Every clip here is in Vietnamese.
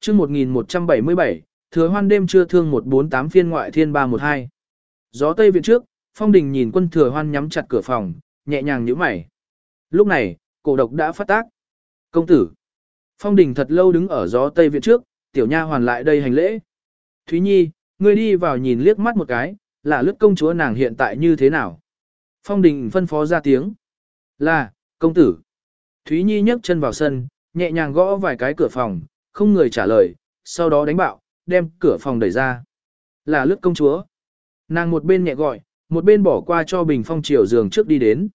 chương 1177, thừa hoan đêm trưa thương 148 phiên ngoại thiên 312. Gió tây viện trước, phong đình nhìn quân thừa hoan nhắm chặt cửa phòng, nhẹ nhàng nhíu mày. Lúc này, cổ độc đã phát tác. Công tử. Phong đình thật lâu đứng ở gió tây viện trước, tiểu nha hoàn lại đây hành lễ. Thúy Nhi, ngươi đi vào nhìn liếc mắt một cái, là lướt công chúa nàng hiện tại như thế nào. Phong đình phân phó ra tiếng. Là, công tử. Thúy Nhi nhấc chân vào sân, nhẹ nhàng gõ vài cái cửa phòng, không người trả lời, sau đó đánh bạo, đem cửa phòng đẩy ra. Là lướt công chúa. Nàng một bên nhẹ gọi, một bên bỏ qua cho bình phong chiều giường trước đi đến.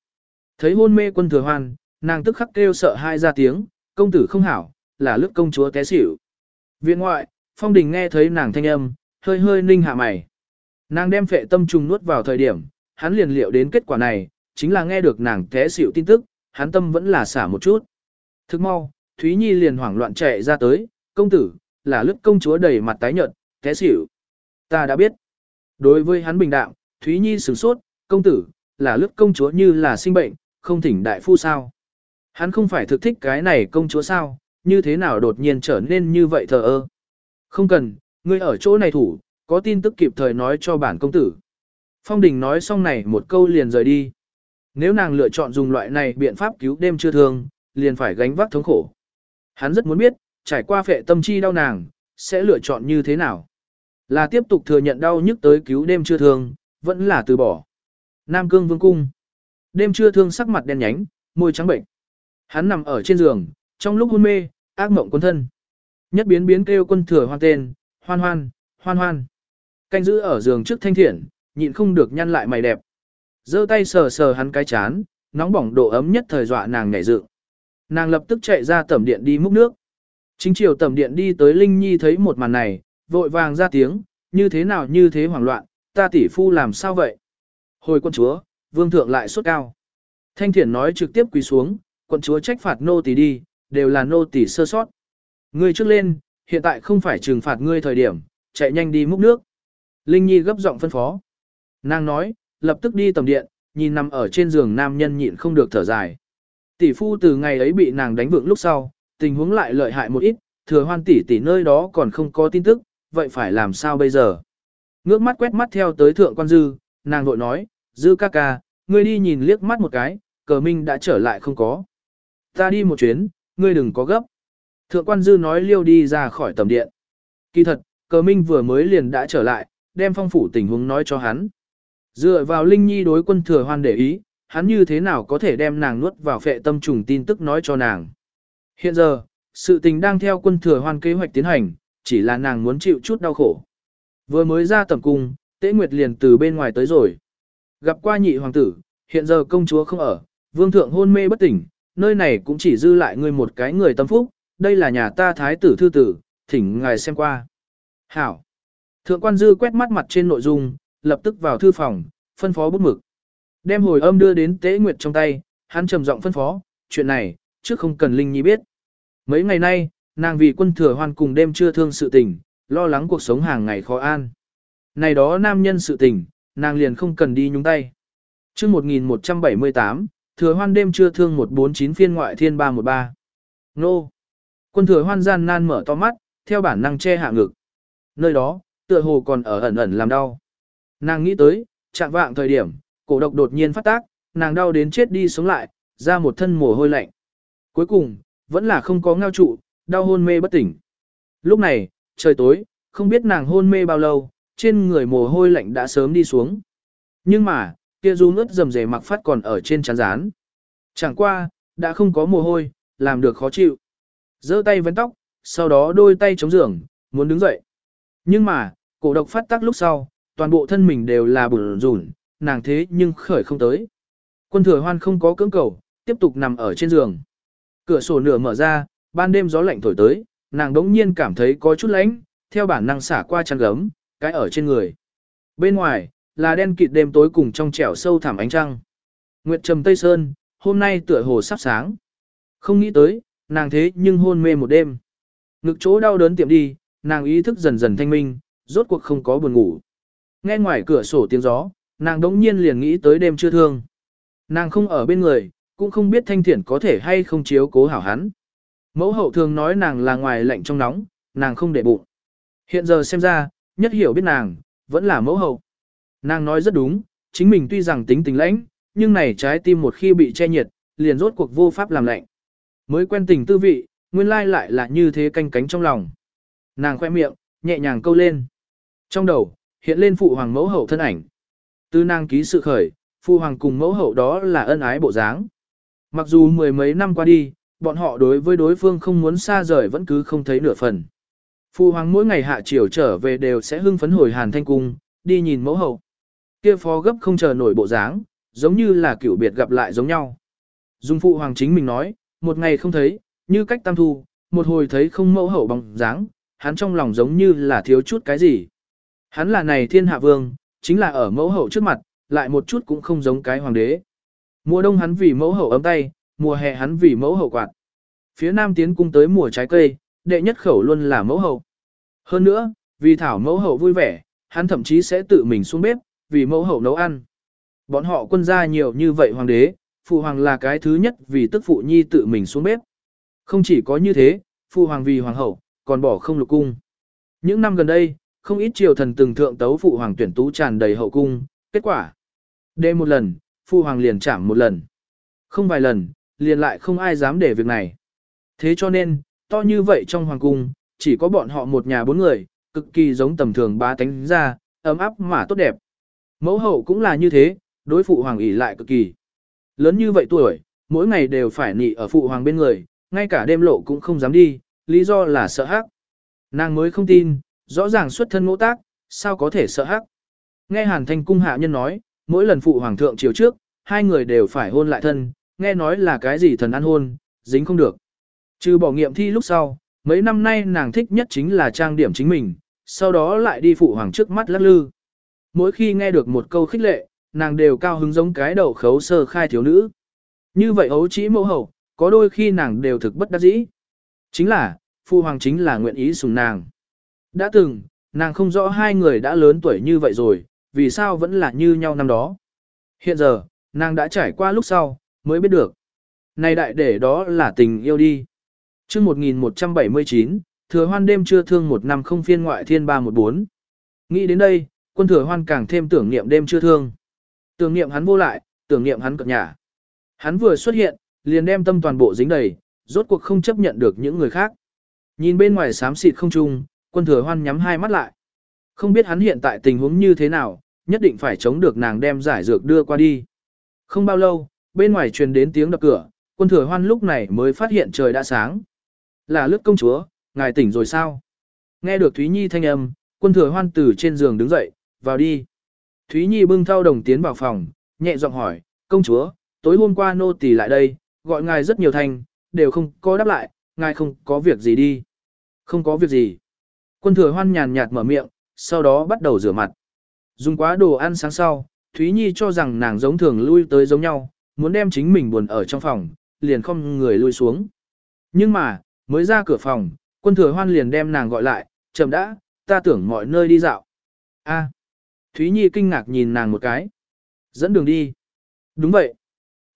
Thấy hôn mê quân thừa hoan, nàng tức khắc kêu sợ hai ra tiếng, công tử không hảo, là lướt công chúa té xỉu. Viện ngoại, phong đình nghe thấy nàng thanh âm, hơi hơi ninh hạ mày. Nàng đem phệ tâm trùng nuốt vào thời điểm, hắn liền liệu đến kết quả này, chính là nghe được nàng té xỉu tin tức, hắn tâm vẫn là xả một chút. Thức mau, Thúy Nhi liền hoảng loạn chạy ra tới, công tử, là lướt công chúa đầy mặt tái nhợt, té xỉu. Ta đã biết. Đối với hắn bình đạm, Thúy Nhi sửng sốt, công tử, là lướt công chúa như là sinh bệnh, không thỉnh đại phu sao. Hắn không phải thực thích cái này công chúa sao, như thế nào đột nhiên trở nên như vậy thờ ơ. Không cần, ngươi ở chỗ này thủ, có tin tức kịp thời nói cho bản công tử. Phong Đình nói xong này một câu liền rời đi. Nếu nàng lựa chọn dùng loại này biện pháp cứu đêm chưa thương, liền phải gánh vác thống khổ. Hắn rất muốn biết, trải qua phệ tâm chi đau nàng, sẽ lựa chọn như thế nào. Là tiếp tục thừa nhận đau nhức tới cứu đêm chưa thương, vẫn là từ bỏ. Nam Cương Vương Cung. Đêm chưa thương sắc mặt đen nhánh, môi trắng bệnh. Hắn nằm ở trên giường, trong lúc hôn mê, ác mộng quân thân. Nhất biến biến kêu quân thừa hoan tên, hoan hoan, hoan hoan. Canh giữ ở giường trước thanh thiện, nhịn không được nhăn lại mày đẹp. giơ tay sờ sờ hắn cái chán, nóng bỏng độ ấm nhất thời dọa nàng nhảy dựng. Nàng lập tức chạy ra tẩm điện đi múc nước. Chính chiều tầm điện đi tới Linh Nhi thấy một màn này, vội vàng ra tiếng, như thế nào như thế hoảng loạn, ta tỷ phu làm sao vậy? Hồi quân chúa, vương thượng lại sốt cao. Thanh thiển nói trực tiếp quỳ xuống, quân chúa trách phạt nô tỳ đi, đều là nô tỳ sơ sót. Ngươi trước lên, hiện tại không phải trừng phạt ngươi thời điểm, chạy nhanh đi múc nước. Linh Nhi gấp giọng phân phó. Nàng nói, lập tức đi tầm điện, nhìn nằm ở trên giường nam nhân nhịn không được thở dài. Tỷ phu từ ngày ấy bị nàng đánh vượng lúc sau, tình huống lại lợi hại một ít, thừa hoan tỷ tỷ nơi đó còn không có tin tức, vậy phải làm sao bây giờ? Ngước mắt quét mắt theo tới thượng quan dư, nàng vội nói, dư ca ca, ngươi đi nhìn liếc mắt một cái, cờ minh đã trở lại không có. Ta đi một chuyến, ngươi đừng có gấp. Thượng quan dư nói liêu đi ra khỏi tầm điện. Kỳ thật, cờ minh vừa mới liền đã trở lại, đem phong phủ tình huống nói cho hắn. Dựa vào Linh Nhi đối quân thừa hoan để ý, hắn như thế nào có thể đem nàng nuốt vào phệ tâm trùng tin tức nói cho nàng. Hiện giờ, sự tình đang theo quân thừa hoan kế hoạch tiến hành, chỉ là nàng muốn chịu chút đau khổ. Vừa mới ra tầm cung, tế nguyệt liền từ bên ngoài tới rồi. Gặp qua nhị hoàng tử, hiện giờ công chúa không ở, vương thượng hôn mê bất tỉnh, nơi này cũng chỉ dư lại ngươi một cái người tâm phúc, đây là nhà ta thái tử thư tử, thỉnh ngài xem qua. Hảo. Thượng quan dư quét mắt mặt trên nội dung, lập tức vào thư phòng, phân phó bút mực. Đem hồi âm đưa đến tế nguyệt trong tay, hắn trầm giọng phân phó, chuyện này, trước không cần Linh Nhi biết. Mấy ngày nay, nàng vì quân thừa hoan cùng đêm chưa thương sự tình, lo lắng cuộc sống hàng ngày khó an. Này đó nam nhân sự tình, nàng liền không cần đi nhúng tay. chương 1178, thừa hoan đêm chưa thương 149 phiên ngoại thiên 313. Nô! Quân thừa hoan gian nan mở to mắt, theo bản năng che hạ ngực. Nơi đó, tựa hồ còn ở ẩn ẩn làm đau. Nàng nghĩ tới, chạm vạng thời điểm, cổ độc đột nhiên phát tác, nàng đau đến chết đi sống lại, ra một thân mồ hôi lạnh. Cuối cùng, vẫn là không có ngao trụ, đau hôn mê bất tỉnh. Lúc này, trời tối, không biết nàng hôn mê bao lâu, trên người mồ hôi lạnh đã sớm đi xuống. Nhưng mà, kia du ngất dầm dề mặc phát còn ở trên chán rán. Chẳng qua, đã không có mồ hôi, làm được khó chịu. giơ tay vấn tóc, sau đó đôi tay chống giường, muốn đứng dậy. Nhưng mà, cổ độc phát tác lúc sau, toàn bộ thân mình đều là bùn rủn, nàng thế nhưng khởi không tới. Quân thừa hoan không có cưỡng cầu, tiếp tục nằm ở trên giường. Cửa sổ nửa mở ra, ban đêm gió lạnh thổi tới, nàng đống nhiên cảm thấy có chút lạnh, theo bản năng xả qua chăn gấm, cái ở trên người. Bên ngoài, là đen kịt đêm tối cùng trong trẻo sâu thẳm ánh trăng. Nguyệt trầm Tây Sơn, hôm nay tựa hồ sắp sáng. Không nghĩ tới, nàng thế nhưng hôn mê một đêm. Ngực chỗ đau đớn tiệm đi, nàng ý thức dần dần thanh minh, rốt cuộc không có buồn ngủ. Nghe ngoài cửa sổ tiếng gió, nàng đống nhiên liền nghĩ tới đêm chưa thương. Nàng không ở bên người, cũng không biết thanh thiển có thể hay không chiếu cố hảo hắn. Mẫu hậu thường nói nàng là ngoài lạnh trong nóng, nàng không để bụng. Hiện giờ xem ra, nhất hiểu biết nàng, vẫn là mẫu hậu. Nàng nói rất đúng, chính mình tuy rằng tính tình lãnh, nhưng này trái tim một khi bị che nhiệt, liền rốt cuộc vô pháp làm lạnh. Mới quen tình tư vị, nguyên lai lại là như thế canh cánh trong lòng. Nàng khoe miệng, nhẹ nhàng câu lên. Trong đầu, hiện lên phụ hoàng mẫu hậu thân ảnh. Từ nàng ký sự khởi, phụ hoàng cùng mẫu hậu đó là ân ái bộ dáng. Mặc dù mười mấy năm qua đi, bọn họ đối với đối phương không muốn xa rời vẫn cứ không thấy nửa phần. Phu hoàng mỗi ngày hạ chiều trở về đều sẽ hưng phấn hồi hàn thanh cung, đi nhìn mẫu hậu. Kia phó gấp không chờ nổi bộ dáng, giống như là kiểu biệt gặp lại giống nhau. Dung phụ hoàng chính mình nói, một ngày không thấy, như cách tam thu, một hồi thấy không mẫu hậu bóng dáng, hắn trong lòng giống như là thiếu chút cái gì. Hắn là này thiên hạ vương, chính là ở mẫu hậu trước mặt, lại một chút cũng không giống cái hoàng đế. Mùa đông hắn vì mẫu hậu ấm tay, mùa hè hắn vì mẫu hậu quạt. Phía nam tiến cung tới mùa trái cây, đệ nhất khẩu luôn là mẫu hậu. Hơn nữa, vì thảo mẫu hậu vui vẻ, hắn thậm chí sẽ tự mình xuống bếp, vì mẫu hậu nấu ăn. Bọn họ quân gia nhiều như vậy hoàng đế, phụ hoàng là cái thứ nhất vì tức phụ nhi tự mình xuống bếp. Không chỉ có như thế, phụ hoàng vì hoàng hậu, còn bỏ không lục cung. Những năm gần đây, không ít triều thần từng thượng tấu phụ hoàng tuyển tú tràn đầy hậu cung, kết quả. Đêm một lần, phụ hoàng liền chạm một lần. Không vài lần, liền lại không ai dám để việc này. Thế cho nên, to như vậy trong hoàng cung, chỉ có bọn họ một nhà bốn người, cực kỳ giống tầm thường ba tánh ra, ấm áp mà tốt đẹp. Mẫu hậu cũng là như thế, đối phụ hoàng ỷ lại cực kỳ. Lớn như vậy tuổi, mỗi ngày đều phải nị ở phụ hoàng bên người, ngay cả đêm lộ cũng không dám đi, lý do là sợ hắc. Nàng mới không tin, rõ ràng xuất thân ngũ tác, sao có thể sợ hắc. Nghe Hàn Thanh cung hạ nhân nói, mỗi lần phụ hoàng thượng chiều trước, hai người đều phải hôn lại thân, nghe nói là cái gì thần ăn hôn, dính không được. Trừ bỏ nghiệm thi lúc sau, mấy năm nay nàng thích nhất chính là trang điểm chính mình, sau đó lại đi phụ hoàng trước mắt lắc lư. Mỗi khi nghe được một câu khích lệ, nàng đều cao hứng giống cái đầu khấu sơ khai thiếu nữ. Như vậy ấu chỉ mẫu hậu, có đôi khi nàng đều thực bất đắc dĩ. Chính là, phụ hoàng chính là nguyện ý sùng nàng. Đã từng, nàng không rõ hai người đã lớn tuổi như vậy rồi, vì sao vẫn là như nhau năm đó. Hiện giờ, nàng đã trải qua lúc sau, mới biết được. Này đại để đó là tình yêu đi. chương 1179, thừa hoan đêm chưa thương một năm không phiên ngoại thiên 314. Nghĩ đến đây, quân thừa hoan càng thêm tưởng niệm đêm chưa thương. Tưởng niệm hắn vô lại, tưởng niệm hắn cập nhà. Hắn vừa xuất hiện, liền đem tâm toàn bộ dính đầy, rốt cuộc không chấp nhận được những người khác. Nhìn bên ngoài xám xịt không trung, quân thừa hoan nhắm hai mắt lại. Không biết hắn hiện tại tình huống như thế nào, nhất định phải chống được nàng đem giải dược đưa qua đi. Không bao lâu, bên ngoài truyền đến tiếng đập cửa, quân thừa hoan lúc này mới phát hiện trời đã sáng. Là lướt công chúa, ngài tỉnh rồi sao? Nghe được Thúy Nhi thanh âm, quân thừa hoan từ trên giường đứng dậy, vào đi. Thúy Nhi bưng thao đồng tiến vào phòng, nhẹ giọng hỏi, công chúa, tối hôm qua nô tỳ lại đây, gọi ngài rất nhiều thanh, đều không có đáp lại, ngài không có việc gì đi. Không có việc gì. Quân thừa hoan nhàn nhạt mở miệng, sau đó bắt đầu rửa mặt. Dùng quá đồ ăn sáng sau, Thúy Nhi cho rằng nàng giống thường lui tới giống nhau, muốn đem chính mình buồn ở trong phòng, liền không người lui xuống. Nhưng mà, mới ra cửa phòng, quân thừa hoan liền đem nàng gọi lại, chậm đã, ta tưởng mọi nơi đi dạo. A. Thúy Nhi kinh ngạc nhìn nàng một cái. Dẫn đường đi. Đúng vậy.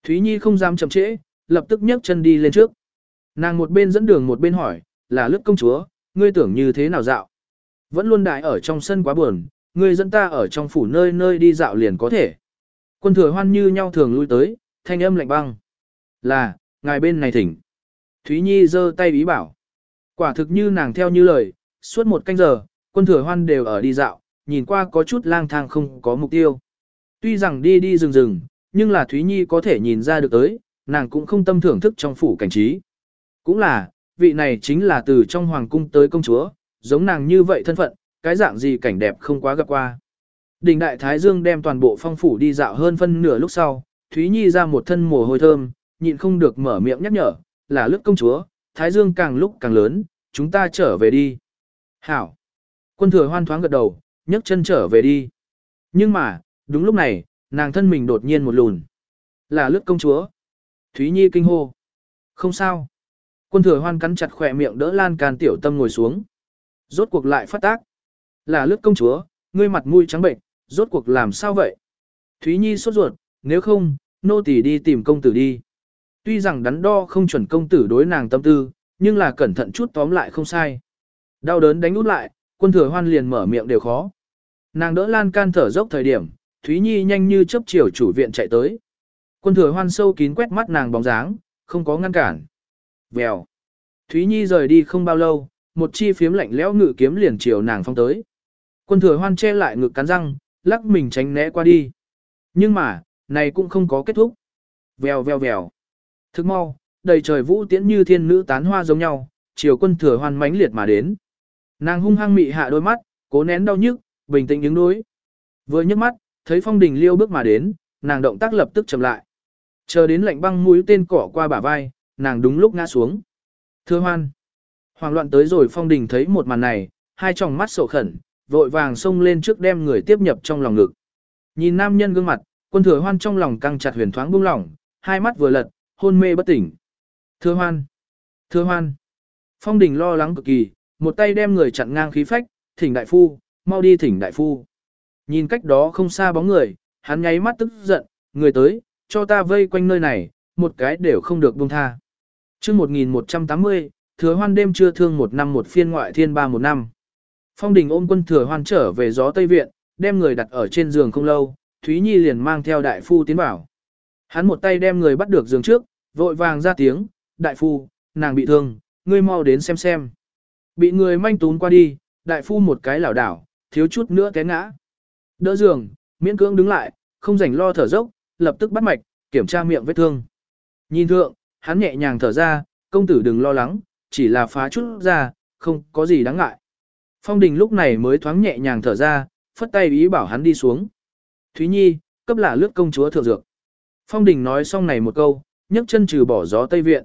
Thúy Nhi không dám chậm trễ, lập tức nhấc chân đi lên trước. Nàng một bên dẫn đường một bên hỏi, là lướt công chúa, ngươi tưởng như thế nào dạo? Vẫn luôn đại ở trong sân quá buồn, ngươi dẫn ta ở trong phủ nơi nơi đi dạo liền có thể. Quân thừa hoan như nhau thường lui tới, thanh âm lạnh băng. Là, ngài bên này thỉnh. Thúy Nhi giơ tay ý bảo. Quả thực như nàng theo như lời, suốt một canh giờ, quân thừa hoan đều ở đi dạo, nhìn qua có chút lang thang không có mục tiêu. Tuy rằng đi đi rừng rừng, nhưng là Thúy Nhi có thể nhìn ra được tới, nàng cũng không tâm thưởng thức trong phủ cảnh trí. Cũng là, vị này chính là từ trong hoàng cung tới công chúa, giống nàng như vậy thân phận, cái dạng gì cảnh đẹp không quá gặp qua. Đình đại thái dương đem toàn bộ phong phủ đi dạo hơn phân nửa lúc sau, Thúy Nhi ra một thân mồ hôi thơm, nhịn không được mở miệng nhắc nhở, là lướt công chúa, thái dương càng lúc càng lớn, chúng ta trở về đi. Hảo! Quân thừa hoan thoáng gật đầu, nhấc chân trở về đi. Nhưng mà, đúng lúc này, nàng thân mình đột nhiên một lùn. Là lướt công chúa. Thúy Nhi kinh hô. Không sao. Quân thừa hoan cắn chặt khỏe miệng đỡ lan can tiểu tâm ngồi xuống. Rốt cuộc lại phát tác. Là lướt công chúa, ngươi mặt mũi trắng bệnh, rốt cuộc làm sao vậy? Thúy Nhi sốt ruột, nếu không, nô tỳ đi tìm công tử đi. Tuy rằng đắn đo không chuẩn công tử đối nàng tâm tư, nhưng là cẩn thận chút tóm lại không sai. Đau đớn đánh út lại, quân thừa hoan liền mở miệng đều khó. Nàng đỡ lan can thở dốc thời điểm, Thúy Nhi nhanh như chớp chiều chủ viện chạy tới. Quân thừa hoan sâu kín quét mắt nàng bóng dáng, không có ngăn cản. Vèo. Thúy Nhi rời đi không bao lâu, một chi phiếm lạnh lẽo ngự kiếm liền chiều nàng phong tới. Quân thừa hoan che lại ngực cắn răng, lắc mình tránh né qua đi. Nhưng mà, này cũng không có kết thúc. Vèo vèo vèo. Thức mau, đầy trời vũ tiễn như thiên nữ tán hoa giống nhau, chiều quân thừa hoan mãnh liệt mà đến. Nàng hung hăng mị hạ đôi mắt, cố nén đau nhức, bình tĩnh đứng đối. Vừa nhấc mắt, thấy phong đình liêu bước mà đến, nàng động tác lập tức chậm lại. Chờ đến lạnh băng mũi tên cỏ qua bả vai, nàng đúng lúc ngã xuống. Thưa hoan. Hoàng loạn tới rồi phong đình thấy một màn này, hai tròng mắt sổ khẩn, vội vàng xông lên trước đem người tiếp nhập trong lòng ngực. Nhìn nam nhân gương mặt, quân thừa hoan trong lòng căng chặt huyền thoáng buông lỏng, hai mắt vừa lật, hôn mê bất tỉnh. thừa hoan. thừa hoan. Phong đình lo lắng cực kỳ, một tay đem người chặn ngang khí phách, thỉnh đại phu, mau đi thỉnh đại phu. Nhìn cách đó không xa bóng người, hắn nháy mắt tức giận, người tới, cho ta vây quanh nơi này, một cái đều không được buông tha. Trước 1180, thừa hoan đêm chưa thương một năm một phiên ngoại thiên ba một năm. Phong đình ôm quân thừa hoan trở về gió Tây Viện, đem người đặt ở trên giường không lâu, Thúy Nhi liền mang theo đại phu tiến vào. Hắn một tay đem người bắt được giường trước, vội vàng ra tiếng, đại phu, nàng bị thương, ngươi mau đến xem xem. Bị người manh tún qua đi, đại phu một cái lảo đảo, thiếu chút nữa té ngã. Đỡ giường, miễn cưỡng đứng lại, không rảnh lo thở dốc, lập tức bắt mạch, kiểm tra miệng vết thương. Nhìn thượng, hắn nhẹ nhàng thở ra, công tử đừng lo lắng, chỉ là phá chút ra, không có gì đáng ngại. Phong đình lúc này mới thoáng nhẹ nhàng thở ra, phất tay ý bảo hắn đi xuống. Thúy Nhi, cấp là lướt công chúa thượng dược. Phong đình nói xong này một câu, nhấc chân trừ bỏ gió Tây Viện.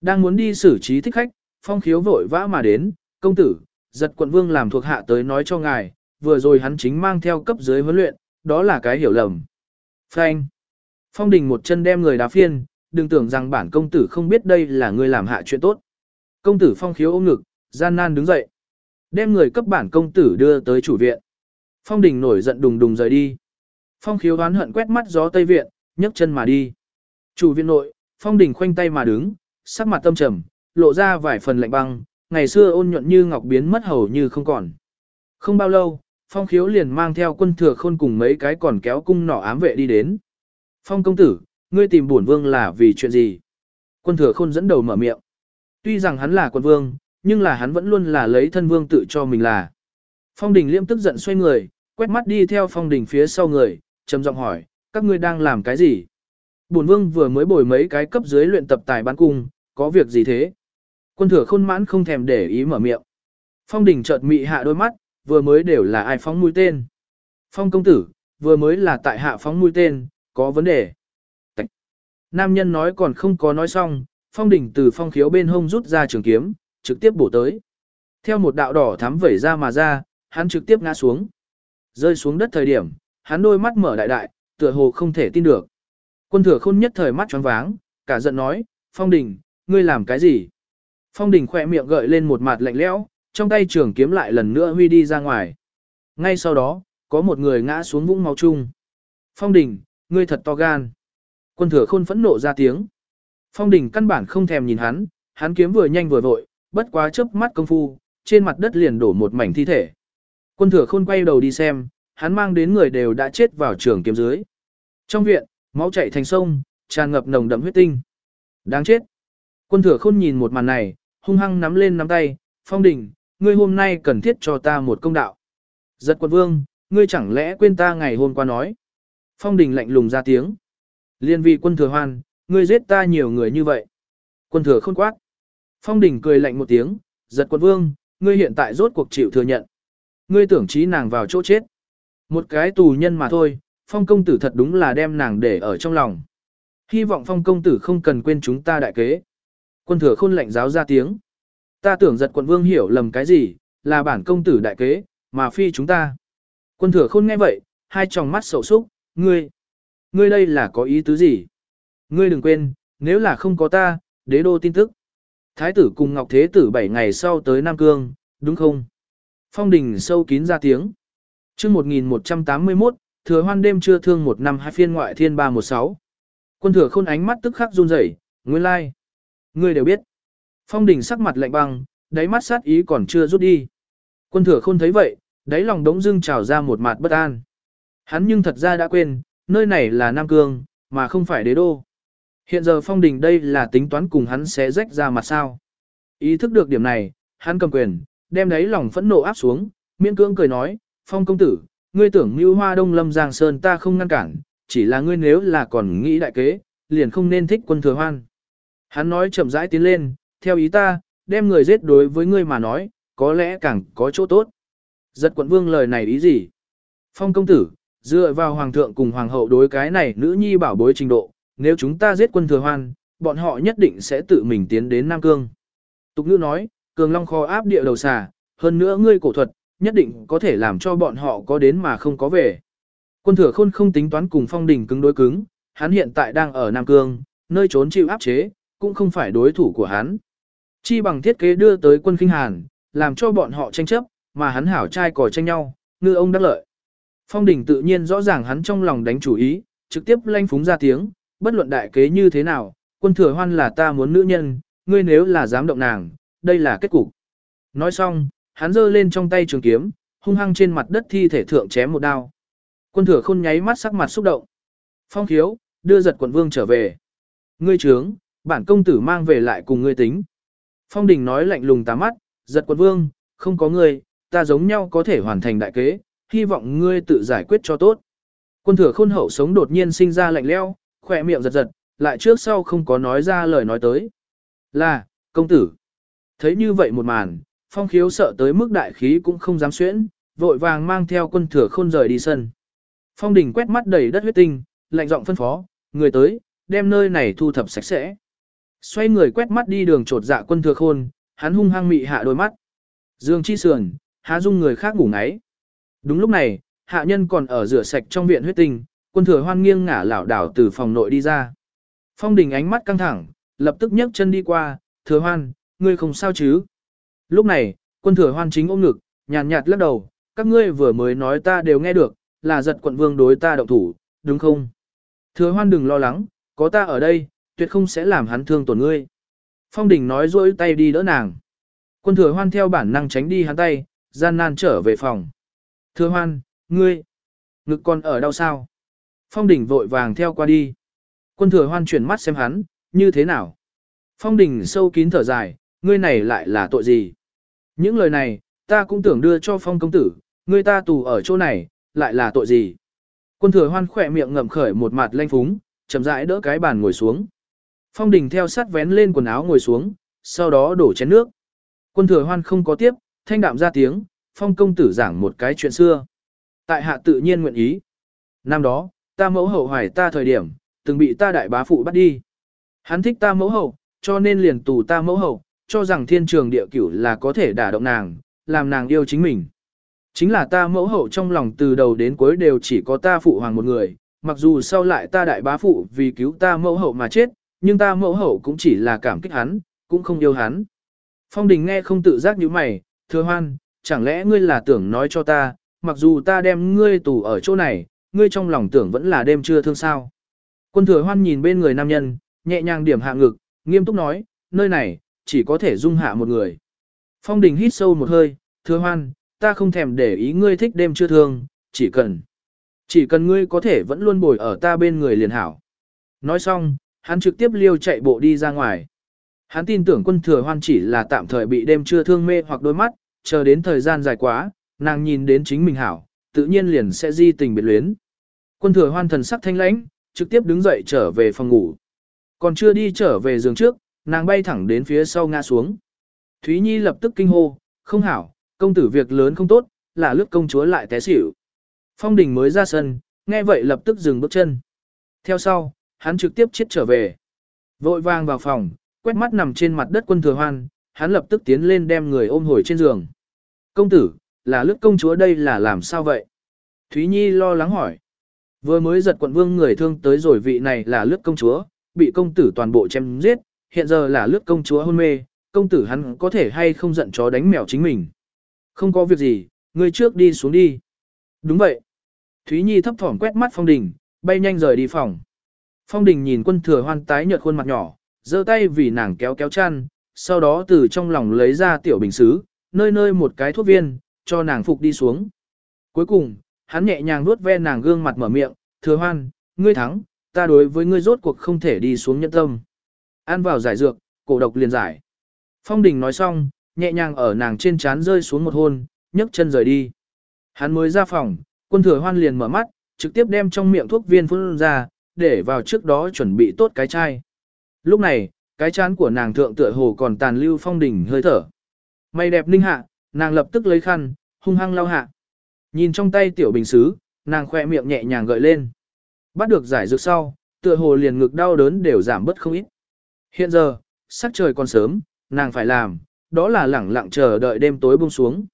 Đang muốn đi xử trí thích khách, phong khiếu vội vã mà đến, công tử, giật quận vương làm thuộc hạ tới nói cho ngài, vừa rồi hắn chính mang theo cấp dưới huấn luyện, đó là cái hiểu lầm. Phanh. Phong đình một chân đem người đá phiên, đừng tưởng rằng bản công tử không biết đây là người làm hạ chuyện tốt. Công tử phong khiếu ôm ngực, gian nan đứng dậy. Đem người cấp bản công tử đưa tới chủ viện. Phong đình nổi giận đùng đùng rời đi. Phong khiếu đoán hận quét mắt gió tây viện, nhấc chân mà đi. Chủ viện nội, phong đình khoanh tay mà đứng, sắc mặt tâm trầm, lộ ra vài phần lạnh băng, ngày xưa ôn nhuận như ngọc biến mất hầu như không còn. Không bao lâu, phong khiếu liền mang theo quân thừa khôn cùng mấy cái còn kéo cung nỏ ám vệ đi đến. Phong công tử, ngươi tìm bổn vương là vì chuyện gì? Quân thừa khôn dẫn đầu mở miệng. Tuy rằng hắn là quân vương, nhưng là hắn vẫn luôn là lấy thân vương tự cho mình là. Phong đình liêm tức giận xoay người, quét mắt đi theo phong đình phía sau người, trầm giọng hỏi, các ngươi đang làm cái gì? Bổn vương vừa mới bồi mấy cái cấp dưới luyện tập tài bán cung, có việc gì thế? Quân thừa khôn mãn không thèm để ý mở miệng. Phong đình chợt mị hạ đôi mắt, vừa mới đều là ai phóng mũi tên. Phong công tử, vừa mới là tại hạ phóng mũi tên, có vấn đề. Tạch. Nam nhân nói còn không có nói xong, phong đỉnh từ phong khiếu bên hông rút ra trường kiếm, trực tiếp bổ tới. Theo một đạo đỏ thắm vẩy ra mà ra, hắn trực tiếp ngã xuống. Rơi xuống đất thời điểm, hắn đôi mắt mở đại đại, tựa hồ không thể tin được. Quân thừa khôn nhất thời mắt choáng váng, cả giận nói, phong đình, ngươi làm cái gì? Phong đình khỏe miệng gợi lên một mặt lạnh lẽo, trong tay trường kiếm lại lần nữa huy đi ra ngoài. Ngay sau đó, có một người ngã xuống vũng máu chung. Phong đình, ngươi thật to gan. Quân thừa khôn phẫn nộ ra tiếng. Phong đình căn bản không thèm nhìn hắn, hắn kiếm vừa nhanh vừa vội, bất quá chớp mắt công phu, trên mặt đất liền đổ một mảnh thi thể. Quân thừa khôn quay đầu đi xem, hắn mang đến người đều đã chết vào trường kiếm dưới. Trong viện, máu chảy thành sông, tràn ngập nồng đậm huyết tinh. Đáng chết. Quân thừa khôn nhìn một màn này, hung hăng nắm lên nắm tay, phong đình, ngươi hôm nay cần thiết cho ta một công đạo. Giật quân vương, ngươi chẳng lẽ quên ta ngày hôm qua nói. Phong đình lạnh lùng ra tiếng. Liên vị quân thừa hoan, ngươi giết ta nhiều người như vậy. Quân thừa khôn quát. Phong đình cười lạnh một tiếng, giật quân vương, ngươi hiện tại rốt cuộc chịu thừa nhận. Ngươi tưởng trí nàng vào chỗ chết. Một cái tù nhân mà thôi, phong công tử thật đúng là đem nàng để ở trong lòng. Hy vọng phong công tử không cần quên chúng ta đại kế. Quân thừa khôn lạnh giáo ra tiếng. Ta tưởng giật quận vương hiểu lầm cái gì, là bản công tử đại kế, mà phi chúng ta. Quân thừa khôn nghe vậy, hai tròng mắt sầu súc, ngươi, ngươi đây là có ý tứ gì? Ngươi đừng quên, nếu là không có ta, đế đô tin tức. Thái tử cùng Ngọc Thế tử 7 ngày sau tới Nam Cương, đúng không? Phong đình sâu kín ra tiếng. chương 1181, thừa hoan đêm chưa thương một năm hai phiên ngoại thiên 316. Quân thừa khôn ánh mắt tức khắc run rẩy, nguyên lai. Ngươi đều biết. Phong đình sắc mặt lạnh băng, đáy mắt sát ý còn chưa rút đi. Quân thừa khôn thấy vậy, đáy lòng đống dưng trào ra một mặt bất an. Hắn nhưng thật ra đã quên, nơi này là Nam Cương, mà không phải đế đô. Hiện giờ phong đình đây là tính toán cùng hắn sẽ rách ra mặt sao. Ý thức được điểm này, hắn cầm quyền, đem đáy lòng phẫn nộ áp xuống, miễn cưỡng cười nói, phong công tử, ngươi tưởng như hoa đông lâm giang sơn ta không ngăn cản, chỉ là ngươi nếu là còn nghĩ đại kế, liền không nên thích quân thừa hoan. Hắn nói chậm rãi tiến lên, theo ý ta, đem người giết đối với ngươi mà nói, có lẽ càng có chỗ tốt. Giật quận vương lời này ý gì? Phong công tử, dựa vào hoàng thượng cùng hoàng hậu đối cái này nữ nhi bảo bối trình độ, nếu chúng ta giết quân thừa hoan, bọn họ nhất định sẽ tự mình tiến đến Nam Cương. Tục ngữ nói, cường long kho áp địa đầu xà, hơn nữa ngươi cổ thuật, nhất định có thể làm cho bọn họ có đến mà không có về. Quân thừa khôn không tính toán cùng phong đình cứng đối cứng, hắn hiện tại đang ở Nam Cương, nơi trốn chịu áp chế, cũng không phải đối thủ của hắn. Chi bằng thiết kế đưa tới quân kinh hàn, làm cho bọn họ tranh chấp, mà hắn hảo trai còi tranh nhau, ngư ông đắc lợi. Phong đình tự nhiên rõ ràng hắn trong lòng đánh chủ ý, trực tiếp lanh phúng ra tiếng, bất luận đại kế như thế nào, quân thừa hoan là ta muốn nữ nhân, ngươi nếu là dám động nàng, đây là kết cục. Nói xong, hắn giơ lên trong tay trường kiếm, hung hăng trên mặt đất thi thể thượng chém một đao. Quân thừa khôn nháy mắt sắc mặt xúc động. Phong khiếu, đưa giật quận vương trở về. Ngươi trướng, bản công tử mang về lại cùng ngươi tính. Phong đình nói lạnh lùng tá mắt, giật quận vương, không có ngươi, ta giống nhau có thể hoàn thành đại kế, hy vọng ngươi tự giải quyết cho tốt. Quân thừa khôn hậu sống đột nhiên sinh ra lạnh leo, khỏe miệng giật giật, lại trước sau không có nói ra lời nói tới. Là, công tử. Thấy như vậy một màn, phong khiếu sợ tới mức đại khí cũng không dám xuyễn, vội vàng mang theo quân thừa khôn rời đi sân. Phong đình quét mắt đầy đất huyết tinh, lạnh giọng phân phó, người tới, đem nơi này thu thập sạch sẽ. Xoay người quét mắt đi đường trột dạ quân thừa khôn, hắn hung hăng mị hạ đôi mắt. Dương chi sườn, há dung người khác ngủ ngáy. Đúng lúc này, hạ nhân còn ở rửa sạch trong viện huyết tinh, quân thừa hoan nghiêng ngả lảo đảo từ phòng nội đi ra. Phong đình ánh mắt căng thẳng, lập tức nhấc chân đi qua, thừa hoan, ngươi không sao chứ. Lúc này, quân thừa hoan chính ôm ngực, nhàn nhạt lắc đầu, các ngươi vừa mới nói ta đều nghe được, là giật quận vương đối ta động thủ, đúng không? Thừa hoan đừng lo lắng, có ta ở đây, tuyệt không sẽ làm hắn thương tổn ngươi. Phong đình nói dỗi tay đi đỡ nàng. Quân thừa hoan theo bản năng tránh đi hắn tay, gian nan trở về phòng. Thừa hoan, ngươi, ngực còn ở đâu sao? Phong đình vội vàng theo qua đi. Quân thừa hoan chuyển mắt xem hắn, như thế nào? Phong đình sâu kín thở dài, ngươi này lại là tội gì? Những lời này, ta cũng tưởng đưa cho phong công tử, ngươi ta tù ở chỗ này, lại là tội gì? Quân thừa hoan khỏe miệng ngậm khởi một mặt lanh phúng, chậm rãi đỡ cái bàn ngồi xuống. Phong đình theo sát vén lên quần áo ngồi xuống, sau đó đổ chén nước. Quân thừa hoan không có tiếp, thanh đạm ra tiếng, phong công tử giảng một cái chuyện xưa. Tại hạ tự nhiên nguyện ý. Năm đó, ta mẫu hậu hoài ta thời điểm, từng bị ta đại bá phụ bắt đi. Hắn thích ta mẫu hậu, cho nên liền tù ta mẫu hậu, cho rằng thiên trường địa cửu là có thể đả động nàng, làm nàng yêu chính mình. Chính là ta mẫu hậu trong lòng từ đầu đến cuối đều chỉ có ta phụ hoàng một người, mặc dù sau lại ta đại bá phụ vì cứu ta mẫu hậu mà chết, nhưng ta mẫu hậu cũng chỉ là cảm kích hắn, cũng không yêu hắn. Phong đình nghe không tự giác như mày, thưa hoan, chẳng lẽ ngươi là tưởng nói cho ta, mặc dù ta đem ngươi tù ở chỗ này, ngươi trong lòng tưởng vẫn là đêm chưa thương sao. Quân thừa hoan nhìn bên người nam nhân, nhẹ nhàng điểm hạ ngực, nghiêm túc nói, nơi này, chỉ có thể dung hạ một người. Phong đình hít sâu một hơi, thừa hoan, ta không thèm để ý ngươi thích đêm chưa thương, chỉ cần, chỉ cần ngươi có thể vẫn luôn bồi ở ta bên người liền hảo. Nói xong, hắn trực tiếp liêu chạy bộ đi ra ngoài. Hắn tin tưởng quân thừa hoan chỉ là tạm thời bị đêm chưa thương mê hoặc đôi mắt, chờ đến thời gian dài quá, nàng nhìn đến chính mình hảo, tự nhiên liền sẽ di tình biệt luyến. Quân thừa hoan thần sắc thanh lãnh, trực tiếp đứng dậy trở về phòng ngủ. Còn chưa đi trở về giường trước, nàng bay thẳng đến phía sau ngã xuống. Thúy Nhi lập tức kinh hô, không hảo, công tử việc lớn không tốt, là lướt công chúa lại té xỉu. Phong đình mới ra sân, nghe vậy lập tức dừng bước chân. Theo sau, hắn trực tiếp chết trở về. Vội vàng vào phòng, quét mắt nằm trên mặt đất quân thừa hoan, hắn lập tức tiến lên đem người ôm hồi trên giường. Công tử, là lướt công chúa đây là làm sao vậy? Thúy Nhi lo lắng hỏi. Vừa mới giật quận vương người thương tới rồi vị này là lướt công chúa, bị công tử toàn bộ chém giết, hiện giờ là lướt công chúa hôn mê, công tử hắn có thể hay không giận chó đánh mèo chính mình. Không có việc gì, người trước đi xuống đi. Đúng vậy. Thúy Nhi thấp thỏm quét mắt Phong Đình, bay nhanh rời đi phòng. Phong Đình nhìn quân thừa hoan tái nhợt khuôn mặt nhỏ, giơ tay vì nàng kéo kéo chăn, sau đó từ trong lòng lấy ra tiểu bình xứ, nơi nơi một cái thuốc viên, cho nàng phục đi xuống. Cuối cùng, hắn nhẹ nhàng nuốt ve nàng gương mặt mở miệng, thừa hoan, ngươi thắng, ta đối với ngươi rốt cuộc không thể đi xuống nhân tâm. Ăn vào giải dược, cổ độc liền giải. Phong đình nói xong, nhẹ nhàng ở nàng trên trán rơi xuống một hôn, nhấc chân rời đi. Hắn mới ra phòng, quân thừa hoan liền mở mắt, trực tiếp đem trong miệng thuốc viên phun ra, để vào trước đó chuẩn bị tốt cái chai. Lúc này, cái chán của nàng thượng tựa hồ còn tàn lưu phong đình hơi thở. Mày đẹp ninh hạ, nàng lập tức lấy khăn, hung hăng lau hạ. Nhìn trong tay tiểu bình xứ, nàng khoe miệng nhẹ nhàng gợi lên. Bắt được giải dược sau, tựa hồ liền ngực đau đớn đều giảm bớt không ít. Hiện giờ, sắc trời còn sớm, nàng phải làm, đó là lẳng lặng chờ đợi đêm tối buông xuống.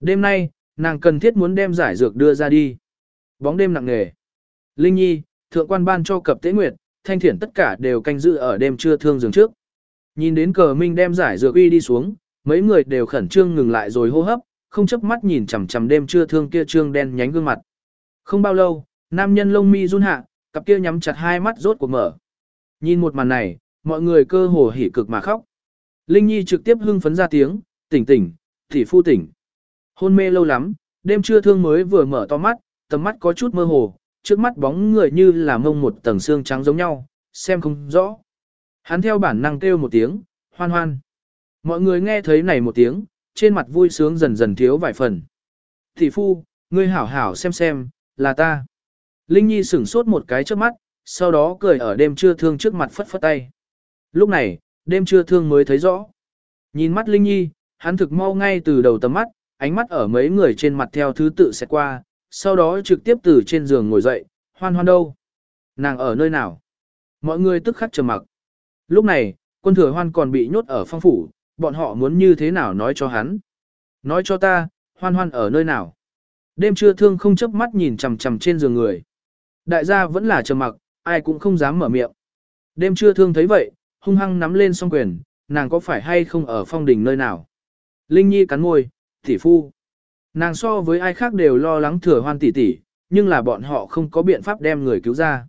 Đêm nay, nàng cần thiết muốn đem giải dược đưa ra đi. Bóng đêm nặng nề. Linh Nhi, thượng quan ban cho cập tế nguyệt, thanh thiển tất cả đều canh giữ ở đêm trưa thương giường trước. Nhìn đến cờ minh đem giải dược uy đi xuống, mấy người đều khẩn trương ngừng lại rồi hô hấp, không chấp mắt nhìn chằm chằm đêm trưa thương kia trương đen nhánh gương mặt. Không bao lâu, nam nhân lông mi run hạ, cặp kia nhắm chặt hai mắt rốt cuộc mở. Nhìn một màn này, mọi người cơ hồ hỉ cực mà khóc. Linh Nhi trực tiếp hưng phấn ra tiếng, tỉnh tỉnh, tỷ phu tỉnh. Hôn mê lâu lắm, đêm trưa thương mới vừa mở to mắt, tầm mắt có chút mơ hồ, trước mắt bóng người như là mông một tầng xương trắng giống nhau, xem không rõ. Hắn theo bản năng kêu một tiếng, hoan hoan. Mọi người nghe thấy này một tiếng, trên mặt vui sướng dần dần thiếu vài phần. Thị phu, ngươi hảo hảo xem xem, là ta. Linh Nhi sửng sốt một cái trước mắt, sau đó cười ở đêm trưa thương trước mặt phất phất tay. Lúc này, đêm trưa thương mới thấy rõ. Nhìn mắt Linh Nhi, hắn thực mau ngay từ đầu tầm mắt, ánh mắt ở mấy người trên mặt theo thứ tự sẽ qua, sau đó trực tiếp từ trên giường ngồi dậy, hoan hoan đâu? Nàng ở nơi nào? Mọi người tức khắc trầm mặc. Lúc này, quân thừa hoan còn bị nhốt ở phong phủ, bọn họ muốn như thế nào nói cho hắn? Nói cho ta, hoan hoan ở nơi nào? Đêm trưa thương không chớp mắt nhìn chằm chằm trên giường người. Đại gia vẫn là trầm mặc, ai cũng không dám mở miệng. Đêm trưa thương thấy vậy, hung hăng nắm lên song quyền, nàng có phải hay không ở phong đình nơi nào? Linh Nhi cắn môi, tỷ phu. Nàng so với ai khác đều lo lắng thừa hoan tỷ tỷ, nhưng là bọn họ không có biện pháp đem người cứu ra.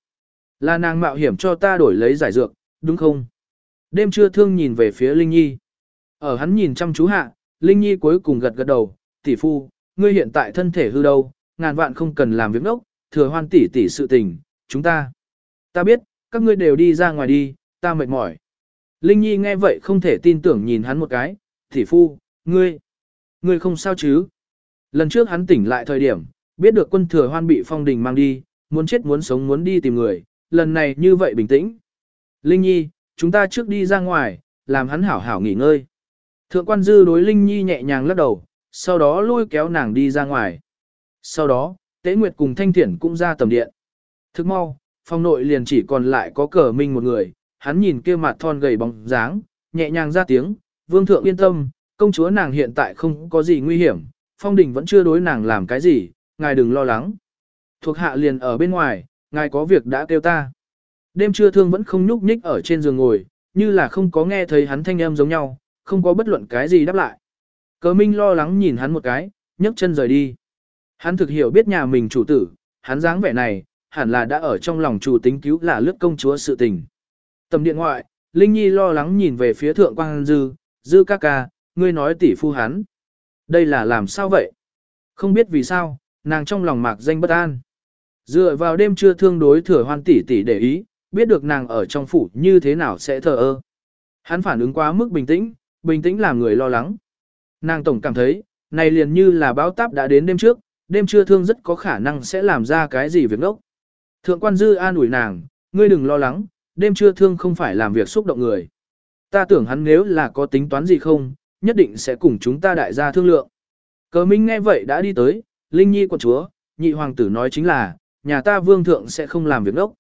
Là nàng mạo hiểm cho ta đổi lấy giải dược, đúng không? Đêm trưa thương nhìn về phía Linh Nhi. Ở hắn nhìn chăm chú hạ, Linh Nhi cuối cùng gật gật đầu, tỷ phu, ngươi hiện tại thân thể hư đâu, ngàn vạn không cần làm việc ngốc, thừa hoan tỷ tỷ sự tình, chúng ta. Ta biết, các ngươi đều đi ra ngoài đi, ta mệt mỏi. Linh Nhi nghe vậy không thể tin tưởng nhìn hắn một cái, tỷ phu, ngươi, ngươi không sao chứ? Lần trước hắn tỉnh lại thời điểm, biết được quân thừa hoan bị phong đình mang đi, muốn chết muốn sống muốn đi tìm người, lần này như vậy bình tĩnh. Linh Nhi, chúng ta trước đi ra ngoài, làm hắn hảo hảo nghỉ ngơi. Thượng quan dư đối Linh Nhi nhẹ nhàng lắc đầu, sau đó lôi kéo nàng đi ra ngoài. Sau đó, Tế Nguyệt cùng Thanh Thiển cũng ra tầm điện. Thức mau, phong nội liền chỉ còn lại có cờ minh một người, hắn nhìn kia mặt thon gầy bóng dáng, nhẹ nhàng ra tiếng, vương thượng yên tâm, công chúa nàng hiện tại không có gì nguy hiểm, phong đình vẫn chưa đối nàng làm cái gì, ngài đừng lo lắng. Thuộc hạ liền ở bên ngoài, ngài có việc đã kêu ta. Đêm trưa thương vẫn không nhúc nhích ở trên giường ngồi, như là không có nghe thấy hắn thanh âm giống nhau, không có bất luận cái gì đáp lại. Cờ Minh lo lắng nhìn hắn một cái, nhấc chân rời đi. Hắn thực hiểu biết nhà mình chủ tử, hắn dáng vẻ này, hẳn là đã ở trong lòng chủ tính cứu là lướt công chúa sự tình. Tầm điện ngoại, Linh Nhi lo lắng nhìn về phía thượng quang dư, dư ca ca, ngươi nói tỷ phu hắn. Đây là làm sao vậy? Không biết vì sao, nàng trong lòng mạc danh bất an. Dựa vào đêm trưa thương đối thừa hoan tỷ tỷ để ý, biết được nàng ở trong phủ như thế nào sẽ thờ ơ. Hắn phản ứng quá mức bình tĩnh, bình tĩnh làm người lo lắng. Nàng tổng cảm thấy, này liền như là báo táp đã đến đêm trước, đêm trưa thương rất có khả năng sẽ làm ra cái gì việc ngốc. Thượng quan dư an ủi nàng, ngươi đừng lo lắng, đêm trưa thương không phải làm việc xúc động người. Ta tưởng hắn nếu là có tính toán gì không, nhất định sẽ cùng chúng ta đại gia thương lượng. Cờ Minh nghe vậy đã đi tới, Linh Nhi quận chúa, nhị hoàng tử nói chính là, nhà ta vương thượng sẽ không làm việc ngốc.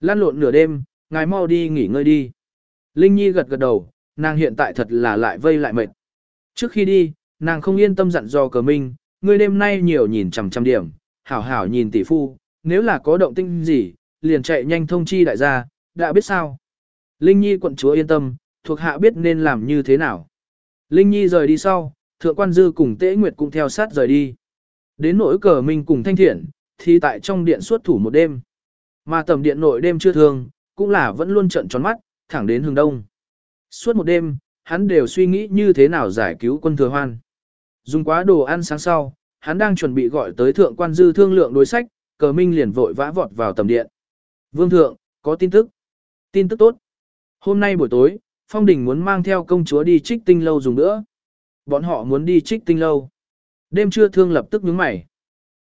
Lan lộn nửa đêm, ngài mau đi nghỉ ngơi đi. Linh Nhi gật gật đầu, nàng hiện tại thật là lại vây lại mệt. Trước khi đi, nàng không yên tâm dặn dò cờ Minh, ngươi đêm nay nhiều nhìn chằm chằm điểm, hảo hảo nhìn tỷ phu, nếu là có động tinh gì, liền chạy nhanh thông chi đại gia, đã biết sao. Linh Nhi quận chúa yên tâm, thuộc hạ biết nên làm như thế nào. Linh Nhi rời đi sau, thượng quan dư cùng Tế Nguyệt cũng theo sát rời đi. Đến nỗi cờ minh cùng thanh thiện, thì tại trong điện suốt thủ một đêm. Mà tầm điện nội đêm chưa thường, cũng là vẫn luôn trận tròn mắt, thẳng đến hướng đông. Suốt một đêm, hắn đều suy nghĩ như thế nào giải cứu quân thừa hoan. Dùng quá đồ ăn sáng sau, hắn đang chuẩn bị gọi tới thượng quan dư thương lượng đối sách, cờ minh liền vội vã vọt vào tầm điện. Vương thượng, có tin tức. Tin tức tốt. Hôm nay buổi tối, Phong Đình muốn mang theo công chúa đi trích tinh lâu dùng nữa. Bọn họ muốn đi trích tinh lâu. Đêm trưa thương lập tức nhướng mày.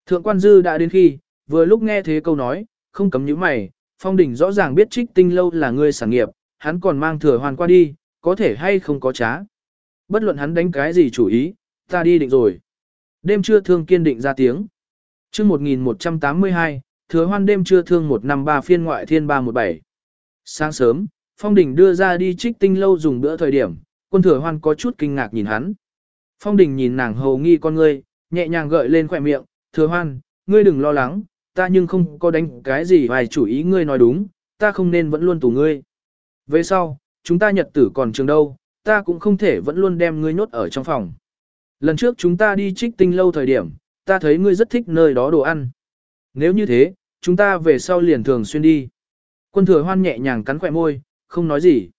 Thượng quan dư đã đến khi, vừa lúc nghe thế câu nói, không cấm nhướng mày, Phong Đình rõ ràng biết trích tinh lâu là người sản nghiệp, hắn còn mang thừa hoàn qua đi, có thể hay không có trá. Bất luận hắn đánh cái gì chủ ý, ta đi định rồi. Đêm trưa thương kiên định ra tiếng. chương 1182, thừa hoan đêm trưa thương 153 phiên ngoại thiên 317. Sáng sớm, Phong Đình đưa ra đi trích tinh lâu dùng bữa thời điểm, quân thừa hoan có chút kinh ngạc nhìn hắn. Phong Đình nhìn nàng hầu nghi con ngươi, nhẹ nhàng gợi lên khỏe miệng, thừa hoan, ngươi đừng lo lắng, ta nhưng không có đánh cái gì vài chủ ý ngươi nói đúng, ta không nên vẫn luôn tù ngươi. Về sau, chúng ta nhật tử còn trường đâu, ta cũng không thể vẫn luôn đem ngươi nhốt ở trong phòng. Lần trước chúng ta đi trích tinh lâu thời điểm, ta thấy ngươi rất thích nơi đó đồ ăn. Nếu như thế, chúng ta về sau liền thường xuyên đi. Quân thừa hoan nhẹ nhàng cắn khỏe môi, không nói gì.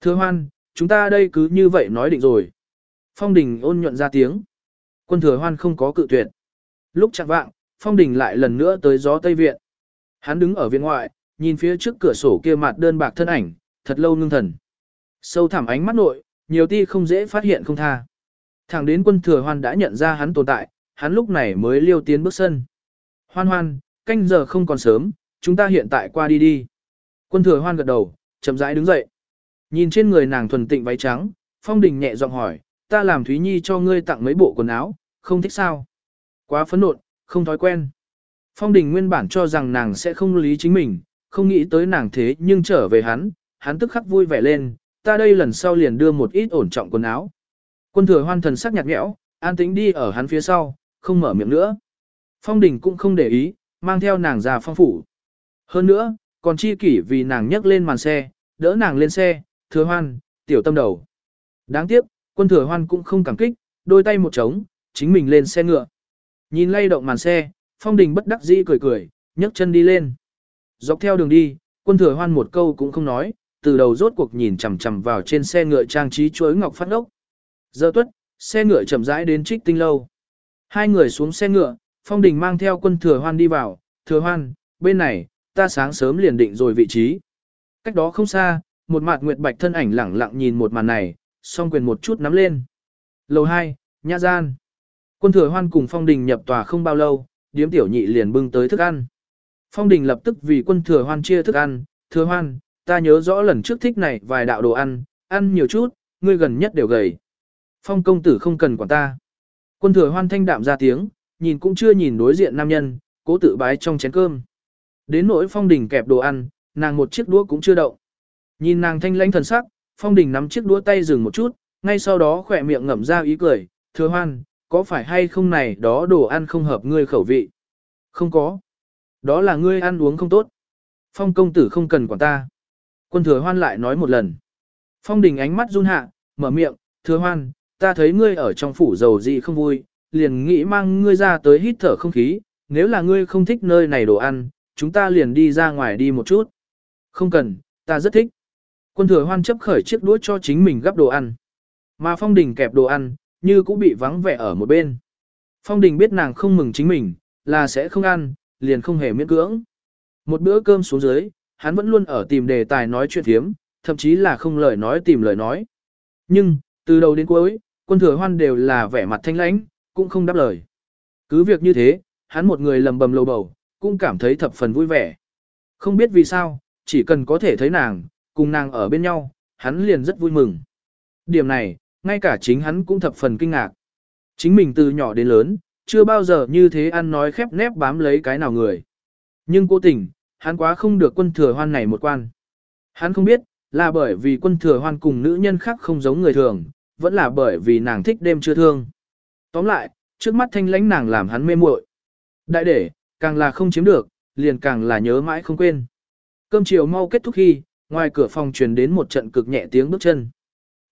Thừa hoan, chúng ta đây cứ như vậy nói định rồi. Phong đình ôn nhuận ra tiếng. Quân thừa hoan không có cự tuyệt. Lúc chẳng vạng, phong đình lại lần nữa tới gió Tây Viện. Hắn đứng ở viện ngoại, nhìn phía trước cửa sổ kia mặt đơn bạc thân ảnh, thật lâu ngưng thần. Sâu thẳm ánh mắt nội, nhiều ti không dễ phát hiện không tha. Thẳng đến quân thừa hoan đã nhận ra hắn tồn tại, hắn lúc này mới liêu tiến bước sân. Hoan hoan, canh giờ không còn sớm, chúng ta hiện tại qua đi đi. Quân thừa hoan gật đầu, chậm rãi đứng dậy. Nhìn trên người nàng thuần tịnh váy trắng, phong đình nhẹ giọng hỏi, ta làm Thúy Nhi cho ngươi tặng mấy bộ quần áo, không thích sao? Quá phấn nộn, không thói quen. Phong đình nguyên bản cho rằng nàng sẽ không lý chính mình, không nghĩ tới nàng thế nhưng trở về hắn, hắn tức khắc vui vẻ lên, ta đây lần sau liền đưa một ít ổn trọng quần áo. Quân thừa hoan thần sắc nhạt nhẽo, an tĩnh đi ở hắn phía sau, không mở miệng nữa. Phong đình cũng không để ý, mang theo nàng ra phong phủ. Hơn nữa, còn chi kỷ vì nàng nhấc lên màn xe, đỡ nàng lên xe, thừa hoan, tiểu tâm đầu. Đáng tiếc, quân thừa hoan cũng không cảm kích, đôi tay một trống, chính mình lên xe ngựa. Nhìn lay động màn xe, phong đình bất đắc dĩ cười cười, nhấc chân đi lên. Dọc theo đường đi, quân thừa hoan một câu cũng không nói, từ đầu rốt cuộc nhìn chằm chằm vào trên xe ngựa trang trí chuối ngọc phát ốc. Giờ tuất, xe ngựa chậm rãi đến trích tinh lâu. Hai người xuống xe ngựa, phong đình mang theo quân thừa hoan đi vào, thừa hoan, bên này, ta sáng sớm liền định rồi vị trí. Cách đó không xa, một mặt nguyệt bạch thân ảnh lẳng lặng nhìn một màn này, song quyền một chút nắm lên. Lầu 2, nhã gian. Quân thừa hoan cùng phong đình nhập tòa không bao lâu, điếm tiểu nhị liền bưng tới thức ăn. Phong đình lập tức vì quân thừa hoan chia thức ăn, thừa hoan, ta nhớ rõ lần trước thích này vài đạo đồ ăn, ăn nhiều chút, ngươi gần nhất đều gầy. Phong công tử không cần quản ta. Quân thừa hoan thanh đạm ra tiếng, nhìn cũng chưa nhìn đối diện nam nhân, cố tự bái trong chén cơm. Đến nỗi phong đình kẹp đồ ăn, nàng một chiếc đũa cũng chưa động. Nhìn nàng thanh lãnh thần sắc, phong đình nắm chiếc đũa tay dừng một chút, ngay sau đó khỏe miệng ngậm ra ý cười, thừa hoan, có phải hay không này đó đồ ăn không hợp ngươi khẩu vị? Không có. Đó là ngươi ăn uống không tốt. Phong công tử không cần quản ta. Quân thừa hoan lại nói một lần. Phong đình ánh mắt run hạ, mở miệng, thừa hoan, ta thấy ngươi ở trong phủ giàu gì không vui, liền nghĩ mang ngươi ra tới hít thở không khí, nếu là ngươi không thích nơi này đồ ăn, chúng ta liền đi ra ngoài đi một chút. Không cần, ta rất thích. Quân thừa hoan chấp khởi chiếc đũa cho chính mình gắp đồ ăn. Mà phong đình kẹp đồ ăn, như cũng bị vắng vẻ ở một bên. Phong đình biết nàng không mừng chính mình, là sẽ không ăn, liền không hề miễn cưỡng. Một bữa cơm xuống dưới, hắn vẫn luôn ở tìm đề tài nói chuyện thiếm, thậm chí là không lời nói tìm lời nói. Nhưng, từ đầu đến cuối, quân thừa hoan đều là vẻ mặt thanh lãnh, cũng không đáp lời. Cứ việc như thế, hắn một người lầm bầm lầu bầu, cũng cảm thấy thập phần vui vẻ. Không biết vì sao, chỉ cần có thể thấy nàng, cùng nàng ở bên nhau, hắn liền rất vui mừng. Điểm này, ngay cả chính hắn cũng thập phần kinh ngạc. Chính mình từ nhỏ đến lớn, chưa bao giờ như thế ăn nói khép nép bám lấy cái nào người. Nhưng cố tình, hắn quá không được quân thừa hoan này một quan. Hắn không biết, là bởi vì quân thừa hoan cùng nữ nhân khác không giống người thường, vẫn là bởi vì nàng thích đêm chưa thương. Tóm lại, trước mắt thanh lãnh nàng làm hắn mê muội. Đại để, càng là không chiếm được, liền càng là nhớ mãi không quên. Cơm chiều mau kết thúc khi, ngoài cửa phòng truyền đến một trận cực nhẹ tiếng bước chân.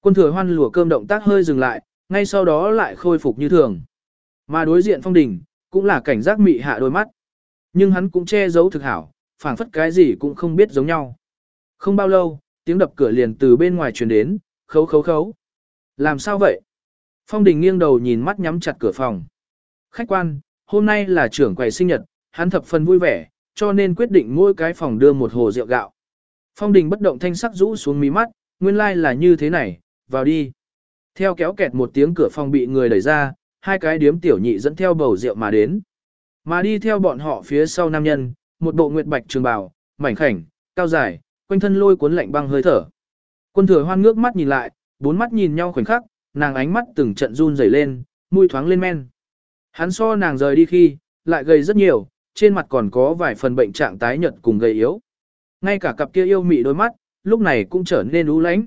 Quân thừa hoan lùa cơm động tác hơi dừng lại, ngay sau đó lại khôi phục như thường. Mà đối diện phong đình, cũng là cảnh giác mị hạ đôi mắt. Nhưng hắn cũng che giấu thực hảo, phảng phất cái gì cũng không biết giống nhau. Không bao lâu, tiếng đập cửa liền từ bên ngoài truyền đến, khấu khấu khấu. Làm sao vậy? Phong Đình nghiêng đầu nhìn mắt nhắm chặt cửa phòng. Khách quan, hôm nay là trưởng quầy sinh nhật, hắn thập phần vui vẻ, cho nên quyết định mỗi cái phòng đưa một hồ rượu gạo. Phong Đình bất động thanh sắc rũ xuống mí mắt, nguyên lai like là như thế này, vào đi. Theo kéo kẹt một tiếng cửa phòng bị người đẩy ra, hai cái điếm tiểu nhị dẫn theo bầu rượu mà đến. Mà đi theo bọn họ phía sau nam nhân, một bộ nguyệt bạch trường bào, mảnh khảnh, cao dài, quanh thân lôi cuốn lạnh băng hơi thở. Quân thừa hoan ngước mắt nhìn lại, bốn mắt nhìn nhau khoảnh khắc, nàng ánh mắt từng trận run rẩy lên, mũi thoáng lên men. Hắn so nàng rời đi khi, lại gầy rất nhiều, trên mặt còn có vài phần bệnh trạng tái nhợt cùng gầy yếu. Ngay cả cặp kia yêu mị đôi mắt, lúc này cũng trở nên u lãnh.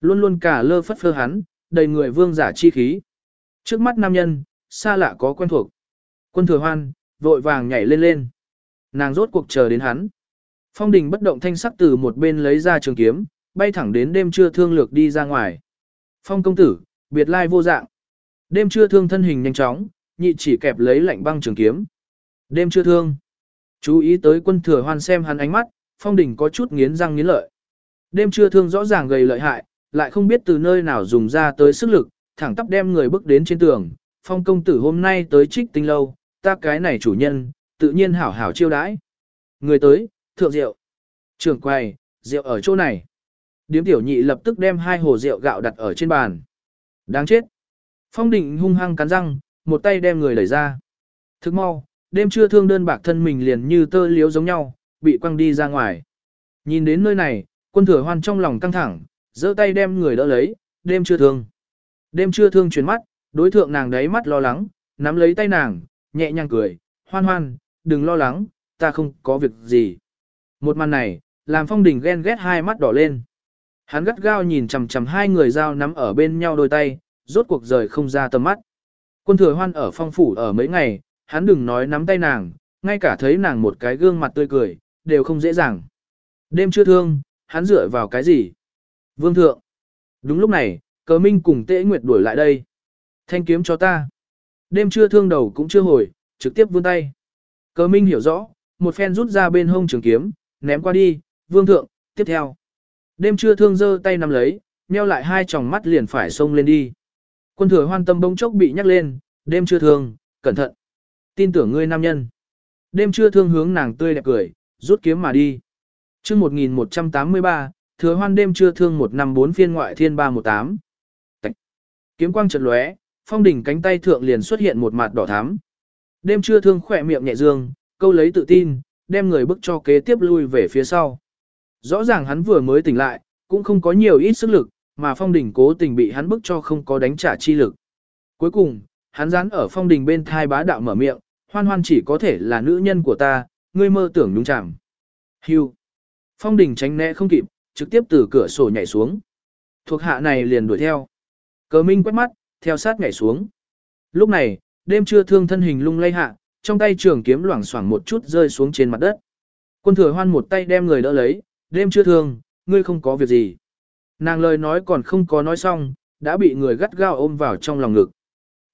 Luôn luôn cả lơ phất phơ hắn, đầy người vương giả chi khí. Trước mắt nam nhân, xa lạ có quen thuộc. Quân thừa hoan, vội vàng nhảy lên lên. Nàng rốt cuộc chờ đến hắn. Phong đình bất động thanh sắc từ một bên lấy ra trường kiếm, bay thẳng đến đêm trưa thương lược đi ra ngoài. Phong công tử, biệt lai vô dạng. Đêm trưa thương thân hình nhanh chóng, nhị chỉ kẹp lấy lạnh băng trường kiếm. Đêm trưa thương. Chú ý tới quân thừa hoan xem hắn ánh mắt, phong đình có chút nghiến răng nghiến lợi. Đêm trưa thương rõ ràng gầy lợi hại, lại không biết từ nơi nào dùng ra tới sức lực, thẳng tắp đem người bước đến trên tường. Phong công tử hôm nay tới trích tinh lâu, ta cái này chủ nhân, tự nhiên hảo hảo chiêu đãi. Người tới, thượng rượu. Trưởng quầy, rượu ở chỗ này. Điếm tiểu nhị lập tức đem hai hồ rượu gạo đặt ở trên bàn. Đáng chết. Phong định hung hăng cắn răng, một tay đem người đẩy ra. Thức mau, đêm trưa thương đơn bạc thân mình liền như tơ liếu giống nhau, bị quăng đi ra ngoài. Nhìn đến nơi này, quân thừa hoan trong lòng căng thẳng, giơ tay đem người đỡ lấy, đêm trưa thương. Đêm trưa thương chuyển mắt, đối thượng nàng đấy mắt lo lắng, nắm lấy tay nàng, nhẹ nhàng cười, hoan hoan, đừng lo lắng, ta không có việc gì. Một màn này, làm phong đình ghen ghét hai mắt đỏ lên. Hắn gắt gao nhìn chằm chằm hai người dao nắm ở bên nhau đôi tay, rốt cuộc rời không ra tầm mắt. Quân thừa hoan ở phong phủ ở mấy ngày, hắn đừng nói nắm tay nàng, ngay cả thấy nàng một cái gương mặt tươi cười, đều không dễ dàng. Đêm chưa thương, hắn dựa vào cái gì? Vương thượng. Đúng lúc này, cờ minh cùng tễ nguyệt đuổi lại đây. Thanh kiếm cho ta. Đêm chưa thương đầu cũng chưa hồi, trực tiếp vươn tay. Cờ minh hiểu rõ, một phen rút ra bên hông trường kiếm, ném qua đi, vương thượng, tiếp theo. Đêm Trưa thương giơ tay nắm lấy, nheo lại hai tròng mắt liền phải xông lên đi. Quân thừa hoan tâm bỗng chốc bị nhắc lên, đêm Trưa thương, cẩn thận. Tin tưởng ngươi nam nhân. Đêm Trưa thương hướng nàng tươi đẹp cười, rút kiếm mà đi. chương 1183, thừa hoan đêm Trưa thương một năm bốn phiên ngoại thiên 318. Tạch. Kiếm quang chợt lóe, phong đỉnh cánh tay thượng liền xuất hiện một mặt đỏ thắm. Đêm trưa thương khỏe miệng nhẹ dương, câu lấy tự tin, đem người bức cho kế tiếp lui về phía sau. Rõ ràng hắn vừa mới tỉnh lại, cũng không có nhiều ít sức lực, mà phong đỉnh cố tình bị hắn bức cho không có đánh trả chi lực. Cuối cùng, hắn dán ở phong đỉnh bên thai bá đạo mở miệng, hoan hoan chỉ có thể là nữ nhân của ta, ngươi mơ tưởng nhúng chẳng. Hưu. Phong đỉnh tránh né không kịp, trực tiếp từ cửa sổ nhảy xuống. Thuộc hạ này liền đuổi theo. Cờ minh quét mắt, theo sát nhảy xuống. Lúc này, đêm trưa thương thân hình lung lay hạ, trong tay trường kiếm loảng xoảng một chút rơi xuống trên mặt đất. Quân thừa hoan một tay đem người đỡ lấy, đêm Trưa thương, ngươi không có việc gì. Nàng lời nói còn không có nói xong, đã bị người gắt gao ôm vào trong lòng ngực.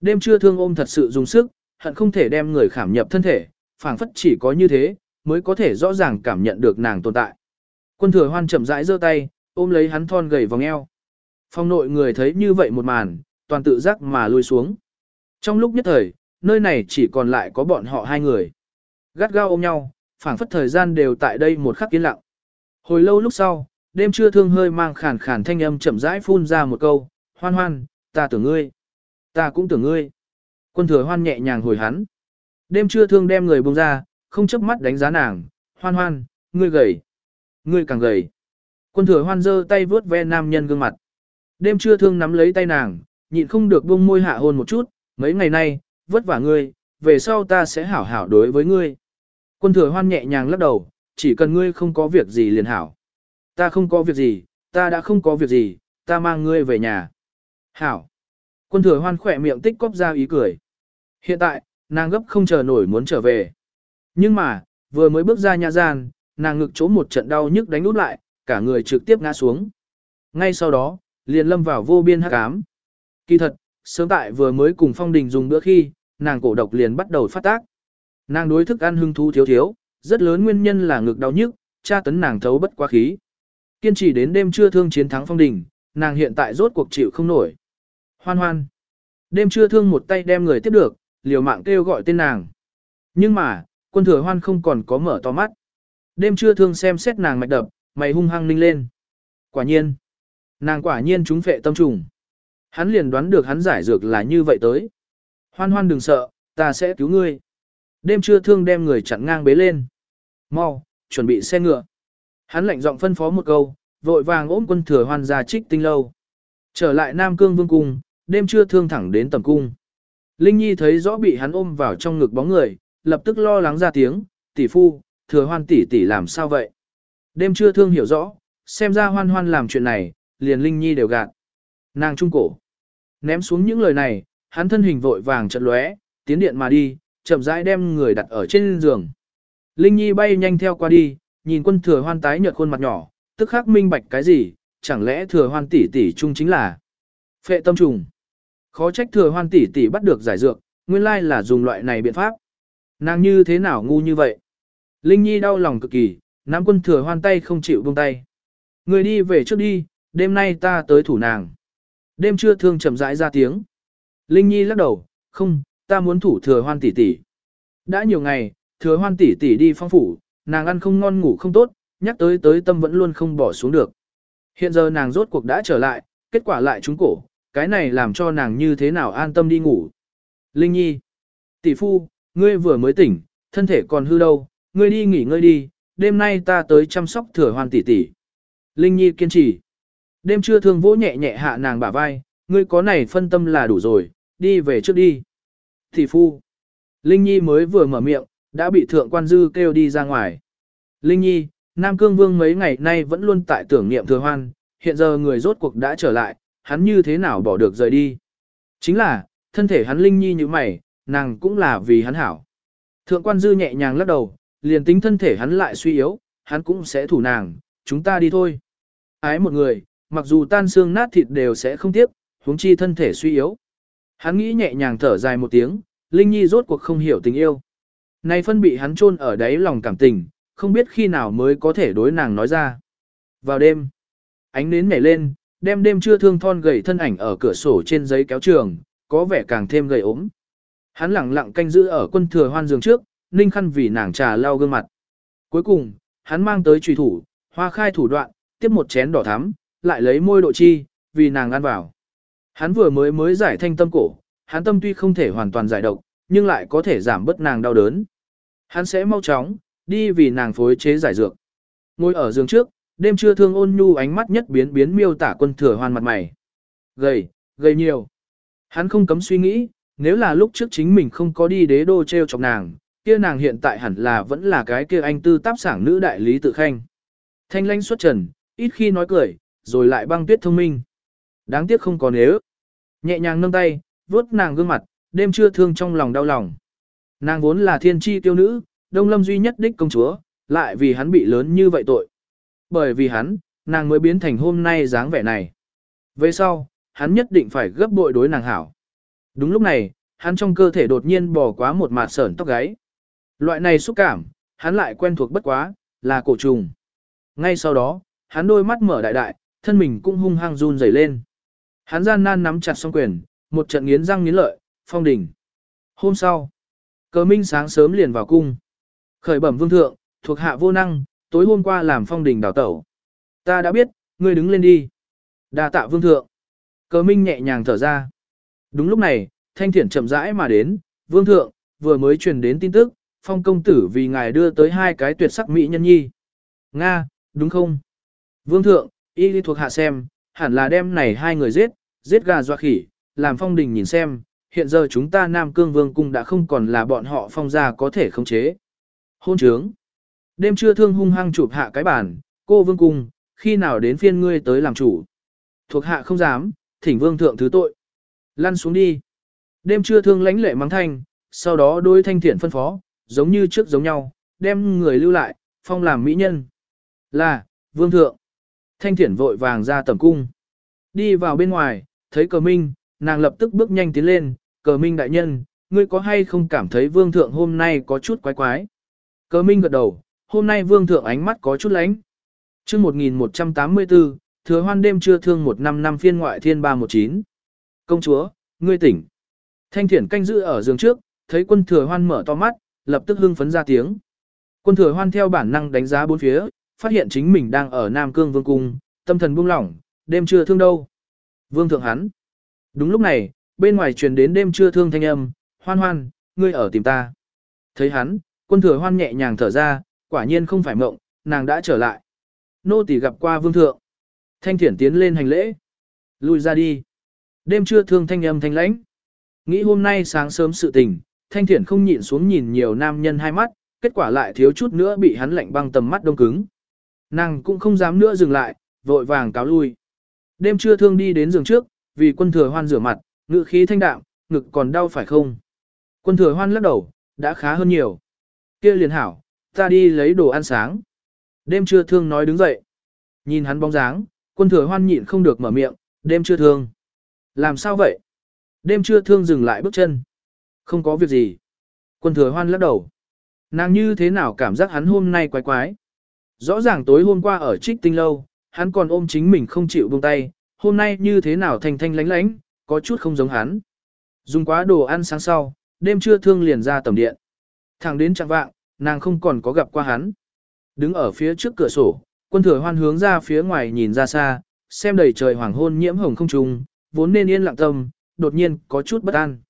Đêm Trưa thương ôm thật sự dùng sức, hận không thể đem người khảm nhập thân thể, phảng phất chỉ có như thế, mới có thể rõ ràng cảm nhận được nàng tồn tại. Quân thừa hoan chậm rãi giơ tay, ôm lấy hắn thon gầy vòng eo. Phong nội người thấy như vậy một màn, toàn tự giác mà lui xuống. Trong lúc nhất thời, nơi này chỉ còn lại có bọn họ hai người. Gắt gao ôm nhau, phảng phất thời gian đều tại đây một khắc yên lặng. Hồi lâu lúc sau, đêm trưa thương hơi mang khàn khàn thanh âm chậm rãi phun ra một câu, hoan hoan, ta tưởng ngươi. Ta cũng tưởng ngươi. Quân thừa hoan nhẹ nhàng hồi hắn. Đêm trưa thương đem người buông ra, không chớp mắt đánh giá nàng, hoan hoan, ngươi gầy. Ngươi càng gầy. Quân thừa hoan giơ tay vướt ve nam nhân gương mặt. Đêm trưa thương nắm lấy tay nàng, nhịn không được buông môi hạ hôn một chút, mấy ngày nay, vất vả ngươi, về sau ta sẽ hảo hảo đối với ngươi. Quân thừa hoan nhẹ nhàng lắc đầu, chỉ cần ngươi không có việc gì liền hảo. Ta không có việc gì, ta đã không có việc gì, ta mang ngươi về nhà. Hảo. Quân thừa hoan khỏe miệng tích cóp ra ý cười. Hiện tại, nàng gấp không chờ nổi muốn trở về. Nhưng mà, vừa mới bước ra nhà gian, nàng ngực chỗ một trận đau nhức đánh út lại, cả người trực tiếp ngã xuống. Ngay sau đó, liền lâm vào vô biên hắc ám. Kỳ thật, sớm tại vừa mới cùng phong đình dùng bữa khi, nàng cổ độc liền bắt đầu phát tác. Nàng đối thức ăn hưng thú thiếu thiếu, rất lớn nguyên nhân là ngực đau nhức, tra tấn nàng thấu bất quá khí. Kiên trì đến đêm trưa thương chiến thắng phong đình, nàng hiện tại rốt cuộc chịu không nổi. Hoan hoan. Đêm trưa thương một tay đem người tiếp được, liều mạng kêu gọi tên nàng. Nhưng mà, quân thừa hoan không còn có mở to mắt. Đêm trưa thương xem xét nàng mạch đập, mày hung hăng ninh lên. Quả nhiên. Nàng quả nhiên chúng phệ tâm trùng. Hắn liền đoán được hắn giải dược là như vậy tới. Hoan hoan đừng sợ, ta sẽ cứu ngươi. Đêm trưa thương đem người chặn ngang bế lên. Mau, chuẩn bị xe ngựa. Hắn lạnh giọng phân phó một câu, vội vàng ôm quân thừa hoan ra trích tinh lâu. Trở lại Nam Cương Vương Cung, đêm trưa thương thẳng đến tầm cung. Linh Nhi thấy rõ bị hắn ôm vào trong ngực bóng người, lập tức lo lắng ra tiếng, tỷ phu, thừa hoan tỷ tỷ làm sao vậy? Đêm trưa thương hiểu rõ, xem ra hoan hoan làm chuyện này, liền Linh Nhi đều gạt. Nàng trung cổ. Ném xuống những lời này, hắn thân hình vội vàng chợt lóe, tiến điện mà đi, chậm rãi đem người đặt ở trên giường. Linh Nhi bay nhanh theo qua đi, nhìn quân thừa hoan tái nhợt khuôn mặt nhỏ, tức khắc minh bạch cái gì, chẳng lẽ thừa hoan tỷ tỷ trung chính là phệ tâm trùng. Khó trách thừa hoan tỷ tỷ bắt được giải dược, nguyên lai là dùng loại này biện pháp. Nàng như thế nào ngu như vậy? Linh Nhi đau lòng cực kỳ, nắm quân thừa hoan tay không chịu buông tay. Người đi về trước đi, đêm nay ta tới thủ nàng. Đêm trưa thương chậm rãi ra tiếng. Linh Nhi lắc đầu, không, ta muốn thủ thừa hoan tỷ tỷ. Đã nhiều ngày, thừa hoan tỷ tỷ đi phong phủ, nàng ăn không ngon ngủ không tốt, nhắc tới tới tâm vẫn luôn không bỏ xuống được. Hiện giờ nàng rốt cuộc đã trở lại, kết quả lại trúng cổ, cái này làm cho nàng như thế nào an tâm đi ngủ. Linh Nhi, tỷ phu, ngươi vừa mới tỉnh, thân thể còn hư đâu, ngươi đi nghỉ ngơi đi, đêm nay ta tới chăm sóc thừa hoan tỷ tỷ. Linh Nhi kiên trì. Đêm trưa thương vỗ nhẹ nhẹ hạ nàng bả vai, ngươi có này phân tâm là đủ rồi, đi về trước đi. Thị phu. Linh Nhi mới vừa mở miệng, đã bị thượng quan dư kêu đi ra ngoài. Linh Nhi, Nam Cương Vương mấy ngày nay vẫn luôn tại tưởng niệm thừa hoan, hiện giờ người rốt cuộc đã trở lại, hắn như thế nào bỏ được rời đi. Chính là, thân thể hắn Linh Nhi như mày, nàng cũng là vì hắn hảo. Thượng quan dư nhẹ nhàng lắc đầu, liền tính thân thể hắn lại suy yếu, hắn cũng sẽ thủ nàng, chúng ta đi thôi. Ái một người, mặc dù tan xương nát thịt đều sẽ không tiếc, huống chi thân thể suy yếu. Hắn nghĩ nhẹ nhàng thở dài một tiếng, Linh Nhi rốt cuộc không hiểu tình yêu. Nay phân bị hắn chôn ở đáy lòng cảm tình, không biết khi nào mới có thể đối nàng nói ra. Vào đêm, ánh nến nhảy lên, đem đêm chưa thương thon gầy thân ảnh ở cửa sổ trên giấy kéo trường, có vẻ càng thêm gầy ốm. Hắn lặng lặng canh giữ ở quân thừa hoan giường trước, ninh khăn vì nàng trà lau gương mặt. Cuối cùng, hắn mang tới trùy thủ, hoa khai thủ đoạn, tiếp một chén đỏ thắm, lại lấy môi độ chi, vì nàng ăn vào. Hắn vừa mới mới giải thanh tâm cổ, hắn tâm tuy không thể hoàn toàn giải độc, nhưng lại có thể giảm bớt nàng đau đớn. Hắn sẽ mau chóng, đi vì nàng phối chế giải dược. Ngồi ở giường trước, đêm trưa thương ôn nhu ánh mắt nhất biến biến miêu tả quân thừa hoan mặt mày. Gầy, gầy nhiều. Hắn không cấm suy nghĩ, nếu là lúc trước chính mình không có đi đế đô treo chọc nàng, kia nàng hiện tại hẳn là vẫn là cái kia anh tư táp sảng nữ đại lý tự khanh. Thanh lãnh xuất trần, ít khi nói cười, rồi lại băng tuyết thông minh. Đáng tiếc không có nếu. Nhẹ nhàng nâng tay, vuốt nàng gương mặt, đêm trưa thương trong lòng đau lòng. Nàng vốn là thiên tri tiêu nữ, đông lâm duy nhất đích công chúa, lại vì hắn bị lớn như vậy tội. Bởi vì hắn, nàng mới biến thành hôm nay dáng vẻ này. Về sau, hắn nhất định phải gấp bội đối nàng hảo. Đúng lúc này, hắn trong cơ thể đột nhiên bò quá một mạt sởn tóc gáy. Loại này xúc cảm, hắn lại quen thuộc bất quá, là cổ trùng. Ngay sau đó, hắn đôi mắt mở đại đại, thân mình cũng hung hăng run rẩy lên. Hắn gian nan nắm chặt song quyền, một trận nghiến răng nghiến lợi, phong đỉnh. Hôm sau, cờ minh sáng sớm liền vào cung. Khởi bẩm vương thượng, thuộc hạ vô năng, tối hôm qua làm phong đỉnh đào tẩu. Ta đã biết, ngươi đứng lên đi. đa tạ vương thượng. Cờ minh nhẹ nhàng thở ra. Đúng lúc này, thanh thiển chậm rãi mà đến, vương thượng, vừa mới truyền đến tin tức, phong công tử vì ngài đưa tới hai cái tuyệt sắc mỹ nhân nhi. Nga, đúng không? Vương thượng, y đi thuộc hạ xem, hẳn là đem này hai người giết, giết gà doa khỉ, làm phong đình nhìn xem, hiện giờ chúng ta Nam Cương Vương Cung đã không còn là bọn họ phong gia có thể khống chế. Hôn trướng. Đêm trưa thương hung hăng chụp hạ cái bản. cô Vương Cung, khi nào đến phiên ngươi tới làm chủ. Thuộc hạ không dám, thỉnh Vương Thượng thứ tội. Lăn xuống đi. Đêm trưa thương lãnh lệ mắng thanh, sau đó đôi thanh thiện phân phó, giống như trước giống nhau, đem người lưu lại, phong làm mỹ nhân. Là, Vương Thượng. Thanh thiển vội vàng ra tầm cung. Đi vào bên ngoài, thấy cờ minh, nàng lập tức bước nhanh tiến lên, cờ minh đại nhân, ngươi có hay không cảm thấy vương thượng hôm nay có chút quái quái. Cờ minh gật đầu, hôm nay vương thượng ánh mắt có chút lánh. chương 1184, thừa hoan đêm trưa thương một năm năm phiên ngoại thiên 319. Công chúa, ngươi tỉnh. Thanh thiển canh giữ ở giường trước, thấy quân thừa hoan mở to mắt, lập tức hưng phấn ra tiếng. Quân thừa hoan theo bản năng đánh giá bốn phía, phát hiện chính mình đang ở Nam Cương Vương Cung, tâm thần buông lỏng, đêm chưa thương đâu. Vương thượng hắn. Đúng lúc này, bên ngoài truyền đến đêm chưa thương thanh âm, hoan hoan, ngươi ở tìm ta. Thấy hắn, quân thừa hoan nhẹ nhàng thở ra, quả nhiên không phải mộng, nàng đã trở lại. Nô tỳ gặp qua vương thượng. Thanh thiển tiến lên hành lễ. Lui ra đi. Đêm chưa thương thanh âm thanh lãnh. Nghĩ hôm nay sáng sớm sự tình, thanh thiển không nhịn xuống nhìn nhiều nam nhân hai mắt, kết quả lại thiếu chút nữa bị hắn lạnh băng tầm mắt đông cứng. Nàng cũng không dám nữa dừng lại, vội vàng cáo lui. Đêm trưa thương đi đến giường trước, vì quân thừa hoan rửa mặt, ngự khí thanh đạm, ngực còn đau phải không? Quân thừa hoan lắc đầu, đã khá hơn nhiều. kia liền hảo, ta đi lấy đồ ăn sáng. Đêm trưa thương nói đứng dậy. Nhìn hắn bóng dáng, quân thừa hoan nhịn không được mở miệng, đêm trưa thương. Làm sao vậy? Đêm trưa thương dừng lại bước chân. Không có việc gì. Quân thừa hoan lắc đầu. Nàng như thế nào cảm giác hắn hôm nay quái quái. Rõ ràng tối hôm qua ở trích tinh lâu, hắn còn ôm chính mình không chịu buông tay, hôm nay như thế nào thanh thanh lánh lánh, có chút không giống hắn. Dùng quá đồ ăn sáng sau, đêm trưa thương liền ra tầm điện. Thẳng đến trạng vạng, nàng không còn có gặp qua hắn. Đứng ở phía trước cửa sổ, quân thừa hoan hướng ra phía ngoài nhìn ra xa, xem đầy trời hoàng hôn nhiễm hồng không trùng, vốn nên yên lặng tâm, đột nhiên có chút bất an.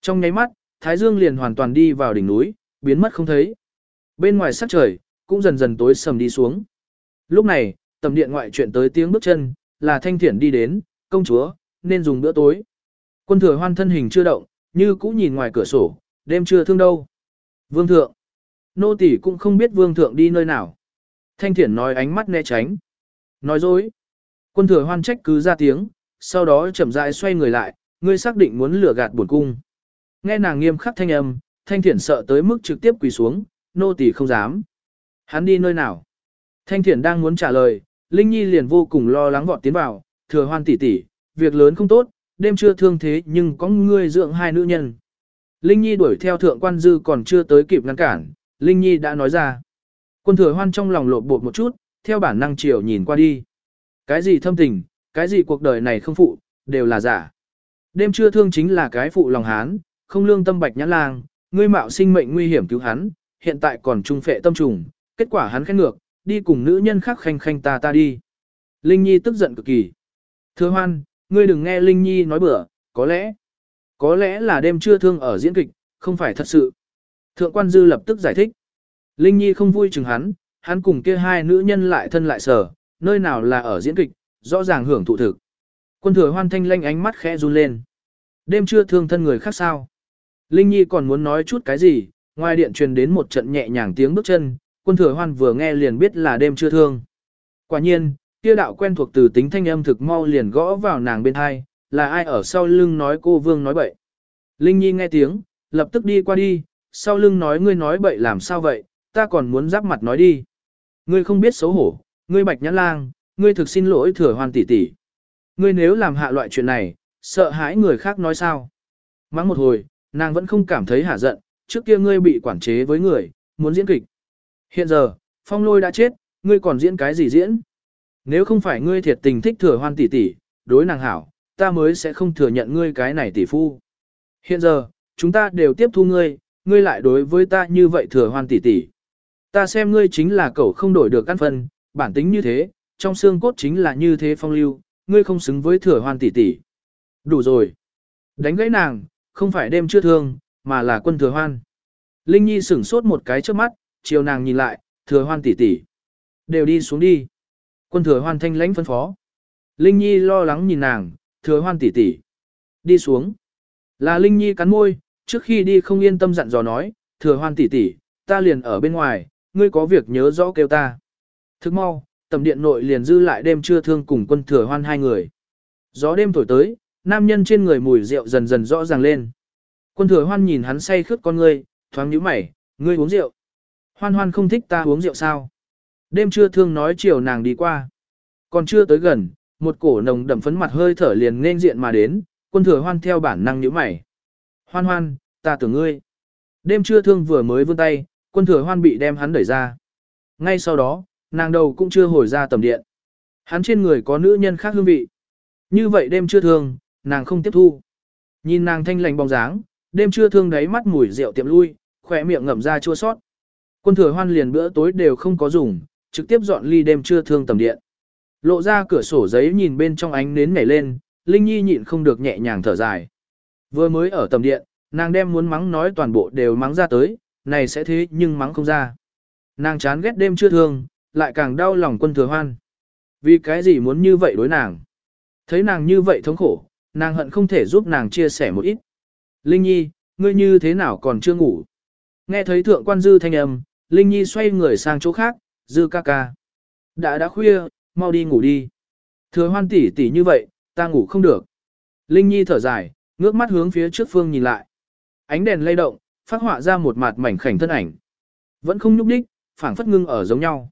Trong nháy mắt, Thái Dương liền hoàn toàn đi vào đỉnh núi, biến mất không thấy. Bên ngoài sắc trời, cũng dần dần tối sầm đi xuống. Lúc này, tầm điện ngoại chuyện tới tiếng bước chân, là thanh thiển đi đến, công chúa, nên dùng bữa tối. Quân thừa hoan thân hình chưa động, như cũ nhìn ngoài cửa sổ, đêm chưa thương đâu. Vương thượng. Nô tỷ cũng không biết vương thượng đi nơi nào. Thanh thiển nói ánh mắt né tránh. Nói dối. Quân thừa hoan trách cứ ra tiếng, sau đó chậm rãi xoay người lại, ngươi xác định muốn lừa gạt buồn cung. Nghe nàng nghiêm khắc thanh âm, thanh thiển sợ tới mức trực tiếp quỳ xuống, nô tỳ không dám. Hắn đi nơi nào? Thanh thiển đang muốn trả lời, Linh Nhi liền vô cùng lo lắng vọt tiến vào, thừa hoan tỷ tỷ, việc lớn không tốt, đêm chưa thương thế nhưng có ngươi dưỡng hai nữ nhân. Linh Nhi đuổi theo thượng quan dư còn chưa tới kịp ngăn cản, Linh Nhi đã nói ra. Quân thừa hoan trong lòng lộn bột một chút, theo bản năng chiều nhìn qua đi. Cái gì thâm tình, cái gì cuộc đời này không phụ, đều là giả. Đêm chưa thương chính là cái phụ lòng hán, không lương tâm bạch nhãn lang, ngươi mạo sinh mệnh nguy hiểm cứu hắn, hiện tại còn trung phệ tâm trùng, kết quả hắn khen ngược, đi cùng nữ nhân khác khanh khanh ta ta đi. Linh Nhi tức giận cực kỳ. Thưa hoan, ngươi đừng nghe Linh Nhi nói bừa, có lẽ, có lẽ là đêm trưa thương ở diễn kịch, không phải thật sự. Thượng quan dư lập tức giải thích. Linh Nhi không vui chừng hắn, hắn cùng kia hai nữ nhân lại thân lại sở, nơi nào là ở diễn kịch, rõ ràng hưởng thụ thực. Quân thừa hoan thanh lanh ánh mắt khẽ run lên. Đêm trưa thương thân người khác sao. Linh Nhi còn muốn nói chút cái gì, ngoài điện truyền đến một trận nhẹ nhàng tiếng bước chân, quân thừa hoan vừa nghe liền biết là đêm chưa thương. Quả nhiên, kia đạo quen thuộc từ tính thanh âm thực mau liền gõ vào nàng bên hai, là ai ở sau lưng nói cô vương nói bậy. Linh Nhi nghe tiếng, lập tức đi qua đi, sau lưng nói ngươi nói bậy làm sao vậy, ta còn muốn giáp mặt nói đi. Ngươi không biết xấu hổ, ngươi bạch nhãn lang, ngươi thực xin lỗi thừa hoan tỷ tỷ. Ngươi nếu làm hạ loại chuyện này, sợ hãi người khác nói sao. Mắng một hồi, nàng vẫn không cảm thấy hả giận, trước kia ngươi bị quản chế với người, muốn diễn kịch. Hiện giờ, phong lôi đã chết, ngươi còn diễn cái gì diễn? Nếu không phải ngươi thiệt tình thích thừa hoan tỷ tỷ, đối nàng hảo, ta mới sẽ không thừa nhận ngươi cái này tỷ phu. Hiện giờ, chúng ta đều tiếp thu ngươi, ngươi lại đối với ta như vậy thừa hoan tỷ tỷ. Ta xem ngươi chính là cậu không đổi được căn phân, bản tính như thế, trong xương cốt chính là như thế phong lưu, ngươi không xứng với thừa hoan tỷ tỷ. Đủ rồi. Đánh gãy nàng, không phải đêm chưa thương, mà là quân thừa hoan. Linh Nhi sửng sốt một cái trước mắt, chiều nàng nhìn lại, thừa hoan tỷ tỷ. Đều đi xuống đi. Quân thừa hoan thanh lãnh phân phó. Linh Nhi lo lắng nhìn nàng, thừa hoan tỷ tỷ. Đi xuống. Là Linh Nhi cắn môi, trước khi đi không yên tâm dặn dò nói, thừa hoan tỷ tỷ, ta liền ở bên ngoài, ngươi có việc nhớ rõ kêu ta. Thức mau, tầm điện nội liền dư lại đêm trưa thương cùng quân thừa hoan hai người. Gió đêm thổi tới, nam nhân trên người mùi rượu dần dần rõ ràng lên. Quân thừa hoan nhìn hắn say khướt con ngươi, thoáng nhíu mày, ngươi uống rượu. Hoan hoan không thích ta uống rượu sao? Đêm trưa thương nói chiều nàng đi qua. Còn chưa tới gần, một cổ nồng đậm phấn mặt hơi thở liền nên diện mà đến, quân thừa hoan theo bản năng nhíu mày. Hoan hoan, ta tưởng ngươi. Đêm trưa thương vừa mới vươn tay, quân thừa hoan bị đem hắn đẩy ra. Ngay sau đó, nàng đầu cũng chưa hồi ra tầm điện. Hắn trên người có nữ nhân khác hương vị. Như vậy đêm chưa thương, nàng không tiếp thu. Nhìn nàng thanh lành bóng dáng, đêm trưa thương đáy mắt mùi rượu tiệm lui, khỏe miệng ngậm ra chua sót. Quân thừa hoan liền bữa tối đều không có dùng, trực tiếp dọn ly đêm trưa thương tầm điện. Lộ ra cửa sổ giấy nhìn bên trong ánh nến nhảy lên, Linh Nhi nhịn không được nhẹ nhàng thở dài. Vừa mới ở tầm điện, nàng đem muốn mắng nói toàn bộ đều mắng ra tới, này sẽ thế nhưng mắng không ra. Nàng chán ghét đêm chưa thương, lại càng đau lòng quân thừa hoan. Vì cái gì muốn như vậy đối nàng? Thấy nàng như vậy thống khổ, nàng hận không thể giúp nàng chia sẻ một ít. Linh Nhi, ngươi như thế nào còn chưa ngủ? Nghe thấy thượng quan dư thanh âm, Linh Nhi xoay người sang chỗ khác, dư ca ca. Đã đã khuya, mau đi ngủ đi. Thừa hoan tỷ tỷ như vậy, ta ngủ không được. Linh Nhi thở dài, ngước mắt hướng phía trước phương nhìn lại. Ánh đèn lay động, phát họa ra một mặt mảnh khảnh thân ảnh. Vẫn không nhúc đích, phảng phất ngưng ở giống nhau.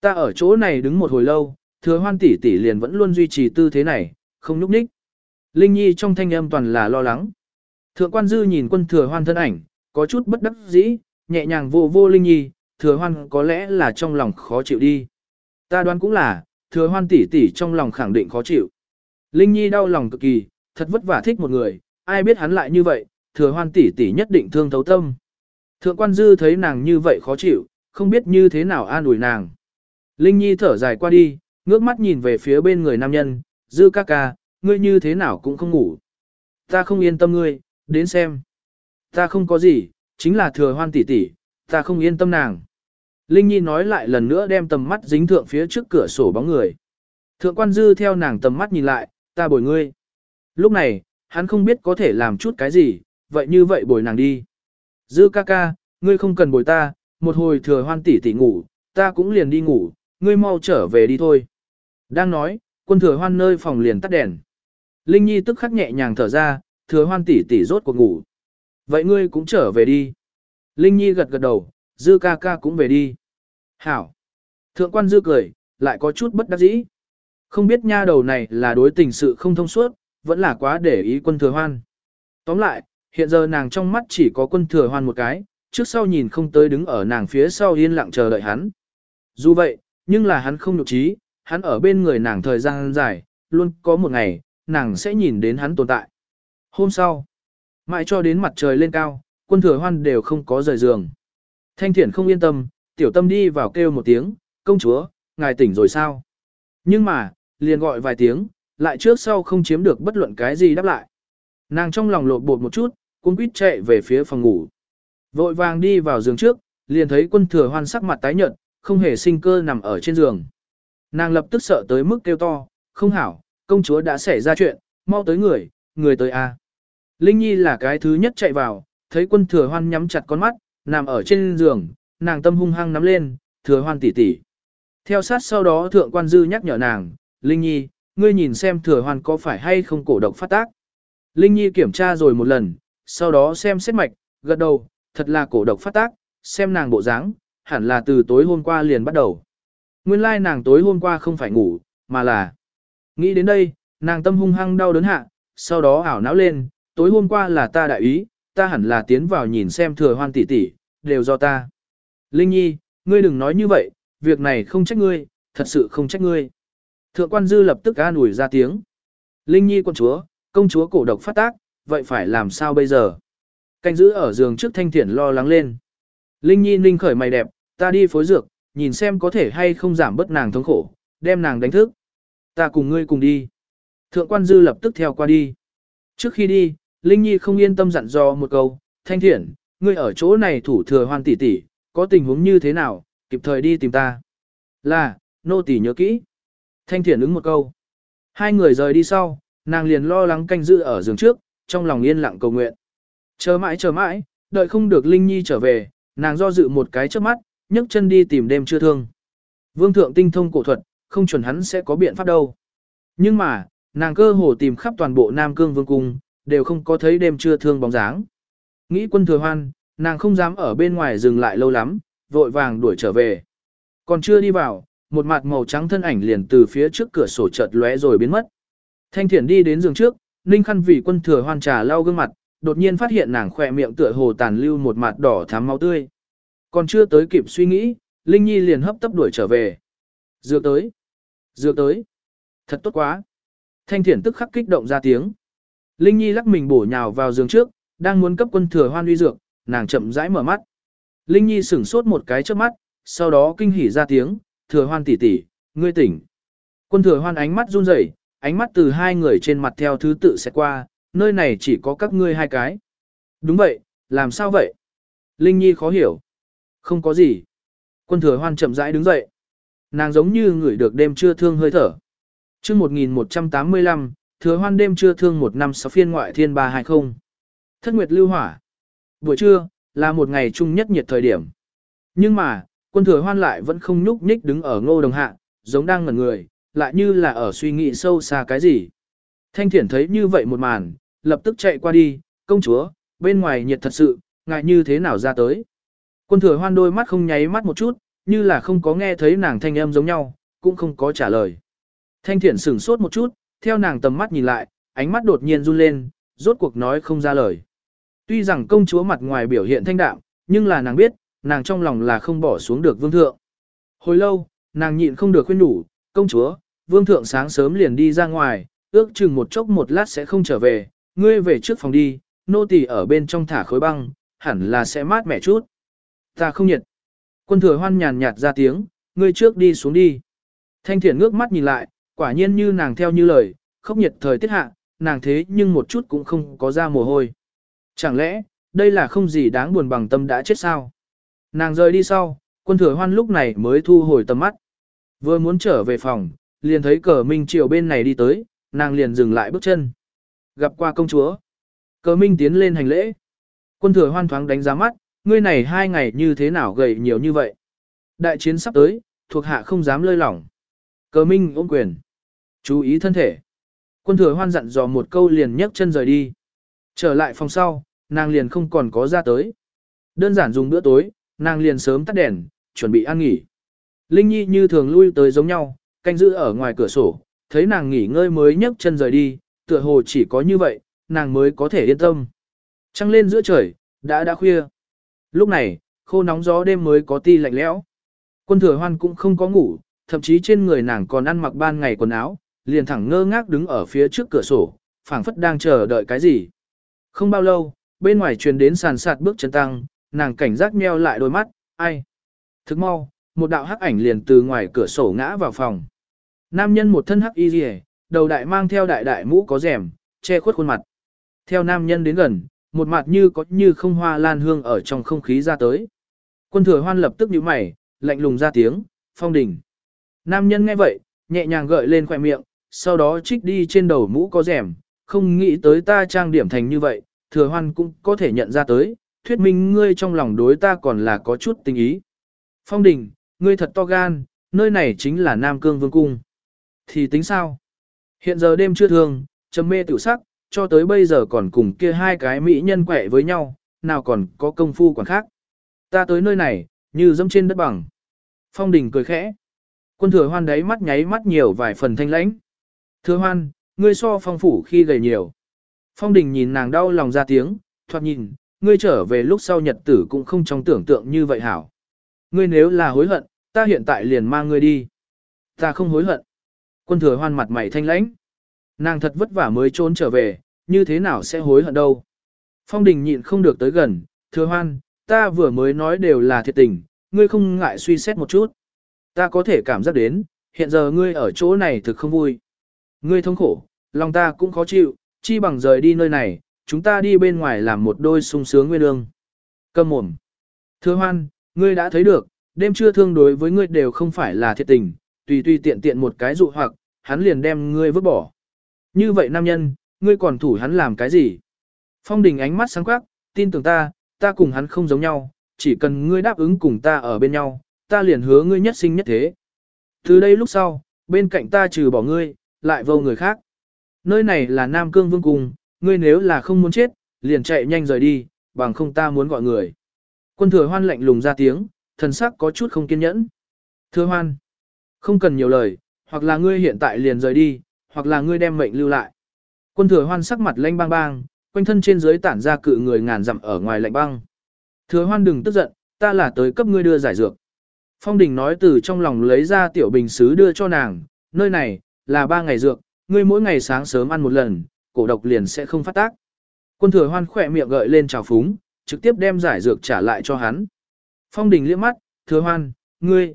Ta ở chỗ này đứng một hồi lâu, thừa hoan tỷ tỷ liền vẫn luôn duy trì tư thế này, không nhúc đích. Linh Nhi trong thanh âm toàn là lo lắng. Thượng quan dư nhìn quân thừa hoan thân ảnh, có chút bất đắc dĩ, nhẹ nhàng vô vô Linh Nhi, thừa hoan có lẽ là trong lòng khó chịu đi. Ta đoán cũng là, thừa hoan tỷ tỷ trong lòng khẳng định khó chịu. Linh Nhi đau lòng cực kỳ, thật vất vả thích một người, ai biết hắn lại như vậy, thừa hoan tỷ tỷ nhất định thương thấu tâm. Thượng quan dư thấy nàng như vậy khó chịu, không biết như thế nào an ủi nàng. Linh Nhi thở dài qua đi, ngước mắt nhìn về phía bên người nam nhân, dư ca ca, ngươi như thế nào cũng không ngủ. Ta không yên tâm ngươi, đến xem. Ta không có gì, chính là thừa hoan tỷ tỷ, ta không yên tâm nàng. Linh Nhi nói lại lần nữa đem tầm mắt dính thượng phía trước cửa sổ bóng người. Thượng quan dư theo nàng tầm mắt nhìn lại, ta bồi ngươi. Lúc này, hắn không biết có thể làm chút cái gì, vậy như vậy bồi nàng đi. Dư ca ca, ngươi không cần bồi ta, một hồi thừa hoan tỷ tỷ ngủ, ta cũng liền đi ngủ, ngươi mau trở về đi thôi. Đang nói, quân thừa hoan nơi phòng liền tắt đèn. Linh Nhi tức khắc nhẹ nhàng thở ra, thừa hoan tỷ tỷ rốt cuộc ngủ. Vậy ngươi cũng trở về đi. Linh Nhi gật gật đầu, dư ca ca cũng về đi. Hảo. Thượng quan dư cười, lại có chút bất đắc dĩ. Không biết nha đầu này là đối tình sự không thông suốt, vẫn là quá để ý quân thừa hoan. Tóm lại, hiện giờ nàng trong mắt chỉ có quân thừa hoan một cái, trước sau nhìn không tới đứng ở nàng phía sau yên lặng chờ đợi hắn. Dù vậy, nhưng là hắn không nhục trí, hắn ở bên người nàng thời gian dài, luôn có một ngày, nàng sẽ nhìn đến hắn tồn tại. Hôm sau, mãi cho đến mặt trời lên cao, quân thừa hoan đều không có rời giường. Thanh thiển không yên tâm, tiểu tâm đi vào kêu một tiếng, công chúa, ngài tỉnh rồi sao? Nhưng mà, liền gọi vài tiếng, lại trước sau không chiếm được bất luận cái gì đáp lại. Nàng trong lòng lột bột một chút, cũng quýt chạy về phía phòng ngủ. Vội vàng đi vào giường trước, liền thấy quân thừa hoan sắc mặt tái nhợt, không hề sinh cơ nằm ở trên giường. Nàng lập tức sợ tới mức kêu to, không hảo, công chúa đã xảy ra chuyện, mau tới người, người tới a. Linh Nhi là cái thứ nhất chạy vào, thấy quân thừa hoan nhắm chặt con mắt, nằm ở trên giường, nàng tâm hung hăng nắm lên, thừa hoan tỉ tỉ. Theo sát sau đó thượng quan dư nhắc nhở nàng, Linh Nhi, ngươi nhìn xem thừa hoan có phải hay không cổ độc phát tác. Linh Nhi kiểm tra rồi một lần, sau đó xem xét mạch, gật đầu, thật là cổ độc phát tác, xem nàng bộ dáng, hẳn là từ tối hôm qua liền bắt đầu. Nguyên lai like nàng tối hôm qua không phải ngủ, mà là... Nghĩ đến đây, nàng tâm hung hăng đau đớn hạ, sau đó ảo não lên, tối hôm qua là ta đại ý, ta hẳn là tiến vào nhìn xem thừa hoan tỷ tỷ, đều do ta. Linh Nhi, ngươi đừng nói như vậy, việc này không trách ngươi, thật sự không trách ngươi. Thượng quan dư lập tức an ủi ra tiếng. Linh Nhi quân chúa, công chúa cổ độc phát tác, vậy phải làm sao bây giờ? Canh giữ ở giường trước thanh thiển lo lắng lên. Linh Nhi ninh khởi mày đẹp, ta đi phối dược, nhìn xem có thể hay không giảm bớt nàng thống khổ, đem nàng đánh thức. Ta cùng ngươi cùng đi. Thượng quan dư lập tức theo qua đi. Trước khi đi, Linh Nhi không yên tâm dặn dò một câu, thanh thiện, ngươi ở chỗ này thủ thừa hoan tỷ tỷ, có tình huống như thế nào, kịp thời đi tìm ta. Là, nô tỷ nhớ kỹ. Thanh thiện ứng một câu. Hai người rời đi sau, nàng liền lo lắng canh giữ ở giường trước, trong lòng yên lặng cầu nguyện. Chờ mãi chờ mãi, đợi không được Linh Nhi trở về, nàng do dự một cái trước mắt, nhấc chân đi tìm đêm chưa thương. Vương thượng tinh thông cổ thuật, không chuẩn hắn sẽ có biện pháp đâu. Nhưng mà, nàng cơ hồ tìm khắp toàn bộ Nam Cương Vương Cung, đều không có thấy đêm trưa thương bóng dáng. Nghĩ quân thừa hoan, nàng không dám ở bên ngoài dừng lại lâu lắm, vội vàng đuổi trở về. Còn chưa đi vào, một mặt màu trắng thân ảnh liền từ phía trước cửa sổ chợt lóe rồi biến mất. Thanh thiển đi đến giường trước, ninh khăn vì quân thừa hoan trà lau gương mặt, đột nhiên phát hiện nàng khỏe miệng tựa hồ tàn lưu một mặt đỏ thắm máu tươi. Còn chưa tới kịp suy nghĩ, Linh Nhi liền hấp tấp đuổi trở về. Dược tới. Dược tới. Thật tốt quá. Thanh thiển tức khắc kích động ra tiếng. Linh Nhi lắc mình bổ nhào vào giường trước, đang muốn cấp quân thừa hoan uy dược, nàng chậm rãi mở mắt. Linh Nhi sửng sốt một cái trước mắt, sau đó kinh hỉ ra tiếng, thừa hoan tỷ tỷ, ngươi tỉnh. Quân thừa hoan ánh mắt run rẩy, ánh mắt từ hai người trên mặt theo thứ tự sẽ qua, nơi này chỉ có các ngươi hai cái. Đúng vậy, làm sao vậy? Linh Nhi khó hiểu. Không có gì. Quân thừa hoan chậm rãi đứng dậy. Nàng giống như người được đêm trưa thương hơi thở. chương 1185, thừa hoan đêm trưa thương một năm sáu phiên ngoại thiên 320. Thất nguyệt lưu hỏa. Buổi trưa, là một ngày chung nhất nhiệt thời điểm. Nhưng mà, quân thừa hoan lại vẫn không nhúc nhích đứng ở ngô đồng hạ, giống đang ngẩn người, lại như là ở suy nghĩ sâu xa cái gì. Thanh thiển thấy như vậy một màn, lập tức chạy qua đi, công chúa, bên ngoài nhiệt thật sự, ngại như thế nào ra tới. Quân thừa hoan đôi mắt không nháy mắt một chút, như là không có nghe thấy nàng thanh âm giống nhau, cũng không có trả lời. Thanh thiển sửng sốt một chút, theo nàng tầm mắt nhìn lại, ánh mắt đột nhiên run lên, rốt cuộc nói không ra lời. Tuy rằng công chúa mặt ngoài biểu hiện thanh đạm, nhưng là nàng biết, nàng trong lòng là không bỏ xuống được vương thượng. Hồi lâu, nàng nhịn không được khuyên đủ, công chúa, vương thượng sáng sớm liền đi ra ngoài, ước chừng một chốc một lát sẽ không trở về, ngươi về trước phòng đi, nô tỳ ở bên trong thả khối băng, hẳn là sẽ mát mẻ chút. Ta không nhiệt. Quân thừa hoan nhàn nhạt ra tiếng, ngươi trước đi xuống đi. Thanh thiện ngước mắt nhìn lại, quả nhiên như nàng theo như lời, khốc nhiệt thời tiết hạ, nàng thế nhưng một chút cũng không có ra mồ hôi. Chẳng lẽ, đây là không gì đáng buồn bằng tâm đã chết sao? Nàng rời đi sau, quân thừa hoan lúc này mới thu hồi tầm mắt. Vừa muốn trở về phòng, liền thấy cờ minh triều bên này đi tới, nàng liền dừng lại bước chân. Gặp qua công chúa. Cờ minh tiến lên hành lễ. Quân thừa hoan thoáng đánh giá mắt, ngươi này hai ngày như thế nào gầy nhiều như vậy. Đại chiến sắp tới, thuộc hạ không dám lơi lỏng. Cờ minh ôm quyền. Chú ý thân thể. Quân thừa hoan dặn dò một câu liền nhấc chân rời đi. Trở lại phòng sau, nàng liền không còn có ra tới. Đơn giản dùng bữa tối, nàng liền sớm tắt đèn, chuẩn bị ăn nghỉ. Linh Nhi như thường lui tới giống nhau, canh giữ ở ngoài cửa sổ, thấy nàng nghỉ ngơi mới nhấc chân rời đi, tựa hồ chỉ có như vậy, nàng mới có thể yên tâm. Trăng lên giữa trời, đã đã khuya. Lúc này, khô nóng gió đêm mới có ti lạnh lẽo. Quân thừa hoan cũng không có ngủ, thậm chí trên người nàng còn ăn mặc ban ngày quần áo, liền thẳng ngơ ngác đứng ở phía trước cửa sổ, phảng phất đang chờ đợi cái gì. Không bao lâu, bên ngoài truyền đến sàn sạt bước chân tăng, nàng cảnh giác nheo lại đôi mắt, ai. Thức mau, một đạo hắc ảnh liền từ ngoài cửa sổ ngã vào phòng. Nam nhân một thân hắc y rìa, đầu đại mang theo đại đại mũ có rèm, che khuất khuôn mặt. Theo nam nhân đến gần, một mặt như có như không hoa lan hương ở trong không khí ra tới. Quân thừa hoan lập tức nhíu mày, lạnh lùng ra tiếng, phong đình. Nam nhân nghe vậy, nhẹ nhàng gợi lên khỏe miệng, sau đó trích đi trên đầu mũ có rèm, không nghĩ tới ta trang điểm thành như vậy, thừa hoan cũng có thể nhận ra tới, thuyết minh ngươi trong lòng đối ta còn là có chút tình ý. Phong đình, ngươi thật to gan, nơi này chính là Nam Cương Vương Cung. Thì tính sao? Hiện giờ đêm chưa thường, trầm mê tiểu sắc, cho tới bây giờ còn cùng kia hai cái mỹ nhân quẻ với nhau, nào còn có công phu quản khác. Ta tới nơi này, như dẫm trên đất bằng. Phong đình cười khẽ. Quân thừa hoan đáy mắt nháy mắt nhiều vài phần thanh lãnh. Thừa hoan, ngươi so phong phủ khi gầy nhiều. Phong đình nhìn nàng đau lòng ra tiếng, thoạt nhìn, ngươi trở về lúc sau nhật tử cũng không trong tưởng tượng như vậy hảo. Ngươi nếu là hối hận, ta hiện tại liền mang ngươi đi. Ta không hối hận. Quân thừa hoan mặt mày thanh lãnh. Nàng thật vất vả mới trốn trở về, như thế nào sẽ hối hận đâu. Phong đình nhịn không được tới gần, thừa hoan, ta vừa mới nói đều là thiệt tình, ngươi không ngại suy xét một chút. Ta có thể cảm giác đến, hiện giờ ngươi ở chỗ này thực không vui. Ngươi thống khổ, lòng ta cũng khó chịu, chi bằng rời đi nơi này, chúng ta đi bên ngoài làm một đôi sung sướng nguyên ương. Cầm mồm. Thưa hoan, ngươi đã thấy được, đêm trưa thương đối với ngươi đều không phải là thiệt tình, tùy tùy tiện tiện một cái dụ hoặc, hắn liền đem ngươi vứt bỏ. Như vậy nam nhân, ngươi còn thủ hắn làm cái gì? Phong đình ánh mắt sáng quắc, tin tưởng ta, ta cùng hắn không giống nhau, chỉ cần ngươi đáp ứng cùng ta ở bên nhau, ta liền hứa ngươi nhất sinh nhất thế. Từ đây lúc sau, bên cạnh ta trừ bỏ ngươi, lại vô người khác. Nơi này là Nam Cương Vương Cung, ngươi nếu là không muốn chết, liền chạy nhanh rời đi, bằng không ta muốn gọi người. Quân thừa hoan lạnh lùng ra tiếng, thần sắc có chút không kiên nhẫn. Thừa hoan, không cần nhiều lời, hoặc là ngươi hiện tại liền rời đi, hoặc là ngươi đem mệnh lưu lại. Quân thừa hoan sắc mặt lanh bang bang, quanh thân trên dưới tản ra cự người ngàn dặm ở ngoài lạnh băng. Thừa hoan đừng tức giận, ta là tới cấp ngươi đưa giải dược. Phong đình nói từ trong lòng lấy ra tiểu bình xứ đưa cho nàng, nơi này, là ba ngày dược, ngươi mỗi ngày sáng sớm ăn một lần, cổ độc liền sẽ không phát tác. Quân thừa hoan khỏe miệng gợi lên trào phúng, trực tiếp đem giải dược trả lại cho hắn. Phong đình liếc mắt, thừa hoan, ngươi.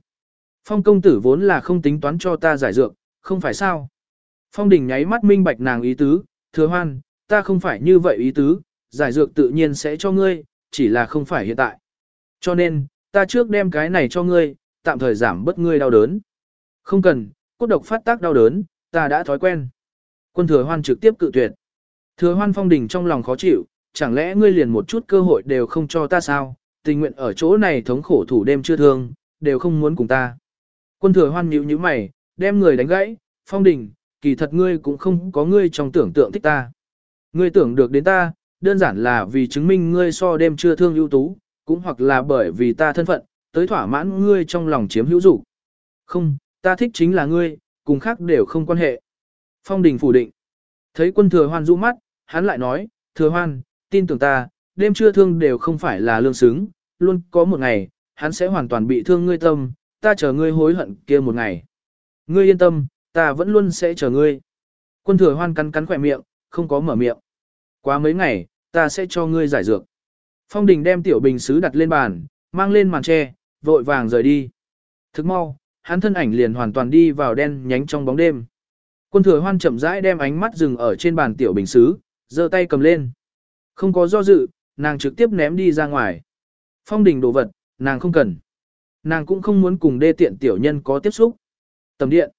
Phong công tử vốn là không tính toán cho ta giải dược, không phải sao. Phong đình nháy mắt minh bạch nàng ý tứ, thừa hoan, ta không phải như vậy ý tứ, giải dược tự nhiên sẽ cho ngươi, chỉ là không phải hiện tại. Cho nên, ta trước đem cái này cho ngươi, tạm thời giảm bớt ngươi đau đớn. Không cần, cốt độc phát tác đau đớn, ta đã thói quen. Quân thừa hoan trực tiếp cự tuyệt. Thừa hoan phong đình trong lòng khó chịu, chẳng lẽ ngươi liền một chút cơ hội đều không cho ta sao, tình nguyện ở chỗ này thống khổ thủ đêm chưa thương, đều không muốn cùng ta. Quân thừa hoan nhíu nhíu mày, đem người đánh gãy, phong đình, kỳ thật ngươi cũng không có ngươi trong tưởng tượng thích ta. Ngươi tưởng được đến ta, đơn giản là vì chứng minh ngươi so đêm chưa thương ưu tú, cũng hoặc là bởi vì ta thân phận, tới thỏa mãn ngươi trong lòng chiếm hữu dục. Không, ta thích chính là ngươi, cùng khác đều không quan hệ. Phong đình phủ định. Thấy quân thừa hoan rũ mắt, hắn lại nói, thừa hoan, tin tưởng ta, đêm chưa thương đều không phải là lương xứng, luôn có một ngày, hắn sẽ hoàn toàn bị thương ngươi tâm, ta chờ ngươi hối hận kia một ngày. Ngươi yên tâm, ta vẫn luôn sẽ chờ ngươi. Quân thừa hoan cắn cắn khỏe miệng, không có mở miệng. Quá mấy ngày, ta sẽ cho ngươi giải dược. Phong đình đem tiểu bình sứ đặt lên bàn, mang lên màn tre, vội vàng rời đi. Thức mau, hắn thân ảnh liền hoàn toàn đi vào đen nhánh trong bóng đêm. Quân thừa hoan chậm rãi đem ánh mắt dừng ở trên bàn tiểu bình sứ, giơ tay cầm lên. Không có do dự, nàng trực tiếp ném đi ra ngoài. Phong đình đồ vật, nàng không cần. Nàng cũng không muốn cùng đê tiện tiểu nhân có tiếp xúc. Tầm điện.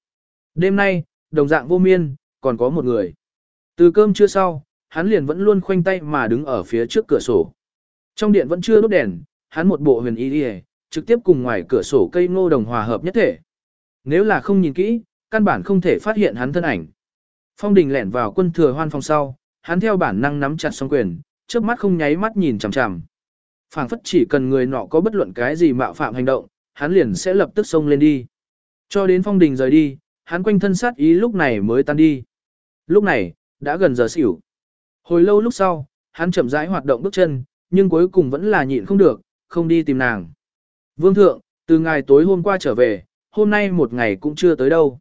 Đêm nay, đồng dạng vô miên, còn có một người. Từ cơm chưa sau, hắn liền vẫn luôn khoanh tay mà đứng ở phía trước cửa sổ. Trong điện vẫn chưa đốt đèn, hắn một bộ huyền y đi trực tiếp cùng ngoài cửa sổ cây ngô đồng hòa hợp nhất thể. Nếu là không nhìn kỹ, căn bản không thể phát hiện hắn thân ảnh. Phong đình lẻn vào quân thừa hoan phòng sau, hắn theo bản năng nắm chặt song quyền, trước mắt không nháy mắt nhìn chằm chằm. Phảng phất chỉ cần người nọ có bất luận cái gì mạo phạm hành động, hắn liền sẽ lập tức xông lên đi. Cho đến phong đình rời đi, hắn quanh thân sát ý lúc này mới tan đi. Lúc này, đã gần giờ xỉu. Hồi lâu lúc sau, hắn chậm rãi hoạt động bước chân, nhưng cuối cùng vẫn là nhịn không được, không đi tìm nàng. Vương thượng, từ ngày tối hôm qua trở về, hôm nay một ngày cũng chưa tới đâu.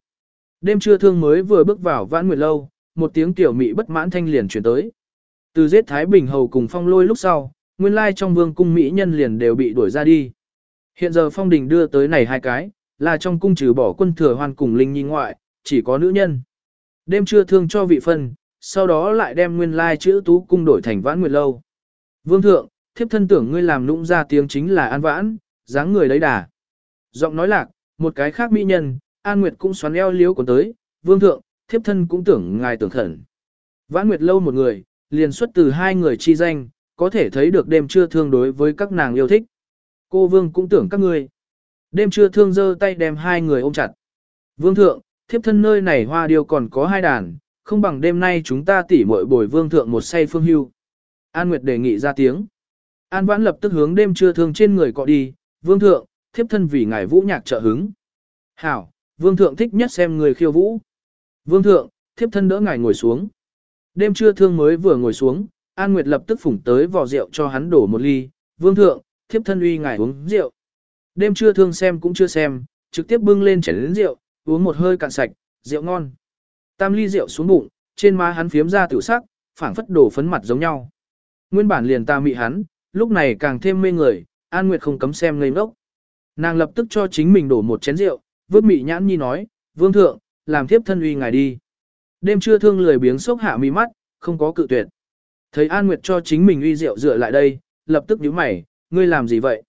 Đêm trưa thương mới vừa bước vào vãn nguyệt lâu, một tiếng tiểu mị bất mãn thanh liền chuyển tới. Từ giết Thái Bình Hầu cùng phong lôi lúc sau, nguyên lai trong vương cung mỹ nhân liền đều bị đuổi ra đi. Hiện giờ phong đình đưa tới này hai cái, là trong cung trừ bỏ quân thừa hoan cùng linh nhi ngoại, chỉ có nữ nhân. Đêm trưa thương cho vị phân, sau đó lại đem nguyên lai chữ tú cung đổi thành vãn nguyệt lâu. Vương thượng, thiếp thân tưởng ngươi làm nũng ra tiếng chính là an vãn, dáng người lấy đà. Giọng nói lạc, một cái khác mỹ nhân, an nguyệt cũng xoắn eo liếu còn tới, vương thượng, thiếp thân cũng tưởng ngài tưởng khẩn. Vãn nguyệt lâu một người, liền xuất từ hai người chi danh, có thể thấy được đêm trưa thương đối với các nàng yêu thích. Cô vương cũng tưởng các ngươi. Đêm trưa thương giơ tay đem hai người ôm chặt. Vương thượng, thiếp thân nơi này hoa điêu còn có hai đàn, không bằng đêm nay chúng ta tỉ muội bồi vương thượng một say phương hưu. An Nguyệt đề nghị ra tiếng. An Vãn lập tức hướng đêm trưa thương trên người cọ đi, vương thượng, thiếp thân vì ngài vũ nhạc trợ hứng. Hảo, vương thượng thích nhất xem người khiêu vũ. Vương thượng, thiếp thân đỡ ngài ngồi xuống. Đêm trưa thương mới vừa ngồi xuống, An Nguyệt lập tức phủng tới vò rượu cho hắn đổ một ly. Vương thượng, thiếp thân uy ngài uống rượu. Đêm trưa thương xem cũng chưa xem, trực tiếp bưng lên chén lớn rượu, uống một hơi cạn sạch, rượu ngon. Tam ly rượu xuống bụng, trên má hắn phiếm ra tiểu sắc, phảng phất đổ phấn mặt giống nhau. Nguyên bản liền ta mị hắn, lúc này càng thêm mê người, An Nguyệt không cấm xem ngây ngốc. Nàng lập tức cho chính mình đổ một chén rượu, vớt mị nhãn nhi nói, vương thượng, làm thiếp thân uy ngài đi. Đêm trưa thương lười biếng sốc hạ mi mắt, không có cự tuyệt. Thấy An Nguyệt cho chính mình uy rượu dựa lại đây, lập tức nhíu mày, ngươi làm gì vậy?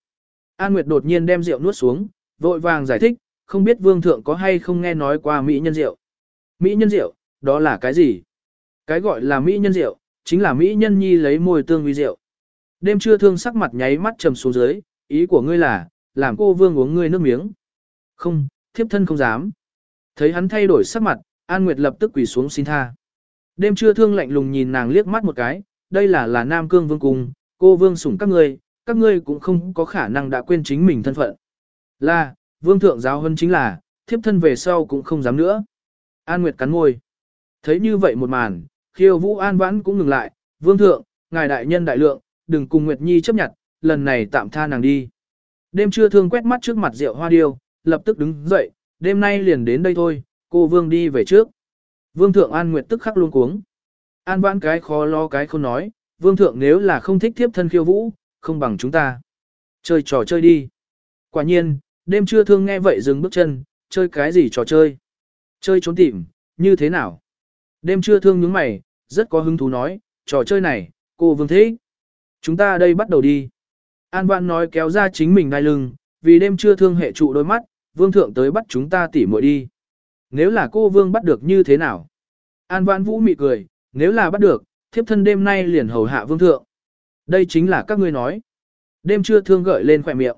An Nguyệt đột nhiên đem rượu nuốt xuống, vội vàng giải thích, không biết vương thượng có hay không nghe nói qua mỹ nhân rượu. Mỹ nhân rượu, đó là cái gì? Cái gọi là mỹ nhân rượu, chính là mỹ nhân nhi lấy môi tương uy rượu. Đêm trưa thương sắc mặt nháy mắt trầm xuống dưới, ý của ngươi là, làm cô vương uống ngươi nước miếng. Không, thiếp thân không dám. Thấy hắn thay đổi sắc mặt, An Nguyệt lập tức quỳ xuống xin tha. Đêm trưa thương lạnh lùng nhìn nàng liếc mắt một cái, đây là là Nam Cương Vương Cung, cô Vương sủng các ngươi, các ngươi cũng không có khả năng đã quên chính mình thân phận. Là, Vương Thượng giáo hơn chính là, thiếp thân về sau cũng không dám nữa. An Nguyệt cắn môi. Thấy như vậy một màn, khiêu vũ an vãn cũng ngừng lại, Vương Thượng, ngài đại nhân đại lượng, đừng cùng Nguyệt Nhi chấp nhận, lần này tạm tha nàng đi. Đêm trưa thương quét mắt trước mặt rượu hoa điêu, lập tức đứng dậy, đêm nay liền đến đây thôi, cô Vương đi về trước. Vương Thượng An Nguyệt tức khắc luôn cuống. An vãn cái khó lo cái không nói, vương thượng nếu là không thích thiếp thân khiêu vũ, không bằng chúng ta. Chơi trò chơi đi. Quả nhiên, đêm trưa thương nghe vậy dừng bước chân, chơi cái gì trò chơi? Chơi trốn tìm, như thế nào? Đêm trưa thương nhướng mày, rất có hứng thú nói, trò chơi này, cô vương thế. Chúng ta đây bắt đầu đi. An Vãn nói kéo ra chính mình đai lưng, vì đêm chưa thương hệ trụ đôi mắt, vương thượng tới bắt chúng ta tỉ muội đi. Nếu là cô vương bắt được như thế nào? An Vãn Vũ mị cười, nếu là bắt được, thiếp thân đêm nay liền hầu hạ vương thượng. Đây chính là các ngươi nói. Đêm chưa thương gợi lên khỏe miệng.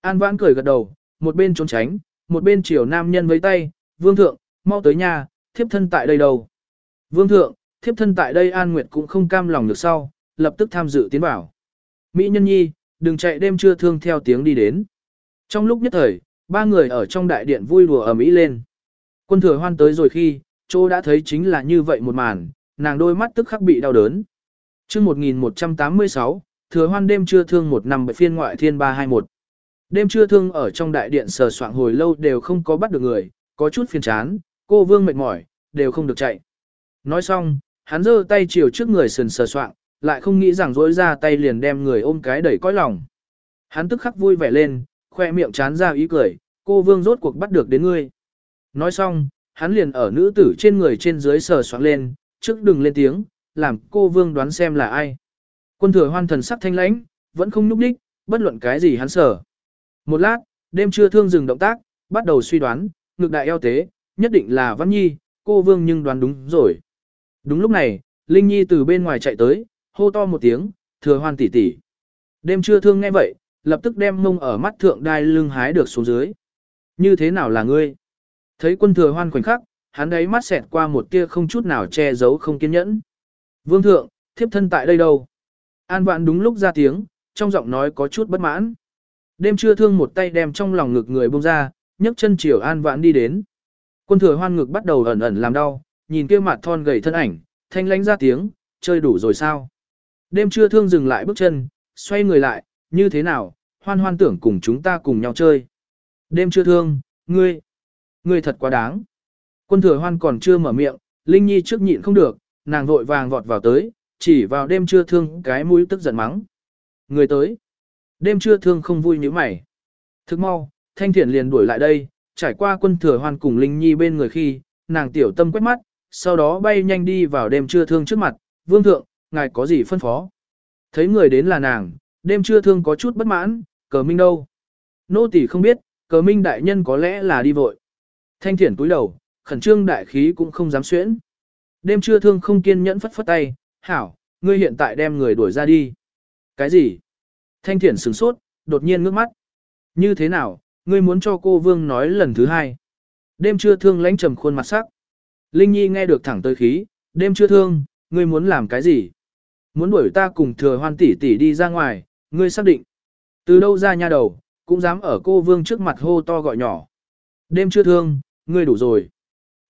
An Vãn cười gật đầu, một bên trốn tránh, một bên chiều nam nhân với tay, vương thượng, mau tới nhà, thiếp thân tại đây đâu. Vương thượng, thiếp thân tại đây An Nguyệt cũng không cam lòng được sau, lập tức tham dự tiến bảo. Mỹ nhân nhi, đừng chạy đêm trưa thương theo tiếng đi đến. Trong lúc nhất thời, ba người ở trong đại điện vui đùa ầm ĩ lên. Quân thừa hoan tới rồi khi, chỗ đã thấy chính là như vậy một màn, nàng đôi mắt tức khắc bị đau đớn. chương 1186, thừa hoan đêm trưa thương một năm bảy phiên ngoại thiên 321. Đêm trưa thương ở trong đại điện sờ soạn hồi lâu đều không có bắt được người, có chút phiền chán, cô vương mệt mỏi, đều không được chạy. Nói xong, hắn giơ tay chiều trước người sườn sờ soạn, lại không nghĩ rằng dối ra tay liền đem người ôm cái đẩy cõi lòng. Hắn tức khắc vui vẻ lên, khoe miệng chán ra ý cười, cô vương rốt cuộc bắt được đến ngươi. Nói xong, hắn liền ở nữ tử trên người trên dưới sờ soạn lên, trước đừng lên tiếng, làm cô vương đoán xem là ai. Quân thừa hoan thần sắc thanh lãnh, vẫn không núp đích, bất luận cái gì hắn sở. Một lát, đêm chưa thương dừng động tác, bắt đầu suy đoán, ngực đại eo tế, nhất định là Văn Nhi, cô vương nhưng đoán đúng rồi. Đúng lúc này, Linh Nhi từ bên ngoài chạy tới, hô to một tiếng, thừa hoan tỷ tỷ. Đêm chưa thương nghe vậy, lập tức đem mông ở mắt thượng đai lưng hái được xuống dưới. Như thế nào là ngươi? Thấy quân thừa hoan khoảnh khắc, hắn ấy mắt xẹt qua một tia không chút nào che giấu không kiên nhẫn. Vương thượng, thiếp thân tại đây đâu? An vạn đúng lúc ra tiếng, trong giọng nói có chút bất mãn. Đêm trưa thương một tay đem trong lòng ngực người bông ra, nhấc chân chiều an vạn đi đến. Quân thừa hoan ngực bắt đầu ẩn ẩn làm đau, nhìn kia mặt thon gầy thân ảnh, thanh lánh ra tiếng, chơi đủ rồi sao? Đêm trưa thương dừng lại bước chân, xoay người lại, như thế nào, hoan hoan tưởng cùng chúng ta cùng nhau chơi. Đêm trưa thương, ngươi, ngươi thật quá đáng. Quân thừa hoan còn chưa mở miệng, Linh Nhi trước nhịn không được, nàng vội vàng vọt vào tới, chỉ vào đêm trưa thương cái mũi tức giận mắng. Người tới. Đêm trưa thương không vui như mày. Thức mau, Thanh Thiển liền đuổi lại đây, trải qua quân thừa hoan cùng Linh Nhi bên người khi, nàng tiểu tâm quét mắt, sau đó bay nhanh đi vào đêm trưa thương trước mặt, vương thượng, ngài có gì phân phó. Thấy người đến là nàng, đêm trưa thương có chút bất mãn, cờ minh đâu. Nô tỳ không biết, cờ minh đại nhân có lẽ là đi vội. Thanh thiển túi đầu, khẩn trương đại khí cũng không dám xuyễn. Đêm trưa thương không kiên nhẫn phất phất tay, hảo, ngươi hiện tại đem người đuổi ra đi. Cái gì? Thanh thiển sửng sốt, đột nhiên ngước mắt. Như thế nào, ngươi muốn cho cô vương nói lần thứ hai. Đêm trưa thương lãnh trầm khuôn mặt sắc. Linh Nhi nghe được thẳng tới khí, đêm trưa thương, ngươi muốn làm cái gì? Muốn đuổi ta cùng thừa hoan tỷ tỷ đi ra ngoài, ngươi xác định. Từ đâu ra nha đầu, cũng dám ở cô vương trước mặt hô to gọi nhỏ. Đêm chưa thương, ngươi đủ rồi.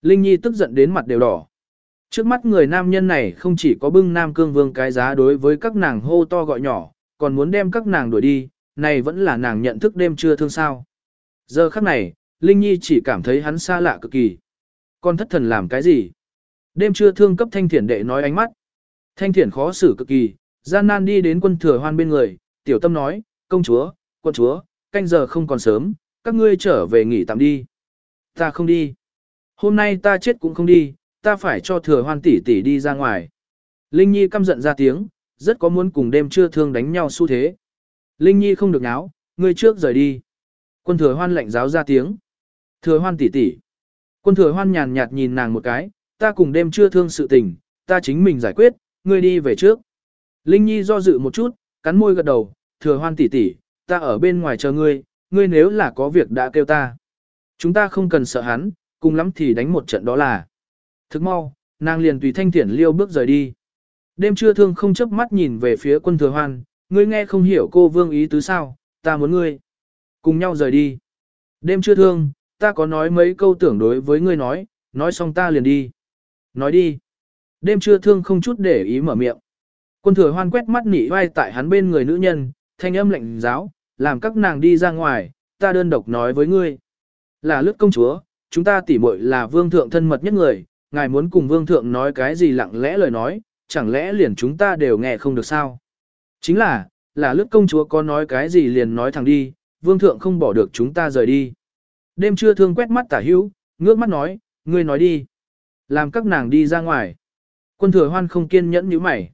Linh Nhi tức giận đến mặt đều đỏ. Trước mắt người nam nhân này không chỉ có bưng nam cương vương cái giá đối với các nàng hô to gọi nhỏ, còn muốn đem các nàng đuổi đi, này vẫn là nàng nhận thức đêm chưa thương sao. Giờ khắc này, Linh Nhi chỉ cảm thấy hắn xa lạ cực kỳ. Con thất thần làm cái gì? Đêm chưa thương cấp thanh thiển đệ nói ánh mắt. Thanh thiển khó xử cực kỳ, gian nan đi đến quân thừa hoan bên người, tiểu tâm nói, công chúa, quân chúa, canh giờ không còn sớm, các ngươi trở về nghỉ tạm đi. Ta không đi. Hôm nay ta chết cũng không đi, ta phải cho thừa hoan tỷ tỷ đi ra ngoài. Linh Nhi căm giận ra tiếng, rất có muốn cùng đêm trưa thương đánh nhau xu thế. Linh Nhi không được náo, ngươi trước rời đi. Quân thừa hoan lạnh giáo ra tiếng. Thừa hoan tỷ tỷ. Quân thừa hoan nhàn nhạt nhìn nàng một cái, ta cùng đêm trưa thương sự tình, ta chính mình giải quyết, ngươi đi về trước. Linh Nhi do dự một chút, cắn môi gật đầu, thừa hoan tỷ tỷ, ta ở bên ngoài chờ ngươi, ngươi nếu là có việc đã kêu ta. Chúng ta không cần sợ hắn, cùng lắm thì đánh một trận đó là. Thức mau, nàng liền tùy thanh thiển liêu bước rời đi. Đêm trưa thương không chớp mắt nhìn về phía quân thừa hoan, ngươi nghe không hiểu cô vương ý tứ sao, ta muốn ngươi. Cùng nhau rời đi. Đêm trưa thương, ta có nói mấy câu tưởng đối với ngươi nói, nói xong ta liền đi. Nói đi. Đêm trưa thương không chút để ý mở miệng. Quân thừa hoan quét mắt nỉ vai tại hắn bên người nữ nhân, thanh âm lạnh giáo, làm các nàng đi ra ngoài, ta đơn độc nói với ngươi. Là lướt công chúa, chúng ta tỉ muội là vương thượng thân mật nhất người, ngài muốn cùng vương thượng nói cái gì lặng lẽ lời nói, chẳng lẽ liền chúng ta đều nghe không được sao? Chính là, là lướt công chúa có nói cái gì liền nói thẳng đi, vương thượng không bỏ được chúng ta rời đi. Đêm trưa thương quét mắt tả hữu, ngước mắt nói, ngươi nói đi. Làm các nàng đi ra ngoài. Quân thừa hoan không kiên nhẫn như mày.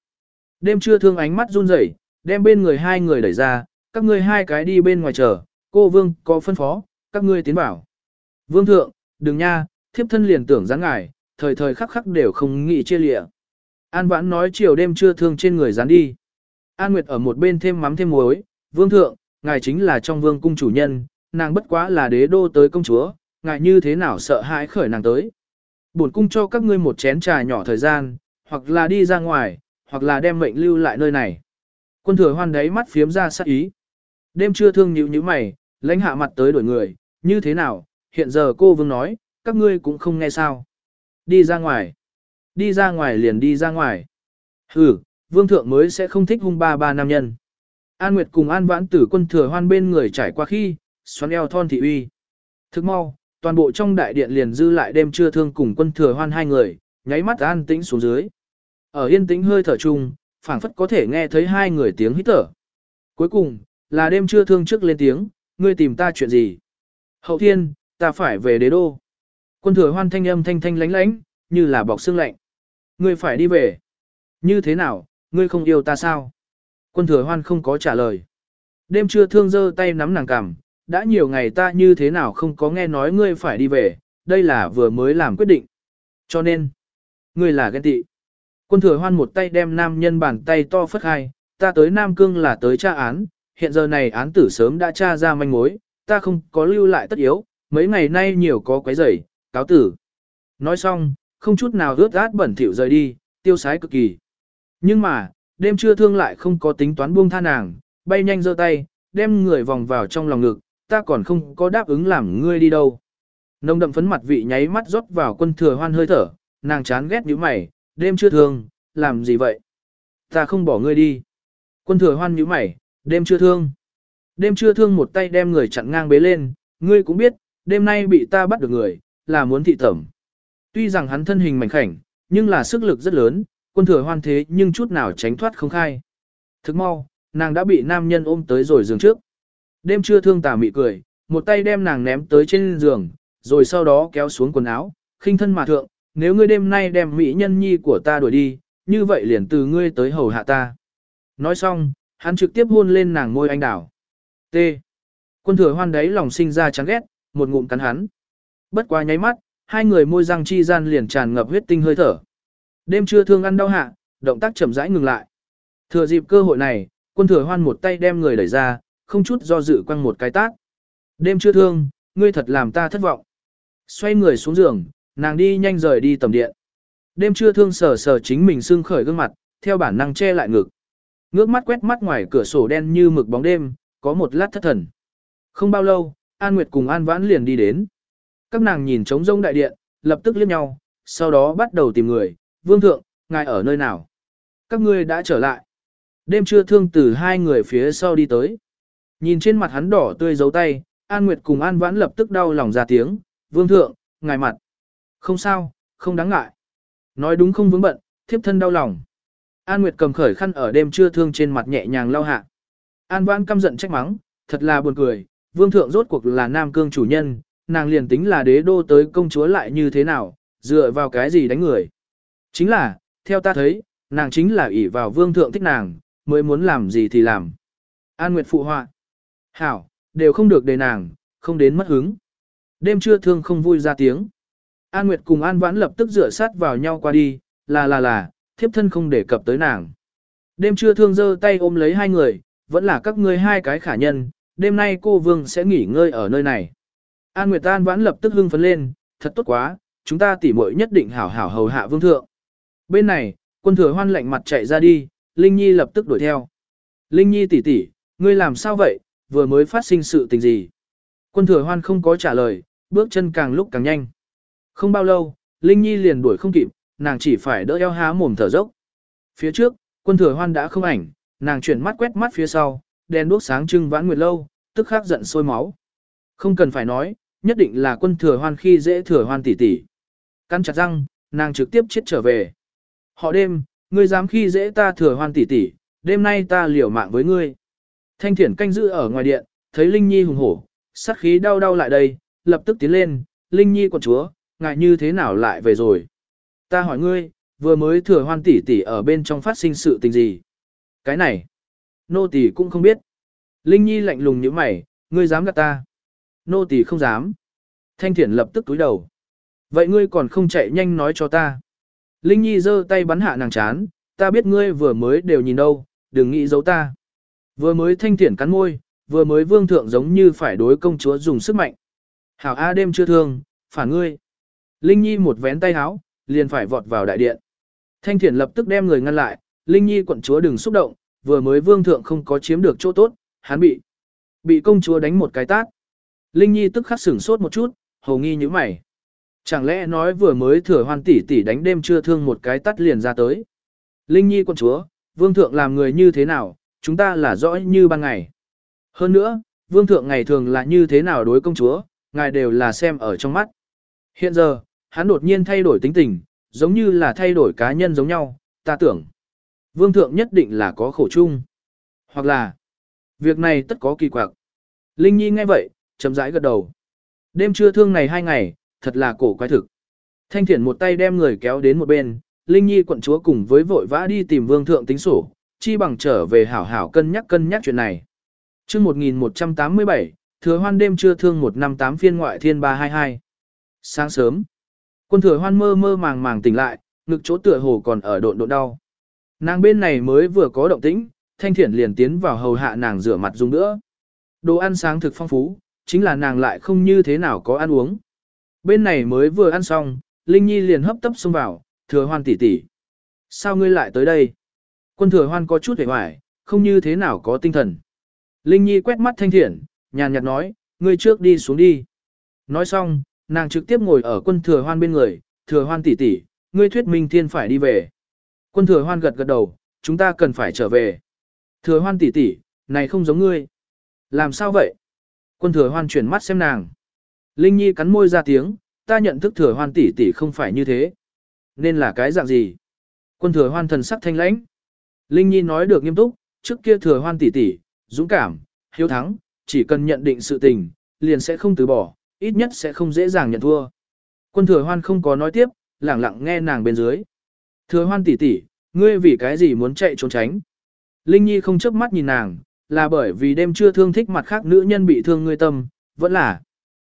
Đêm trưa thương ánh mắt run rẩy, đem bên người hai người đẩy ra, các ngươi hai cái đi bên ngoài chờ, cô vương có phân phó, các ngươi tiến bảo. Vương thượng, đừng nha, thiếp thân liền tưởng dáng ngài, thời thời khắc khắc đều không nghĩ chia lịa. An vãn nói chiều đêm trưa thương trên người dán đi. An Nguyệt ở một bên thêm mắm thêm muối, vương thượng, ngài chính là trong vương cung chủ nhân, nàng bất quá là đế đô tới công chúa, ngài như thế nào sợ hãi khởi nàng tới. Bổn cung cho các ngươi một chén trà nhỏ thời gian, hoặc là đi ra ngoài, hoặc là đem mệnh lưu lại nơi này. Quân thừa hoan đấy mắt phiếm ra sát ý. Đêm trưa thương nhíu nhíu mày, lãnh hạ mặt tới đổi người, như thế nào, hiện giờ cô vương nói, các ngươi cũng không nghe sao. Đi ra ngoài. Đi ra ngoài liền đi ra ngoài. Ừ, vương thượng mới sẽ không thích hung ba ba nam nhân. An Nguyệt cùng An Vãn Tử quân thừa hoan bên người trải qua khi, xoắn eo thon thị uy. Thức mau, toàn bộ trong đại điện liền dư lại đêm trưa thương cùng quân thừa hoan hai người, nháy mắt an tĩnh xuống dưới. Ở yên tĩnh hơi thở chung, phảng phất có thể nghe thấy hai người tiếng hít thở. Cuối cùng, là đêm trưa thương trước lên tiếng, ngươi tìm ta chuyện gì? Hậu thiên, ta phải về đế đô. Quân thừa hoan thanh âm thanh thanh lánh lánh, như là bọc xương lạnh. Ngươi phải đi về. Như thế nào, ngươi không yêu ta sao? Quân thừa hoan không có trả lời. Đêm trưa thương giơ tay nắm nàng cằm, đã nhiều ngày ta như thế nào không có nghe nói ngươi phải đi về, đây là vừa mới làm quyết định. Cho nên, ngươi là ghen tị. Quân thừa hoan một tay đem nam nhân bàn tay to phất hai, ta tới Nam Cương là tới tra án, hiện giờ này án tử sớm đã tra ra manh mối, ta không có lưu lại tất yếu, mấy ngày nay nhiều có quấy rầy, cáo tử. Nói xong, không chút nào rớt át bẩn thỉu rời đi, tiêu sái cực kỳ. Nhưng mà, đêm trưa thương lại không có tính toán buông tha nàng, bay nhanh giơ tay, đem người vòng vào trong lòng ngực, ta còn không có đáp ứng làm ngươi đi đâu. Nông đậm phấn mặt vị nháy mắt rót vào quân thừa hoan hơi thở, nàng chán ghét như mày, đêm chưa thương, làm gì vậy? Ta không bỏ ngươi đi. Quân thừa hoan nhíu mày, đêm chưa thương. Đêm chưa thương một tay đem người chặn ngang bế lên, ngươi cũng biết, đêm nay bị ta bắt được người, là muốn thị tẩm. Tuy rằng hắn thân hình mảnh khảnh, nhưng là sức lực rất lớn, quân thừa hoan thế nhưng chút nào tránh thoát không khai. Thức mau, nàng đã bị nam nhân ôm tới rồi giường trước. Đêm trưa thương tà mị cười, một tay đem nàng ném tới trên giường, rồi sau đó kéo xuống quần áo, khinh thân mà thượng, nếu ngươi đêm nay đem mỹ nhân nhi của ta đuổi đi, như vậy liền từ ngươi tới hầu hạ ta. Nói xong, hắn trực tiếp hôn lên nàng môi anh đảo. T. Quân thừa hoan đấy lòng sinh ra chán ghét, một ngụm cắn hắn. Bất quá nháy mắt, hai người môi răng chi gian liền tràn ngập huyết tinh hơi thở. Đêm trưa thương ăn đau hạ, động tác chậm rãi ngừng lại. Thừa dịp cơ hội này, quân thừa hoan một tay đem người đẩy ra, không chút do dự quăng một cái tát. Đêm chưa thương, ngươi thật làm ta thất vọng. Xoay người xuống giường, nàng đi nhanh rời đi tầm điện. Đêm trưa thương sờ sờ chính mình sưng khởi gương mặt, theo bản năng che lại ngực. Ngước mắt quét mắt ngoài cửa sổ đen như mực bóng đêm, có một lát thất thần. Không bao lâu, An Nguyệt cùng An Vãn liền đi đến. Các nàng nhìn trống rông đại điện, lập tức liếc nhau, sau đó bắt đầu tìm người. Vương thượng, ngài ở nơi nào? Các ngươi đã trở lại. Đêm trưa thương từ hai người phía sau đi tới. Nhìn trên mặt hắn đỏ tươi dấu tay, An Nguyệt cùng An Vãn lập tức đau lòng ra tiếng, vương thượng, ngài mặt. Không sao, không đáng ngại. Nói đúng không vướng bận, thiếp thân đau lòng. An Nguyệt cầm khởi khăn ở đêm trưa thương trên mặt nhẹ nhàng lau hạ. An Vãn căm giận trách mắng, thật là buồn cười, vương thượng rốt cuộc là nam cương chủ nhân, nàng liền tính là đế đô tới công chúa lại như thế nào, dựa vào cái gì đánh người. Chính là, theo ta thấy, nàng chính là ỷ vào vương thượng thích nàng, mới muốn làm gì thì làm. An Nguyệt phụ họa. Hảo, đều không được đề nàng, không đến mất hứng. Đêm trưa thương không vui ra tiếng. An Nguyệt cùng An Vãn lập tức rửa sát vào nhau qua đi, là là là, thiếp thân không để cập tới nàng. Đêm trưa thương dơ tay ôm lấy hai người, vẫn là các ngươi hai cái khả nhân, đêm nay cô Vương sẽ nghỉ ngơi ở nơi này. An Nguyệt An Vãn lập tức hưng phấn lên, thật tốt quá, chúng ta tỉ muội nhất định hảo hảo hầu hạ vương thượng. Bên này, quân thừa hoan lạnh mặt chạy ra đi, Linh Nhi lập tức đuổi theo. Linh Nhi tỷ tỷ, ngươi làm sao vậy, vừa mới phát sinh sự tình gì. Quân thừa hoan không có trả lời, bước chân càng lúc càng nhanh. Không bao lâu, Linh Nhi liền đuổi không kịp, nàng chỉ phải đỡ eo há mồm thở dốc. Phía trước, quân thừa hoan đã không ảnh, nàng chuyển mắt quét mắt phía sau, đèn đuốc sáng trưng vãn nguyệt lâu, tức khắc giận sôi máu. Không cần phải nói, nhất định là quân thừa hoan khi dễ thừa hoan tỷ tỷ. Căn chặt răng, nàng trực tiếp chết trở về. Họ đêm, ngươi dám khi dễ ta thừa hoan tỷ tỷ, đêm nay ta liều mạng với ngươi. Thanh thiển canh giữ ở ngoài điện, thấy Linh Nhi hùng hổ, sát khí đau đau lại đây, lập tức tiến lên, Linh Nhi quận chúa, ngại như thế nào lại về rồi. Ta hỏi ngươi, vừa mới thừa hoan tỷ tỷ ở bên trong phát sinh sự tình gì? Cái này, nô tỷ cũng không biết. Linh Nhi lạnh lùng như mày, ngươi dám gạt ta. Nô tỷ không dám. Thanh thiển lập tức túi đầu. Vậy ngươi còn không chạy nhanh nói cho ta. Linh Nhi giơ tay bắn hạ nàng chán, ta biết ngươi vừa mới đều nhìn đâu, đừng nghĩ giấu ta. Vừa mới thanh thiển cắn môi, vừa mới vương thượng giống như phải đối công chúa dùng sức mạnh. Hảo A đêm chưa thương, phản ngươi. Linh Nhi một vén tay háo, liền phải vọt vào đại điện. Thanh thiển lập tức đem người ngăn lại, Linh Nhi quận chúa đừng xúc động, vừa mới vương thượng không có chiếm được chỗ tốt, hắn bị. Bị công chúa đánh một cái tát. Linh Nhi tức khắc sửng sốt một chút, hầu nghi như mày. Chẳng lẽ nói vừa mới thừa hoan tỷ tỷ đánh đêm chưa thương một cái tắt liền ra tới. Linh Nhi quận chúa, vương thượng làm người như thế nào, chúng ta là rõ như ban ngày. Hơn nữa, vương thượng ngày thường là như thế nào đối công chúa, ngài đều là xem ở trong mắt. Hiện giờ, hắn đột nhiên thay đổi tính tình, giống như là thay đổi cá nhân giống nhau, ta tưởng. Vương thượng nhất định là có khổ chung. Hoặc là, việc này tất có kỳ quặc. Linh Nhi nghe vậy, chậm rãi gật đầu. Đêm trưa thương này hai ngày, thật là cổ quái thực. Thanh thiển một tay đem người kéo đến một bên, Linh Nhi quận chúa cùng với vội vã đi tìm vương thượng tính sổ, chi bằng trở về hảo hảo cân nhắc cân nhắc chuyện này. chương 1187, thừa hoan đêm trưa thương 158 phiên ngoại thiên 322. Sáng sớm, quân thừa hoan mơ mơ màng màng tỉnh lại, ngực chỗ tựa hồ còn ở độn độ đau. Nàng bên này mới vừa có động tĩnh, thanh thiển liền tiến vào hầu hạ nàng rửa mặt dùng nữa. Đồ ăn sáng thực phong phú, chính là nàng lại không như thế nào có ăn uống. Bên này mới vừa ăn xong, Linh Nhi liền hấp tấp xông vào, thừa hoan tỷ tỷ. Sao ngươi lại tới đây? Quân thừa hoan có chút hề hoài, không như thế nào có tinh thần. Linh Nhi quét mắt thanh thiển, nhàn nhạt nói, ngươi trước đi xuống đi. Nói xong, nàng trực tiếp ngồi ở quân thừa hoan bên người, thừa hoan tỷ tỷ, ngươi thuyết minh thiên phải đi về. Quân thừa hoan gật gật đầu, chúng ta cần phải trở về. Thừa hoan tỷ tỷ, này không giống ngươi. Làm sao vậy? Quân thừa hoan chuyển mắt xem nàng. Linh Nhi cắn môi ra tiếng, ta nhận thức thừa hoan tỷ tỷ không phải như thế. Nên là cái dạng gì? Quân thừa hoan thần sắc thanh lãnh. Linh Nhi nói được nghiêm túc, trước kia thừa hoan tỷ tỷ, dũng cảm, hiếu thắng, chỉ cần nhận định sự tình, liền sẽ không từ bỏ, ít nhất sẽ không dễ dàng nhận thua. Quân thừa hoan không có nói tiếp, lẳng lặng nghe nàng bên dưới. Thừa hoan tỷ tỷ, ngươi vì cái gì muốn chạy trốn tránh? Linh Nhi không chớp mắt nhìn nàng, là bởi vì đêm chưa thương thích mặt khác nữ nhân bị thương ngươi tâm, vẫn là.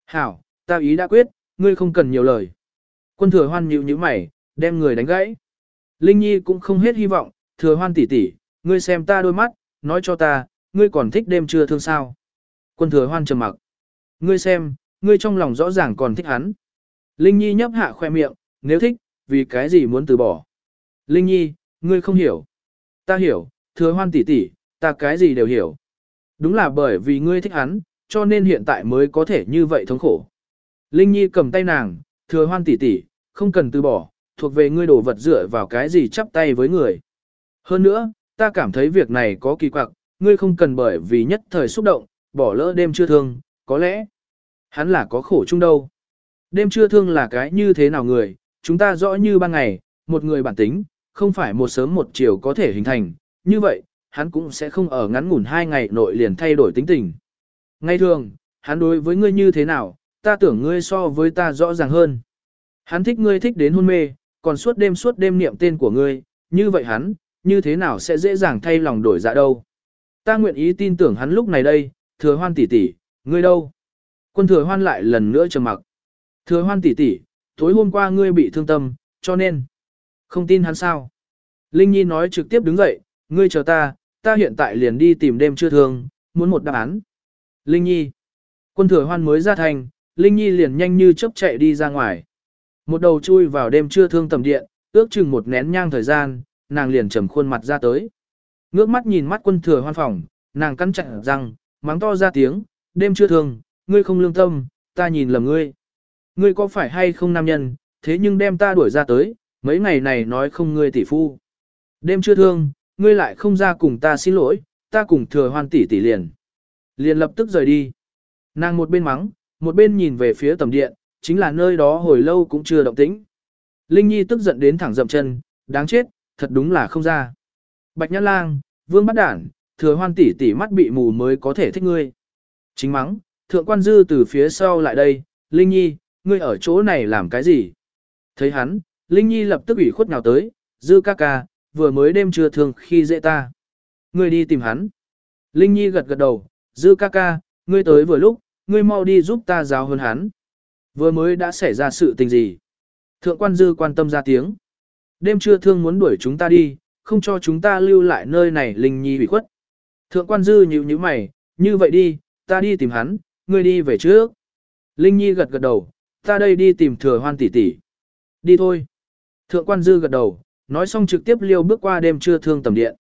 Hảo, ta ý đã quyết, ngươi không cần nhiều lời. Quân thừa hoan nhíu nhíu mày, đem người đánh gãy. Linh Nhi cũng không hết hy vọng, thừa hoan tỷ tỷ, ngươi xem ta đôi mắt, nói cho ta, ngươi còn thích đêm chưa thương sao. Quân thừa hoan trầm mặc. Ngươi xem, ngươi trong lòng rõ ràng còn thích hắn. Linh Nhi nhấp hạ khoe miệng, nếu thích, vì cái gì muốn từ bỏ. Linh Nhi, ngươi không hiểu. Ta hiểu, thừa hoan tỷ tỷ, ta cái gì đều hiểu. Đúng là bởi vì ngươi thích hắn, cho nên hiện tại mới có thể như vậy thống khổ. Linh Nhi cầm tay nàng, thừa hoan tỷ tỷ, không cần từ bỏ, thuộc về ngươi đồ vật dựa vào cái gì chắp tay với người. Hơn nữa, ta cảm thấy việc này có kỳ quặc, ngươi không cần bởi vì nhất thời xúc động, bỏ lỡ đêm chưa thương, có lẽ hắn là có khổ chung đâu. Đêm trưa thương là cái như thế nào người, chúng ta rõ như ban ngày, một người bản tính, không phải một sớm một chiều có thể hình thành, như vậy, hắn cũng sẽ không ở ngắn ngủn hai ngày nội liền thay đổi tính tình. Ngay thường, hắn đối với ngươi như thế nào, ta tưởng ngươi so với ta rõ ràng hơn. Hắn thích ngươi thích đến hôn mê, còn suốt đêm suốt đêm niệm tên của ngươi, như vậy hắn, như thế nào sẽ dễ dàng thay lòng đổi dạ đâu. Ta nguyện ý tin tưởng hắn lúc này đây, thừa hoan tỷ tỷ, ngươi đâu? Quân thừa hoan lại lần nữa trầm mặc. Thừa hoan tỷ tỷ, tối hôm qua ngươi bị thương tâm, cho nên, không tin hắn sao? Linh Nhi nói trực tiếp đứng dậy, ngươi chờ ta, ta hiện tại liền đi tìm đêm chưa thương, muốn một đáp án. Linh Nhi. Quân thừa hoan mới ra thành, Linh Nhi liền nhanh như chớp chạy đi ra ngoài. Một đầu chui vào đêm trưa thương tầm điện, ước chừng một nén nhang thời gian, nàng liền trầm khuôn mặt ra tới. Ngước mắt nhìn mắt quân thừa hoan phòng, nàng cắn chặn răng, mắng to ra tiếng, đêm trưa thương, ngươi không lương tâm, ta nhìn lầm ngươi. Ngươi có phải hay không nam nhân, thế nhưng đem ta đuổi ra tới, mấy ngày này nói không ngươi tỷ phu. Đêm chưa thương, ngươi lại không ra cùng ta xin lỗi, ta cùng thừa hoan tỷ tỷ liền. Liền lập tức rời đi. Nàng một bên mắng, một bên nhìn về phía tầm điện, chính là nơi đó hồi lâu cũng chưa động tĩnh. Linh Nhi tức giận đến thẳng dậm chân, đáng chết, thật đúng là không ra. Bạch Nhã Lang, Vương Bát Đản, thừa hoan tỷ tỷ mắt bị mù mới có thể thích ngươi. Chính mắng, thượng quan dư từ phía sau lại đây, Linh Nhi, ngươi ở chỗ này làm cái gì? Thấy hắn, Linh Nhi lập tức ủy khuất nào tới, dư ca ca, vừa mới đêm trưa thường khi dễ ta. Ngươi đi tìm hắn. Linh Nhi gật gật đầu, dư ca ca, ngươi tới vừa lúc, ngươi mau đi giúp ta giáo hơn hắn. Vừa mới đã xảy ra sự tình gì? Thượng quan dư quan tâm ra tiếng. Đêm trưa thương muốn đuổi chúng ta đi, không cho chúng ta lưu lại nơi này Linh Nhi bị khuất. Thượng quan dư nhíu nhíu mày, như vậy đi, ta đi tìm hắn, ngươi đi về trước. Linh Nhi gật gật đầu, ta đây đi tìm thừa hoan tỷ tỷ. Đi thôi. Thượng quan dư gật đầu, nói xong trực tiếp liêu bước qua đêm trưa thương tầm điện.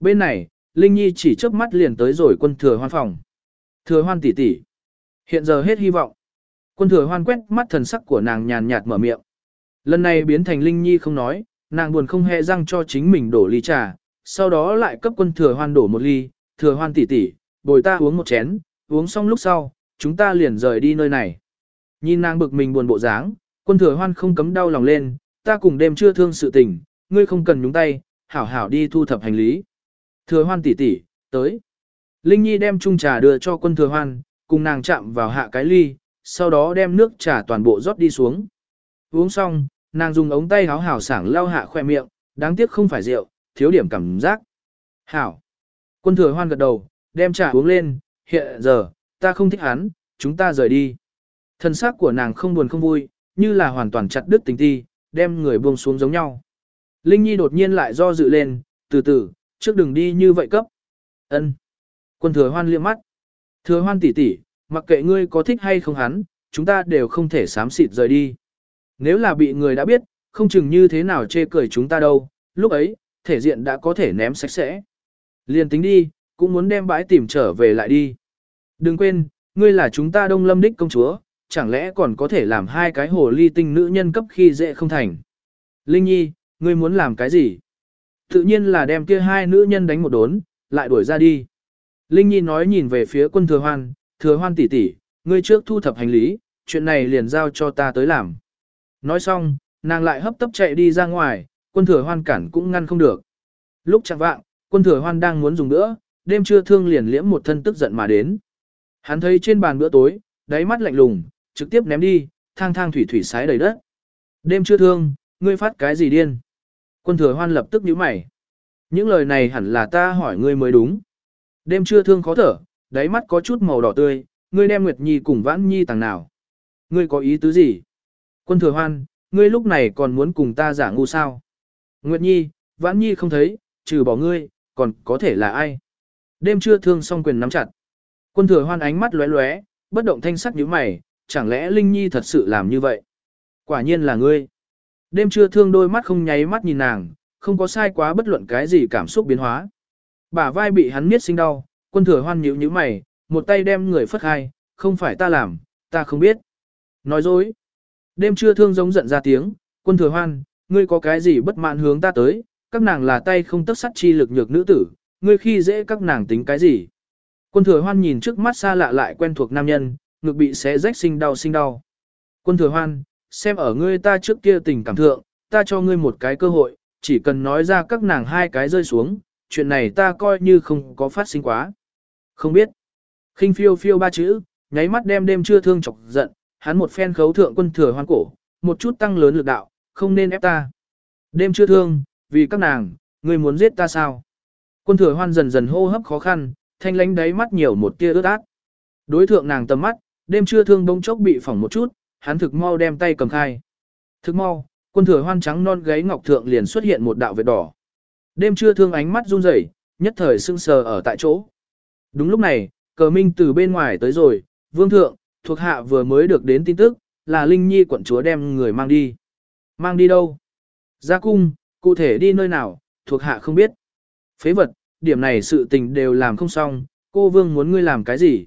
Bên này, Linh Nhi chỉ chớp mắt liền tới rồi quân thừa hoan phòng. Thừa hoan tỷ tỷ. Hiện giờ hết hy vọng. Quân thừa hoan quét mắt thần sắc của nàng nhàn nhạt mở miệng. Lần này biến thành Linh Nhi không nói, nàng buồn không hề răng cho chính mình đổ ly trà, sau đó lại cấp quân thừa hoan đổ một ly, thừa hoan tỷ tỷ, bồi ta uống một chén, uống xong lúc sau, chúng ta liền rời đi nơi này. Nhìn nàng bực mình buồn bộ dáng, quân thừa hoan không cấm đau lòng lên, ta cùng đêm chưa thương sự tình, ngươi không cần nhúng tay, hảo hảo đi thu thập hành lý. Thừa hoan tỷ tỷ, tới. Linh Nhi đem chung trà đưa cho quân thừa hoan, cùng nàng chạm vào hạ cái ly, sau đó đem nước trà toàn bộ rót đi xuống. Uống xong, nàng dùng ống tay háo hảo sảng lau hạ khoe miệng, đáng tiếc không phải rượu, thiếu điểm cảm giác. Hảo. Quân thừa hoan gật đầu, đem trà uống lên, hiện giờ, ta không thích hắn, chúng ta rời đi. Thân xác của nàng không buồn không vui, như là hoàn toàn chặt đứt tình ti, đem người buông xuống giống nhau. Linh Nhi đột nhiên lại do dự lên, từ từ, trước đừng đi như vậy cấp. Ân. Quân thừa hoan liếc mắt. Thừa hoan tỷ tỷ, mặc kệ ngươi có thích hay không hắn, chúng ta đều không thể sám xịt rời đi. Nếu là bị người đã biết, không chừng như thế nào chê cười chúng ta đâu, lúc ấy, thể diện đã có thể ném sạch sẽ. Liền tính đi, cũng muốn đem bãi tìm trở về lại đi. Đừng quên, ngươi là chúng ta đông lâm đích công chúa, chẳng lẽ còn có thể làm hai cái hồ ly tinh nữ nhân cấp khi dễ không thành. Linh Nhi, ngươi muốn làm cái gì? Tự nhiên là đem kia hai nữ nhân đánh một đốn, lại đuổi ra đi. Linh Nhi nói nhìn về phía quân thừa hoan, thừa hoan tỷ tỷ, ngươi trước thu thập hành lý, chuyện này liền giao cho ta tới làm. Nói xong, nàng lại hấp tấp chạy đi ra ngoài, quân thừa hoan cản cũng ngăn không được. Lúc chẳng vạng, quân thừa hoan đang muốn dùng nữa, đêm trưa thương liền liễm một thân tức giận mà đến. Hắn thấy trên bàn bữa tối, đáy mắt lạnh lùng, trực tiếp ném đi, thang thang thủy thủy sái đầy đất. Đêm trưa thương, ngươi phát cái gì điên? Quân thừa hoan lập tức nhíu mày. Những lời này hẳn là ta hỏi ngươi mới đúng. Đêm trưa thương khó thở, đáy mắt có chút màu đỏ tươi, ngươi đem Nguyệt Nhi cùng Vãn Nhi tàng nào. Ngươi có ý tứ gì? Quân thừa hoan, ngươi lúc này còn muốn cùng ta giả ngu sao? Nguyệt Nhi, Vãn Nhi không thấy, trừ bỏ ngươi, còn có thể là ai? Đêm trưa thương song quyền nắm chặt. Quân thừa hoan ánh mắt lóe lóe, bất động thanh sắc như mày, chẳng lẽ Linh Nhi thật sự làm như vậy? Quả nhiên là ngươi. Đêm trưa thương đôi mắt không nháy mắt nhìn nàng, không có sai quá bất luận cái gì cảm xúc biến hóa. Bả vai bị hắn miết sinh đau, quân thừa hoan nhíu nhíu mày, một tay đem người phất hai, không phải ta làm, ta không biết. Nói dối. Đêm trưa thương giống giận ra tiếng, quân thừa hoan, ngươi có cái gì bất mãn hướng ta tới, các nàng là tay không tức sắt chi lực nhược nữ tử, ngươi khi dễ các nàng tính cái gì. Quân thừa hoan nhìn trước mắt xa lạ lại quen thuộc nam nhân, ngực bị xé rách sinh đau sinh đau. Quân thừa hoan, xem ở ngươi ta trước kia tình cảm thượng, ta cho ngươi một cái cơ hội, chỉ cần nói ra các nàng hai cái rơi xuống, chuyện này ta coi như không có phát sinh quá. Không biết. khinh phiêu phiêu ba chữ, nháy mắt đem đêm chưa thương chọc giận, hắn một phen khấu thượng quân thừa hoan cổ, một chút tăng lớn lực đạo, không nên ép ta. Đêm chưa thương, vì các nàng, ngươi muốn giết ta sao? Quân thừa hoan dần dần hô hấp khó khăn, thanh lánh đáy mắt nhiều một tia ướt át. Đối thượng nàng tầm mắt, đêm trưa thương bỗng chốc bị phỏng một chút, hắn thực mau đem tay cầm khai. Thực mau, quân thừa hoan trắng non gáy ngọc thượng liền xuất hiện một đạo vệt đỏ. Đêm trưa thương ánh mắt run rẩy, nhất thời sưng sờ ở tại chỗ. Đúng lúc này, cờ minh từ bên ngoài tới rồi, vương thượng, thuộc hạ vừa mới được đến tin tức, là Linh Nhi quận chúa đem người mang đi. Mang đi đâu? Ra cung, cụ thể đi nơi nào, thuộc hạ không biết. Phế vật, điểm này sự tình đều làm không xong, cô vương muốn ngươi làm cái gì?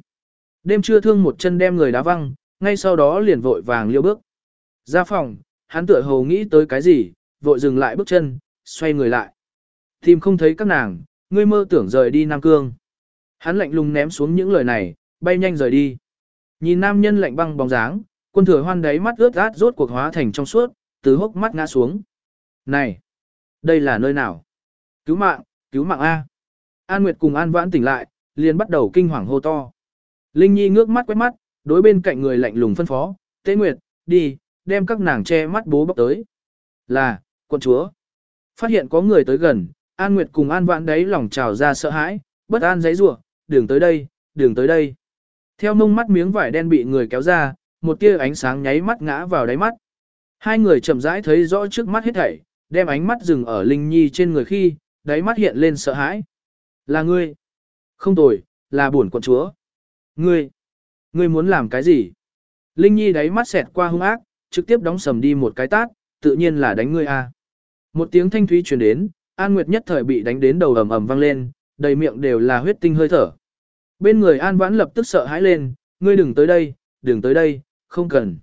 Đêm trưa thương một chân đem người đá văng, ngay sau đó liền vội vàng liêu bước. Ra phòng, hắn tựa hồ nghĩ tới cái gì, vội dừng lại bước chân, xoay người lại. Tìm không thấy các nàng, ngươi mơ tưởng rời đi Nam Cương. Hắn lạnh lùng ném xuống những lời này, bay nhanh rời đi. Nhìn nam nhân lạnh băng bóng dáng, quân thừa hoan đáy mắt ướt át rốt cuộc hóa thành trong suốt, từ hốc mắt ngã xuống. Này! Đây là nơi nào? Cứu mạng, cứu mạng A. An Nguyệt cùng An Vãn tỉnh lại, liền bắt đầu kinh hoàng hô to. Linh Nhi ngước mắt quét mắt, đối bên cạnh người lạnh lùng phân phó, Tế Nguyệt, đi, đem các nàng che mắt bố bóc tới. Là, quân chúa. Phát hiện có người tới gần, An Nguyệt cùng An Vãn đấy lòng trào ra sợ hãi, bất an giấy rủa, đường tới đây, đường tới đây. Theo mông mắt miếng vải đen bị người kéo ra, một tia ánh sáng nháy mắt ngã vào đáy mắt. Hai người chậm rãi thấy rõ trước mắt hết thảy, đem ánh mắt dừng ở Linh Nhi trên người khi, đáy mắt hiện lên sợ hãi. Là ngươi. Không tồi, là buồn quận chúa. Ngươi. Ngươi muốn làm cái gì? Linh Nhi đáy mắt xẹt qua hung ác, trực tiếp đóng sầm đi một cái tát, tự nhiên là đánh ngươi a. Một tiếng thanh thúy truyền đến, An Nguyệt nhất thời bị đánh đến đầu ầm ầm vang lên, đầy miệng đều là huyết tinh hơi thở. Bên người An Vãn lập tức sợ hãi lên, ngươi đừng tới đây, đừng tới đây, không cần.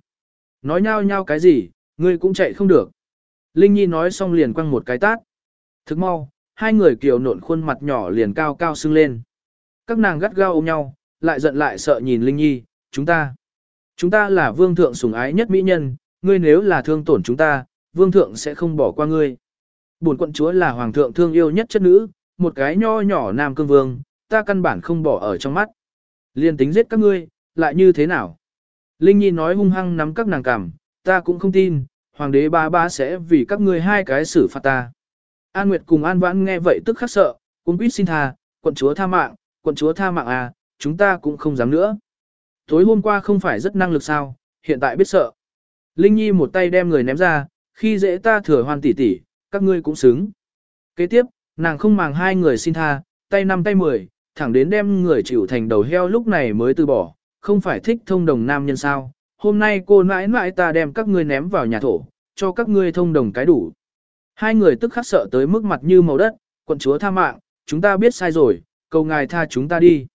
Nói nhau nhau cái gì, ngươi cũng chạy không được. Linh Nhi nói xong liền quăng một cái tát. Thức mau, hai người kiều nộn khuôn mặt nhỏ liền cao cao sưng lên. Các nàng gắt gao ôm nhau, lại giận lại sợ nhìn Linh Nhi, chúng ta. Chúng ta là vương thượng sủng ái nhất mỹ nhân, ngươi nếu là thương tổn chúng ta, vương thượng sẽ không bỏ qua ngươi. Bổn quận chúa là hoàng thượng thương yêu nhất chất nữ, một cái nho nhỏ nam cương vương, ta căn bản không bỏ ở trong mắt. Liên tính giết các ngươi, lại như thế nào? Linh Nhi nói hung hăng nắm các nàng cằm, ta cũng không tin, hoàng đế ba ba sẽ vì các ngươi hai cái xử phạt ta. An Nguyệt cùng An Vãn nghe vậy tức khắc sợ, cũng quýt xin tha, quận chúa tha mạng, quận chúa tha mạng à, chúng ta cũng không dám nữa. Tối hôm qua không phải rất năng lực sao, hiện tại biết sợ. Linh Nhi một tay đem người ném ra, khi dễ ta thừa hoàn tỷ tỷ, các ngươi cũng xứng. Kế tiếp, nàng không màng hai người xin tha, tay năm tay mười, thẳng đến đem người chịu thành đầu heo lúc này mới từ bỏ, không phải thích thông đồng nam nhân sao. Hôm nay cô mãi mãi ta đem các ngươi ném vào nhà thổ, cho các ngươi thông đồng cái đủ. Hai người tức khắc sợ tới mức mặt như màu đất, quận chúa tha mạng, chúng ta biết sai rồi, cầu ngài tha chúng ta đi.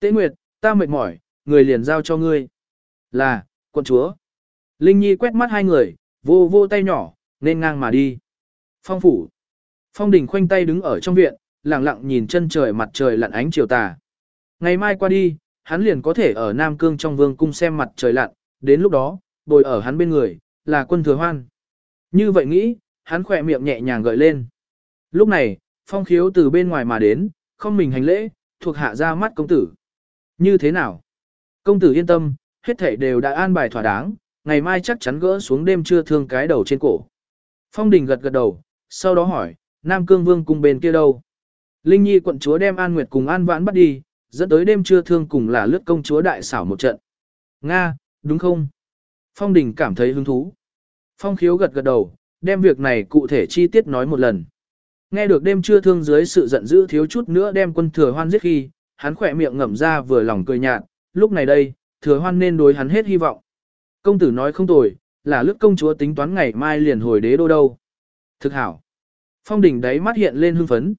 Tế Nguyệt, ta mệt mỏi, người liền giao cho ngươi. Là, quận chúa. Linh Nhi quét mắt hai người, vô vô tay nhỏ, nên ngang mà đi. Phong phủ. Phong đình khoanh tay đứng ở trong viện, lặng lặng nhìn chân trời mặt trời lặn ánh chiều tà. Ngày mai qua đi, hắn liền có thể ở Nam Cương trong vương cung xem mặt trời lặn, đến lúc đó, bồi ở hắn bên người, là quân thừa hoan. Như vậy nghĩ, hắn khỏe miệng nhẹ nhàng gợi lên. Lúc này, phong khiếu từ bên ngoài mà đến, không mình hành lễ, thuộc hạ ra mắt công tử. Như thế nào? Công tử yên tâm, hết thảy đều đã an bài thỏa đáng, ngày mai chắc chắn gỡ xuống đêm trưa thương cái đầu trên cổ. Phong đình gật gật đầu, sau đó hỏi, Nam Cương Vương cùng bên kia đâu? Linh Nhi quận chúa đem An Nguyệt cùng An Vãn bắt đi, dẫn tới đêm trưa thương cùng là lướt công chúa đại xảo một trận. Nga, đúng không? Phong Đình cảm thấy hứng thú. Phong khiếu gật gật đầu, đem việc này cụ thể chi tiết nói một lần. Nghe được đêm trưa thương dưới sự giận dữ thiếu chút nữa đem quân thừa hoan giết khi, hắn khỏe miệng ngậm ra vừa lòng cười nhạt, lúc này đây, thừa hoan nên đối hắn hết hy vọng. Công tử nói không tồi, là lướt công chúa tính toán ngày mai liền hồi đế đô đâu. Thực hảo. Phong đỉnh đáy mắt hiện lên hưng phấn.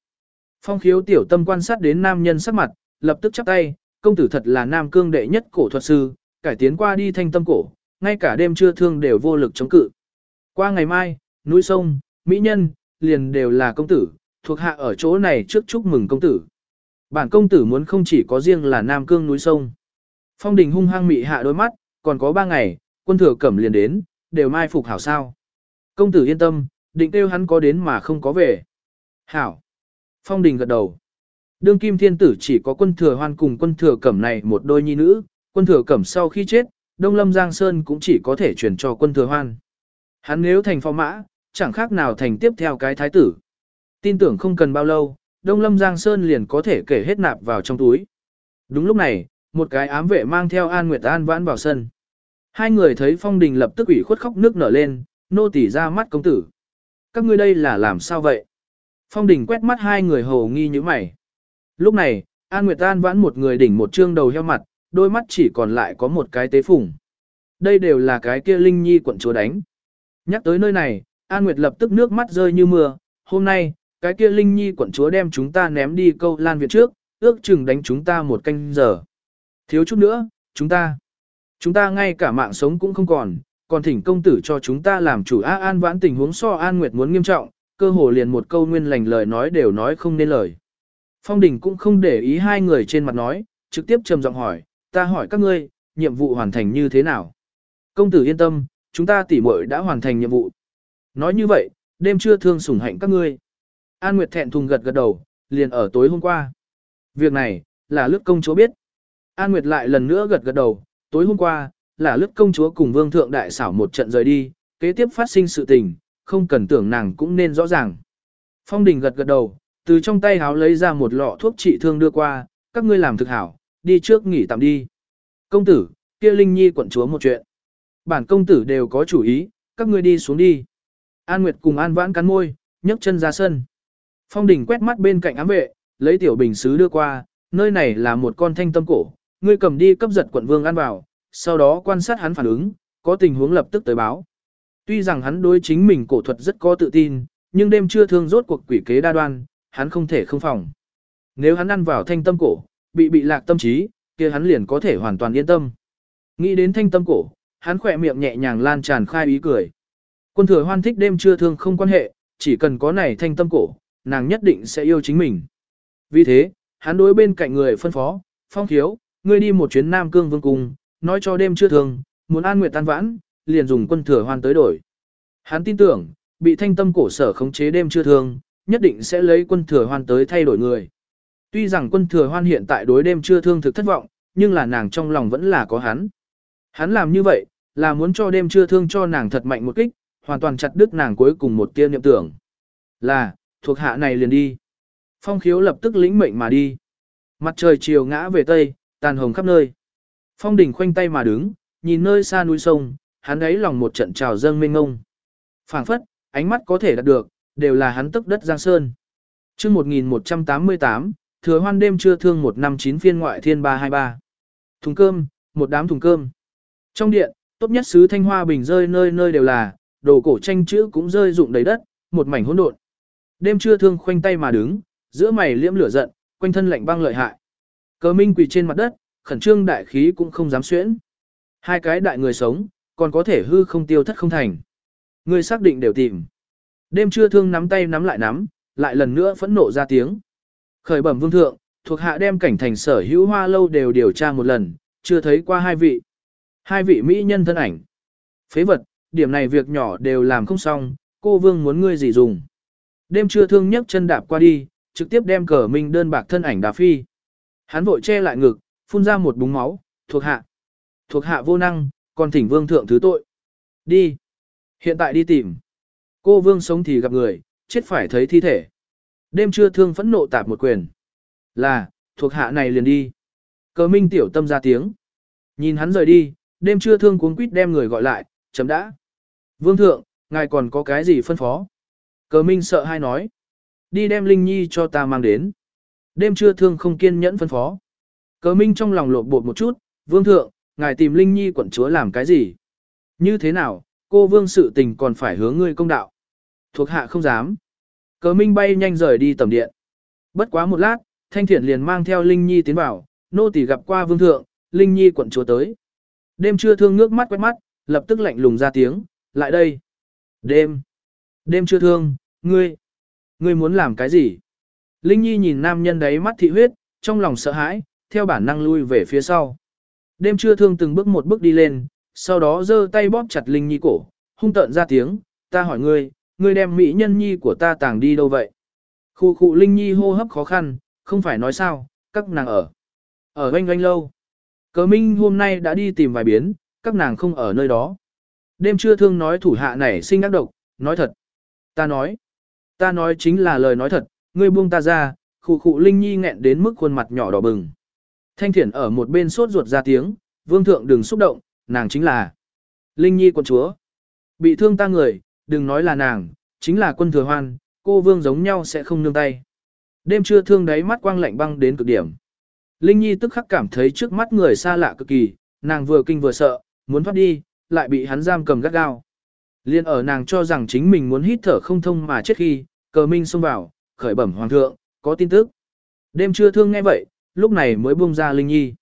Phong khiếu tiểu tâm quan sát đến nam nhân sắc mặt, lập tức chắp tay, công tử thật là nam cương đệ nhất cổ thuật sư, cải tiến qua đi thanh tâm cổ, ngay cả đêm trưa thương đều vô lực chống cự. Qua ngày mai, núi sông, mỹ nhân, liền đều là công tử, thuộc hạ ở chỗ này trước chúc mừng công tử. Bản công tử muốn không chỉ có riêng là nam cương núi sông. Phong đình hung hăng mị hạ đôi mắt, còn có ba ngày, quân thừa cẩm liền đến, đều mai phục hảo sao. Công tử yên tâm, định kêu hắn có đến mà không có về. Hảo. Phong đình gật đầu. Đương kim thiên tử chỉ có quân thừa hoan cùng quân thừa cẩm này một đôi nhi nữ, quân thừa cẩm sau khi chết, Đông Lâm Giang Sơn cũng chỉ có thể chuyển cho quân thừa hoan. Hắn nếu thành phò mã, chẳng khác nào thành tiếp theo cái thái tử. Tin tưởng không cần bao lâu, Đông Lâm Giang Sơn liền có thể kể hết nạp vào trong túi. Đúng lúc này, một cái ám vệ mang theo An Nguyệt An vãn vào sân. Hai người thấy Phong Đình lập tức ủy khuất khóc nước nở lên, nô tỉ ra mắt công tử. Các ngươi đây là làm sao vậy? Phong Đình quét mắt hai người hồ nghi như mày. Lúc này, An Nguyệt An vãn một người đỉnh một trương đầu heo mặt, đôi mắt chỉ còn lại có một cái tế phủng. Đây đều là cái kia Linh Nhi quận chúa đánh. Nhắc tới nơi này, An Nguyệt lập tức nước mắt rơi như mưa. Hôm nay, cái kia Linh Nhi quận chúa đem chúng ta ném đi câu lan viện trước, ước chừng đánh chúng ta một canh giờ. Thiếu chút nữa, chúng ta, chúng ta ngay cả mạng sống cũng không còn, còn thỉnh công tử cho chúng ta làm chủ A An vãn tình huống so An Nguyệt muốn nghiêm trọng, cơ hồ liền một câu nguyên lành lời nói đều nói không nên lời. Phong Đình cũng không để ý hai người trên mặt nói, trực tiếp trầm giọng hỏi, ta hỏi các ngươi, nhiệm vụ hoàn thành như thế nào? Công tử yên tâm, chúng ta tỉ muội đã hoàn thành nhiệm vụ. Nói như vậy, đêm trưa thương sủng hạnh các ngươi. An Nguyệt thẹn thùng gật gật đầu, liền ở tối hôm qua. Việc này, là lướt công chúa biết. An Nguyệt lại lần nữa gật gật đầu, tối hôm qua, là lướt công chúa cùng vương thượng đại xảo một trận rời đi, kế tiếp phát sinh sự tình, không cần tưởng nàng cũng nên rõ ràng. Phong Đình gật gật đầu, từ trong tay háo lấy ra một lọ thuốc trị thương đưa qua, các ngươi làm thực hảo, đi trước nghỉ tạm đi. Công tử, kia Linh Nhi quận chúa một chuyện. Bản công tử đều có chủ ý, các ngươi đi xuống đi. An Nguyệt cùng An Vãn cắn môi, nhấc chân ra sân. Phong Đình quét mắt bên cạnh ám vệ, lấy tiểu bình sứ đưa qua, nơi này là một con thanh tâm cổ, ngươi cầm đi cấp giật quận vương ăn vào, sau đó quan sát hắn phản ứng, có tình huống lập tức tới báo. Tuy rằng hắn đối chính mình cổ thuật rất có tự tin, nhưng đêm chưa thương rốt cuộc quỷ kế đa đoan, hắn không thể không phòng. Nếu hắn ăn vào thanh tâm cổ, bị bị lạc tâm trí, kia hắn liền có thể hoàn toàn yên tâm. Nghĩ đến thanh tâm cổ, hắn khỏe miệng nhẹ nhàng lan tràn khai ý cười. Quân thừa hoan thích đêm Trưa thương không quan hệ, chỉ cần có này thanh tâm cổ, nàng nhất định sẽ yêu chính mình. Vì thế, hắn đối bên cạnh người phân phó, phong thiếu, ngươi đi một chuyến Nam Cương Vương Cung, nói cho đêm Trưa thương, muốn an nguyệt tan vãn, liền dùng quân thừa hoan tới đổi. Hắn tin tưởng, bị thanh tâm cổ sở khống chế đêm Trưa thương, nhất định sẽ lấy quân thừa hoan tới thay đổi người. Tuy rằng quân thừa hoan hiện tại đối đêm Trưa thương thực thất vọng, nhưng là nàng trong lòng vẫn là có hắn. Hắn làm như vậy, là muốn cho đêm trưa thương cho nàng thật mạnh một kích, hoàn toàn chặt đứt nàng cuối cùng một tia niệm tưởng. Là, thuộc hạ này liền đi. Phong khiếu lập tức lĩnh mệnh mà đi. Mặt trời chiều ngã về tây, tàn hồng khắp nơi. Phong đỉnh khoanh tay mà đứng, nhìn nơi xa núi sông, hắn ấy lòng một trận trào dâng mênh ngông. phảng phất, ánh mắt có thể đạt được, đều là hắn tức đất giang sơn. chương 1188, thừa hoan đêm trưa thương một năm chín phiên ngoại thiên 323. Thùng cơm, một đám thùng cơm. Trong điện, tốt nhất sứ thanh hoa bình rơi nơi nơi đều là, đồ cổ tranh chữ cũng rơi rụng đầy đất, một mảnh hỗn độn. Đêm trưa thương khoanh tay mà đứng, giữa mày liễm lửa giận, quanh thân lạnh băng lợi hại. Cờ minh quỳ trên mặt đất, khẩn trương đại khí cũng không dám xuyễn. Hai cái đại người sống, còn có thể hư không tiêu thất không thành. Người xác định đều tìm. Đêm trưa thương nắm tay nắm lại nắm, lại lần nữa phẫn nộ ra tiếng. Khởi bẩm vương thượng, thuộc hạ đem cảnh thành sở hữu hoa lâu đều điều tra một lần, chưa thấy qua hai vị. Hai vị mỹ nhân thân ảnh. Phế vật, điểm này việc nhỏ đều làm không xong, cô vương muốn ngươi gì dùng. Đêm trưa thương nhấc chân đạp qua đi, trực tiếp đem cờ minh đơn bạc thân ảnh đà phi. Hắn vội che lại ngực, phun ra một búng máu, thuộc hạ. Thuộc hạ vô năng, còn thỉnh vương thượng thứ tội. Đi. Hiện tại đi tìm. Cô vương sống thì gặp người, chết phải thấy thi thể. Đêm trưa thương phẫn nộ tạp một quyền. Là, thuộc hạ này liền đi. Cờ minh tiểu tâm ra tiếng. Nhìn hắn rời đi, đêm trưa thương cuống quýt đem người gọi lại, chấm đã. Vương thượng, ngài còn có cái gì phân phó? Cờ minh sợ hai nói. Đi đem Linh Nhi cho ta mang đến. Đêm trưa thương không kiên nhẫn phân phó. Cờ minh trong lòng lột bột một chút, vương thượng, ngài tìm Linh Nhi quận chúa làm cái gì? Như thế nào, cô vương sự tình còn phải hướng ngươi công đạo. Thuộc hạ không dám. Cờ minh bay nhanh rời đi tầm điện. Bất quá một lát, thanh thiển liền mang theo Linh Nhi tiến vào, nô tỳ gặp qua vương thượng, Linh Nhi quận chúa tới. Đêm trưa thương nước mắt quét mắt, lập tức lạnh lùng ra tiếng, lại đây. Đêm. Đêm trưa thương, ngươi. Ngươi muốn làm cái gì? Linh Nhi nhìn nam nhân đấy mắt thị huyết, trong lòng sợ hãi, theo bản năng lui về phía sau. Đêm trưa thương từng bước một bước đi lên, sau đó giơ tay bóp chặt Linh Nhi cổ, hung tợn ra tiếng, ta hỏi ngươi, ngươi đem mỹ nhân nhi của ta tàng đi đâu vậy? Khu khu Linh Nhi hô hấp khó khăn, không phải nói sao, các nàng ở. Ở oanh oanh lâu. Cờ Minh hôm nay đã đi tìm vài biến, các nàng không ở nơi đó. Đêm trưa thương nói thủ hạ này sinh ác độc, nói thật. Ta nói. Ta nói chính là lời nói thật, ngươi buông ta ra, khụ khụ Linh Nhi nghẹn đến mức khuôn mặt nhỏ đỏ bừng. Thanh thiển ở một bên sốt ruột ra tiếng, vương thượng đừng xúc động, nàng chính là Linh Nhi quận chúa. Bị thương ta người, đừng nói là nàng, chính là quân thừa hoan, cô vương giống nhau sẽ không nương tay. Đêm trưa thương đáy mắt quang lạnh băng đến cực điểm. Linh Nhi tức khắc cảm thấy trước mắt người xa lạ cực kỳ, nàng vừa kinh vừa sợ, muốn thoát đi, lại bị hắn giam cầm gắt gao. Liên ở nàng cho rằng chính mình muốn hít thở không thông mà chết khi, cờ minh xông vào, khởi bẩm hoàng thượng, có tin tức. Đêm trưa thương nghe vậy, lúc này mới buông ra Linh Nhi.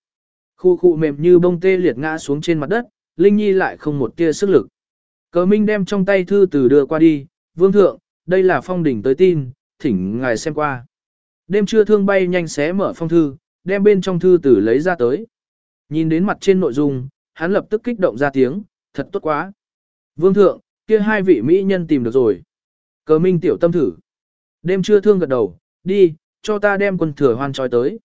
Khu khu mềm như bông tê liệt ngã xuống trên mặt đất, Linh Nhi lại không một tia sức lực. Cờ minh đem trong tay thư từ đưa qua đi, vương thượng, đây là phong đỉnh tới tin, thỉnh ngài xem qua. Đêm trưa thương bay nhanh xé mở phong thư, đem bên trong thư tử lấy ra tới. Nhìn đến mặt trên nội dung, hắn lập tức kích động ra tiếng, thật tốt quá. Vương thượng, Kia hai vị mỹ nhân tìm được rồi. Cờ minh tiểu tâm thử. Đêm trưa thương gật đầu, đi, cho ta đem quân thừa hoan trói tới.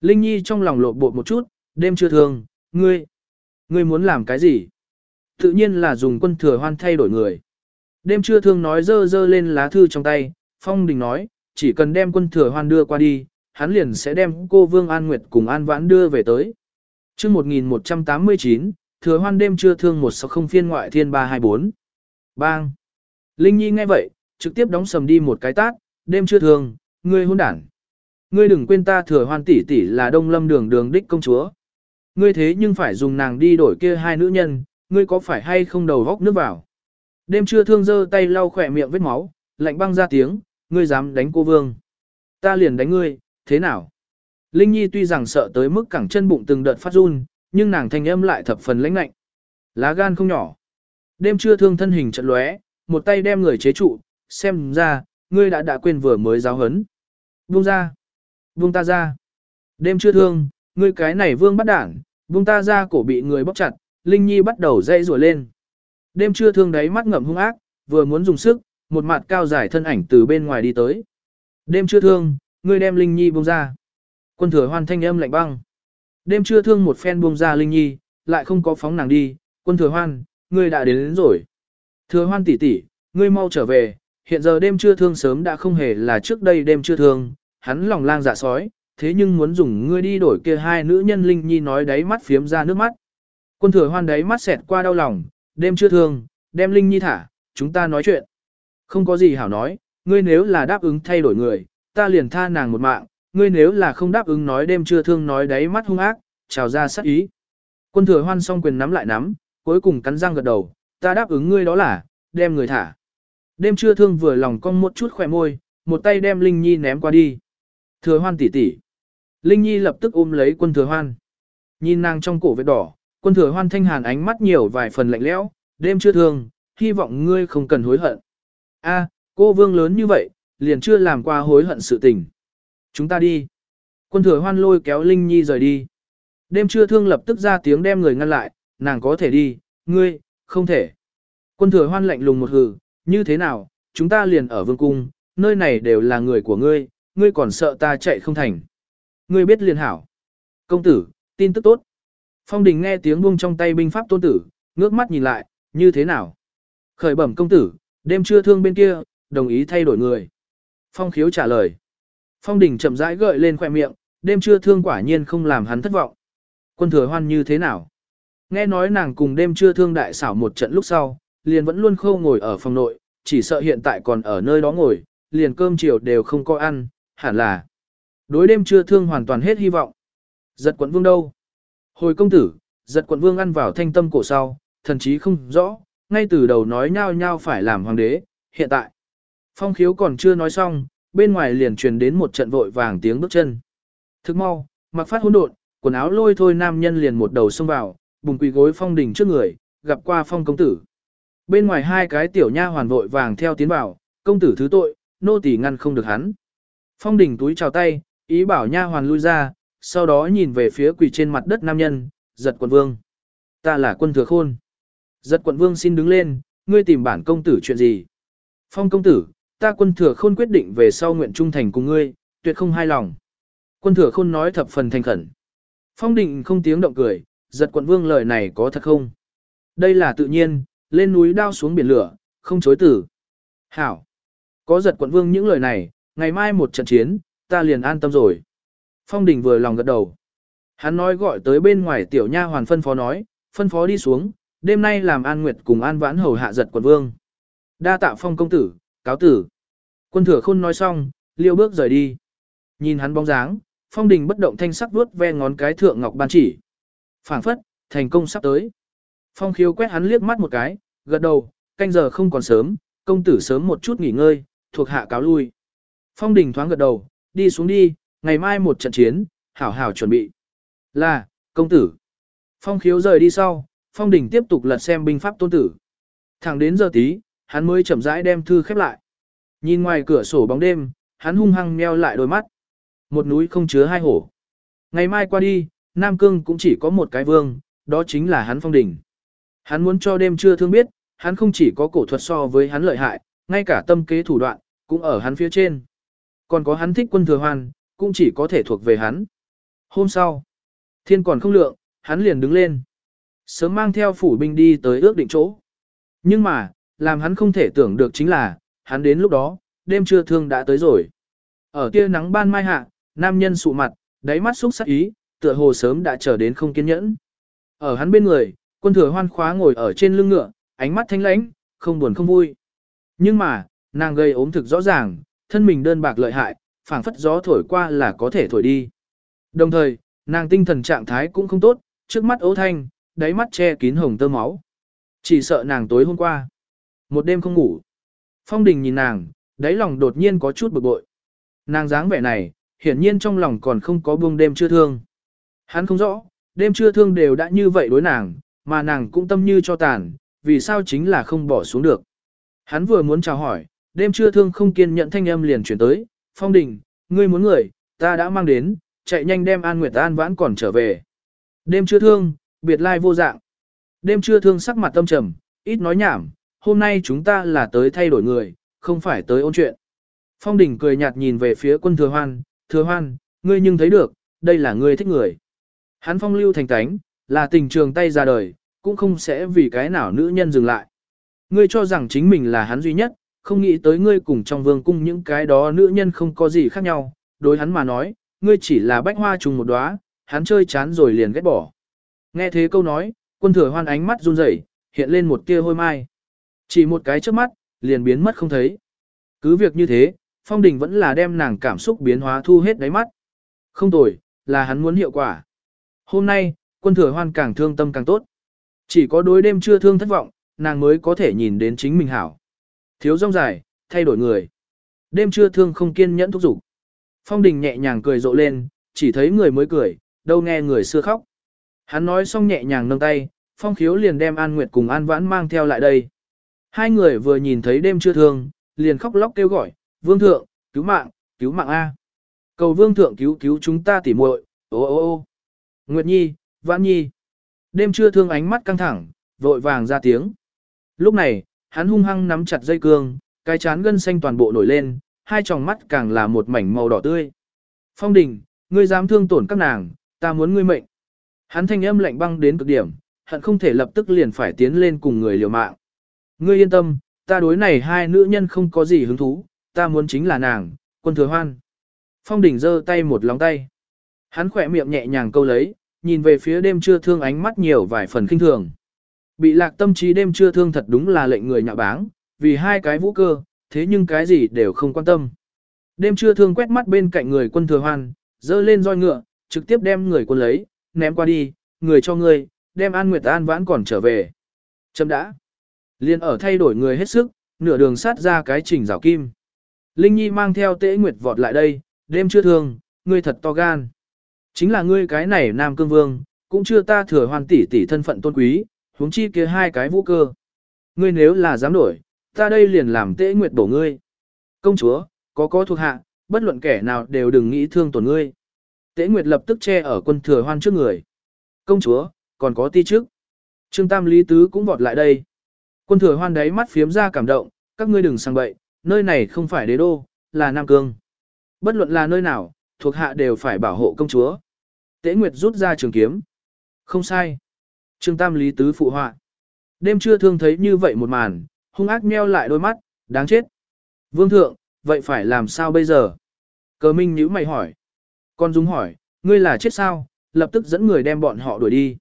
Linh Nhi trong lòng lột bột một chút, đêm trưa thương, ngươi, ngươi muốn làm cái gì? Tự nhiên là dùng quân thừa hoan thay đổi người. Đêm trưa thương nói dơ dơ lên lá thư trong tay, Phong Đình nói, chỉ cần đem quân thừa hoan đưa qua đi, hắn liền sẽ đem cô Vương An Nguyệt cùng An Vãn đưa về tới. chương 1189, thừa hoan đêm trưa thương một sáu không phiên ngoại thiên 324. Bang! Linh Nhi nghe vậy, trực tiếp đóng sầm đi một cái tát, đêm trưa thương, ngươi hôn đản. Ngươi đừng quên ta thừa hoan tỷ tỷ là đông lâm đường đường đích công chúa. Ngươi thế nhưng phải dùng nàng đi đổi kia hai nữ nhân, ngươi có phải hay không đầu góc nước vào. Đêm trưa thương giơ tay lau khỏe miệng vết máu, lạnh băng ra tiếng, ngươi dám đánh cô vương. Ta liền đánh ngươi, thế nào? Linh Nhi tuy rằng sợ tới mức cẳng chân bụng từng đợt phát run, nhưng nàng thanh âm lại thập phần lãnh lạnh. Lá gan không nhỏ. Đêm trưa thương thân hình trận lóe, một tay đem người chế trụ, xem ra, ngươi đã đã quên vừa mới giáo hấn. Buông ra. Buông ta ra. Đêm trưa thương, ngươi cái này vương bắt đảng, buông ta ra cổ bị người bóc chặt, Linh Nhi bắt đầu dây rùa lên. Đêm trưa thương đáy mắt ngậm hung ác, vừa muốn dùng sức, một mặt cao dài thân ảnh từ bên ngoài đi tới. Đêm trưa thương, ngươi đem Linh Nhi buông ra. Quân thừa hoan thanh âm lạnh băng. Đêm trưa thương một phen buông ra Linh Nhi, lại không có phóng nàng đi. Quân thừa hoan, ngươi đã đến, đến rồi. Thừa hoan tỷ tỷ, ngươi mau trở về. Hiện giờ đêm trưa thương sớm đã không hề là trước đây đêm trưa thương, hắn lòng lang dạ sói, thế nhưng muốn dùng ngươi đi đổi kia hai nữ nhân Linh Nhi nói đáy mắt phiếm ra nước mắt. Quân thừa hoan đáy mắt xẹt qua đau lòng, đêm trưa thương, đem Linh Nhi thả, chúng ta nói chuyện. Không có gì hảo nói, ngươi nếu là đáp ứng thay đổi người, ta liền tha nàng một mạng, ngươi nếu là không đáp ứng nói đêm trưa thương nói đáy mắt hung ác, trào ra sát ý. Quân thừa hoan song quyền nắm lại nắm, cuối cùng cắn răng gật đầu, ta đáp ứng ngươi đó là, đem người thả. Đêm trưa thương vừa lòng cong một chút khỏe môi, một tay đem Linh Nhi ném qua đi. Thừa hoan tỷ tỷ. Linh Nhi lập tức ôm lấy quân thừa hoan. Nhìn nàng trong cổ vết đỏ, quân thừa hoan thanh hàn ánh mắt nhiều vài phần lạnh lẽo, đêm chưa thương, hy vọng ngươi không cần hối hận. A, cô vương lớn như vậy, liền chưa làm qua hối hận sự tình. Chúng ta đi. Quân thừa hoan lôi kéo Linh Nhi rời đi. Đêm trưa thương lập tức ra tiếng đem người ngăn lại, nàng có thể đi, ngươi, không thể. Quân thừa hoan lạnh lùng một hừ, như thế nào, chúng ta liền ở vương cung, nơi này đều là người của ngươi, ngươi còn sợ ta chạy không thành. Ngươi biết liền hảo. Công tử, tin tức tốt. Phong đình nghe tiếng buông trong tay binh pháp tôn tử, ngước mắt nhìn lại, như thế nào? Khởi bẩm công tử, đêm trưa thương bên kia, đồng ý thay đổi người. Phong khiếu trả lời. Phong đình chậm rãi gợi lên khoe miệng, đêm trưa thương quả nhiên không làm hắn thất vọng. Quân thừa hoan như thế nào? Nghe nói nàng cùng đêm trưa thương đại xảo một trận lúc sau, liền vẫn luôn khâu ngồi ở phòng nội, chỉ sợ hiện tại còn ở nơi đó ngồi, liền cơm chiều đều không có ăn, hẳn là. Đối đêm trưa thương hoàn toàn hết hy vọng. Giật quận vương đâu? Hồi công tử, giật quận vương ăn vào thanh tâm cổ sau, thần chí không rõ, ngay từ đầu nói nhau nhau phải làm hoàng đế, hiện tại. Phong khiếu còn chưa nói xong, bên ngoài liền truyền đến một trận vội vàng tiếng bước chân. Thức mau, mặc phát hỗn độn, quần áo lôi thôi nam nhân liền một đầu xông vào, bùng quỳ gối phong đỉnh trước người, gặp qua phong công tử. Bên ngoài hai cái tiểu nha hoàn vội vàng theo tiến vào, công tử thứ tội, nô tỳ ngăn không được hắn. Phong đỉnh túi chào tay, ý bảo nha hoàn lui ra, sau đó nhìn về phía quỳ trên mặt đất nam nhân, giật quận vương. Ta là quân thừa khôn. Giật quận vương xin đứng lên, ngươi tìm bản công tử chuyện gì? Phong công tử, ta quân thừa khôn quyết định về sau nguyện trung thành cùng ngươi, tuyệt không hai lòng. Quân thừa khôn nói thập phần thành khẩn. Phong định không tiếng động cười, giật quận vương lời này có thật không? Đây là tự nhiên, lên núi đao xuống biển lửa, không chối tử. Hảo! Có giật quận vương những lời này, ngày mai một trận chiến, ta liền an tâm rồi. Phong đình vừa lòng gật đầu. Hắn nói gọi tới bên ngoài tiểu nha hoàn phân phó nói, phân phó đi xuống, đêm nay làm an nguyệt cùng an vãn hầu hạ giật quận vương. Đa tạ phong công tử, cáo tử. Quân thừa khôn nói xong, liêu bước rời đi. Nhìn hắn bóng dáng, phong đình bất động thanh sắc vuốt ve ngón cái thượng ngọc ban chỉ. phảng phất, thành công sắp tới. Phong khiếu quét hắn liếc mắt một cái, gật đầu, canh giờ không còn sớm, công tử sớm một chút nghỉ ngơi, thuộc hạ cáo lui. Phong đình thoáng gật đầu, đi xuống đi, ngày mai một trận chiến, hảo hảo chuẩn bị. Là, công tử. Phong khiếu rời đi sau, phong đình tiếp tục lật xem binh pháp tôn tử. Thẳng đến giờ tí, hắn mới chậm rãi đem thư khép lại. Nhìn ngoài cửa sổ bóng đêm, hắn hung hăng meo lại đôi mắt. Một núi không chứa hai hổ. Ngày mai qua đi, Nam Cương cũng chỉ có một cái vương, đó chính là hắn phong đỉnh. Hắn muốn cho đêm trưa thương biết, hắn không chỉ có cổ thuật so với hắn lợi hại, ngay cả tâm kế thủ đoạn, cũng ở hắn phía trên. Còn có hắn thích quân thừa hoan, cũng chỉ có thể thuộc về hắn. Hôm sau, thiên còn không lượng, hắn liền đứng lên. Sớm mang theo phủ binh đi tới ước định chỗ. Nhưng mà, làm hắn không thể tưởng được chính là, hắn đến lúc đó, đêm trưa thương đã tới rồi. Ở kia nắng ban mai hạ, nam nhân sụ mặt, đáy mắt xúc sắc ý, tựa hồ sớm đã trở đến không kiên nhẫn. Ở hắn bên người, quân thừa hoan khóa ngồi ở trên lưng ngựa, ánh mắt thanh lãnh, không buồn không vui. Nhưng mà, nàng gây ốm thực rõ ràng, thân mình đơn bạc lợi hại, phảng phất gió thổi qua là có thể thổi đi. Đồng thời, nàng tinh thần trạng thái cũng không tốt, trước mắt ố thanh, đáy mắt che kín hồng tơ máu. Chỉ sợ nàng tối hôm qua. Một đêm không ngủ. Phong đình nhìn nàng, đáy lòng đột nhiên có chút bực bội. Nàng dáng vẻ này, hiển nhiên trong lòng còn không có buông đêm chưa thương. Hắn không rõ, đêm chưa thương đều đã như vậy đối nàng, mà nàng cũng tâm như cho tàn, vì sao chính là không bỏ xuống được. Hắn vừa muốn chào hỏi, đêm chưa thương không kiên nhận thanh âm liền chuyển tới, phong đình, ngươi muốn người, ta đã mang đến, chạy nhanh đem An Nguyệt An vãn còn trở về. Đêm chưa thương, biệt lai vô dạng. Đêm chưa thương sắc mặt tâm trầm, ít nói nhảm, hôm nay chúng ta là tới thay đổi người, không phải tới ôn chuyện. Phong đình cười nhạt nhìn về phía quân thừa hoan, thừa hoan, ngươi nhưng thấy được, đây là ngươi thích người. Hắn phong lưu thành tánh, là tình trường tay ra đời, cũng không sẽ vì cái nào nữ nhân dừng lại. Ngươi cho rằng chính mình là hắn duy nhất, không nghĩ tới ngươi cùng trong vương cung những cái đó nữ nhân không có gì khác nhau, đối hắn mà nói, ngươi chỉ là bách hoa trùng một đóa, hắn chơi chán rồi liền ghét bỏ. Nghe thế câu nói, quân thừa hoan ánh mắt run rẩy, hiện lên một tia hôi mai. Chỉ một cái trước mắt, liền biến mất không thấy. Cứ việc như thế, Phong Đình vẫn là đem nàng cảm xúc biến hóa thu hết đáy mắt. Không tồi, là hắn muốn hiệu quả. Hôm nay, quân thừa hoan càng thương tâm càng tốt. Chỉ có đối đêm chưa thương thất vọng, nàng mới có thể nhìn đến chính mình hảo. Thiếu rong dài, thay đổi người. Đêm chưa thương không kiên nhẫn thúc giục. Phong Đình nhẹ nhàng cười rộ lên, chỉ thấy người mới cười, đâu nghe người xưa khóc. Hắn nói xong nhẹ nhàng nâng tay, Phong Khiếu liền đem An Nguyệt cùng An Vãn mang theo lại đây. Hai người vừa nhìn thấy đêm chưa thương, liền khóc lóc kêu gọi, Vương Thượng, cứu mạng, cứu mạng A. Cầu Vương Thượng cứu cứu chúng ta tỉ muội, ô ô ô. Nguyệt Nhi, Vãn Nhi. Đêm chưa thương ánh mắt căng thẳng, vội vàng ra tiếng. Lúc này, hắn hung hăng nắm chặt dây cương, cái chán gân xanh toàn bộ nổi lên, hai tròng mắt càng là một mảnh màu đỏ tươi. Phong đình, ngươi dám thương tổn các nàng, ta muốn ngươi mệnh. Hắn thanh âm lạnh băng đến cực điểm, hận không thể lập tức liền phải tiến lên cùng người liều mạng. Ngươi yên tâm, ta đối này hai nữ nhân không có gì hứng thú, ta muốn chính là nàng, quân thừa hoan. Phong đỉnh giơ tay một lóng tay. Hắn khỏe miệng nhẹ nhàng câu lấy, nhìn về phía đêm trưa thương ánh mắt nhiều vài phần kinh thường. Bị lạc tâm trí đêm trưa thương thật đúng là lệnh người nhạ báng, vì hai cái vũ cơ, thế nhưng cái gì đều không quan tâm. Đêm trưa thương quét mắt bên cạnh người quân thừa hoan, dơ lên roi ngựa, trực tiếp đem người quân lấy, ném qua đi, người cho người, đem An Nguyệt An vãn còn trở về. Chấm đã. Liên ở thay đổi người hết sức, nửa đường sát ra cái trình rào kim. Linh Nhi mang theo tễ Nguyệt vọt lại đây, đêm chưa thương, ngươi thật to gan. Chính là ngươi cái này Nam Cương Vương, cũng chưa ta thừa hoàn tỷ tỷ thân phận tôn quý, huống chi kia hai cái vũ cơ. Ngươi nếu là dám đổi, ta đây liền làm tễ Nguyệt bổ ngươi. Công chúa, có có thuộc hạ, bất luận kẻ nào đều đừng nghĩ thương tổn ngươi. Tễ Nguyệt lập tức che ở quân thừa hoan trước người. Công chúa, còn có ti trước. Trương Tam Lý Tứ cũng vọt lại đây. Quân thừa hoan đáy mắt phiếm ra cảm động, các ngươi đừng sang bậy, nơi này không phải đế đô, là Nam Cương. Bất luận là nơi nào, thuộc hạ đều phải bảo hộ công chúa. Tế Nguyệt rút ra trường kiếm. Không sai. Trương Tam Lý Tứ phụ họa. Đêm trưa thương thấy như vậy một màn, hung ác meo lại đôi mắt, đáng chết. Vương thượng, vậy phải làm sao bây giờ? Cờ Minh nhíu mày hỏi. Con Dung hỏi, ngươi là chết sao? Lập tức dẫn người đem bọn họ đuổi đi.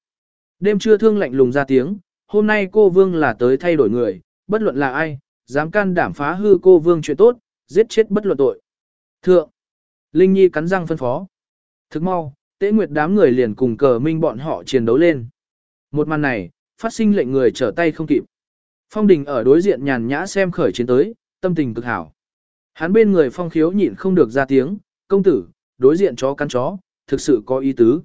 Đêm trưa thương lạnh lùng ra tiếng, hôm nay cô Vương là tới thay đổi người, bất luận là ai, dám can đảm phá hư cô Vương chuyện tốt, giết chết bất luận tội. Thượng, Linh Nhi cắn răng phân phó. Thức mau, tế nguyệt đám người liền cùng cờ minh bọn họ chiến đấu lên. Một màn này, phát sinh lệnh người trở tay không kịp. Phong đình ở đối diện nhàn nhã xem khởi chiến tới, tâm tình cực hảo. Hắn bên người phong khiếu nhịn không được ra tiếng, công tử, đối diện chó cắn chó, thực sự có ý tứ.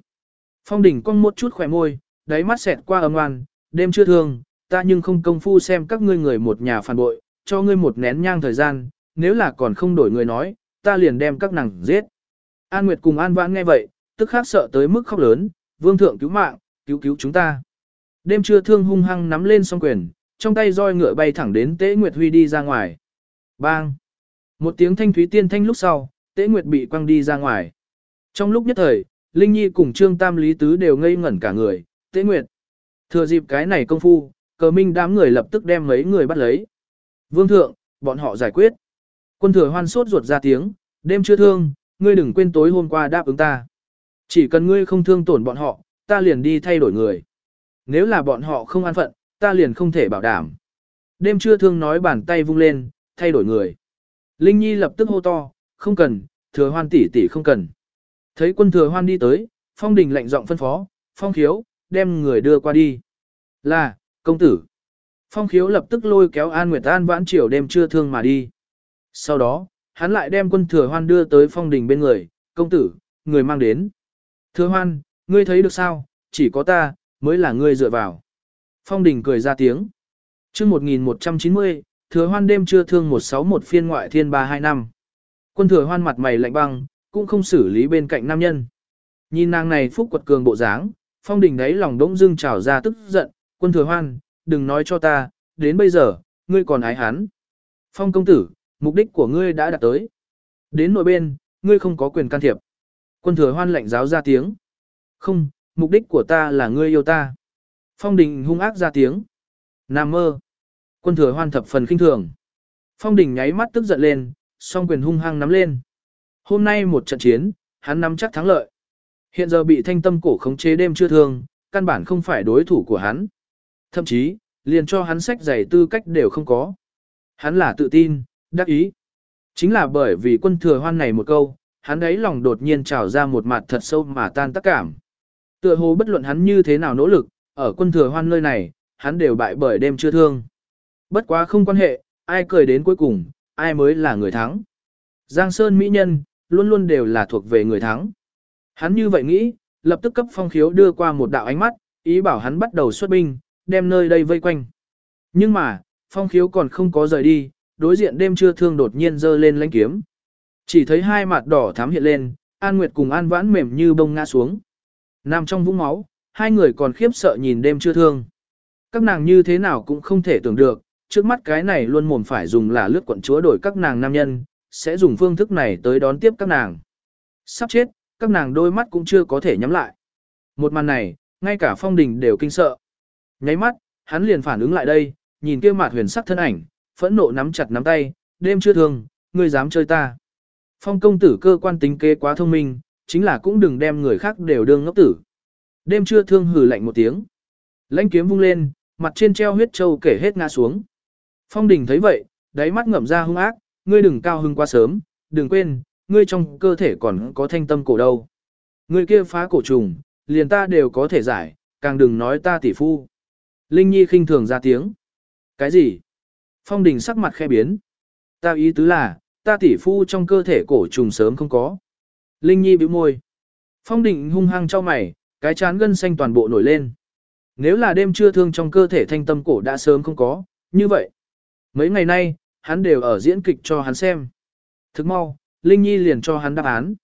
Phong đình cong một chút khỏe môi, đáy mắt xẹt qua âm oan, đêm chưa thương, ta nhưng không công phu xem các ngươi người một nhà phản bội, cho ngươi một nén nhang thời gian, nếu là còn không đổi người nói, ta liền đem các nàng giết. An Nguyệt cùng An Vãn nghe vậy, tức khắc sợ tới mức khóc lớn, vương thượng cứu mạng, cứu cứu chúng ta. Đêm trưa thương hung hăng nắm lên song quyền, trong tay roi ngựa bay thẳng đến Tế Nguyệt Huy đi ra ngoài. Bang! Một tiếng thanh thúy tiên thanh lúc sau, Tế Nguyệt bị quăng đi ra ngoài. Trong lúc nhất thời, Linh Nhi cùng Trương Tam Lý Tứ đều ngây ngẩn cả người, Tế Nguyệt. Thừa dịp cái này công phu, cờ minh đám người lập tức đem mấy người bắt lấy. Vương thượng, bọn họ giải quyết. Quân thừa hoan sốt ruột ra tiếng, đêm chưa thương, ngươi đừng quên tối hôm qua đáp ứng ta. Chỉ cần ngươi không thương tổn bọn họ, ta liền đi thay đổi người. Nếu là bọn họ không an phận, ta liền không thể bảo đảm. Đêm chưa thương nói bàn tay vung lên, thay đổi người. Linh Nhi lập tức hô to, không cần, thừa hoan tỷ tỷ không cần. Thấy quân thừa hoan đi tới, phong đình lạnh giọng phân phó, phong khiếu, đem người đưa qua đi. Là, công tử. Phong khiếu lập tức lôi kéo An Nguyệt An vãn chiều đêm trưa thương mà đi. Sau đó, hắn lại đem quân thừa hoan đưa tới phong đình bên người, công tử, người mang đến. Thừa hoan, ngươi thấy được sao, chỉ có ta, mới là ngươi dựa vào. Phong đình cười ra tiếng. chương 1190, thừa hoan đêm trưa thương 161 phiên ngoại thiên 325. Quân thừa hoan mặt mày lạnh băng, cũng không xử lý bên cạnh nam nhân. Nhìn nàng này phúc quật cường bộ dáng, phong đình đấy lòng đống dưng trào ra tức giận, quân thừa hoan, đừng nói cho ta, đến bây giờ, ngươi còn ái hắn. Phong công tử, mục đích của ngươi đã đạt tới. Đến nội bên, ngươi không có quyền can thiệp. Quân thừa hoan lạnh giáo ra tiếng. Không, mục đích của ta là ngươi yêu ta. Phong đình hung ác ra tiếng. Nam mơ. Quân thừa hoan thập phần khinh thường. Phong đình nháy mắt tức giận lên, song quyền hung hăng nắm lên. Hôm nay một trận chiến, hắn nắm chắc thắng lợi. Hiện giờ bị thanh tâm cổ khống chế đêm chưa thương, căn bản không phải đối thủ của hắn. Thậm chí, liền cho hắn sách giày tư cách đều không có. Hắn là tự tin, đắc ý. Chính là bởi vì quân thừa hoan này một câu, hắn ấy lòng đột nhiên trào ra một mặt thật sâu mà tan tác cảm. Tựa hồ bất luận hắn như thế nào nỗ lực, ở quân thừa hoan nơi này, hắn đều bại bởi đêm chưa thương. Bất quá không quan hệ, ai cười đến cuối cùng, ai mới là người thắng. Giang Sơn Mỹ Nhân, luôn luôn đều là thuộc về người thắng. Hắn như vậy nghĩ, lập tức cấp phong khiếu đưa qua một đạo ánh mắt, ý bảo hắn bắt đầu xuất binh, đem nơi đây vây quanh. Nhưng mà, phong khiếu còn không có rời đi, đối diện đêm chưa thương đột nhiên giơ lên lãnh kiếm. Chỉ thấy hai mặt đỏ thắm hiện lên, An Nguyệt cùng An Vãn mềm như bông ngã xuống. Nằm trong vũng máu, hai người còn khiếp sợ nhìn đêm chưa thương. Các nàng như thế nào cũng không thể tưởng được, trước mắt cái này luôn mồm phải dùng là lướt quận chúa đổi các nàng nam nhân, sẽ dùng phương thức này tới đón tiếp các nàng. Sắp chết, các nàng đôi mắt cũng chưa có thể nhắm lại. Một màn này, ngay cả phong đình đều kinh sợ. Nháy mắt, hắn liền phản ứng lại đây, nhìn kia mặt huyền sắc thân ảnh, phẫn nộ nắm chặt nắm tay, đêm chưa thương, ngươi dám chơi ta. Phong công tử cơ quan tính kế quá thông minh, chính là cũng đừng đem người khác đều đương ngốc tử. Đêm chưa thương hừ lạnh một tiếng. Lãnh kiếm vung lên, mặt trên treo huyết châu kể hết ngã xuống. Phong đình thấy vậy, đáy mắt ngậm ra hung ác, ngươi đừng cao hưng quá sớm, đừng quên, ngươi trong cơ thể còn có thanh tâm cổ đâu. Ngươi kia phá cổ trùng, liền ta đều có thể giải, càng đừng nói ta tỷ phu. Linh Nhi khinh thường ra tiếng. Cái gì? Phong đình sắc mặt khe biến. Ta ý tứ là, ta tỷ phu trong cơ thể cổ trùng sớm không có. Linh Nhi bĩu môi. Phong đình hung hăng cho mày, cái chán gân xanh toàn bộ nổi lên. Nếu là đêm chưa thương trong cơ thể thanh tâm cổ đã sớm không có, như vậy. Mấy ngày nay, hắn đều ở diễn kịch cho hắn xem. Thức mau, Linh Nhi liền cho hắn đáp án.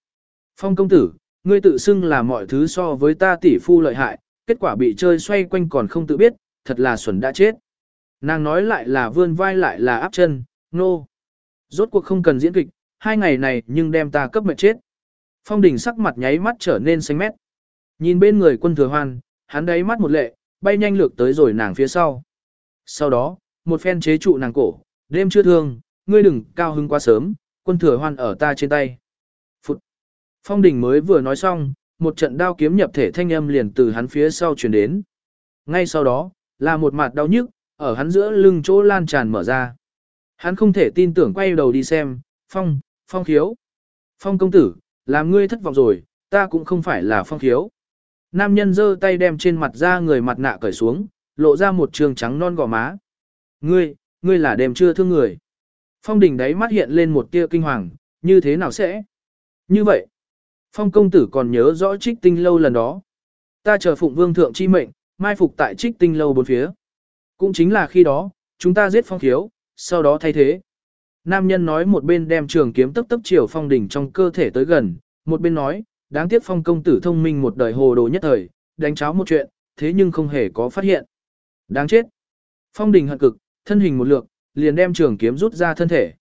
Phong công tử, ngươi tự xưng là mọi thứ so với ta tỷ phu lợi hại, kết quả bị chơi xoay quanh còn không tự biết, thật là xuẩn đã chết. Nàng nói lại là vươn vai lại là áp chân, nô. No. Rốt cuộc không cần diễn kịch, hai ngày này nhưng đem ta cấp mệt chết. Phong đình sắc mặt nháy mắt trở nên xanh mét. Nhìn bên người quân thừa hoan, hắn đáy mắt một lệ, bay nhanh lược tới rồi nàng phía sau. Sau đó, một phen chế trụ nàng cổ, đêm chưa thương, ngươi đừng cao hứng quá sớm, quân thừa hoan ở ta trên tay. Phụt. Phong đình mới vừa nói xong, một trận đao kiếm nhập thể thanh âm liền từ hắn phía sau truyền đến. Ngay sau đó, là một mặt đau nhức, ở hắn giữa lưng chỗ lan tràn mở ra. Hắn không thể tin tưởng quay đầu đi xem, Phong, Phong khiếu. Phong công tử, làm ngươi thất vọng rồi, ta cũng không phải là Phong khiếu. Nam nhân giơ tay đem trên mặt ra người mặt nạ cởi xuống, lộ ra một trường trắng non gò má. Ngươi, ngươi là đêm chưa thương người. Phong đình đáy mắt hiện lên một tia kinh hoàng, như thế nào sẽ? Như vậy, phong công tử còn nhớ rõ trích tinh lâu lần đó. Ta chờ phụng vương thượng chi mệnh, mai phục tại trích tinh lâu bốn phía. Cũng chính là khi đó, chúng ta giết phong thiếu, sau đó thay thế. Nam nhân nói một bên đem trường kiếm tấp tấp chiều phong đỉnh trong cơ thể tới gần, một bên nói, đáng tiếc phong công tử thông minh một đời hồ đồ nhất thời, đánh cháo một chuyện, thế nhưng không hề có phát hiện. Đáng chết. Phong đình hận cực, thân hình một lượt, liền đem trường kiếm rút ra thân thể.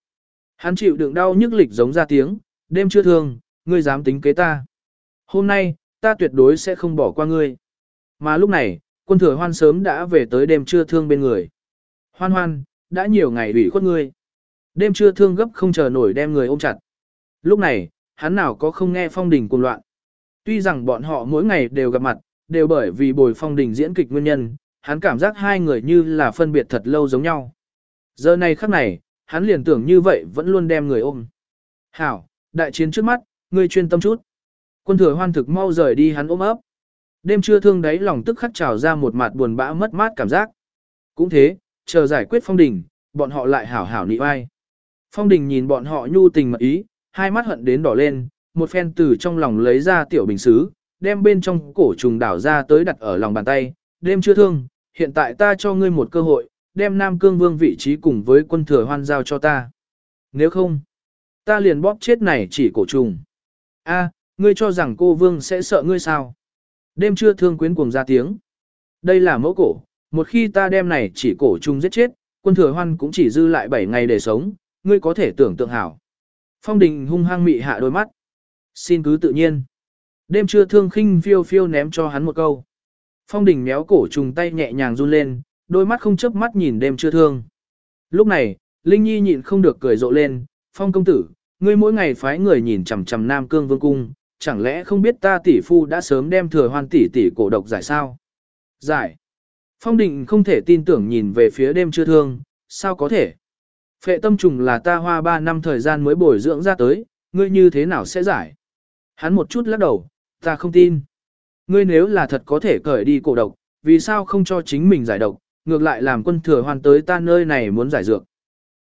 Hắn chịu đựng đau nhức lịch giống ra tiếng, đêm chưa thương, ngươi dám tính kế ta. Hôm nay, ta tuyệt đối sẽ không bỏ qua ngươi. Mà lúc này, quân thừa hoan sớm đã về tới đêm chưa thương bên người. Hoan hoan, đã nhiều ngày ủy khuất ngươi. Đêm chưa thương gấp không chờ nổi đem người ôm chặt. Lúc này, hắn nào có không nghe phong đình cuồng loạn. Tuy rằng bọn họ mỗi ngày đều gặp mặt, đều bởi vì bồi phong đình diễn kịch nguyên nhân, hắn cảm giác hai người như là phân biệt thật lâu giống nhau. Giờ này khắc này, hắn liền tưởng như vậy vẫn luôn đem người ôm. Hảo, đại chiến trước mắt, ngươi chuyên tâm chút. Quân thừa hoan thực mau rời đi hắn ôm ấp. Đêm trưa thương đáy lòng tức khắc trào ra một mặt buồn bã mất mát cảm giác. Cũng thế, chờ giải quyết phong đình, bọn họ lại hảo hảo nị vai. Phong đình nhìn bọn họ nhu tình mật ý, hai mắt hận đến đỏ lên, một phen từ trong lòng lấy ra tiểu bình xứ, đem bên trong cổ trùng đảo ra tới đặt ở lòng bàn tay. Đêm chưa thương, hiện tại ta cho ngươi một cơ hội, đem Nam Cương Vương vị trí cùng với quân thừa hoan giao cho ta. Nếu không, ta liền bóp chết này chỉ cổ trùng. A, ngươi cho rằng cô Vương sẽ sợ ngươi sao? Đêm trưa thương quyến cuồng ra tiếng. Đây là mẫu cổ, một khi ta đem này chỉ cổ trùng giết chết, quân thừa hoan cũng chỉ dư lại 7 ngày để sống, ngươi có thể tưởng tượng hảo. Phong đình hung hăng mị hạ đôi mắt. Xin cứ tự nhiên. Đêm trưa thương khinh phiêu phiêu ném cho hắn một câu. Phong đình méo cổ trùng tay nhẹ nhàng run lên, đôi mắt không chớp mắt nhìn đêm chưa thương. Lúc này, Linh Nhi nhịn không được cười rộ lên, phong công tử, ngươi mỗi ngày phái người nhìn chằm chằm Nam Cương Vương Cung, chẳng lẽ không biết ta tỷ phu đã sớm đem thừa hoan tỷ tỷ cổ độc giải sao? Giải. Phong định không thể tin tưởng nhìn về phía đêm chưa thương, sao có thể? Phệ tâm trùng là ta hoa 3 năm thời gian mới bồi dưỡng ra tới, ngươi như thế nào sẽ giải? Hắn một chút lắc đầu, ta không tin. Ngươi nếu là thật có thể cởi đi cổ độc, vì sao không cho chính mình giải độc, ngược lại làm quân thừa hoàn tới ta nơi này muốn giải dược.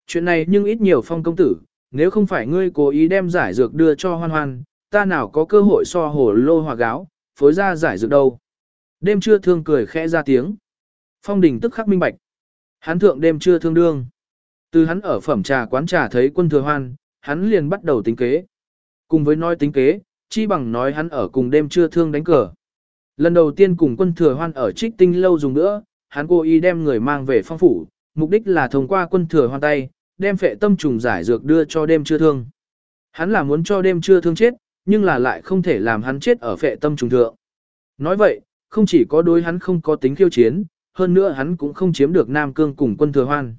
Chuyện này nhưng ít nhiều phong công tử, nếu không phải ngươi cố ý đem giải dược đưa cho hoan hoan, ta nào có cơ hội so hồ lô hòa gáo, phối ra giải dược đâu. Đêm trưa thương cười khẽ ra tiếng. Phong đình tức khắc minh bạch. Hắn thượng đêm trưa thương đương. Từ hắn ở phẩm trà quán trà thấy quân thừa hoan, hắn liền bắt đầu tính kế. Cùng với nói tính kế, chi bằng nói hắn ở cùng đêm trưa thương đánh cờ. Lần đầu tiên cùng quân thừa hoan ở trích tinh lâu dùng nữa, hắn cố ý đem người mang về phong phủ, mục đích là thông qua quân thừa hoan tay, đem phệ tâm trùng giải dược đưa cho đêm chưa thương. Hắn là muốn cho đêm chưa thương chết, nhưng là lại không thể làm hắn chết ở phệ tâm trùng thượng. Nói vậy, không chỉ có đối hắn không có tính khiêu chiến, hơn nữa hắn cũng không chiếm được Nam Cương cùng quân thừa hoan.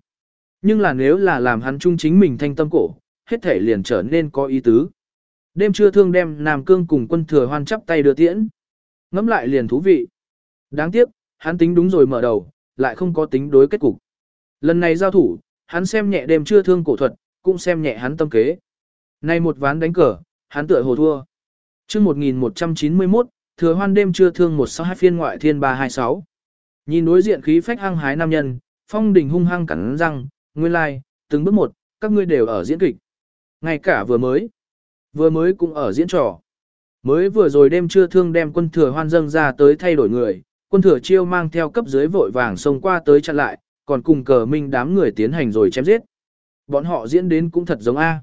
Nhưng là nếu là làm hắn trung chính mình thanh tâm cổ, hết thể liền trở nên có ý tứ. Đêm chưa thương đem Nam Cương cùng quân thừa hoan chắp tay đưa tiễn. Ngắm lại liền thú vị. Đáng tiếc, hắn tính đúng rồi mở đầu, lại không có tính đối kết cục. Lần này giao thủ, hắn xem nhẹ đêm chưa thương cổ thuật, cũng xem nhẹ hắn tâm kế. Nay một ván đánh cờ, hắn tựa hồ thua. Trước 1191, thừa hoan đêm chưa thương một sáu hai phiên ngoại thiên 326. Nhìn đối diện khí phách hăng hái nam nhân, phong đình hung hăng cắn răng, nguyên lai, like, từng bước một, các ngươi đều ở diễn kịch. Ngay cả vừa mới, vừa mới cũng ở diễn trò. Mới vừa rồi đêm chưa thương đem quân thừa hoan dâng ra tới thay đổi người, quân thừa chiêu mang theo cấp dưới vội vàng xông qua tới chặn lại, còn cùng cờ minh đám người tiến hành rồi chém giết. Bọn họ diễn đến cũng thật giống A.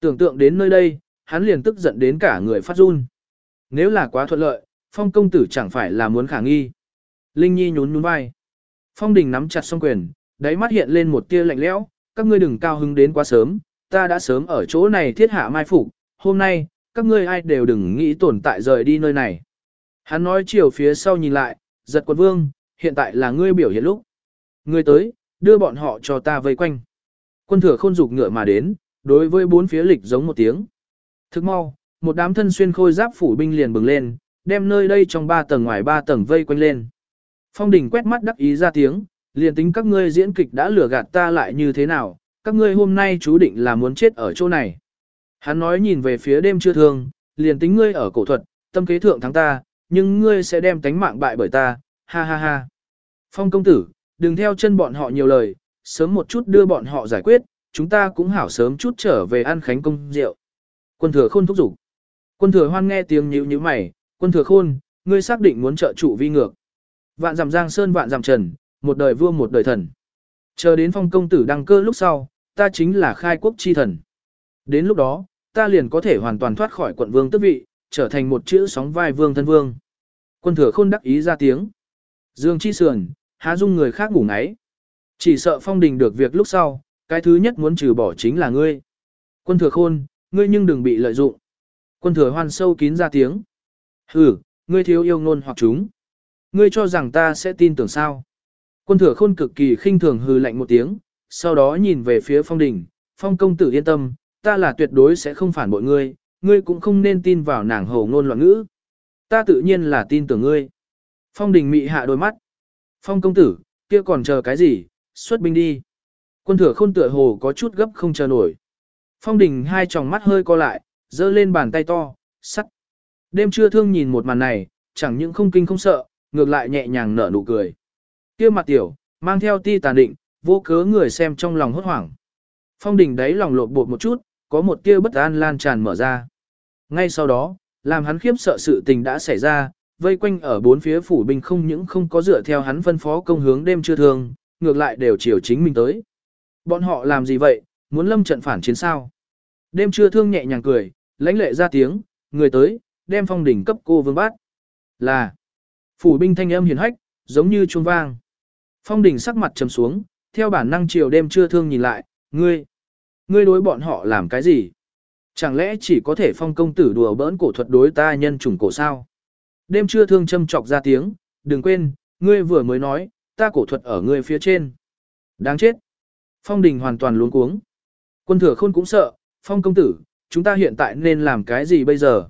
Tưởng tượng đến nơi đây, hắn liền tức giận đến cả người phát run. Nếu là quá thuận lợi, phong công tử chẳng phải là muốn khả nghi. Linh Nhi nhún nhún vai. Phong đình nắm chặt song quyền, đáy mắt hiện lên một tia lạnh lẽo, các ngươi đừng cao hứng đến quá sớm, ta đã sớm ở chỗ này thiết hạ mai phục, hôm nay, các ngươi ai đều đừng nghĩ tồn tại rời đi nơi này. Hắn nói chiều phía sau nhìn lại, giật quân vương, hiện tại là ngươi biểu hiện lúc. Ngươi tới, đưa bọn họ cho ta vây quanh. Quân thừa khôn dục ngựa mà đến, đối với bốn phía lịch giống một tiếng. Thức mau, một đám thân xuyên khôi giáp phủ binh liền bừng lên, đem nơi đây trong ba tầng ngoài ba tầng vây quanh lên. Phong đỉnh quét mắt đắc ý ra tiếng, liền tính các ngươi diễn kịch đã lừa gạt ta lại như thế nào, các ngươi hôm nay chú định là muốn chết ở chỗ này. Hắn nói nhìn về phía đêm chưa thương, liền tính ngươi ở cổ thuật, tâm kế thượng thắng ta, nhưng ngươi sẽ đem tánh mạng bại bởi ta, ha ha ha. Phong công tử, đừng theo chân bọn họ nhiều lời, sớm một chút đưa bọn họ giải quyết, chúng ta cũng hảo sớm chút trở về ăn khánh công rượu. Quân thừa khôn thúc giục. Quân thừa hoan nghe tiếng nhíu nhíu mày, quân thừa khôn, ngươi xác định muốn trợ trụ vi ngược. Vạn giảm giang sơn vạn giảm trần, một đời vua một đời thần. Chờ đến phong công tử đăng cơ lúc sau, ta chính là khai quốc chi thần. Đến lúc đó, ta liền có thể hoàn toàn thoát khỏi quận vương tước vị, trở thành một chữ sóng vai vương thân vương. Quân thừa khôn đắc ý ra tiếng. Dương chi sườn, há dung người khác ngủ ngáy. Chỉ sợ phong đình được việc lúc sau, cái thứ nhất muốn trừ bỏ chính là ngươi. Quân thừa khôn, ngươi nhưng đừng bị lợi dụng. Quân thừa hoan sâu kín ra tiếng. Hử, ngươi thiếu yêu ngôn hoặc chúng. Ngươi cho rằng ta sẽ tin tưởng sao. Quân thừa khôn cực kỳ khinh thường hừ lạnh một tiếng, sau đó nhìn về phía phong đình. Phong công tử yên tâm, ta là tuyệt đối sẽ không phản bội ngươi, ngươi cũng không nên tin vào nàng hồ ngôn loạn ngữ. Ta tự nhiên là tin tưởng ngươi. Phong đình mị hạ đôi mắt. Phong công tử, kia còn chờ cái gì, xuất binh đi. Quân thừa khôn tựa hồ có chút gấp không chờ nổi. Phong đình hai tròng mắt hơi co lại, giơ lên bàn tay to, sắt. Đêm trưa thương nhìn một màn này, chẳng những không kinh không sợ, ngược lại nhẹ nhàng nở nụ cười. Kia mặt tiểu, mang theo ti tàn định, vô cớ người xem trong lòng hốt hoảng. Phong đình đấy lòng lột bột một chút, có một tia bất an lan tràn mở ra. Ngay sau đó, làm hắn khiếp sợ sự tình đã xảy ra, vây quanh ở bốn phía phủ binh không những không có dựa theo hắn phân phó công hướng đêm chưa thường, ngược lại đều chiều chính mình tới. Bọn họ làm gì vậy, muốn lâm trận phản chiến sao? Đêm chưa thương nhẹ nhàng cười, lãnh lệ ra tiếng, người tới, đem phong đỉnh cấp cô vương bát. Là, phủ binh thanh âm hiền hách, giống như chuông vang. Phong đỉnh sắc mặt trầm xuống, theo bản năng chiều đêm chưa thương nhìn lại, ngươi, ngươi đối bọn họ làm cái gì? Chẳng lẽ chỉ có thể phong công tử đùa bỡn cổ thuật đối ta nhân chủng cổ sao? Đêm chưa thương châm chọc ra tiếng, đừng quên, ngươi vừa mới nói, ta cổ thuật ở ngươi phía trên. Đáng chết. Phong đình hoàn toàn luống cuống. Quân thừa khôn cũng sợ, phong công tử, chúng ta hiện tại nên làm cái gì bây giờ?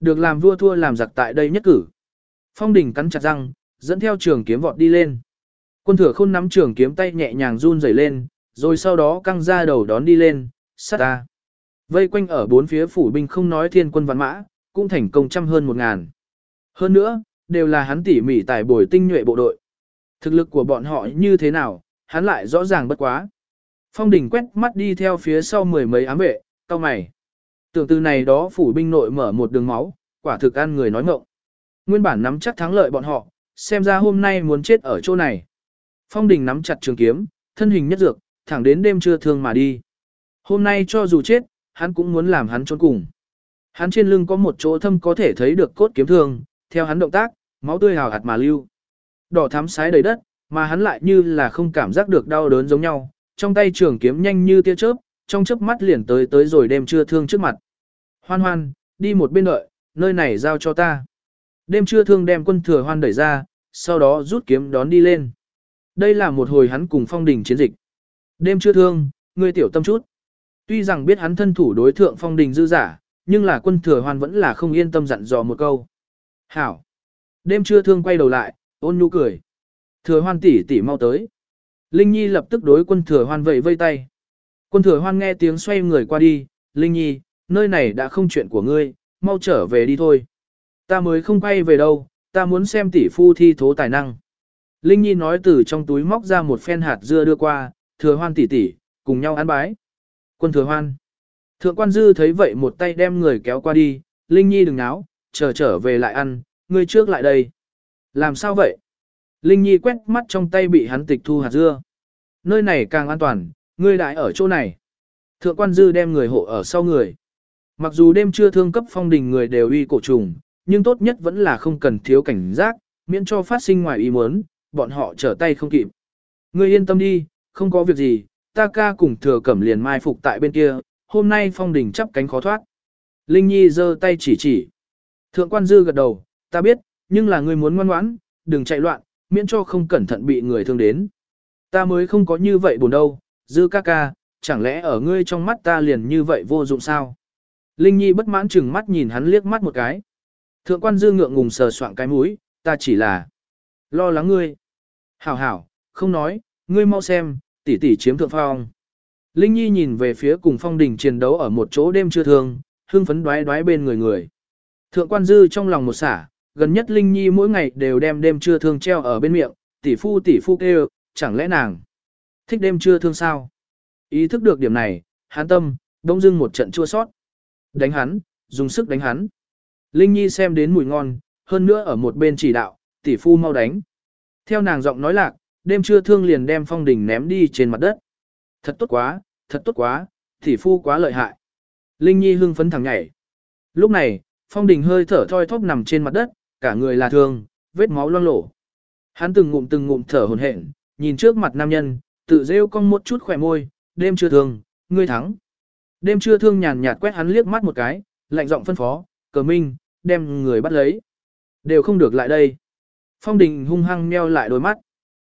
Được làm vua thua làm giặc tại đây nhất cử. Phong đình cắn chặt răng, dẫn theo trường kiếm vọt đi lên. Quân thừa khôn nắm trường kiếm tay nhẹ nhàng run rẩy lên, rồi sau đó căng ra đầu đón đi lên, sát ta. Vây quanh ở bốn phía phủ binh không nói thiên quân văn mã, cũng thành công trăm hơn một ngàn. Hơn nữa, đều là hắn tỉ mỉ tài bồi tinh nhuệ bộ đội. Thực lực của bọn họ như thế nào, hắn lại rõ ràng bất quá. Phong đỉnh quét mắt đi theo phía sau mười mấy ám vệ, cao mày. Tưởng từ này đó phủ binh nội mở một đường máu, quả thực ăn người nói ngộng. Nguyên bản nắm chắc thắng lợi bọn họ, xem ra hôm nay muốn chết ở chỗ này. Phong đình nắm chặt trường kiếm, thân hình nhất dược, thẳng đến đêm trưa thương mà đi. Hôm nay cho dù chết, hắn cũng muốn làm hắn trốn cùng. Hắn trên lưng có một chỗ thâm có thể thấy được cốt kiếm thương, theo hắn động tác, máu tươi hào hạt mà lưu. Đỏ thắm sái đầy đất, mà hắn lại như là không cảm giác được đau đớn giống nhau, trong tay trường kiếm nhanh như tia chớp, trong chớp mắt liền tới tới rồi đêm trưa thương trước mặt. Hoan hoan, đi một bên đợi, nơi này giao cho ta. Đêm trưa thương đem quân thừa hoan đẩy ra, sau đó rút kiếm đón đi lên. Đây là một hồi hắn cùng phong đình chiến dịch. Đêm trưa thương, ngươi tiểu tâm chút. Tuy rằng biết hắn thân thủ đối thượng phong đình dư giả, nhưng là quân thừa hoan vẫn là không yên tâm dặn dò một câu. Hảo. Đêm trưa thương quay đầu lại, ôn nhu cười. Thừa hoan tỷ tỷ mau tới. Linh Nhi lập tức đối quân thừa hoan vẫy vây tay. Quân thừa hoan nghe tiếng xoay người qua đi, Linh Nhi, nơi này đã không chuyện của ngươi, mau trở về đi thôi. Ta mới không quay về đâu, ta muốn xem tỷ phu thi thố tài năng. Linh Nhi nói từ trong túi móc ra một phen hạt dưa đưa qua, thừa hoan tỷ tỷ, cùng nhau ăn bái. Quân thừa hoan. Thượng quan dư thấy vậy một tay đem người kéo qua đi, Linh Nhi đừng náo, chờ trở về lại ăn, ngươi trước lại đây. Làm sao vậy? Linh Nhi quét mắt trong tay bị hắn tịch thu hạt dưa. Nơi này càng an toàn, ngươi đại ở chỗ này. Thượng quan dư đem người hộ ở sau người. Mặc dù đêm trưa thương cấp phong đình người đều uy cổ trùng, nhưng tốt nhất vẫn là không cần thiếu cảnh giác, miễn cho phát sinh ngoài ý muốn, bọn họ trở tay không kịp. Ngươi yên tâm đi, không có việc gì, ta ca cùng thừa cẩm liền mai phục tại bên kia, hôm nay phong đình chắp cánh khó thoát. Linh Nhi giơ tay chỉ chỉ. Thượng quan dư gật đầu, ta biết, nhưng là ngươi muốn ngoan ngoãn, đừng chạy loạn, miễn cho không cẩn thận bị người thương đến. Ta mới không có như vậy buồn đâu, dư ca ca, chẳng lẽ ở ngươi trong mắt ta liền như vậy vô dụng sao? Linh Nhi bất mãn chừng mắt nhìn hắn liếc mắt một cái. Thượng quan dư ngượng ngùng sờ soạn cái mũi, ta chỉ là lo lắng ngươi. Hảo hảo, không nói, ngươi mau xem, tỷ tỷ chiếm thượng phong. Linh Nhi nhìn về phía cùng phong đình chiến đấu ở một chỗ đêm chưa thương, hưng phấn đoái đoái bên người người. Thượng quan dư trong lòng một xả, gần nhất Linh Nhi mỗi ngày đều đem đêm chưa thương treo ở bên miệng, tỷ phu tỷ phu kêu, chẳng lẽ nàng thích đêm chưa thương sao? Ý thức được điểm này, hán tâm, đông dưng một trận chua sót. Đánh hắn, dùng sức đánh hắn. Linh Nhi xem đến mùi ngon, hơn nữa ở một bên chỉ đạo, tỷ phu mau đánh. Theo nàng giọng nói lạc, đêm Trưa thương liền đem phong đình ném đi trên mặt đất. Thật tốt quá, thật tốt quá, Thỉ phu quá lợi hại. Linh Nhi hưng phấn thẳng nhảy. Lúc này, phong đình hơi thở thoi thóp nằm trên mặt đất, cả người là thương, vết máu loang lổ. Hắn từng ngụm từng ngụm thở hổn hển, nhìn trước mặt nam nhân, tự rêu cong một chút khỏe môi, đêm Trưa thương, ngươi thắng. Đêm Trưa thương nhàn nhạt quét hắn liếc mắt một cái, lạnh giọng phân phó, cờ minh, đem người bắt lấy. Đều không được lại đây. Phong đình hung hăng meo lại đôi mắt.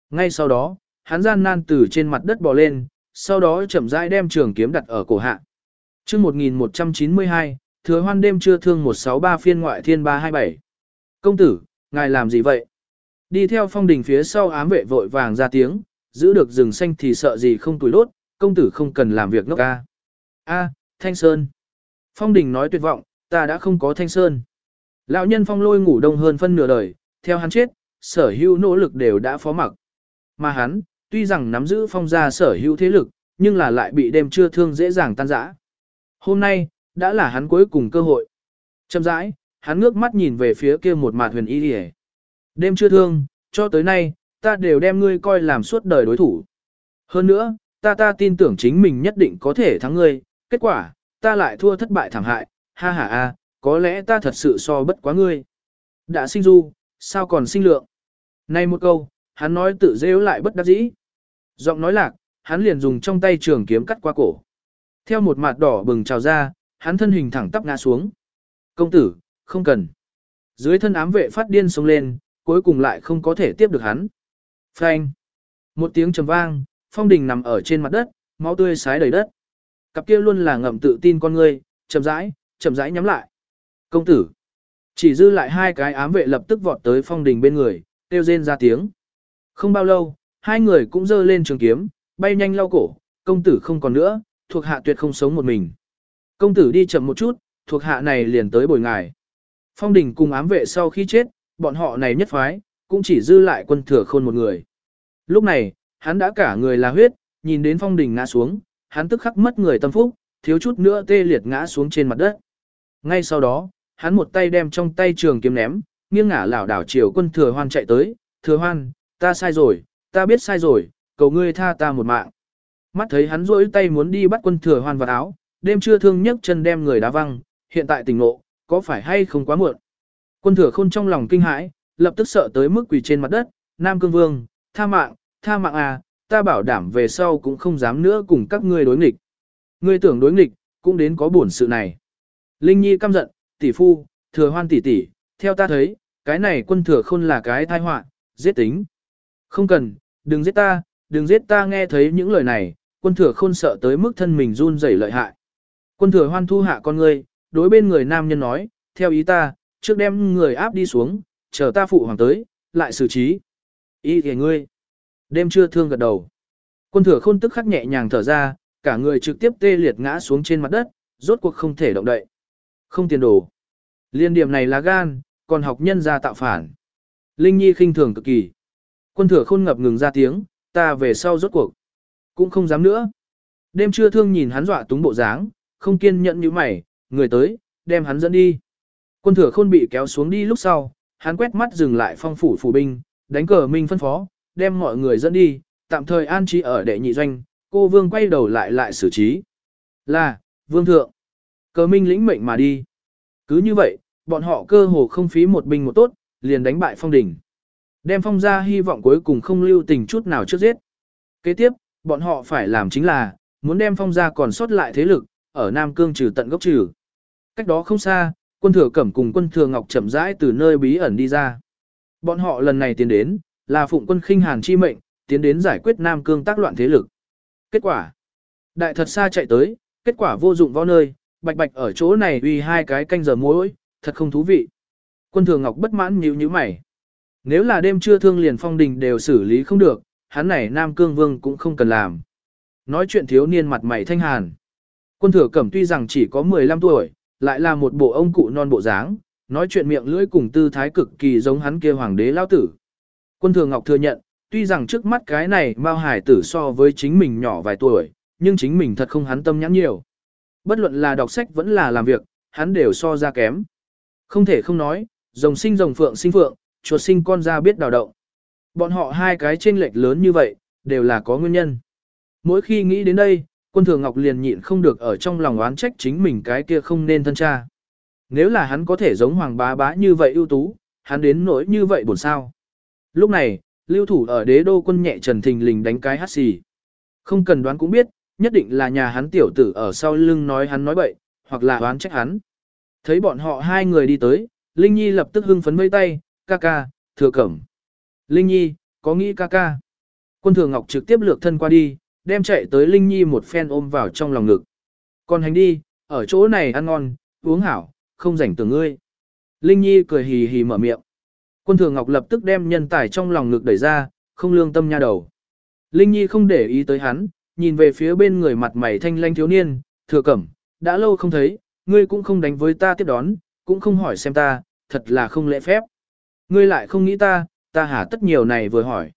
Ngay sau đó, hắn gian nan từ trên mặt đất bò lên, sau đó chậm rãi đem trường kiếm đặt ở cổ hạ. Trước 1192, thừa hoan đêm trưa thương 163 phiên ngoại thiên 327. Công tử, ngài làm gì vậy? Đi theo phong đình phía sau ám vệ vội vàng ra tiếng, giữ được rừng xanh thì sợ gì không tuổi đốt, công tử không cần làm việc ngốc ca. A, Thanh Sơn. Phong đình nói tuyệt vọng, ta đã không có Thanh Sơn. Lão nhân phong lôi ngủ đông hơn phân nửa đời, theo hắn chết, sở hữu nỗ lực đều đã phó mặc. Mà hắn, tuy rằng nắm giữ phong gia sở hữu thế lực, nhưng là lại bị đêm trưa thương dễ dàng tan rã. Hôm nay, đã là hắn cuối cùng cơ hội. Chậm rãi, hắn ngước mắt nhìn về phía kia một mặt huyền y đi Đêm trưa thương, cho tới nay, ta đều đem ngươi coi làm suốt đời đối thủ. Hơn nữa, ta ta tin tưởng chính mình nhất định có thể thắng ngươi, kết quả, ta lại thua thất bại thảm hại, ha ha a, có lẽ ta thật sự so bất quá ngươi. Đã sinh du, sao còn sinh lượng? Này một câu, hắn nói tự dễu lại bất đắc dĩ. Giọng nói lạc, hắn liền dùng trong tay trường kiếm cắt qua cổ. Theo một mặt đỏ bừng trào ra, hắn thân hình thẳng tắp ngã xuống. Công tử, không cần. Dưới thân ám vệ phát điên sống lên, cuối cùng lại không có thể tiếp được hắn. Phanh. Một tiếng trầm vang, phong đình nằm ở trên mặt đất, máu tươi sái đầy đất. Cặp kia luôn là ngậm tự tin con người, chậm rãi, chậm rãi nhắm lại. Công tử. Chỉ dư lại hai cái ám vệ lập tức vọt tới phong đình bên người, kêu rên ra tiếng. Không bao lâu, hai người cũng giơ lên trường kiếm, bay nhanh lau cổ, công tử không còn nữa, thuộc hạ tuyệt không sống một mình. Công tử đi chậm một chút, thuộc hạ này liền tới bồi ngài. Phong đình cùng ám vệ sau khi chết, bọn họ này nhất phái, cũng chỉ dư lại quân thừa khôn một người. Lúc này, hắn đã cả người là huyết, nhìn đến phong đình ngã xuống, hắn tức khắc mất người tâm phúc, thiếu chút nữa tê liệt ngã xuống trên mặt đất. Ngay sau đó, hắn một tay đem trong tay trường kiếm ném, nghiêng ngả lảo đảo chiều quân thừa hoan chạy tới, thừa hoan, ta sai rồi, ta biết sai rồi, cầu ngươi tha ta một mạng. Mắt thấy hắn rỗi tay muốn đi bắt quân thừa hoan vào áo, đêm chưa thương nhấc chân đem người đá văng, hiện tại tỉnh ngộ, có phải hay không quá muộn. Quân thừa khôn trong lòng kinh hãi, lập tức sợ tới mức quỳ trên mặt đất, Nam Cương Vương, tha mạng, tha mạng à, ta bảo đảm về sau cũng không dám nữa cùng các ngươi đối nghịch. Ngươi tưởng đối nghịch, cũng đến có buồn sự này. Linh Nhi căm giận, tỷ phu, thừa hoan tỷ tỷ, theo ta thấy, cái này quân thừa khôn là cái tai họa, giết tính. Không cần, đừng giết ta, đừng giết ta nghe thấy những lời này, quân thừa khôn sợ tới mức thân mình run rẩy lợi hại. Quân thừa hoan thu hạ con ngươi, đối bên người nam nhân nói, theo ý ta, trước đem người áp đi xuống, chờ ta phụ hoàng tới, lại xử trí. Ý thì ngươi. Đêm trưa thương gật đầu. Quân thừa khôn tức khắc nhẹ nhàng thở ra, cả người trực tiếp tê liệt ngã xuống trên mặt đất, rốt cuộc không thể động đậy. Không tiền đồ. Liên điểm này là gan, còn học nhân ra tạo phản. Linh Nhi khinh thường cực kỳ. Quân thừa khôn ngập ngừng ra tiếng, ta về sau rốt cuộc. Cũng không dám nữa. Đêm trưa thương nhìn hắn dọa túng bộ dáng, không kiên nhẫn như mày, người tới, đem hắn dẫn đi. Quân thừa khôn bị kéo xuống đi lúc sau, hắn quét mắt dừng lại phong phủ phủ binh, đánh cờ minh phân phó, đem mọi người dẫn đi, tạm thời an trí ở đệ nhị doanh, cô vương quay đầu lại lại xử trí. Là, vương thượng, cờ minh lĩnh mệnh mà đi. Cứ như vậy, bọn họ cơ hồ không phí một binh một tốt, liền đánh bại phong đỉnh. Đem phong ra hy vọng cuối cùng không lưu tình chút nào trước giết. Kế tiếp, bọn họ phải làm chính là, muốn đem phong ra còn sót lại thế lực, ở Nam Cương trừ tận gốc trừ. Cách đó không xa, quân thừa cẩm cùng quân thừa ngọc chậm rãi từ nơi bí ẩn đi ra. Bọn họ lần này tiến đến, là phụng quân khinh hàn chi mệnh, tiến đến giải quyết Nam Cương tác loạn thế lực. Kết quả, đại thật xa chạy tới, kết quả vô dụng vào nơi, bạch bạch ở chỗ này uy hai cái canh giờ mối, thật không thú vị. Quân thừa ngọc bất mãn nhíu nhíu mày. Nếu là đêm trưa thương liền phong đình đều xử lý không được, hắn này Nam Cương Vương cũng không cần làm. Nói chuyện thiếu niên mặt mày thanh hàn. Quân thừa cẩm tuy rằng chỉ có 15 tuổi, lại là một bộ ông cụ non bộ dáng, nói chuyện miệng lưỡi cùng tư thái cực kỳ giống hắn kia hoàng đế lao tử. Quân thừa ngọc thừa nhận, tuy rằng trước mắt cái này Mao Hải tử so với chính mình nhỏ vài tuổi, nhưng chính mình thật không hắn tâm nhãn nhiều. Bất luận là đọc sách vẫn là làm việc, hắn đều so ra kém. Không thể không nói, rồng sinh rồng phượng sinh phượng, chuột sinh con ra biết đào động. Bọn họ hai cái chênh lệch lớn như vậy, đều là có nguyên nhân. Mỗi khi nghĩ đến đây, quân thường ngọc liền nhịn không được ở trong lòng oán trách chính mình cái kia không nên thân cha. Nếu là hắn có thể giống hoàng bá bá như vậy ưu tú, hắn đến nỗi như vậy buồn sao. Lúc này, lưu thủ ở đế đô quân nhẹ trần thình lình đánh cái hát xì. Không cần đoán cũng biết, nhất định là nhà hắn tiểu tử ở sau lưng nói hắn nói bậy, hoặc là đoán trách hắn. Thấy bọn họ hai người đi tới, Linh Nhi lập tức hưng phấn vây tay, ca ca, thừa cẩm. Linh Nhi, có nghĩ ca ca. Quân thừa ngọc trực tiếp lược thân qua đi, đem chạy tới Linh Nhi một phen ôm vào trong lòng ngực. Còn hành đi, ở chỗ này ăn ngon, uống hảo, không rảnh tưởng ngươi. Linh Nhi cười hì hì mở miệng. Quân thừa ngọc lập tức đem nhân tài trong lòng ngực đẩy ra, không lương tâm nha đầu. Linh Nhi không để ý tới hắn, nhìn về phía bên người mặt mày thanh lanh thiếu niên, thừa cẩm, đã lâu không thấy, ngươi cũng không đánh với ta tiếp đón, cũng không hỏi xem ta, thật là không lễ phép. Ngươi lại không nghĩ ta, ta hả tất nhiều này vừa hỏi.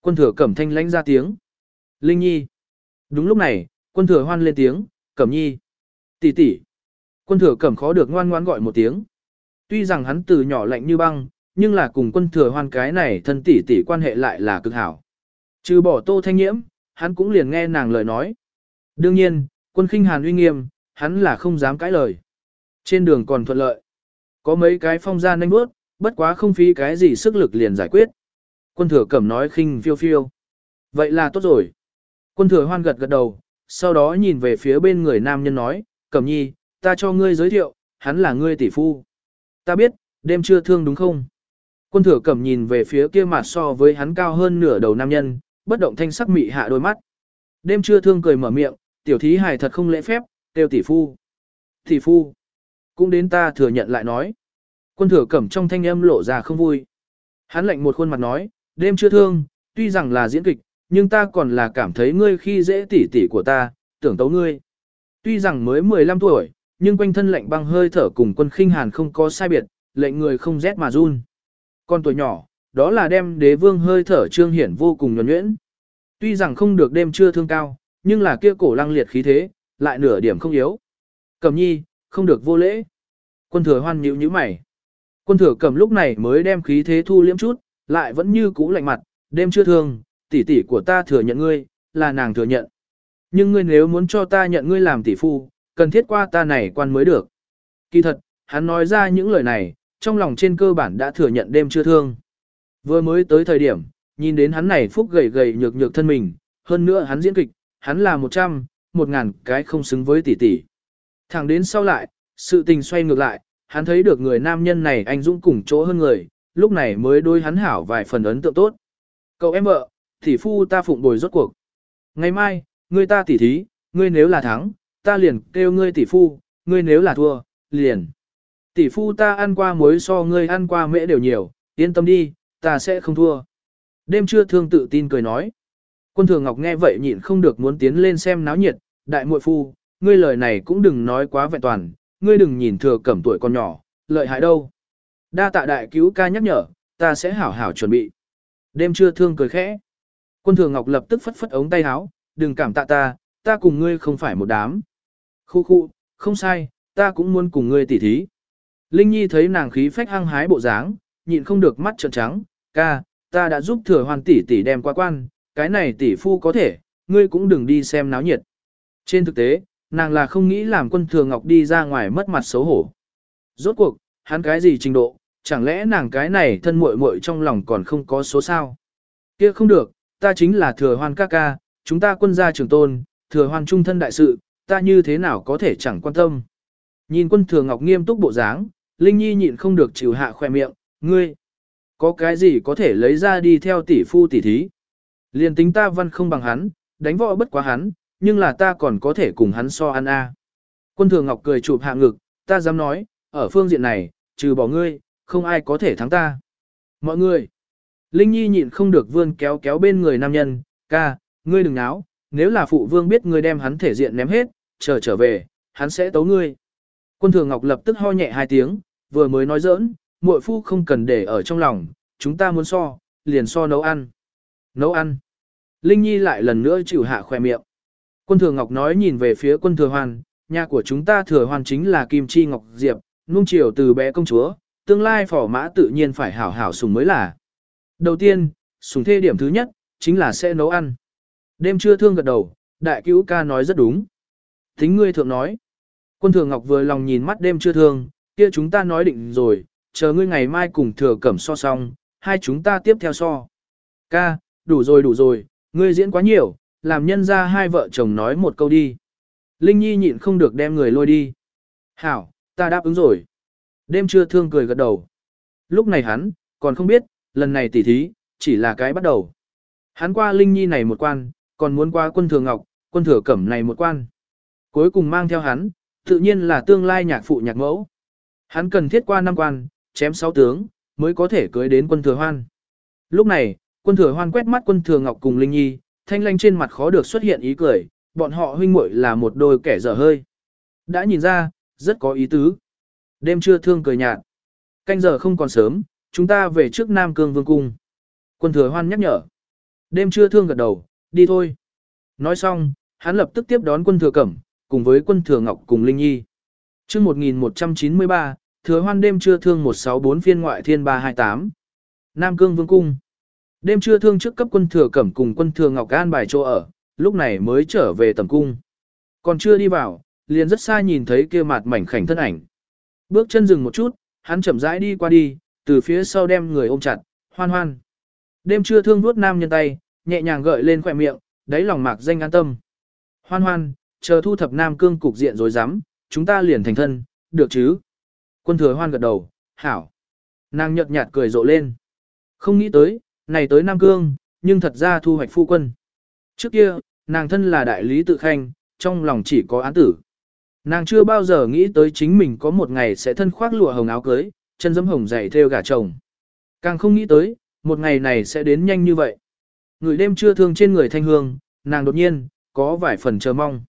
Quân thừa cẩm thanh lãnh ra tiếng. Linh Nhi. Đúng lúc này, quân thừa hoan lên tiếng, cẩm nhi. tỷ tỷ. Quân thừa cẩm khó được ngoan ngoãn gọi một tiếng. Tuy rằng hắn từ nhỏ lạnh như băng, nhưng là cùng quân thừa hoan cái này thân tỷ tỷ quan hệ lại là cực hảo. Trừ bỏ tô thanh nhiễm, hắn cũng liền nghe nàng lời nói. Đương nhiên, quân khinh hàn uy nghiêm, hắn là không dám cãi lời. Trên đường còn thuận lợi. Có mấy cái phong gia nhanh bước, bất quá không phí cái gì sức lực liền giải quyết. Quân thừa cẩm nói khinh phiêu phiêu. Vậy là tốt rồi. Quân thừa hoan gật gật đầu, sau đó nhìn về phía bên người nam nhân nói, cẩm nhi, ta cho ngươi giới thiệu, hắn là ngươi tỷ phu. Ta biết, đêm chưa thương đúng không? Quân thừa cẩm nhìn về phía kia mặt so với hắn cao hơn nửa đầu nam nhân, bất động thanh sắc mị hạ đôi mắt. Đêm chưa thương cười mở miệng, tiểu thí hài thật không lễ phép, kêu tỷ phu. Tỷ phu. Cũng đến ta thừa nhận lại nói. Quân thừa cẩm trong thanh âm lộ ra không vui. Hắn lạnh một khuôn mặt nói, đêm chưa thương, tuy rằng là diễn kịch, nhưng ta còn là cảm thấy ngươi khi dễ tỉ tỉ của ta, tưởng tấu ngươi. Tuy rằng mới 15 tuổi, nhưng quanh thân lạnh băng hơi thở cùng quân khinh hàn không có sai biệt, lệnh người không rét mà run. Con tuổi nhỏ, đó là đem đế vương hơi thở trương hiển vô cùng nhuẩn nhuyễn. Tuy rằng không được đêm chưa thương cao, nhưng là kia cổ lăng liệt khí thế, lại nửa điểm không yếu. Cẩm nhi, không được vô lễ. Quân thừa hoan nhíu như mày. Quân thừa cầm lúc này mới đem khí thế thu liễm chút, lại vẫn như cũ lạnh mặt, đêm chưa thương, tỷ tỷ của ta thừa nhận ngươi, là nàng thừa nhận. Nhưng ngươi nếu muốn cho ta nhận ngươi làm tỷ phu, cần thiết qua ta này quan mới được. Kỳ thật, hắn nói ra những lời này, trong lòng trên cơ bản đã thừa nhận đêm chưa thương. Vừa mới tới thời điểm, nhìn đến hắn này phúc gầy gầy nhược nhược thân mình, hơn nữa hắn diễn kịch, hắn là một trăm, một ngàn cái không xứng với tỷ tỷ. Thẳng đến sau lại, sự tình xoay ngược lại, hắn thấy được người nam nhân này anh dũng cùng chỗ hơn người, lúc này mới đôi hắn hảo vài phần ấn tượng tốt. Cậu em vợ, tỷ phu ta phụng bồi rốt cuộc. Ngày mai, ngươi ta tỉ thí, ngươi nếu là thắng, ta liền kêu ngươi tỷ phu, ngươi nếu là thua, liền. Tỷ phu ta ăn qua muối so ngươi ăn qua mễ đều nhiều, yên tâm đi, ta sẽ không thua. Đêm trưa thương tự tin cười nói. Quân thường ngọc nghe vậy nhịn không được muốn tiến lên xem náo nhiệt, đại muội phu, ngươi lời này cũng đừng nói quá vẹn toàn, ngươi đừng nhìn thừa cẩm tuổi còn nhỏ, lợi hại đâu. Đa tạ đại cứu ca nhắc nhở, ta sẽ hảo hảo chuẩn bị. Đêm trưa thương cười khẽ. Quân thường ngọc lập tức phất phất ống tay áo, đừng cảm tạ ta, ta cùng ngươi không phải một đám. Khu khu, không sai, ta cũng muốn cùng ngươi tỉ thí. Linh Nhi thấy nàng khí phách hăng hái bộ dáng, nhịn không được mắt trợn trắng, ca, ta đã giúp thừa hoàn tỷ tỷ đem qua quan, cái này tỷ phu có thể, ngươi cũng đừng đi xem náo nhiệt. Trên thực tế, nàng là không nghĩ làm quân thừa ngọc đi ra ngoài mất mặt xấu hổ. Rốt cuộc, hắn cái gì trình độ, chẳng lẽ nàng cái này thân muội muội trong lòng còn không có số sao? Kia không được, ta chính là thừa hoan ca ca, chúng ta quân gia trưởng tôn, thừa hoan trung thân đại sự, ta như thế nào có thể chẳng quan tâm. Nhìn quân thừa ngọc nghiêm túc bộ dáng, Linh Nhi nhịn không được chịu hạ khoe miệng, ngươi, có cái gì có thể lấy ra đi theo tỷ phu tỷ thí. liền tính ta văn không bằng hắn, đánh võ bất quá hắn, nhưng là ta còn có thể cùng hắn so ăn a. Quân thường ngọc cười chụp hạ ngực, ta dám nói, ở phương diện này, trừ bỏ ngươi, không ai có thể thắng ta. Mọi người, Linh Nhi nhịn không được vươn kéo kéo bên người nam nhân, ca, ngươi đừng náo, nếu là phụ vương biết ngươi đem hắn thể diện ném hết, chờ trở về, hắn sẽ tấu ngươi. Quân thường ngọc lập tức ho nhẹ hai tiếng, vừa mới nói giỡn, muội phu không cần để ở trong lòng, chúng ta muốn so, liền so nấu ăn. Nấu ăn. Linh Nhi lại lần nữa chịu hạ khoe miệng. Quân thừa ngọc nói nhìn về phía quân thừa hoàn, nhà của chúng ta thừa hoàn chính là Kim Chi Ngọc Diệp, nung chiều từ bé công chúa, tương lai phỏ mã tự nhiên phải hảo hảo sùng mới là. Đầu tiên, sùng thê điểm thứ nhất, chính là sẽ nấu ăn. Đêm trưa thương gật đầu, đại cứu ca nói rất đúng. Thính ngươi thượng nói. Quân thừa ngọc vừa lòng nhìn mắt đêm trưa thương, kia chúng ta nói định rồi, chờ ngươi ngày mai cùng thừa cẩm so xong, hai chúng ta tiếp theo so. Ca, đủ rồi đủ rồi, ngươi diễn quá nhiều, làm nhân ra hai vợ chồng nói một câu đi. Linh Nhi nhịn không được đem người lôi đi. Hảo, ta đáp ứng rồi. Đêm trưa thương cười gật đầu. Lúc này hắn, còn không biết, lần này tỉ thí, chỉ là cái bắt đầu. Hắn qua Linh Nhi này một quan, còn muốn qua quân thừa ngọc, quân thừa cẩm này một quan. Cuối cùng mang theo hắn, tự nhiên là tương lai nhạc phụ nhạc mẫu. Hắn cần thiết qua năm quan, chém sáu tướng, mới có thể cưới đến quân thừa hoan. Lúc này, quân thừa hoan quét mắt quân thừa ngọc cùng Linh Nhi, thanh lanh trên mặt khó được xuất hiện ý cười, bọn họ huynh muội là một đôi kẻ dở hơi. Đã nhìn ra, rất có ý tứ. Đêm trưa thương cười nhạt. Canh giờ không còn sớm, chúng ta về trước Nam Cương Vương Cung. Quân thừa hoan nhắc nhở. Đêm trưa thương gật đầu, đi thôi. Nói xong, hắn lập tức tiếp đón quân thừa cẩm, cùng với quân thừa ngọc cùng Linh Nhi. chương 1193, thừa hoan đêm trưa thương 164 phiên ngoại thiên 328. Nam Cương Vương Cung. Đêm trưa thương trước cấp quân thừa cẩm cùng quân thừa ngọc an bài chỗ ở, lúc này mới trở về tầm cung. Còn chưa đi vào, liền rất xa nhìn thấy kia mặt mảnh khảnh thân ảnh. Bước chân dừng một chút, hắn chậm rãi đi qua đi, từ phía sau đem người ôm chặt, hoan hoan. Đêm trưa thương vuốt nam nhân tay, nhẹ nhàng gợi lên khỏe miệng, đáy lòng mạc danh an tâm. Hoan hoan, chờ thu thập nam cương cục diện rồi dám, chúng ta liền thành thân, được chứ? Quân thừa hoan gật đầu, hảo. Nàng nhợt nhạt cười rộ lên. Không nghĩ tới, này tới Nam Cương, nhưng thật ra thu hoạch phu quân. Trước kia, nàng thân là đại lý tự khanh, trong lòng chỉ có án tử. Nàng chưa bao giờ nghĩ tới chính mình có một ngày sẽ thân khoác lụa hồng áo cưới, chân dẫm hồng dày theo gà chồng. Càng không nghĩ tới, một ngày này sẽ đến nhanh như vậy. Người đêm chưa thương trên người thanh hương, nàng đột nhiên, có vài phần chờ mong.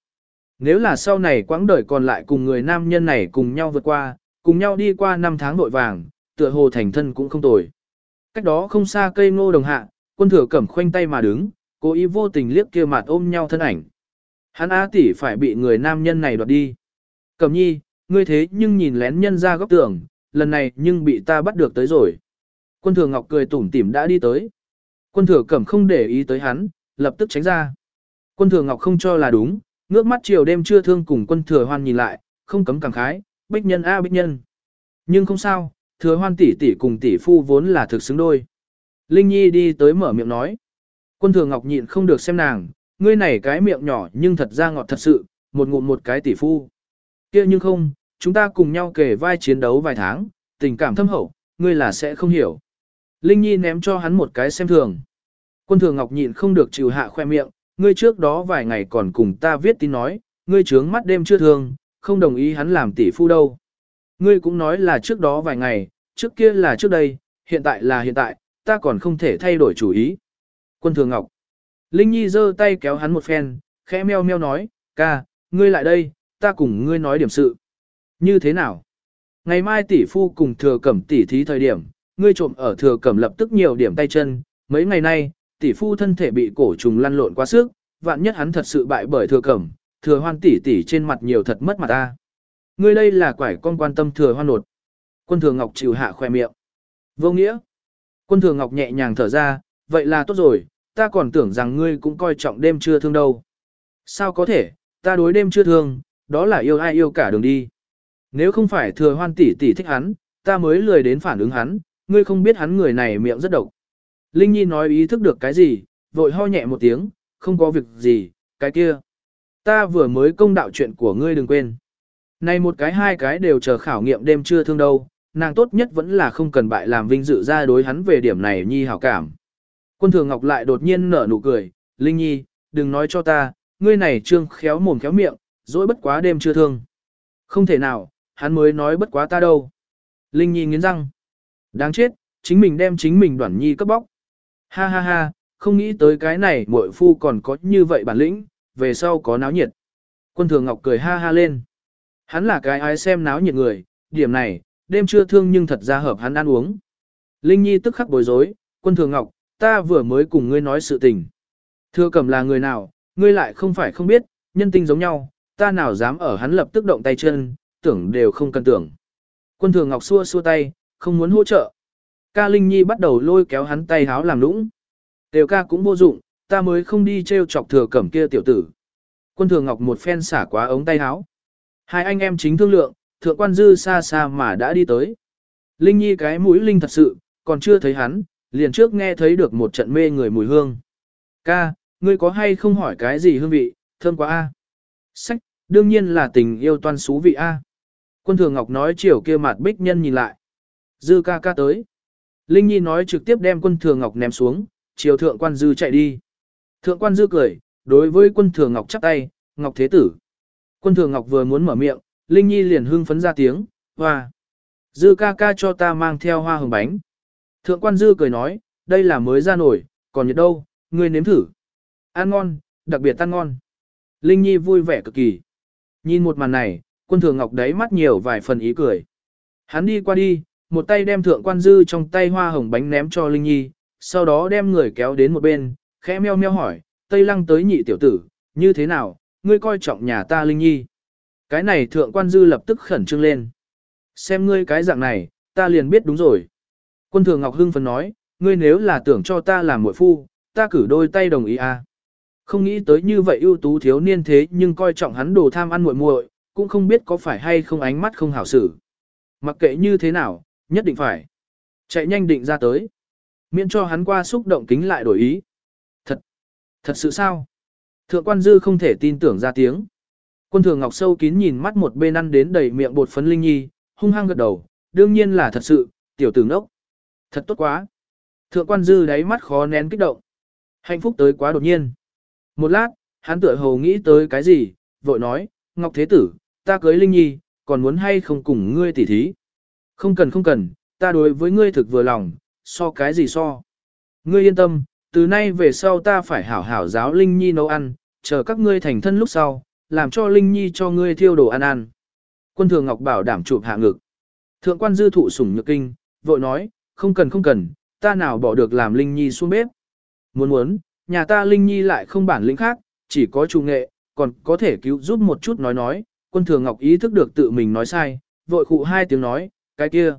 Nếu là sau này quãng đời còn lại cùng người nam nhân này cùng nhau vượt qua, cùng nhau đi qua năm tháng nội vàng, tựa hồ thành thân cũng không tồi. Cách đó không xa cây ngô đồng hạ, quân thừa cẩm khoanh tay mà đứng, cố ý vô tình liếc kia mặt ôm nhau thân ảnh. Hắn á tỷ phải bị người nam nhân này đoạt đi. Cẩm nhi, ngươi thế nhưng nhìn lén nhân ra góc tường, lần này nhưng bị ta bắt được tới rồi. Quân thừa ngọc cười tủm tỉm đã đi tới. Quân thừa cẩm không để ý tới hắn, lập tức tránh ra. Quân thừa ngọc không cho là đúng, ngước mắt chiều đêm chưa thương cùng quân thừa hoan nhìn lại, không cấm cảm khái, bích nhân a bích nhân. Nhưng không sao, thừa hoan tỷ tỷ cùng tỷ phu vốn là thực xứng đôi. Linh Nhi đi tới mở miệng nói. Quân thừa ngọc nhịn không được xem nàng, ngươi này cái miệng nhỏ nhưng thật ra ngọt thật sự, một ngụm một cái tỷ phu. kia nhưng không, chúng ta cùng nhau kể vai chiến đấu vài tháng, tình cảm thâm hậu, ngươi là sẽ không hiểu. Linh Nhi ném cho hắn một cái xem thường. Quân thừa ngọc nhịn không được chịu hạ khoe miệng, ngươi trước đó vài ngày còn cùng ta viết tin nói, ngươi trướng mắt đêm chưa thường, không đồng ý hắn làm tỷ phu đâu. Ngươi cũng nói là trước đó vài ngày, trước kia là trước đây, hiện tại là hiện tại, ta còn không thể thay đổi chủ ý. Quân Thường Ngọc. Linh Nhi giơ tay kéo hắn một phen, khẽ meo meo nói, ca, ngươi lại đây, ta cùng ngươi nói điểm sự. Như thế nào? Ngày mai tỷ phu cùng thừa cẩm tỷ thí thời điểm, ngươi trộm ở thừa cẩm lập tức nhiều điểm tay chân, mấy ngày nay, tỷ phu thân thể bị cổ trùng lăn lộn quá sức, vạn nhất hắn thật sự bại bởi thừa cẩm, thừa hoan tỷ tỷ trên mặt nhiều thật mất mặt ta. Ngươi đây là quải con quan tâm thừa hoan nột. Quân thừa ngọc chịu hạ khoe miệng. Vô nghĩa. Quân thừa ngọc nhẹ nhàng thở ra, vậy là tốt rồi, ta còn tưởng rằng ngươi cũng coi trọng đêm chưa thương đâu. Sao có thể, ta đối đêm chưa thương, đó là yêu ai yêu cả đường đi. Nếu không phải thừa hoan tỷ tỷ thích hắn, ta mới lười đến phản ứng hắn, ngươi không biết hắn người này miệng rất độc. Linh Nhi nói ý thức được cái gì, vội ho nhẹ một tiếng, không có việc gì, cái kia. Ta vừa mới công đạo chuyện của ngươi đừng quên. Này một cái hai cái đều chờ khảo nghiệm đêm chưa thương đâu, nàng tốt nhất vẫn là không cần bại làm vinh dự ra đối hắn về điểm này nhi hảo cảm. Quân thường ngọc lại đột nhiên nở nụ cười, Linh Nhi, đừng nói cho ta, ngươi này trương khéo mồm khéo miệng, dỗi bất quá đêm chưa thương. Không thể nào, hắn mới nói bất quá ta đâu. Linh Nhi nghiến răng. Đáng chết, chính mình đem chính mình đoản nhi cấp bóc. Ha ha ha, không nghĩ tới cái này muội phu còn có như vậy bản lĩnh, về sau có náo nhiệt. Quân thường ngọc cười ha ha lên. Hắn là cái ai xem náo nhiệt người, điểm này, đêm chưa thương nhưng thật ra hợp hắn ăn uống. Linh Nhi tức khắc bối rối, quân thường ngọc, ta vừa mới cùng ngươi nói sự tình. Thưa cầm là người nào, ngươi lại không phải không biết, nhân tinh giống nhau, ta nào dám ở hắn lập tức động tay chân, tưởng đều không cần tưởng. Quân thường ngọc xua xua tay, không muốn hỗ trợ. Ca Linh Nhi bắt đầu lôi kéo hắn tay háo làm lũng. Đều ca cũng vô dụng, ta mới không đi treo chọc thừa cẩm kia tiểu tử. Quân thường ngọc một phen xả quá ống tay háo. Hai anh em chính thương lượng, thượng quan dư xa xa mà đã đi tới. Linh Nhi cái mũi linh thật sự, còn chưa thấy hắn, liền trước nghe thấy được một trận mê người mùi hương. Ca, ngươi có hay không hỏi cái gì hương vị, thơm quá a. Sách, đương nhiên là tình yêu toan xú vị a. Quân thường ngọc nói chiều kia mặt bích nhân nhìn lại. Dư ca ca tới. Linh Nhi nói trực tiếp đem quân thường ngọc ném xuống, chiều thượng quan dư chạy đi. Thượng quan dư cười, đối với quân thường ngọc chắp tay, ngọc thế tử. Quân thường ngọc vừa muốn mở miệng, Linh Nhi liền hưng phấn ra tiếng, hoa. Dư ca ca cho ta mang theo hoa hồng bánh. Thượng quan dư cười nói, đây là mới ra nổi, còn nhiệt đâu, ngươi nếm thử. Ăn ngon, đặc biệt ăn ngon. Linh Nhi vui vẻ cực kỳ. Nhìn một màn này, quân thường ngọc đấy mắt nhiều vài phần ý cười. Hắn đi qua đi, một tay đem thượng quan dư trong tay hoa hồng bánh ném cho Linh Nhi, sau đó đem người kéo đến một bên, khẽ meo meo hỏi, Tây Lăng tới nhị tiểu tử, như thế nào, ngươi coi trọng nhà ta Linh Nhi. Cái này thượng quan dư lập tức khẩn trương lên. Xem ngươi cái dạng này, ta liền biết đúng rồi. Quân thường Ngọc Hưng phấn nói, ngươi nếu là tưởng cho ta làm muội phu, ta cử đôi tay đồng ý à. Không nghĩ tới như vậy ưu tú thiếu niên thế nhưng coi trọng hắn đồ tham ăn muội muội, cũng không biết có phải hay không ánh mắt không hảo xử. Mặc kệ như thế nào, nhất định phải. Chạy nhanh định ra tới. Miễn cho hắn qua xúc động kính lại đổi ý. Thật, thật sự sao? Thượng quan dư không thể tin tưởng ra tiếng. Quân thường ngọc sâu kín nhìn mắt một bên ăn đến đầy miệng bột phấn linh nhi, hung hăng gật đầu, đương nhiên là thật sự, tiểu tử ngốc. Thật tốt quá. Thượng quan dư đáy mắt khó nén kích động. Hạnh phúc tới quá đột nhiên. Một lát, hắn tựa hồ nghĩ tới cái gì, vội nói, Ngọc Thế Tử, ta cưới Linh Nhi, còn muốn hay không cùng ngươi tỉ thí. Không cần không cần, ta đối với ngươi thực vừa lòng, so cái gì so. Ngươi yên tâm, từ nay về sau ta phải hảo hảo giáo Linh Nhi nấu ăn, chờ các ngươi thành thân lúc sau, làm cho Linh Nhi cho ngươi thiêu đồ ăn ăn. Quân thường Ngọc bảo đảm chụp hạ ngực. Thượng quan dư thụ sủng nhược kinh, vội nói, không cần không cần, ta nào bỏ được làm Linh Nhi xuống bếp. Muốn muốn, nhà ta Linh Nhi lại không bản lĩnh khác, chỉ có chủ nghệ, còn có thể cứu giúp một chút nói nói. Quân thường Ngọc ý thức được tự mình nói sai, vội khụ hai tiếng nói, cái kia.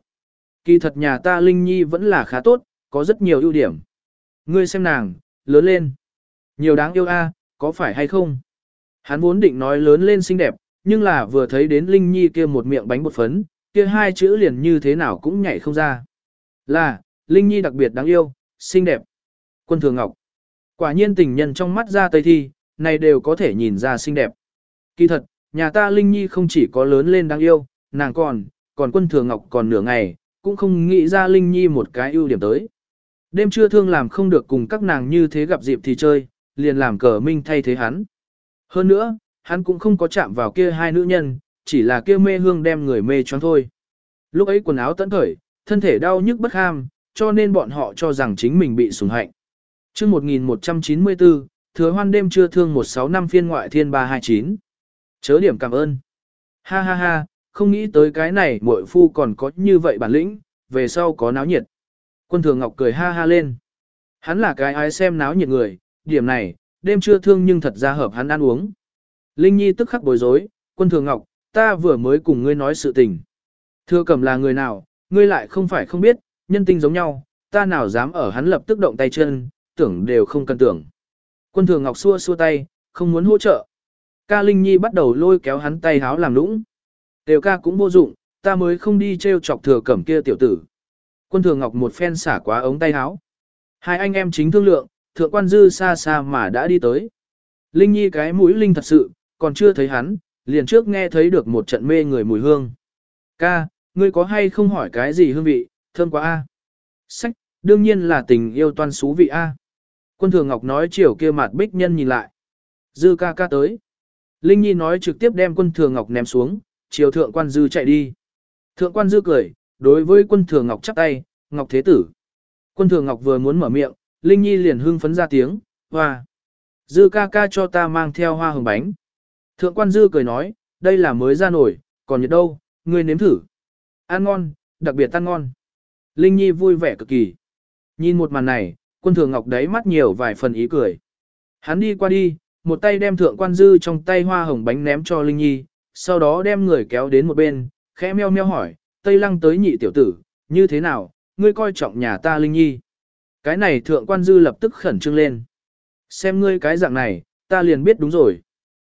Kỳ thật nhà ta Linh Nhi vẫn là khá tốt, có rất nhiều ưu điểm. Ngươi xem nàng, lớn lên. Nhiều đáng yêu a, có phải hay không? Hắn vốn định nói lớn lên xinh đẹp, nhưng là vừa thấy đến Linh Nhi kia một miệng bánh bột phấn, kia hai chữ liền như thế nào cũng nhảy không ra. Là, Linh Nhi đặc biệt đáng yêu, xinh đẹp. Quân Thường Ngọc. Quả nhiên tình nhân trong mắt ra tây thi, này đều có thể nhìn ra xinh đẹp. Kỳ thật, nhà ta Linh Nhi không chỉ có lớn lên đáng yêu, nàng còn, còn quân Thường Ngọc còn nửa ngày, cũng không nghĩ ra Linh Nhi một cái ưu điểm tới. Đêm trưa thương làm không được cùng các nàng như thế gặp dịp thì chơi, liền làm cờ minh thay thế hắn. Hơn nữa, hắn cũng không có chạm vào kia hai nữ nhân, chỉ là kia mê hương đem người mê choáng thôi. Lúc ấy quần áo tẫn khởi, thân thể đau nhức bất ham, cho nên bọn họ cho rằng chính mình bị sủng hạnh. Trước 1194, Thừa Hoan đêm trưa thương 16 năm phiên ngoại thiên 329. Chớ điểm cảm ơn. Ha ha ha, không nghĩ tới cái này muội phu còn có như vậy bản lĩnh, về sau có náo nhiệt. Quân Thường Ngọc cười ha ha lên. Hắn là cái ai xem náo nhiệt người, điểm này, đêm trưa thương nhưng thật ra hợp hắn ăn uống. Linh Nhi tức khắc bối rối, quân Thường Ngọc, ta vừa mới cùng ngươi nói sự tình. Thưa cẩm là người nào, ngươi lại không phải không biết, nhân tinh giống nhau, ta nào dám ở hắn lập tức động tay chân, tưởng đều không cần tưởng. Quân thường ngọc xua xua tay, không muốn hỗ trợ. Ca Linh Nhi bắt đầu lôi kéo hắn tay háo làm lũng. Đều ca cũng vô dụng, ta mới không đi treo chọc thừa cẩm kia tiểu tử. Quân thường ngọc một phen xả quá ống tay áo. Hai anh em chính thương lượng, thượng quan dư xa xa mà đã đi tới. Linh Nhi cái mũi Linh thật sự, còn chưa thấy hắn, liền trước nghe thấy được một trận mê người mùi hương. Ca, ngươi có hay không hỏi cái gì hương vị, thơm quá a. Sách, đương nhiên là tình yêu toan xú vị a. Quân thường ngọc nói chiều kia mặt bích nhân nhìn lại. Dư ca ca tới. Linh Nhi nói trực tiếp đem quân thường ngọc ném xuống, chiều thượng quan dư chạy đi. Thượng quan dư cười, đối với quân thừa ngọc chắp tay, ngọc thế tử. Quân thừa ngọc vừa muốn mở miệng, Linh Nhi liền hưng phấn ra tiếng, hoa. Dư ca ca cho ta mang theo hoa hồng bánh. Thượng quan dư cười nói, đây là mới ra nổi, còn nhiệt đâu, ngươi nếm thử. Ăn ngon, đặc biệt ăn ngon. Linh Nhi vui vẻ cực kỳ. Nhìn một màn này, quân thường ngọc đấy mắt nhiều vài phần ý cười. Hắn đi qua đi, một tay đem thượng quan dư trong tay hoa hồng bánh ném cho Linh Nhi, sau đó đem người kéo đến một bên, khẽ meo meo hỏi, Tây Lăng tới nhị tiểu tử, như thế nào, ngươi coi trọng nhà ta Linh Nhi. Cái này thượng quan dư lập tức khẩn trương lên. Xem ngươi cái dạng này, ta liền biết đúng rồi.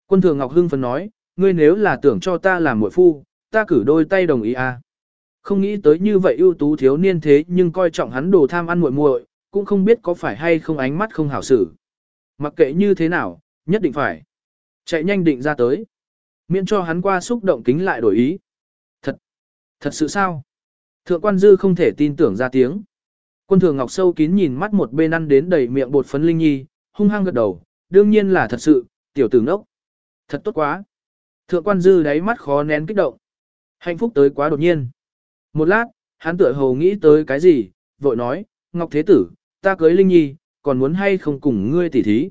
Quân thường Ngọc Hưng phấn nói, ngươi nếu là tưởng cho ta làm muội phu, ta cử đôi tay đồng ý à. Không nghĩ tới như vậy ưu tú thiếu niên thế nhưng coi trọng hắn đồ tham ăn muội muội, cũng không biết có phải hay không ánh mắt không hảo xử. Mặc kệ như thế nào, nhất định phải. Chạy nhanh định ra tới. Miễn cho hắn qua xúc động kính lại đổi ý. Thật, sự sao? Thượng quan dư không thể tin tưởng ra tiếng. Quân thường ngọc sâu kín nhìn mắt một bên ăn đến đầy miệng bột phấn linh nhi, hung hăng gật đầu, đương nhiên là thật sự, tiểu tử ngốc. Thật tốt quá. Thượng quan dư đáy mắt khó nén kích động. Hạnh phúc tới quá đột nhiên. Một lát, hắn tựa hồ nghĩ tới cái gì, vội nói, Ngọc Thế Tử, ta cưới Linh Nhi, còn muốn hay không cùng ngươi tỉ thí.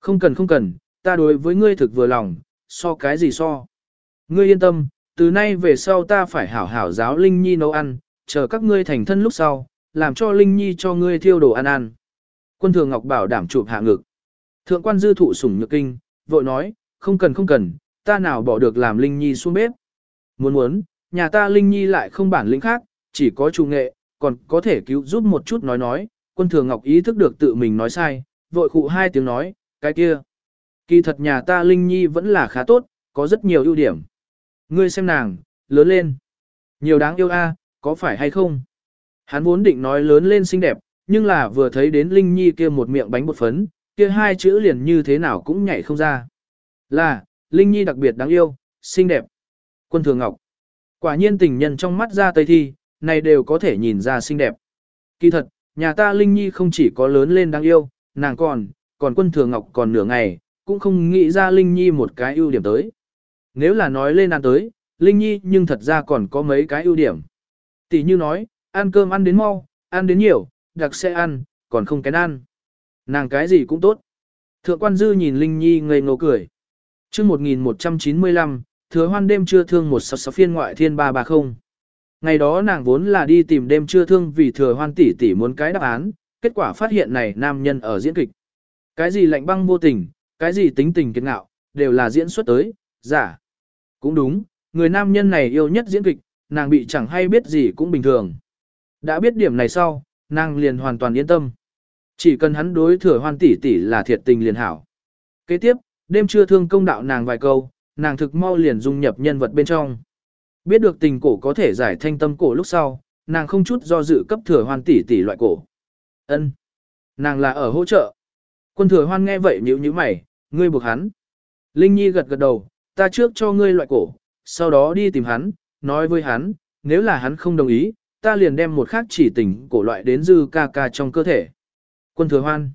Không cần không cần, ta đối với ngươi thực vừa lòng, so cái gì so. Ngươi yên tâm, từ nay về sau ta phải hảo hảo giáo Linh Nhi nấu ăn, chờ các ngươi thành thân lúc sau, làm cho Linh Nhi cho ngươi thiêu đồ ăn ăn. Quân thường Ngọc bảo đảm chụp hạ ngực. Thượng quan dư thụ sủng nhược kinh, vội nói, không cần không cần, ta nào bỏ được làm Linh Nhi xuống bếp. Muốn muốn, nhà ta Linh Nhi lại không bản lĩnh khác, chỉ có chủ nghệ, còn có thể cứu giúp một chút nói nói, quân thường ngọc ý thức được tự mình nói sai, vội khụ hai tiếng nói, cái kia. Kỳ thật nhà ta Linh Nhi vẫn là khá tốt, có rất nhiều ưu điểm. Ngươi xem nàng, lớn lên. Nhiều đáng yêu a, có phải hay không? Hắn vốn định nói lớn lên xinh đẹp, nhưng là vừa thấy đến Linh Nhi kia một miệng bánh bột phấn, kia hai chữ liền như thế nào cũng nhảy không ra. Là, Linh Nhi đặc biệt đáng yêu, xinh đẹp. Quân thường ngọc. Quả nhiên tình nhân trong mắt ra tây thi, này đều có thể nhìn ra xinh đẹp. Kỳ thật, nhà ta Linh Nhi không chỉ có lớn lên đáng yêu, nàng còn, còn quân thường ngọc còn nửa ngày, cũng không nghĩ ra Linh Nhi một cái ưu điểm tới. Nếu là nói lên ăn tới, Linh Nhi nhưng thật ra còn có mấy cái ưu điểm. Tỷ như nói, ăn cơm ăn đến mau, ăn đến nhiều, đặc sẽ ăn, còn không kén ăn. Nàng cái gì cũng tốt. Thượng quan dư nhìn Linh Nhi ngây ngô cười. chương 1195, thừa hoan đêm chưa thương một sáu sáu phiên ngoại thiên ba ba không. Ngày đó nàng vốn là đi tìm đêm chưa thương vì thừa hoan tỷ tỷ muốn cái đáp án, kết quả phát hiện này nam nhân ở diễn kịch. Cái gì lạnh băng vô tình, cái gì tính tình kiệt ngạo, đều là diễn xuất tới, giả. Cũng đúng, người nam nhân này yêu nhất diễn kịch, nàng bị chẳng hay biết gì cũng bình thường. Đã biết điểm này sau, nàng liền hoàn toàn yên tâm. Chỉ cần hắn đối thừa hoan tỷ tỷ là thiệt tình liền hảo. Kế tiếp, đêm trưa thương công đạo nàng vài câu, nàng thực mau liền dung nhập nhân vật bên trong. Biết được tình cổ có thể giải thanh tâm cổ lúc sau, nàng không chút do dự cấp thừa hoan tỷ tỷ loại cổ. Ân, Nàng là ở hỗ trợ. Quân thừa hoan nghe vậy nhíu nhíu mày, ngươi buộc hắn. Linh Nhi gật gật đầu, ta trước cho ngươi loại cổ, sau đó đi tìm hắn, nói với hắn, nếu là hắn không đồng ý, ta liền đem một khác chỉ tình cổ loại đến dư ca ca trong cơ thể. Quân thừa hoan.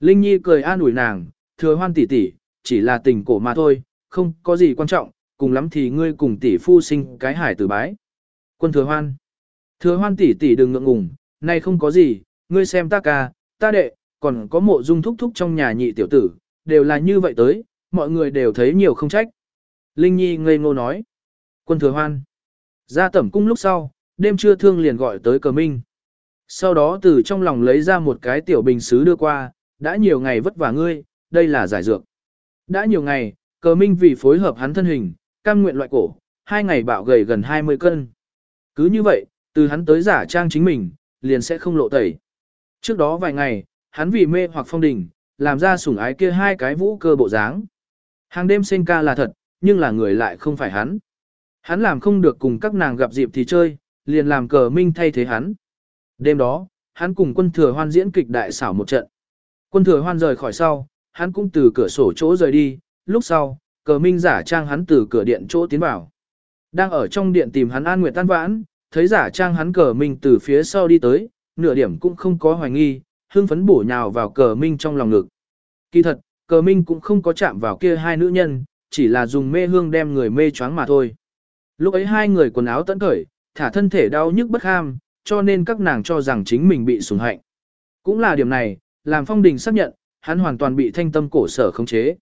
Linh Nhi cười an ủi nàng, thừa hoan tỷ tỷ, chỉ là tình cổ mà thôi, không có gì quan trọng, cùng lắm thì ngươi cùng tỷ phu sinh cái hải tử bái. Quân thừa hoan. Thừa hoan tỷ tỷ đừng ngượng ngùng, nay không có gì, ngươi xem ta ca, ta đệ, còn có mộ dung thúc thúc trong nhà nhị tiểu tử, đều là như vậy tới, mọi người đều thấy nhiều không trách. Linh Nhi ngây ngô nói. Quân thừa hoan. Ra tẩm cung lúc sau, đêm trưa thương liền gọi tới cờ minh. Sau đó từ trong lòng lấy ra một cái tiểu bình xứ đưa qua, đã nhiều ngày vất vả ngươi, đây là giải dược. Đã nhiều ngày, cờ minh vì phối hợp hắn thân hình, cam nguyện loại cổ, hai ngày bạo gầy gần 20 cân. Cứ như vậy, từ hắn tới giả trang chính mình, liền sẽ không lộ tẩy. Trước đó vài ngày, hắn vì mê hoặc phong đình, làm ra sủng ái kia hai cái vũ cơ bộ dáng. Hàng đêm sinh ca là thật, nhưng là người lại không phải hắn. Hắn làm không được cùng các nàng gặp dịp thì chơi, liền làm cờ minh thay thế hắn. Đêm đó, hắn cùng quân thừa hoan diễn kịch đại xảo một trận. Quân thừa hoan rời khỏi sau, hắn cũng từ cửa sổ chỗ rời đi, lúc sau, cờ minh giả trang hắn từ cửa điện chỗ tiến vào. Đang ở trong điện tìm hắn an nguyệt tan vãn, thấy giả trang hắn cờ minh từ phía sau đi tới, nửa điểm cũng không có hoài nghi, hưng phấn bổ nhào vào cờ minh trong lòng ngực. Kỳ thật, cờ minh cũng không có chạm vào kia hai nữ nhân, chỉ là dùng mê hương đem người mê choáng mà thôi. Lúc ấy hai người quần áo tận cởi, thả thân thể đau nhức bất ham, cho nên các nàng cho rằng chính mình bị sủng hạnh. Cũng là điểm này, làm phong đình xác nhận, hắn hoàn toàn bị thanh tâm cổ sở khống chế.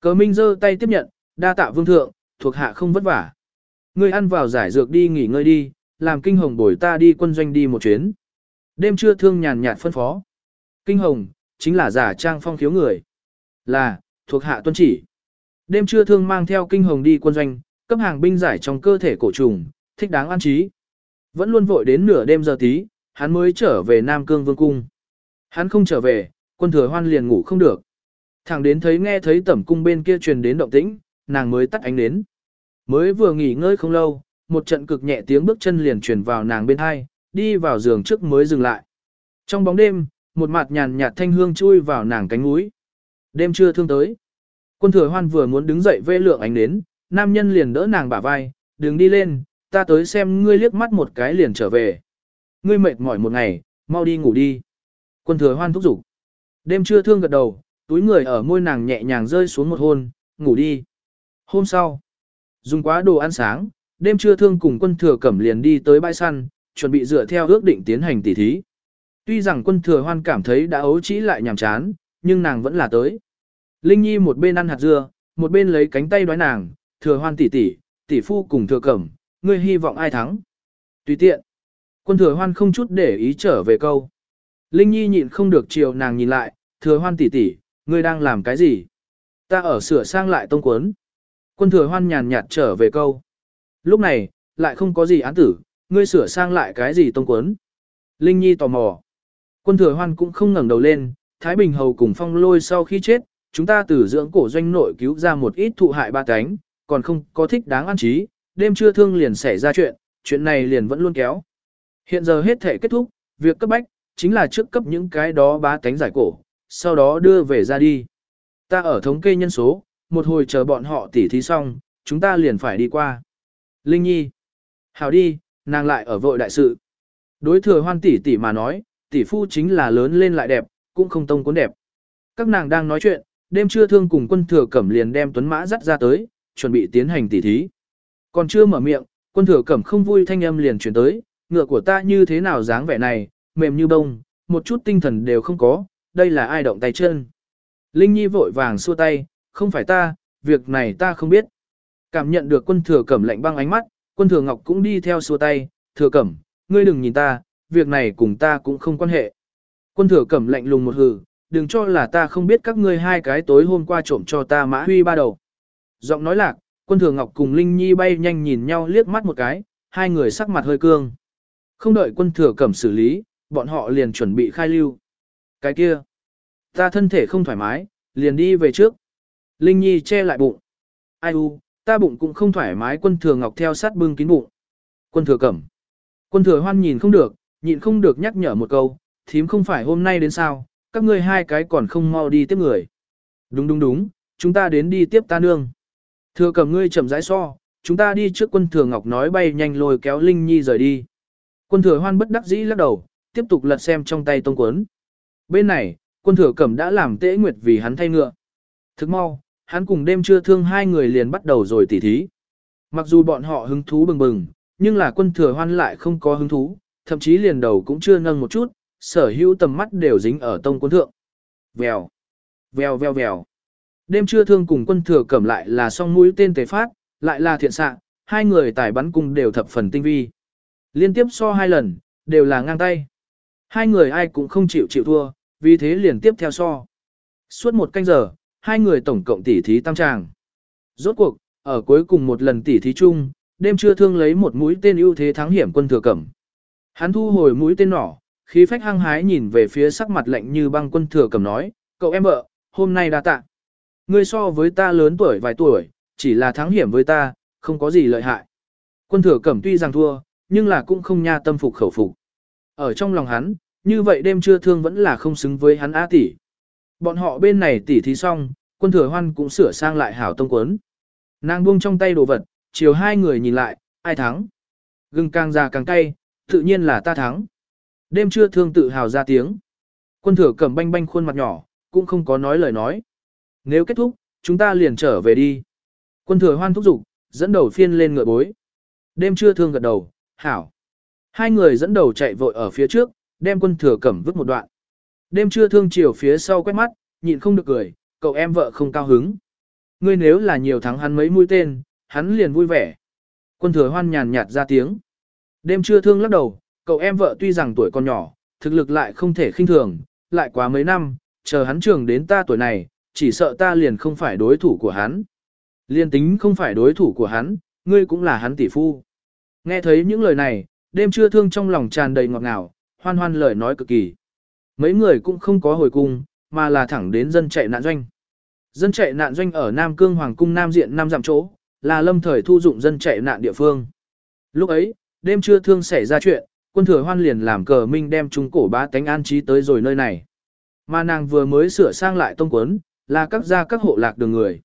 Cờ Minh giơ tay tiếp nhận, đa tạ vương thượng, thuộc hạ không vất vả. Ngươi ăn vào giải dược đi nghỉ ngơi đi, làm kinh hồng bồi ta đi quân doanh đi một chuyến. Đêm trưa thương nhàn nhạt phân phó. Kinh hồng, chính là giả trang phong khiếu người. Là, thuộc hạ tuân chỉ. Đêm trưa thương mang theo kinh hồng đi quân doanh, cấp hàng binh giải trong cơ thể cổ trùng, thích đáng an trí. Vẫn luôn vội đến nửa đêm giờ tí, hắn mới trở về Nam Cương Vương Cung. Hắn không trở về, quân thừa hoan liền ngủ không được. Thẳng đến thấy nghe thấy tẩm cung bên kia truyền đến động tĩnh, nàng mới tắt ánh đến. Mới vừa nghỉ ngơi không lâu, một trận cực nhẹ tiếng bước chân liền truyền vào nàng bên hai, đi vào giường trước mới dừng lại. Trong bóng đêm, một mặt nhàn nhạt thanh hương chui vào nàng cánh mũi. Đêm trưa thương tới. Quân thừa hoan vừa muốn đứng dậy vê lượng ánh đến, nam nhân liền đỡ nàng bả vai, đừng đi lên, ta tới xem ngươi liếc mắt một cái liền trở về. Ngươi mệt mỏi một ngày, mau đi ngủ đi. Quân thừa hoan thúc giục. Đêm trưa thương gật đầu, túi người ở môi nàng nhẹ nhàng rơi xuống một hôn, ngủ đi. Hôm sau, dùng quá đồ ăn sáng, đêm trưa thương cùng quân thừa cẩm liền đi tới bãi săn, chuẩn bị dựa theo ước định tiến hành tỉ thí. Tuy rằng quân thừa hoan cảm thấy đã ấu trĩ lại nhàm chán, nhưng nàng vẫn là tới. Linh Nhi một bên ăn hạt dưa, một bên lấy cánh tay đoái nàng, thừa hoan tỷ tỷ, tỷ phu cùng thừa cẩm, ngươi hy vọng ai thắng. Tùy tiện. Quân thừa hoan không chút để ý trở về câu. Linh Nhi nhịn không được chiều nàng nhìn lại, thừa hoan tỷ tỷ, ngươi đang làm cái gì? Ta ở sửa sang lại tông cuốn. Quân thừa hoan nhàn nhạt trở về câu. Lúc này, lại không có gì án tử, ngươi sửa sang lại cái gì tông cuốn. Linh Nhi tò mò. Quân thừa hoan cũng không ngẩng đầu lên, Thái Bình Hầu cùng phong lôi sau khi chết, chúng ta từ dưỡng cổ doanh nội cứu ra một ít thụ hại ba cánh, còn không có thích đáng ăn trí, đêm trưa thương liền xảy ra chuyện, chuyện này liền vẫn luôn kéo. Hiện giờ hết thể kết thúc, việc cấp bách, chính là trước cấp những cái đó bá tánh giải cổ, sau đó đưa về ra đi. Ta ở thống kê nhân số, một hồi chờ bọn họ tỉ thí xong, chúng ta liền phải đi qua. Linh Nhi. Hào đi, nàng lại ở vội đại sự. Đối thừa hoan tỷ tỷ mà nói, tỷ phu chính là lớn lên lại đẹp, cũng không tông cuốn đẹp. Các nàng đang nói chuyện, đêm trưa thương cùng quân thừa cẩm liền đem tuấn mã dắt ra tới, chuẩn bị tiến hành tỉ thí. Còn chưa mở miệng, quân thừa cẩm không vui thanh âm liền chuyển tới, ngựa của ta như thế nào dáng vẻ này, mềm như bông, một chút tinh thần đều không có, đây là ai động tay chân. Linh Nhi vội vàng xua tay, không phải ta, việc này ta không biết. Cảm nhận được quân thừa cẩm lạnh băng ánh mắt, quân thừa ngọc cũng đi theo xua tay, thừa cẩm, ngươi đừng nhìn ta, việc này cùng ta cũng không quan hệ. Quân thừa cẩm lạnh lùng một hừ, đừng cho là ta không biết các ngươi hai cái tối hôm qua trộm cho ta mã huy ba đầu. Giọng nói lạc, quân thường ngọc cùng Linh Nhi bay nhanh nhìn nhau liếc mắt một cái, hai người sắc mặt hơi cương. Không đợi quân thừa cẩm xử lý, bọn họ liền chuẩn bị khai lưu. Cái kia, ta thân thể không thoải mái, liền đi về trước. Linh Nhi che lại bụng. Ai u, ta bụng cũng không thoải mái quân thừa ngọc theo sát bưng kín bụng. Quân thừa cẩm. Quân thừa hoan nhìn không được, nhịn không được nhắc nhở một câu, thím không phải hôm nay đến sao, các ngươi hai cái còn không mau đi tiếp người. Đúng đúng đúng, chúng ta đến đi tiếp ta nương. Thừa cầm ngươi chậm rãi so, chúng ta đi trước quân thừa ngọc nói bay nhanh lôi kéo Linh Nhi rời đi. Quân thừa hoan bất đắc dĩ lắc đầu, tiếp tục lật xem trong tay tông cuốn. Bên này, quân thừa cẩm đã làm tễ nguyệt vì hắn thay ngựa. Thức mau, hắn cùng đêm trưa thương hai người liền bắt đầu rồi tỉ thí. Mặc dù bọn họ hứng thú bừng bừng, nhưng là quân thừa hoan lại không có hứng thú, thậm chí liền đầu cũng chưa nâng một chút, sở hữu tầm mắt đều dính ở tông cuốn thượng. Vèo, vèo vèo vèo. Đêm trưa thương cùng quân thừa cẩm lại là song mũi tên tề phát, lại là thiện xạ, hai người tải bắn cung đều thập phần tinh vi. Liên tiếp so hai lần, đều là ngang tay. Hai người ai cũng không chịu chịu thua, vì thế liền tiếp theo so. Suốt một canh giờ, hai người tổng cộng tỉ thí tam tràng. Rốt cuộc, ở cuối cùng một lần tỉ thí chung, đêm trưa thương lấy một mũi tên ưu thế thắng hiểm quân thừa cẩm. Hắn thu hồi mũi tên nỏ, khí phách hăng hái nhìn về phía sắc mặt lạnh như băng quân thừa cầm nói, cậu em vợ, hôm nay đa tạ. Ngươi so với ta lớn tuổi vài tuổi, chỉ là thắng hiểm với ta, không có gì lợi hại. Quân thừa cẩm tuy rằng thua, nhưng là cũng không nha tâm phục khẩu phục. Ở trong lòng hắn, như vậy đêm trưa thương vẫn là không xứng với hắn á tỷ. Bọn họ bên này tỷ thí xong, quân thừa hoan cũng sửa sang lại hảo tông quấn. Nàng buông trong tay đồ vật, chiều hai người nhìn lại, ai thắng. Gừng càng già càng cay, tự nhiên là ta thắng. Đêm trưa thương tự hào ra tiếng. Quân thừa cầm banh banh khuôn mặt nhỏ, cũng không có nói lời nói. Nếu kết thúc, chúng ta liền trở về đi. Quân thừa hoan thúc giục, dẫn đầu phiên lên ngựa bối. Đêm trưa thương gật đầu, hảo. Hai người dẫn đầu chạy vội ở phía trước, đem quân thừa cẩm vứt một đoạn. Đêm trưa thương chiều phía sau quét mắt, nhịn không được cười, cậu em vợ không cao hứng. Ngươi nếu là nhiều thắng hắn mấy mũi tên, hắn liền vui vẻ. Quân thừa hoan nhàn nhạt ra tiếng. Đêm trưa thương lắc đầu, cậu em vợ tuy rằng tuổi còn nhỏ, thực lực lại không thể khinh thường, lại quá mấy năm, chờ hắn trường đến ta tuổi này, chỉ sợ ta liền không phải đối thủ của hắn. Liên tính không phải đối thủ của hắn, ngươi cũng là hắn tỷ phu. Nghe thấy những lời này, đêm trưa thương trong lòng tràn đầy ngọt ngào, hoan hoan lời nói cực kỳ. Mấy người cũng không có hồi cung, mà là thẳng đến dân chạy nạn doanh. Dân chạy nạn doanh ở Nam Cương Hoàng cung Nam diện Nam Giảm chỗ, là lâm thời thu dụng dân chạy nạn địa phương. Lúc ấy, đêm trưa thương xảy ra chuyện, quân thừa hoan liền làm cờ minh đem trung cổ bá tánh an trí tới rồi nơi này. Mà nàng vừa mới sửa sang lại tông quấn, là các gia các hộ lạc đường người.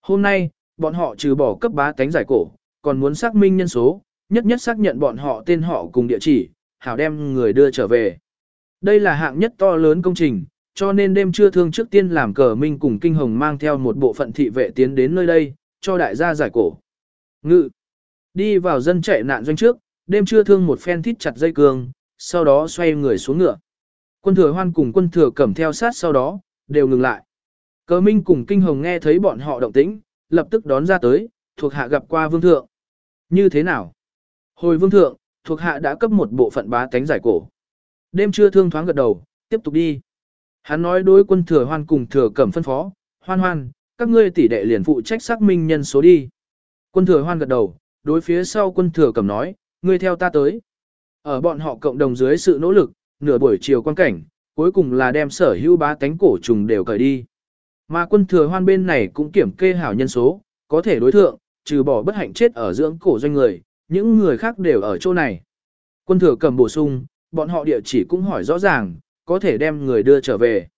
Hôm nay, bọn họ trừ bỏ cấp bá tánh giải cổ, còn muốn xác minh nhân số, nhất nhất xác nhận bọn họ tên họ cùng địa chỉ, hảo đem người đưa trở về. Đây là hạng nhất to lớn công trình, cho nên đêm trưa thương trước tiên làm cờ minh cùng kinh hồng mang theo một bộ phận thị vệ tiến đến nơi đây, cho đại gia giải cổ. Ngự. Đi vào dân chạy nạn doanh trước, đêm trưa thương một phen thít chặt dây cương, sau đó xoay người xuống ngựa. Quân thừa hoan cùng quân thừa cẩm theo sát sau đó, đều ngừng lại. Cờ minh cùng kinh hồng nghe thấy bọn họ động tĩnh, lập tức đón ra tới, thuộc hạ gặp qua vương thượng. Như thế nào? Hồi vương thượng, thuộc hạ đã cấp một bộ phận bá tánh giải cổ. Đêm trưa thương thoáng gật đầu, tiếp tục đi. Hắn nói đối quân thừa hoan cùng thừa cẩm phân phó, hoan hoan, các ngươi tỷ đệ liền phụ trách xác minh nhân số đi. Quân thừa hoan gật đầu, đối phía sau quân thừa cẩm nói, ngươi theo ta tới. Ở bọn họ cộng đồng dưới sự nỗ lực, nửa buổi chiều quan cảnh, cuối cùng là đem sở hữu bá tánh cổ trùng đều cởi đi. Mà quân thừa hoan bên này cũng kiểm kê hảo nhân số, có thể đối thượng, trừ bỏ bất hạnh chết ở dưỡng cổ doanh người, những người khác đều ở chỗ này. Quân thừa cầm bổ sung, bọn họ địa chỉ cũng hỏi rõ ràng, có thể đem người đưa trở về.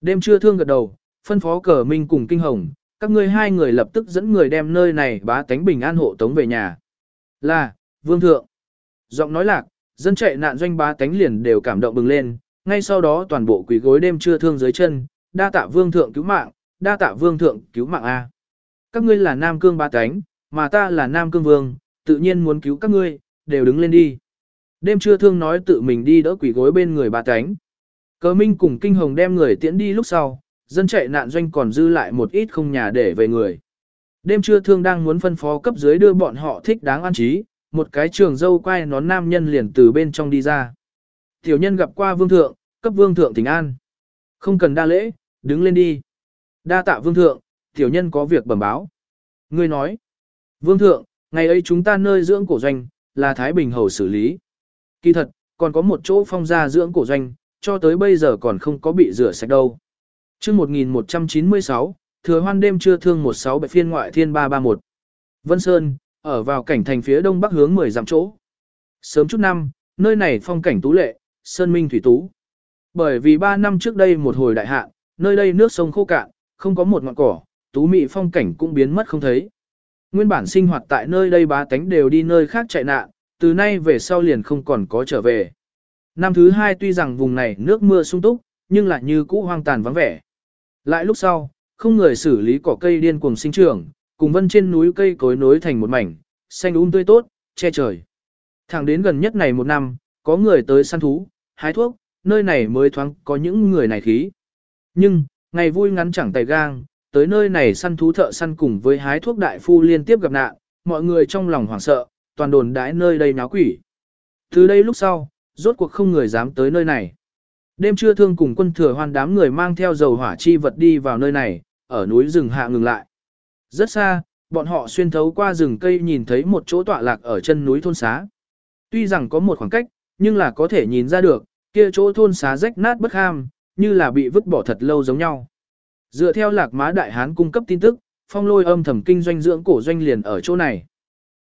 Đêm trưa thương gật đầu, phân phó cờ minh cùng kinh hồng, các ngươi hai người lập tức dẫn người đem nơi này bá tánh bình an hộ tống về nhà. Là, vương thượng. Giọng nói lạc, dân chạy nạn doanh bá tánh liền đều cảm động bừng lên, ngay sau đó toàn bộ quỷ gối đêm trưa thương dưới chân, đa tạ vương thượng cứu mạng, đa tạ vương thượng cứu mạng A. Các ngươi là Nam Cương bá tánh, mà ta là Nam Cương vương, tự nhiên muốn cứu các ngươi, đều đứng lên đi. Đêm trưa thương nói tự mình đi đỡ quỷ gối bên người bá tánh. Cờ Minh cùng Kinh Hồng đem người tiễn đi lúc sau, dân chạy nạn doanh còn dư lại một ít không nhà để về người. Đêm trưa thương đang muốn phân phó cấp dưới đưa bọn họ thích đáng an trí, một cái trường dâu quay nón nam nhân liền từ bên trong đi ra. Tiểu nhân gặp qua vương thượng, cấp vương thượng thỉnh an. Không cần đa lễ, đứng lên đi. Đa tạ vương thượng, tiểu nhân có việc bẩm báo. Ngươi nói, vương thượng, ngày ấy chúng ta nơi dưỡng cổ doanh, là Thái Bình Hầu xử lý. Kỳ thật, còn có một chỗ phong gia dưỡng cổ doanh, cho tới bây giờ còn không có bị rửa sạch đâu. Trước 1196, thừa hoan đêm trưa thương 16 bệ phiên ngoại thiên 331. Vân Sơn, ở vào cảnh thành phía đông bắc hướng 10 dặm chỗ. Sớm chút năm, nơi này phong cảnh tú lệ, sơn minh thủy tú. Bởi vì 3 năm trước đây một hồi đại hạn, nơi đây nước sông khô cạn, không có một ngọn cỏ, tú mị phong cảnh cũng biến mất không thấy. Nguyên bản sinh hoạt tại nơi đây bá tánh đều đi nơi khác chạy nạn, từ nay về sau liền không còn có trở về. Năm thứ hai tuy rằng vùng này nước mưa sung túc, nhưng lại như cũ hoang tàn vắng vẻ. Lại lúc sau, không người xử lý cỏ cây điên cuồng sinh trưởng, cùng vân trên núi cây cối nối thành một mảnh, xanh um tươi tốt, che trời. Thẳng đến gần nhất này một năm, có người tới săn thú, hái thuốc, nơi này mới thoáng có những người này khí. Nhưng, ngày vui ngắn chẳng tay gang, tới nơi này săn thú thợ săn cùng với hái thuốc đại phu liên tiếp gặp nạn, mọi người trong lòng hoảng sợ, toàn đồn đãi nơi đây náo quỷ. Từ đây lúc sau, rốt cuộc không người dám tới nơi này. Đêm trưa thương cùng quân thừa hoan đám người mang theo dầu hỏa chi vật đi vào nơi này, ở núi rừng hạ ngừng lại. Rất xa, bọn họ xuyên thấu qua rừng cây nhìn thấy một chỗ tọa lạc ở chân núi thôn xá. Tuy rằng có một khoảng cách, nhưng là có thể nhìn ra được, kia chỗ thôn xá rách nát bất ham, như là bị vứt bỏ thật lâu giống nhau. Dựa theo lạc má đại hán cung cấp tin tức, phong lôi âm thầm kinh doanh dưỡng cổ doanh liền ở chỗ này.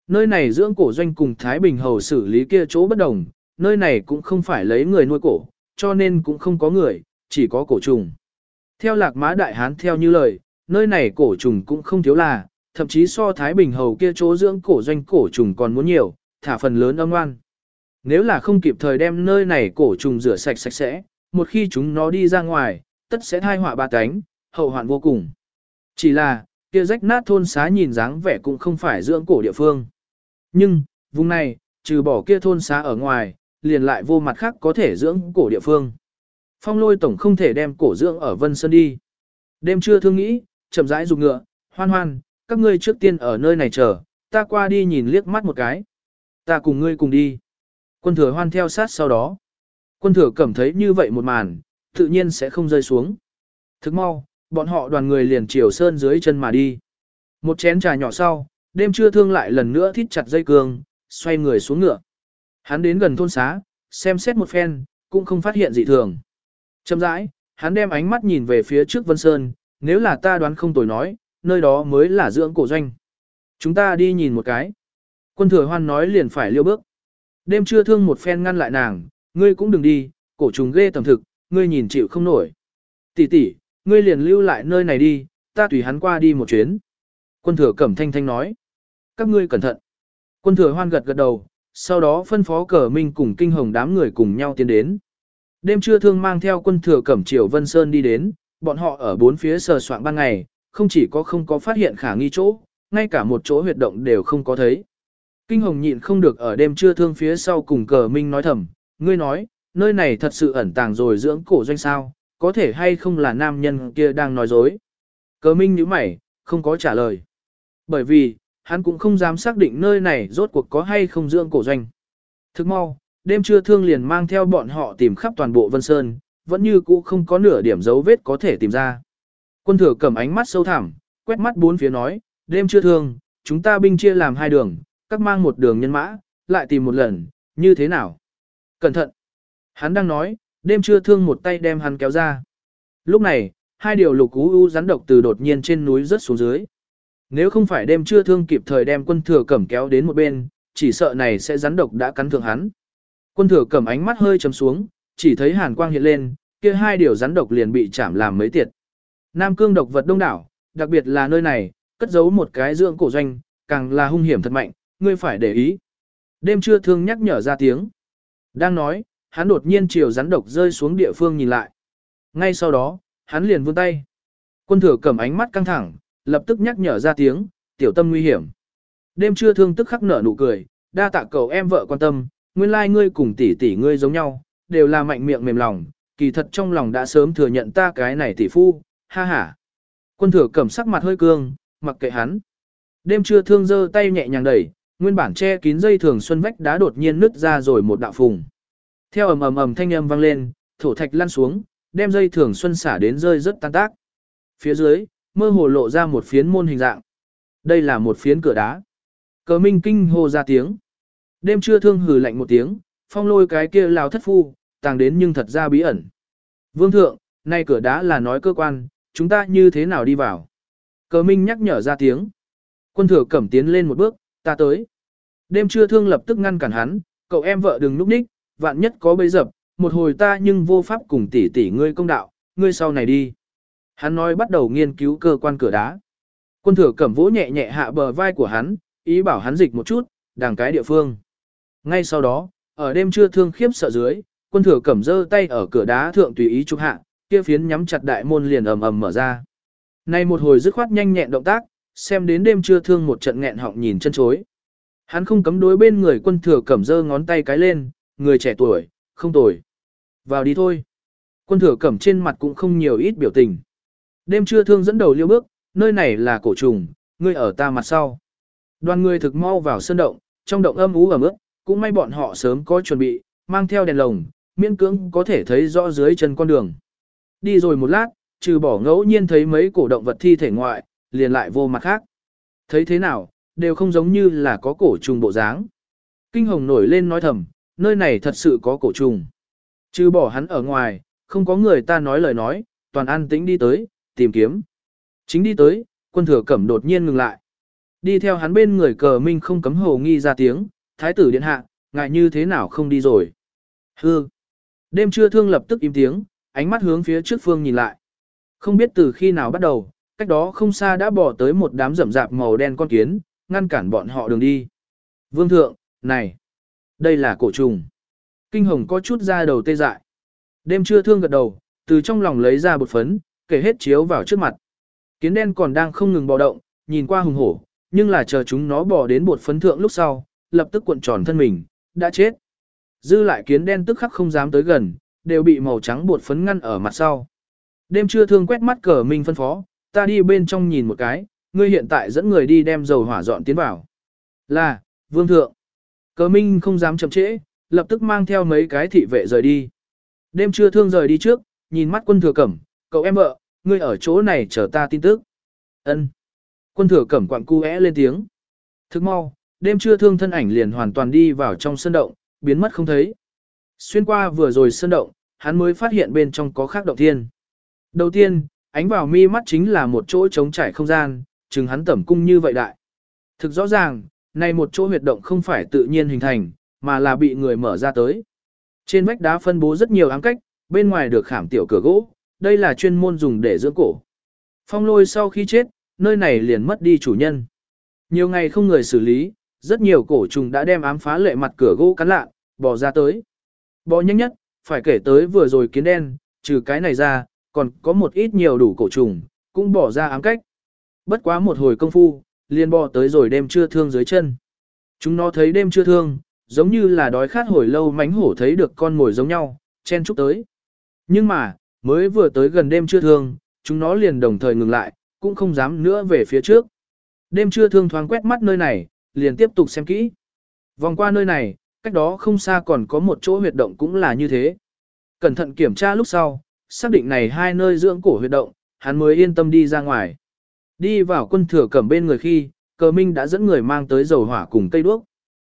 Nơi này dưỡng cổ doanh cùng Thái Bình Hầu xử lý kia chỗ bất đồng, nơi này cũng không phải lấy người nuôi cổ, cho nên cũng không có người, chỉ có cổ trùng. Theo lạc má đại hán theo như lời, nơi này cổ trùng cũng không thiếu là, thậm chí so Thái Bình Hầu kia chỗ dưỡng cổ doanh cổ trùng còn muốn nhiều, thả phần lớn âm ngoan Nếu là không kịp thời đem nơi này cổ trùng rửa sạch sạch sẽ, một khi chúng nó đi ra ngoài, tất sẽ thai họa ba cánh, hậu hoạn vô cùng. Chỉ là, kia rách nát thôn xá nhìn dáng vẻ cũng không phải dưỡng cổ địa phương. Nhưng, vùng này, trừ bỏ kia thôn xá ở ngoài, liền lại vô mặt khác có thể dưỡng cổ địa phương. Phong lôi tổng không thể đem cổ dưỡng ở Vân Sơn đi. Đêm trưa thương nghĩ, chậm rãi dùng ngựa, hoan hoan, các ngươi trước tiên ở nơi này chờ, ta qua đi nhìn liếc mắt một cái. Ta cùng ngươi cùng đi. Quân thừa hoan theo sát sau đó. Quân thừa cảm thấy như vậy một màn, tự nhiên sẽ không rơi xuống. Thức mau, bọn họ đoàn người liền chiều sơn dưới chân mà đi. Một chén trà nhỏ sau, đêm trưa thương lại lần nữa thít chặt dây cương, xoay người xuống ngựa. Hắn đến gần thôn xá, xem xét một phen, cũng không phát hiện gì thường. Chậm rãi, hắn đem ánh mắt nhìn về phía trước Vân Sơn, nếu là ta đoán không tồi nói, nơi đó mới là dưỡng cổ doanh. Chúng ta đi nhìn một cái. Quân thừa hoan nói liền phải liêu bước. Đêm trưa thương một phen ngăn lại nàng, ngươi cũng đừng đi, cổ trùng ghê tầm thực, ngươi nhìn chịu không nổi. Tỷ tỷ, ngươi liền lưu lại nơi này đi, ta tùy hắn qua đi một chuyến. Quân thừa cẩm thanh thanh nói. Các ngươi cẩn thận. Quân thừa hoan gật gật đầu, sau đó phân phó cờ minh cùng kinh hồng đám người cùng nhau tiến đến. Đêm trưa thương mang theo quân thừa cẩm triều Vân Sơn đi đến, bọn họ ở bốn phía sờ soạn ban ngày, không chỉ có không có phát hiện khả nghi chỗ, ngay cả một chỗ huyệt động đều không có thấy. Kinh hồng nhịn không được ở đêm trưa thương phía sau cùng cờ minh nói thầm, ngươi nói, nơi này thật sự ẩn tàng rồi dưỡng cổ doanh sao, có thể hay không là nam nhân kia đang nói dối. Cờ minh nhíu mày, không có trả lời. Bởi vì, hắn cũng không dám xác định nơi này rốt cuộc có hay không dưỡng cổ doanh. Thức mau, đêm trưa thương liền mang theo bọn họ tìm khắp toàn bộ Vân Sơn, vẫn như cũ không có nửa điểm dấu vết có thể tìm ra. Quân thừa cầm ánh mắt sâu thẳm, quét mắt bốn phía nói, đêm chưa thương, chúng ta binh chia làm hai đường, các mang một đường nhân mã, lại tìm một lần, như thế nào? Cẩn thận! Hắn đang nói, đêm chưa thương một tay đem hắn kéo ra. Lúc này, hai điều lục ú u rắn độc từ đột nhiên trên núi rớt xuống dưới. Nếu không phải đêm chưa thương kịp thời đem quân thừa cẩm kéo đến một bên, chỉ sợ này sẽ rắn độc đã cắn thượng hắn. Quân thừa cẩm ánh mắt hơi chấm xuống, chỉ thấy hàn quang hiện lên, kia hai điều rắn độc liền bị chạm làm mấy tiệt. Nam cương độc vật đông đảo, đặc biệt là nơi này, cất giấu một cái dưỡng cổ doanh, càng là hung hiểm thật mạnh, ngươi phải để ý. Đêm trưa thương nhắc nhở ra tiếng. Đang nói, hắn đột nhiên chiều rắn độc rơi xuống địa phương nhìn lại. Ngay sau đó, hắn liền vươn tay. Quân thừa cầm ánh mắt căng thẳng, lập tức nhắc nhở ra tiếng, tiểu tâm nguy hiểm. Đêm trưa thương tức khắc nở nụ cười, đa tạ cầu em vợ quan tâm, nguyên lai like ngươi cùng tỷ tỷ ngươi giống nhau, đều là mạnh miệng mềm lòng, kỳ thật trong lòng đã sớm thừa nhận ta cái này tỷ phu, ha ha. Quân thừa cẩm sắc mặt hơi cương, mặc kệ hắn. Đêm trưa thương dơ tay nhẹ nhàng đẩy, nguyên bản che kín dây thường xuân vách đá đột nhiên nứt ra rồi một đạo phùng. Theo ầm ầm ầm thanh âm vang lên, thổ thạch lăn xuống, đem dây thường xuân xả đến rơi rất tan tác. Phía dưới, mơ hồ lộ ra một phiến môn hình dạng. Đây là một phiến cửa đá. Cờ minh kinh hô ra tiếng. Đêm trưa thương hừ lạnh một tiếng, phong lôi cái kia lao thất phu, tàng đến nhưng thật ra bí ẩn. Vương thượng, nay cửa đá là nói cơ quan, chúng ta như thế nào đi vào? Cờ minh nhắc nhở ra tiếng. Quân thừa cẩm tiến lên một bước, ta tới. Đêm trưa thương lập tức ngăn cản hắn, cậu em vợ đừng núp ních, vạn nhất có bấy dập, một hồi ta nhưng vô pháp cùng tỷ tỷ ngươi công đạo, ngươi sau này đi. Hắn nói bắt đầu nghiên cứu cơ quan cửa đá. Quân thừa cẩm vỗ nhẹ nhẹ hạ bờ vai của hắn, ý bảo hắn dịch một chút, đàng cái địa phương. Ngay sau đó, ở đêm trưa thương khiếp sợ dưới, quân thừa cẩm giơ tay ở cửa đá thượng tùy ý chụp hạ, kia phiến nhắm chặt đại môn liền ầm ầm mở ra. Nay một hồi dứt khoát nhanh nhẹn động tác, xem đến đêm trưa thương một trận nghẹn họng nhìn chân chối. Hắn không cấm đối bên người quân thừa cẩm giơ ngón tay cái lên, người trẻ tuổi, không tuổi. Vào đi thôi. Quân thừa cẩm trên mặt cũng không nhiều ít biểu tình. Đêm trưa thương dẫn đầu liêu bước, nơi này là cổ trùng, ngươi ở ta mặt sau. Đoàn người thực mau vào sân động, trong động âm ú ẩm ướt, cũng may bọn họ sớm có chuẩn bị, mang theo đèn lồng, miễn cưỡng có thể thấy rõ dưới chân con đường. Đi rồi một lát, trừ bỏ ngẫu nhiên thấy mấy cổ động vật thi thể ngoại, liền lại vô mặt khác. Thấy thế nào, đều không giống như là có cổ trùng bộ dáng. Kinh hồng nổi lên nói thầm, nơi này thật sự có cổ trùng. Trừ bỏ hắn ở ngoài, không có người ta nói lời nói, toàn an tĩnh đi tới, tìm kiếm. Chính đi tới, quân thừa cẩm đột nhiên ngừng lại. Đi theo hắn bên người cờ minh không cấm hồ nghi ra tiếng, thái tử điện hạ, ngài như thế nào không đi rồi. Hư. Đêm trưa thương lập tức im tiếng, ánh mắt hướng phía trước phương nhìn lại. Không biết từ khi nào bắt đầu, cách đó không xa đã bỏ tới một đám rậm rạp màu đen con kiến, ngăn cản bọn họ đường đi. Vương thượng, này, đây là cổ trùng. Kinh hồng có chút ra đầu tê dại. Đêm trưa thương gật đầu, từ trong lòng lấy ra bột phấn, kể hết chiếu vào trước mặt. Kiến đen còn đang không ngừng bò động, nhìn qua hùng hổ, nhưng là chờ chúng nó bò đến bột phấn thượng lúc sau, lập tức cuộn tròn thân mình, đã chết. Dư lại kiến đen tức khắc không dám tới gần, đều bị màu trắng bột phấn ngăn ở mặt sau. Đêm trưa thương quét mắt cờ minh phân phó, ta đi bên trong nhìn một cái, ngươi hiện tại dẫn người đi đem dầu hỏa dọn tiến vào. Là, vương thượng. Cờ minh không dám chậm trễ, lập tức mang theo mấy cái thị vệ rời đi. Đêm trưa thương rời đi trước, nhìn mắt quân thừa cẩm, cậu em vợ, ngươi ở chỗ này chờ ta tin tức. Ân. Quân thừa cẩm quặng cu é lên tiếng. Thức mau, đêm trưa thương thân ảnh liền hoàn toàn đi vào trong sân động, biến mất không thấy. Xuyên qua vừa rồi sân động, hắn mới phát hiện bên trong có khác động thiên. Đầu tiên, ánh vào mi mắt chính là một chỗ trống trải không gian, chừng hắn tẩm cung như vậy đại. Thực rõ ràng, này một chỗ huyệt động không phải tự nhiên hình thành, mà là bị người mở ra tới. Trên vách đá phân bố rất nhiều ám cách, bên ngoài được khảm tiểu cửa gỗ, đây là chuyên môn dùng để dưỡng cổ. Phong lôi sau khi chết, nơi này liền mất đi chủ nhân. Nhiều ngày không người xử lý, rất nhiều cổ trùng đã đem ám phá lệ mặt cửa gỗ cắn lạ, bỏ ra tới. Bỏ nhanh nhất, phải kể tới vừa rồi kiến đen, trừ cái này ra, còn có một ít nhiều đủ cổ trùng, cũng bỏ ra ám cách. Bất quá một hồi công phu, liền bò tới rồi đêm chưa thương dưới chân. Chúng nó thấy đêm chưa thương, giống như là đói khát hồi lâu mánh hổ thấy được con mồi giống nhau, chen chúc tới. Nhưng mà, mới vừa tới gần đêm chưa thương, chúng nó liền đồng thời ngừng lại, cũng không dám nữa về phía trước. Đêm chưa thương thoáng quét mắt nơi này, liền tiếp tục xem kỹ. Vòng qua nơi này, cách đó không xa còn có một chỗ huyệt động cũng là như thế. Cẩn thận kiểm tra lúc sau, xác định này hai nơi dưỡng cổ huyệt động, hắn mới yên tâm đi ra ngoài. Đi vào quân thừa cẩm bên người khi, cờ minh đã dẫn người mang tới dầu hỏa cùng cây đuốc.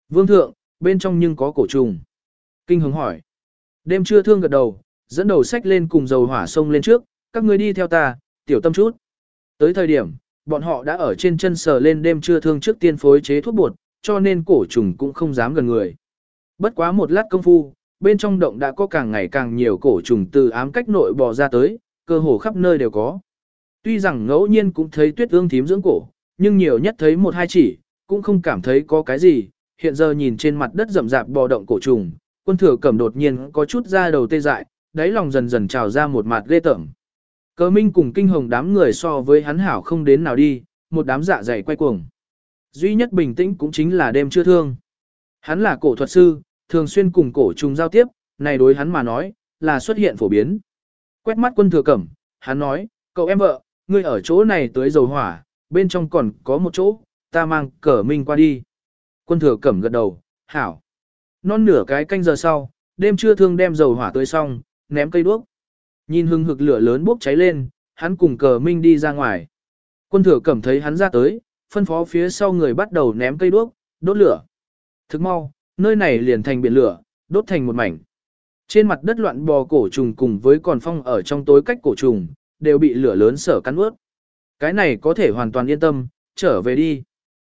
Vương thượng, bên trong nhưng có cổ trùng. Kinh hứng hỏi. Đêm trưa thương gật đầu, dẫn đầu sách lên cùng dầu hỏa sông lên trước, các người đi theo ta, tiểu tâm chút. Tới thời điểm, bọn họ đã ở trên chân sờ lên đêm chưa thương trước tiên phối chế thuốc bột, cho nên cổ trùng cũng không dám gần người. Bất quá một lát công phu, bên trong động đã có càng ngày càng nhiều cổ trùng từ ám cách nội bò ra tới, cơ hồ khắp nơi đều có. Tuy rằng ngẫu nhiên cũng thấy tuyết ương thím dưỡng cổ, nhưng nhiều nhất thấy một hai chỉ, cũng không cảm thấy có cái gì, hiện giờ nhìn trên mặt đất rậm rạp bò động cổ trùng, quân thừa cẩm đột nhiên có chút ra đầu tê dại, đáy lòng dần dần trào ra một mặt ghê tởm. Cờ minh cùng kinh hồng đám người so với hắn hảo không đến nào đi, một đám dạ dày quay cuồng. Duy nhất bình tĩnh cũng chính là đêm chưa thương. Hắn là cổ thuật sư, thường xuyên cùng cổ trùng giao tiếp, này đối hắn mà nói, là xuất hiện phổ biến. Quét mắt quân thừa cẩm, hắn nói, cậu em vợ, ngươi ở chỗ này tới dầu hỏa, bên trong còn có một chỗ, ta mang cờ minh qua đi. Quân thừa cẩm gật đầu, hảo. Non nửa cái canh giờ sau, đêm chưa thương đem dầu hỏa tới xong, ném cây đuốc. Nhìn hưng hực lửa lớn bốc cháy lên, hắn cùng cờ minh đi ra ngoài. Quân thừa cẩm thấy hắn ra tới, phân phó phía sau người bắt đầu ném cây đuốc, đốt lửa. Thức mau, nơi này liền thành biển lửa, đốt thành một mảnh. Trên mặt đất loạn bò cổ trùng cùng với còn phong ở trong tối cách cổ trùng, đều bị lửa lớn sở cắn ướt. Cái này có thể hoàn toàn yên tâm, trở về đi.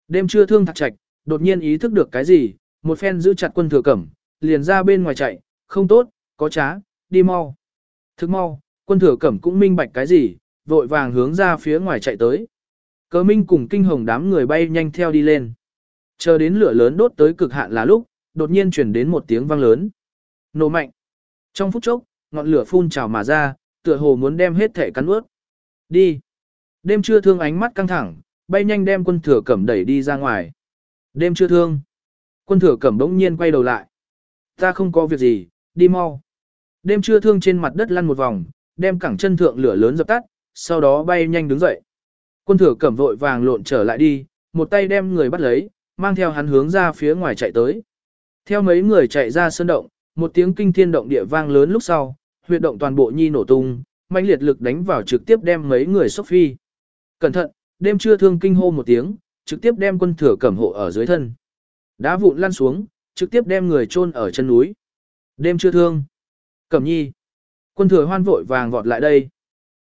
Đêm trưa thương thạc trạch, đột nhiên ý thức được cái gì, một phen giữ chặt quân thừa cẩm, liền ra bên ngoài chạy, không tốt, có trá, đi mau. Thức mau, quân thừa cẩm cũng minh bạch cái gì, vội vàng hướng ra phía ngoài chạy tới. Cờ minh cùng kinh hồng đám người bay nhanh theo đi lên. Chờ đến lửa lớn đốt tới cực hạn là lúc, đột nhiên chuyển đến một tiếng vang lớn. Nổ mạnh. Trong phút chốc, ngọn lửa phun trào mà ra, tựa hồ muốn đem hết thể cắn ướt. Đi. Đêm trưa thương ánh mắt căng thẳng, bay nhanh đem quân thừa cẩm đẩy đi ra ngoài. Đêm trưa thương. Quân thừa cẩm đống nhiên quay đầu lại. Ta không có việc gì, đi mau. Đêm trưa thương trên mặt đất lăn một vòng, đem cẳng chân thượng lửa lớn dập tắt, sau đó bay nhanh đứng dậy. Quân thừa cẩm vội vàng lộn trở lại đi, một tay đem người bắt lấy, mang theo hắn hướng ra phía ngoài chạy tới. Theo mấy người chạy ra sơn động, một tiếng kinh thiên động địa vang lớn lúc sau, huyệt động toàn bộ nhi nổ tung, mãnh liệt lực đánh vào trực tiếp đem mấy người sốc phi. Cẩn thận, đêm trưa thương kinh hô một tiếng, trực tiếp đem quân thừa cẩm hộ ở dưới thân. Đá vụn lăn xuống, trực tiếp đem người chôn ở chân núi. Đêm trưa thương. Cẩm nhi. Quân thừa hoan vội vàng vọt lại đây.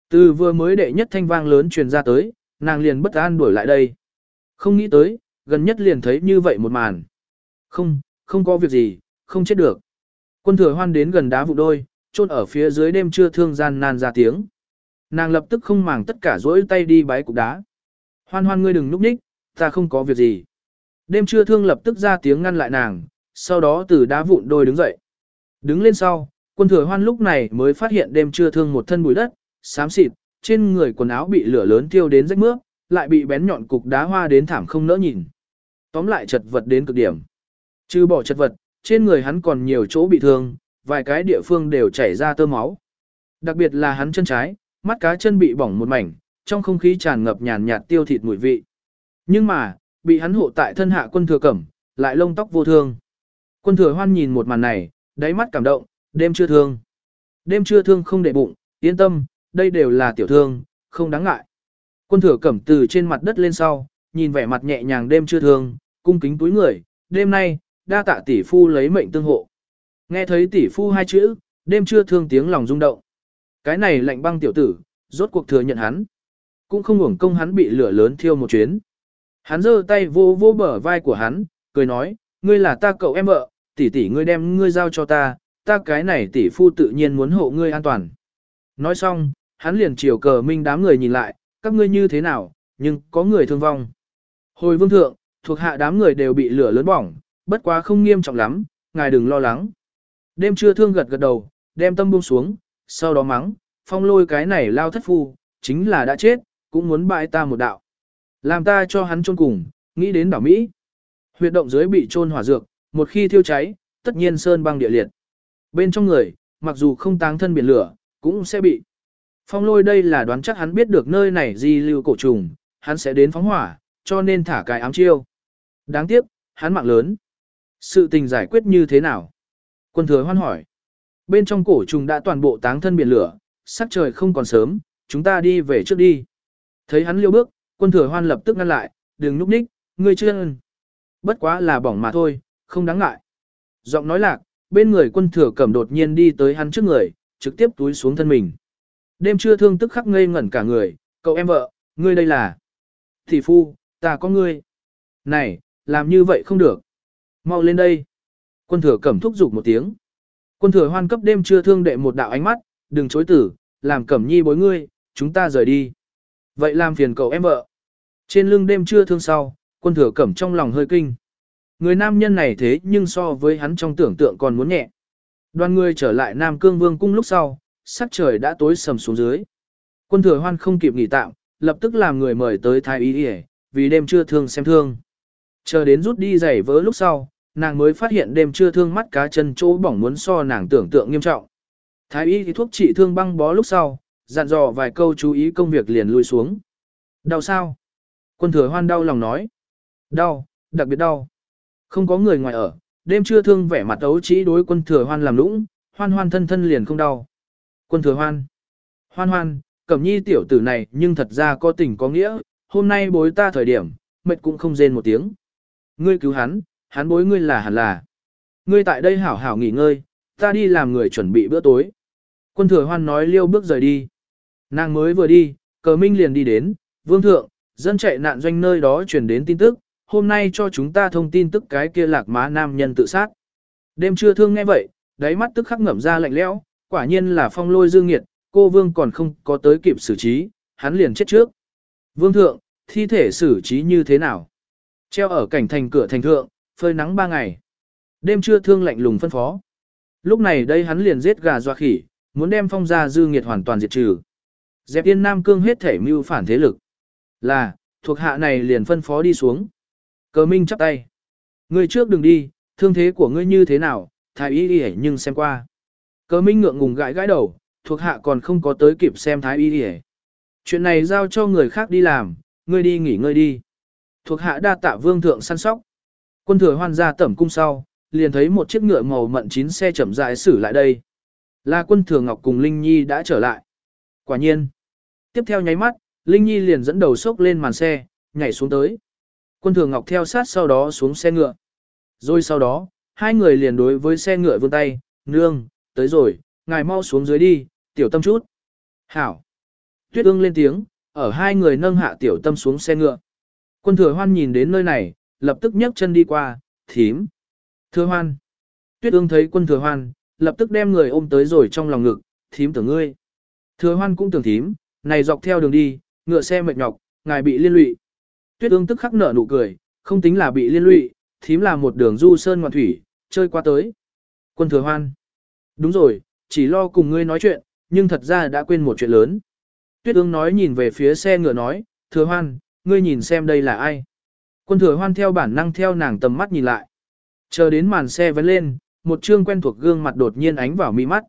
Từ vừa mới đệ nhất thanh vang lớn truyền ra tới, nàng liền bất an đuổi lại đây. Không nghĩ tới, gần nhất liền thấy như vậy một màn. Không, không có việc gì, không chết được. Quân thừa hoan đến gần đá vụ đôi, chôn ở phía dưới đêm trưa thương gian nan ra tiếng. Nàng lập tức không màng tất cả dỗi tay đi bái cục đá. Hoan hoan ngươi đừng núp nhích, ta không có việc gì. Đêm trưa thương lập tức ra tiếng ngăn lại nàng, sau đó từ đá vụn đôi đứng dậy. Đứng lên sau, quân thừa hoan lúc này mới phát hiện đêm trưa thương một thân bụi đất, xám xịt, trên người quần áo bị lửa lớn tiêu đến rách mướp, lại bị bén nhọn cục đá hoa đến thảm không nỡ nhìn. Tóm lại chật vật đến cực điểm. Trừ bỏ chật vật, trên người hắn còn nhiều chỗ bị thương, vài cái địa phương đều chảy ra tơ máu. Đặc biệt là hắn chân trái, mắt cá chân bị bỏng một mảnh, trong không khí tràn ngập nhàn nhạt tiêu thịt mùi vị. Nhưng mà, bị hắn hộ tại thân hạ quân thừa cẩm, lại lông tóc vô thương. Quân thừa hoan nhìn một màn này, đáy mắt cảm động, đêm chưa thương. Đêm chưa thương không để bụng, yên tâm, đây đều là tiểu thương, không đáng ngại. Quân thừa cẩm từ trên mặt đất lên sau, nhìn vẻ mặt nhẹ nhàng đêm chưa thương, cung kính túi người, đêm nay, đa tạ tỷ phu lấy mệnh tương hộ. Nghe thấy tỷ phu hai chữ, đêm chưa thương tiếng lòng rung động. Cái này lạnh băng tiểu tử, rốt cuộc thừa nhận hắn. Cũng không ngủng công hắn bị lửa lớn thiêu một chuyến. Hắn giơ tay vô vô bờ vai của hắn, cười nói, ngươi là ta cậu em vợ, tỷ tỷ ngươi đem ngươi giao cho ta, ta cái này tỷ phu tự nhiên muốn hộ ngươi an toàn. Nói xong, hắn liền chiều cờ minh đám người nhìn lại, các ngươi như thế nào, nhưng có người thương vong. Hồi vương thượng, thuộc hạ đám người đều bị lửa lớn bỏng, bất quá không nghiêm trọng lắm, ngài đừng lo lắng. Đêm trưa thương gật gật đầu, đem tâm buông xuống, sau đó mắng, phong lôi cái này lao thất phu, chính là đã chết, cũng muốn bại ta một đạo. Làm ta cho hắn chôn cùng, nghĩ đến đảo Mỹ. Huyệt động dưới bị chôn hỏa dược, một khi thiêu cháy, tất nhiên sơn băng địa liệt. Bên trong người, mặc dù không táng thân biển lửa, cũng sẽ bị. Phong lôi đây là đoán chắc hắn biết được nơi này di lưu cổ trùng, hắn sẽ đến phóng hỏa, cho nên thả cái ám chiêu. Đáng tiếc, hắn mạng lớn. Sự tình giải quyết như thế nào? Quân thừa hoan hỏi. Bên trong cổ trùng đã toàn bộ táng thân biển lửa, sắc trời không còn sớm, chúng ta đi về trước đi. Thấy hắn liêu bước, quân thừa hoan lập tức ngăn lại, đừng núp ních, ngươi chưa Bất quá là bỏng mà thôi, không đáng ngại. Giọng nói lạc, bên người quân thừa cẩm đột nhiên đi tới hắn trước người, trực tiếp túi xuống thân mình. Đêm trưa thương tức khắc ngây ngẩn cả người, cậu em vợ, ngươi đây là. Thị phu, ta có ngươi. Này, làm như vậy không được. Mau lên đây. Quân thừa cẩm thúc giục một tiếng. Quân thừa hoan cấp đêm trưa thương đệ một đạo ánh mắt, đừng chối tử, làm cẩm nhi bối ngươi, chúng ta rời đi. Vậy làm phiền cậu em vợ. Trên lưng đêm trưa thương sau, quân thừa cẩm trong lòng hơi kinh. Người nam nhân này thế nhưng so với hắn trong tưởng tượng còn muốn nhẹ. Đoàn người trở lại Nam Cương Vương cung lúc sau, sắc trời đã tối sầm xuống dưới. Quân thừa hoan không kịp nghỉ tạm, lập tức làm người mời tới thái y yể, vì đêm chưa thương xem thương. Chờ đến rút đi giày vỡ lúc sau, nàng mới phát hiện đêm chưa thương mắt cá chân chỗ bỏng muốn so nàng tưởng tượng nghiêm trọng. Thái y thì thuốc trị thương băng bó lúc sau, dặn dò vài câu chú ý công việc liền lui xuống. Đau sao? Quân thừa hoan đau lòng nói. Đau, đặc biệt đau. Không có người ngoài ở, đêm chưa thương vẻ mặt ấu chỉ đối quân thừa hoan làm lũng, hoan hoan thân thân liền không đau. Quân thừa hoan. Hoan hoan, cẩm nhi tiểu tử này nhưng thật ra có tình có nghĩa, hôm nay bối ta thời điểm, mệt cũng không rên một tiếng. Ngươi cứu hắn, hắn bối ngươi là hẳn là. Ngươi tại đây hảo hảo nghỉ ngơi, ta đi làm người chuẩn bị bữa tối. Quân thừa hoan nói liêu bước rời đi. Nàng mới vừa đi, cờ minh liền đi đến, vương thượng, dân chạy nạn doanh nơi đó truyền đến tin tức, hôm nay cho chúng ta thông tin tức cái kia lạc má nam nhân tự sát. Đêm trưa thương nghe vậy, đáy mắt tức khắc ngậm ra lạnh lẽo, quả nhiên là phong lôi dương nghiệt, cô vương còn không có tới kịp xử trí, hắn liền chết trước. Vương thượng, thi thể xử trí như thế nào? Treo ở cảnh thành cửa thành thượng, phơi nắng ba ngày. Đêm trưa thương lạnh lùng phân phó. Lúc này đây hắn liền giết gà doa khỉ, muốn đem phong gia dư nghiệt hoàn toàn diệt trừ. Dẹp tiên Nam Cương hết thể mưu phản thế lực. Là, thuộc hạ này liền phân phó đi xuống. Cờ Minh chắp tay. Ngươi trước đừng đi, thương thế của ngươi như thế nào, thái y đi nhưng xem qua. Cờ Minh ngượng ngùng gãi gãi đầu, thuộc hạ còn không có tới kịp xem thái y đi Chuyện này giao cho người khác đi làm, ngươi đi nghỉ ngơi đi. Thuộc hạ đa tạ vương thượng săn sóc. Quân thừa hoan ra tẩm cung sau, liền thấy một chiếc ngựa màu mận chín xe chậm rãi xử lại đây. Là quân thừa ngọc cùng Linh Nhi đã trở lại. Quả nhiên. Tiếp theo nháy mắt, Linh Nhi liền dẫn đầu sốc lên màn xe, nhảy xuống tới. Quân thường ngọc theo sát sau đó xuống xe ngựa. Rồi sau đó, hai người liền đối với xe ngựa vươn tay, nương, tới rồi, ngài mau xuống dưới đi, tiểu tâm chút. Hảo. Tuyết ương lên tiếng, ở hai người nâng hạ tiểu tâm xuống xe ngựa. Quân thừa hoan nhìn đến nơi này, lập tức nhấc chân đi qua, thím. Thừa hoan. Tuyết ương thấy quân thừa hoan, lập tức đem người ôm tới rồi trong lòng ngực, thím tưởng ngươi. Thừa hoan cũng tưởng thím, này dọc theo đường đi, ngựa xe mệt nhọc, ngài bị liên lụy. Tuyết ương tức khắc nở nụ cười, không tính là bị liên lụy, thím là một đường du sơn ngoạn thủy, chơi qua tới. Quân thừa hoan. Đúng rồi, chỉ lo cùng ngươi nói chuyện, nhưng thật ra đã quên một chuyện lớn. Tuyết ương nói nhìn về phía xe ngựa nói, thừa hoan, ngươi nhìn xem đây là ai. Quân thừa hoan theo bản năng theo nàng tầm mắt nhìn lại. Chờ đến màn xe vẫn lên, một chương quen thuộc gương mặt đột nhiên ánh vào mi mắt.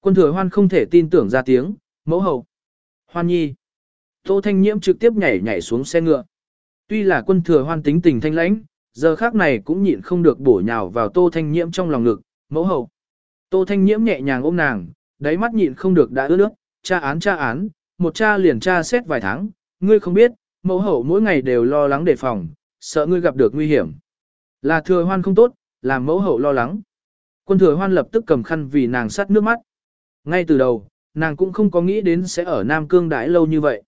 Quân thừa hoan không thể tin tưởng ra tiếng, mẫu hậu. Hoan nhi. Tô Thanh Nhiễm trực tiếp nhảy nhảy xuống xe ngựa. Tuy là quân thừa hoan tính tình thanh lãnh, giờ khác này cũng nhịn không được bổ nhào vào Tô Thanh Nhiễm trong lòng ngực, mẫu hậu. Tô Thanh Nhiễm nhẹ nhàng ôm nàng, đáy mắt nhịn không được đã ướt nước, Cha án cha án, một cha liền cha xét vài tháng, ngươi không biết, mẫu hậu mỗi ngày đều lo lắng đề phòng, sợ ngươi gặp được nguy hiểm. Là thừa hoan không tốt, làm mẫu hậu lo lắng. Quân thừa hoan lập tức cầm khăn vì nàng sắt nước mắt. Ngay từ đầu, nàng cũng không có nghĩ đến sẽ ở Nam Cương đãi lâu như vậy.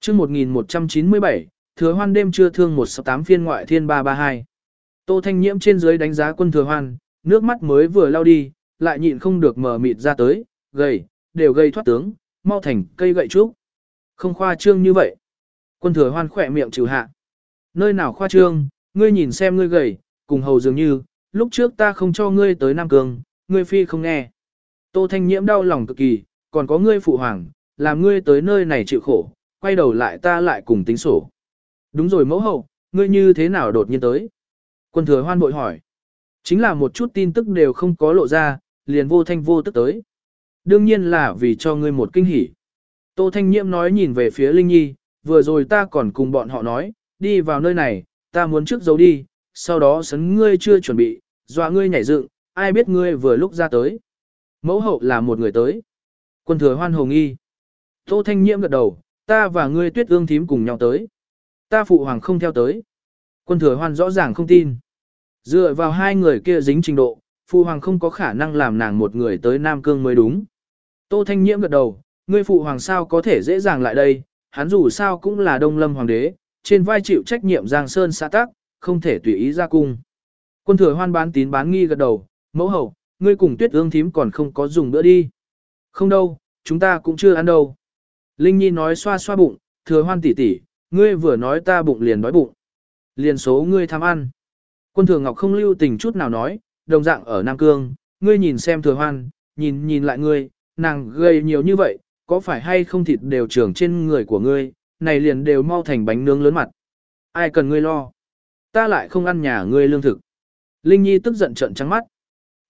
chương 1197, thừa hoan đêm chưa thương 168 phiên ngoại thiên 332. Tô Thanh Nhiễm trên dưới đánh giá quân thừa hoan, nước mắt mới vừa lao đi, lại nhịn không được mở mịt ra tới, gầy, đều gây thoát tướng, mau thành cây gậy trúc. Không khoa trương như vậy. Quân thừa hoan khỏe miệng trừ hạ. Nơi nào khoa trương, ngươi nhìn xem ngươi gầy, cùng hầu dường như, lúc trước ta không cho ngươi tới Nam Cương, ngươi phi không nghe. Tô Thanh Nhiễm đau lòng cực kỳ, còn có ngươi phụ hoàng, làm ngươi tới nơi này chịu khổ, quay đầu lại ta lại cùng tính sổ. Đúng rồi mẫu hậu, ngươi như thế nào đột nhiên tới? Quân thừa hoan bội hỏi. Chính là một chút tin tức đều không có lộ ra, liền vô thanh vô tức tới. Đương nhiên là vì cho ngươi một kinh hỉ. Tô Thanh Nhiễm nói nhìn về phía Linh Nhi, vừa rồi ta còn cùng bọn họ nói, đi vào nơi này, ta muốn trước giấu đi, sau đó sấn ngươi chưa chuẩn bị, dọa ngươi nhảy dựng, ai biết ngươi vừa lúc ra tới. Mẫu hậu là một người tới. Quân thừa hoan hồng nghi. Tô Thanh Nhiễm gật đầu, ta và ngươi tuyết ương thím cùng nhau tới. Ta phụ hoàng không theo tới. Quân thừa hoan rõ ràng không tin. Dựa vào hai người kia dính trình độ, phụ hoàng không có khả năng làm nàng một người tới Nam Cương mới đúng. Tô Thanh Nhiễm gật đầu, ngươi phụ hoàng sao có thể dễ dàng lại đây, hắn dù sao cũng là đông lâm hoàng đế, trên vai chịu trách nhiệm Giang Sơn xã tác, không thể tùy ý ra cung. Quân thừa hoan bán tín bán nghi gật đầu, mẫu hậu, ngươi cùng tuyết ương thím còn không có dùng bữa đi. Không đâu, chúng ta cũng chưa ăn đâu. Linh Nhi nói xoa xoa bụng, thừa hoan tỉ tỉ, ngươi vừa nói ta bụng liền đói bụng. Liền số ngươi tham ăn. Quân thừa ngọc không lưu tình chút nào nói, đồng dạng ở Nam Cương, ngươi nhìn xem thừa hoan, nhìn nhìn lại ngươi, nàng gây nhiều như vậy, có phải hay không thịt đều trưởng trên người của ngươi, này liền đều mau thành bánh nướng lớn mặt. Ai cần ngươi lo? Ta lại không ăn nhà ngươi lương thực. Linh Nhi tức giận trợn trắng mắt.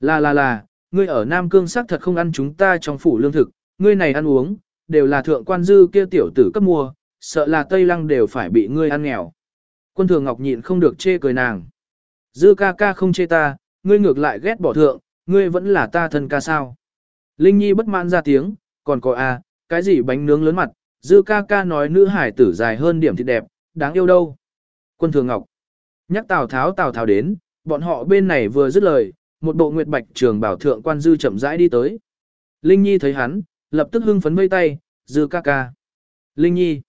Là là là, ngươi ở Nam Cương xác thật không ăn chúng ta trong phủ lương thực, ngươi này ăn uống, đều là thượng quan dư kia tiểu tử cấp mua, sợ là Tây Lăng đều phải bị ngươi ăn nghèo. Quân thường ngọc nhịn không được chê cười nàng. Dư ca ca không chê ta, ngươi ngược lại ghét bỏ thượng, ngươi vẫn là ta thân ca sao. Linh Nhi bất mãn ra tiếng, còn có a, à, cái gì bánh nướng lớn mặt, dư ca ca nói nữ hải tử dài hơn điểm thịt đẹp, đáng yêu đâu. Quân thường ngọc. Nhắc Tào Tháo Tào Tháo đến, bọn họ bên này vừa dứt lời, một bộ nguyệt bạch trường bảo thượng quan dư chậm rãi đi tới. Linh Nhi thấy hắn, lập tức hưng phấn vây tay, dư ca ca. Linh Nhi.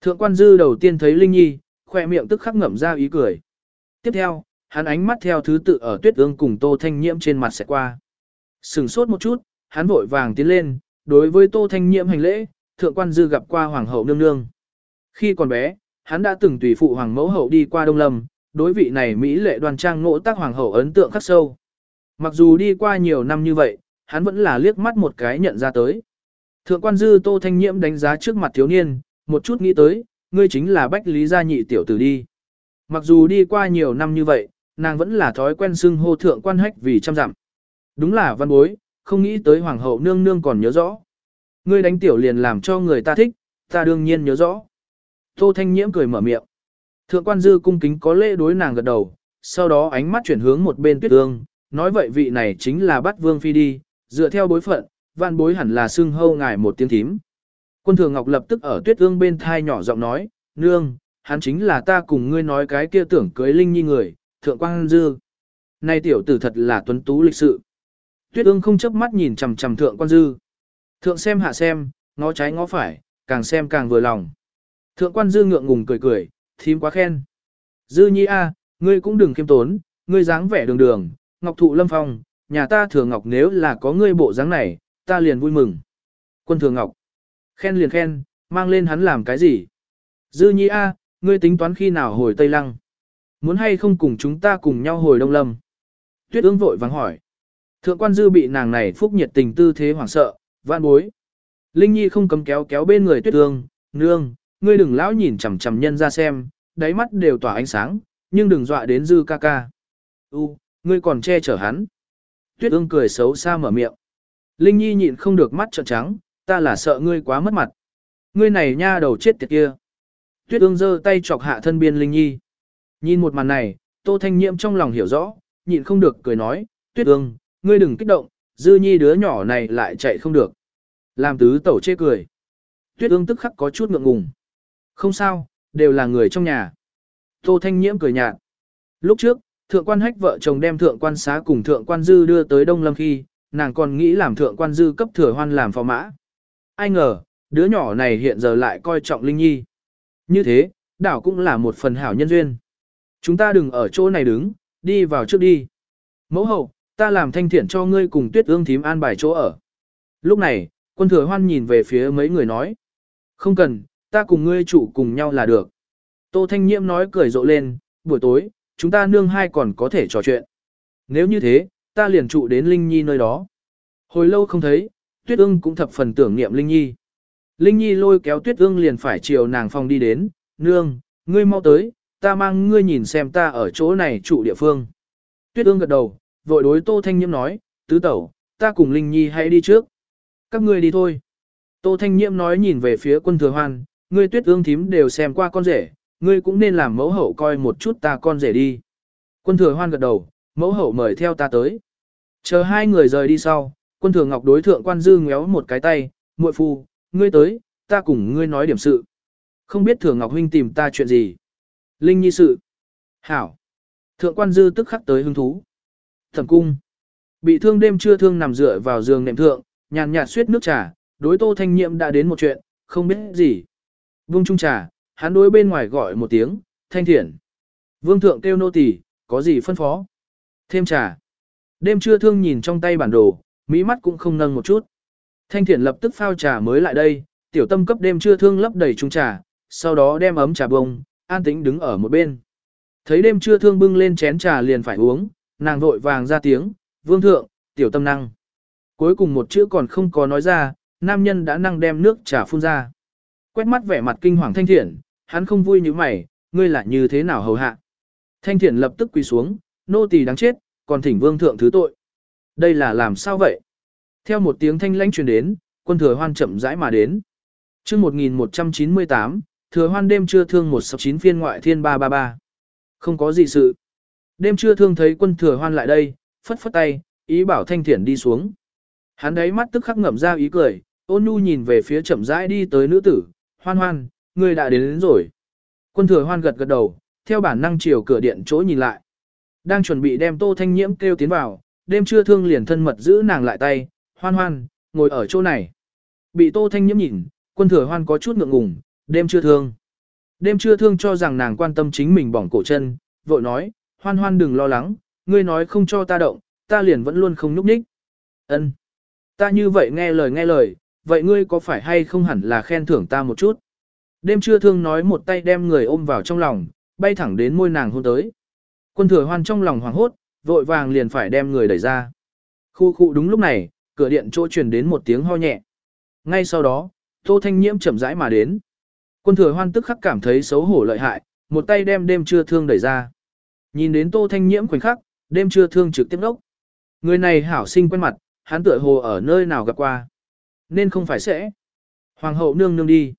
Thượng quan dư đầu tiên thấy Linh Nhi, khoe miệng tức khắc ngậm ra ý cười. Tiếp theo, hắn ánh mắt theo thứ tự ở tuyết ương cùng tô thanh nhiễm trên mặt sẽ qua. Sừng sốt một chút, hắn vội vàng tiến lên, đối với tô thanh nhiễm hành lễ, thượng quan dư gặp qua hoàng hậu nương nương. Khi còn bé, hắn đã từng tùy phụ hoàng mẫu hậu đi qua Đông Lâm, đối vị này Mỹ lệ đoàn trang ngộ tác hoàng hậu ấn tượng khắc sâu. Mặc dù đi qua nhiều năm như vậy, hắn vẫn là liếc mắt một cái nhận ra tới. Thượng quan dư Tô Thanh Nhiễm đánh giá trước mặt thiếu niên, một chút nghĩ tới, ngươi chính là Bách Lý Gia Nhị tiểu tử đi. Mặc dù đi qua nhiều năm như vậy, nàng vẫn là thói quen xưng hô thượng quan hách vì trăm dặm. Đúng là văn bối, không nghĩ tới hoàng hậu nương nương còn nhớ rõ. Ngươi đánh tiểu liền làm cho người ta thích, ta đương nhiên nhớ rõ. Tô Thanh Nhiễm cười mở miệng. Thượng quan dư cung kính có lễ đối nàng gật đầu, sau đó ánh mắt chuyển hướng một bên tuyết ương, nói vậy vị này chính là bắt vương phi đi, dựa theo bối phận, văn bối hẳn là xưng hâu ngài một tiếng thím. Quân thường ngọc lập tức ở tuyết ương bên thai nhỏ giọng nói, nương, hắn chính là ta cùng ngươi nói cái kia tưởng cưới linh nhi người, thượng quan dư. Này tiểu tử thật là tuấn tú lịch sự. Tuyết ương không chớp mắt nhìn chằm chằm thượng quan dư. Thượng xem hạ xem, ngó trái ngó phải, càng xem càng vừa lòng. Thượng quan dư ngượng ngùng cười cười, thím quá khen. Dư nhi a, ngươi cũng đừng khiêm tốn, ngươi dáng vẻ đường đường, ngọc thụ lâm phong, nhà ta thừa ngọc nếu là có ngươi bộ dáng này, ta liền vui mừng. Quân thừa ngọc, khen liền khen, mang lên hắn làm cái gì? Dư nhi a, ngươi tính toán khi nào hồi Tây Lăng? Muốn hay không cùng chúng ta cùng nhau hồi Đông Lâm? Tuyết ương vội vắng hỏi. Thượng quan dư bị nàng này phúc nhiệt tình tư thế hoảng sợ, vạn bối. Linh Nhi không cấm kéo kéo bên người tuyết ương, nương, ngươi đừng lão nhìn chằm chằm nhân ra xem, đáy mắt đều tỏa ánh sáng, nhưng đừng dọa đến dư ca ca. U, ngươi còn che chở hắn. Tuyết ương cười xấu xa mở miệng. Linh Nhi nhịn không được mắt trợn trắng, ta là sợ ngươi quá mất mặt. Ngươi này nha đầu chết tiệt kia. Tuyết ương giơ tay chọc hạ thân biên Linh Nhi. Nhìn một màn này, Tô Thanh Nhiễm trong lòng hiểu rõ, nhịn không được cười nói, Tuyết ương, ngươi đừng kích động, dư nhi đứa nhỏ này lại chạy không được. Làm tứ tẩu chê cười. Tuyết ương tức khắc có chút ngượng ngùng. Không sao, đều là người trong nhà. Tô Thanh Nhiễm cười nhạt. Lúc trước, thượng quan hách vợ chồng đem thượng quan xá cùng thượng quan dư đưa tới Đông Lâm khi, nàng còn nghĩ làm thượng quan dư cấp thừa hoan làm phò mã. Ai ngờ, đứa nhỏ này hiện giờ lại coi trọng Linh Nhi. Như thế, đảo cũng là một phần hảo nhân duyên. Chúng ta đừng ở chỗ này đứng, đi vào trước đi. Mẫu hậu, ta làm thanh thiện cho ngươi cùng tuyết ương thím an bài chỗ ở. Lúc này, Quân thừa hoan nhìn về phía mấy người nói. Không cần, ta cùng ngươi trụ cùng nhau là được. Tô Thanh Nhiễm nói cười rộ lên, buổi tối, chúng ta nương hai còn có thể trò chuyện. Nếu như thế, ta liền trụ đến Linh Nhi nơi đó. Hồi lâu không thấy, Tuyết ương cũng thập phần tưởng niệm Linh Nhi. Linh Nhi lôi kéo Tuyết ương liền phải chiều nàng phòng đi đến, nương, ngươi mau tới, ta mang ngươi nhìn xem ta ở chỗ này trụ địa phương. Tuyết ương gật đầu, vội đối Tô Thanh Nhiễm nói, tứ tẩu, ta cùng Linh Nhi hãy đi trước. Các ngươi đi thôi. Tô Thanh Nhiễm nói nhìn về phía quân thừa hoan, ngươi tuyết ương thím đều xem qua con rể, ngươi cũng nên làm mẫu hậu coi một chút ta con rể đi. Quân thừa hoan gật đầu, mẫu hậu mời theo ta tới. Chờ hai người rời đi sau, quân thừa ngọc đối thượng quan dư ngéo một cái tay, muội phu, ngươi tới, ta cùng ngươi nói điểm sự. Không biết thừa ngọc huynh tìm ta chuyện gì. Linh nhi sự. Hảo. Thượng quan dư tức khắc tới hứng thú. Thẩm cung. Bị thương đêm chưa thương nằm dựa vào giường nệm thượng, nhàn nhạt suyết nước trà, đối tô thanh nhiệm đã đến một chuyện, không biết gì. Vương trung trà, hắn đối bên ngoài gọi một tiếng, thanh thiện. Vương thượng kêu nô tỳ, có gì phân phó? Thêm trà. Đêm chưa thương nhìn trong tay bản đồ, mỹ mắt cũng không nâng một chút. Thanh thiện lập tức phao trà mới lại đây, tiểu tâm cấp đêm trưa thương lấp đầy chung trà, sau đó đem ấm trà bông, an tĩnh đứng ở một bên. Thấy đêm trưa thương bưng lên chén trà liền phải uống, nàng vội vàng ra tiếng, vương thượng, tiểu tâm năng. Cuối cùng một chữ còn không có nói ra, nam nhân đã năng đem nước trà phun ra. Quét mắt vẻ mặt kinh hoàng thanh thiện, hắn không vui như mày, ngươi là như thế nào hầu hạ. Thanh thiện lập tức quỳ xuống, nô tỳ đáng chết, còn thỉnh vương thượng thứ tội. Đây là làm sao vậy? Theo một tiếng thanh lãnh truyền đến, quân thừa hoan chậm rãi mà đến. chương 1198, thừa hoan đêm trưa thương 169 phiên ngoại thiên 333. Không có gì sự. Đêm trưa thương thấy quân thừa hoan lại đây, phất phất tay, ý bảo thanh thiển đi xuống. Hắn đấy mắt tức khắc ngậm ra ý cười, ôn nhu nhìn về phía chậm rãi đi tới nữ tử, hoan hoan, người đã đến, đến rồi. Quân thừa hoan gật gật đầu, theo bản năng chiều cửa điện chỗ nhìn lại. Đang chuẩn bị đem tô thanh nhiễm kêu tiến vào, đêm trưa thương liền thân mật giữ nàng lại tay, hoan hoan, ngồi ở chỗ này. Bị tô thanh nhiễm nhìn, quân thừa hoan có chút ngượng ngùng, đêm trưa thương. Đêm trưa thương cho rằng nàng quan tâm chính mình bỏng cổ chân, vội nói, hoan hoan đừng lo lắng, ngươi nói không cho ta động, ta liền vẫn luôn không nhúc nhích. Ân, Ta như vậy nghe lời nghe lời, vậy ngươi có phải hay không hẳn là khen thưởng ta một chút? Đêm trưa thương nói một tay đem người ôm vào trong lòng, bay thẳng đến môi nàng hôn tới. Quân thừa hoan trong lòng hoảng hốt, vội vàng liền phải đem người đẩy ra. Khu khu đúng lúc này, cửa điện chỗ truyền đến một tiếng ho nhẹ. Ngay sau đó, Tô Thanh Nhiễm chậm rãi mà đến. Quân thừa hoan tức khắc cảm thấy xấu hổ lợi hại, một tay đem đêm trưa thương đẩy ra. Nhìn đến Tô Thanh Nhiễm khoảnh khắc, đêm trưa thương trực tiếp đốc. Người này hảo sinh quen mặt, hắn tựa hồ ở nơi nào gặp qua. Nên không phải sẽ. Hoàng hậu nương nương đi.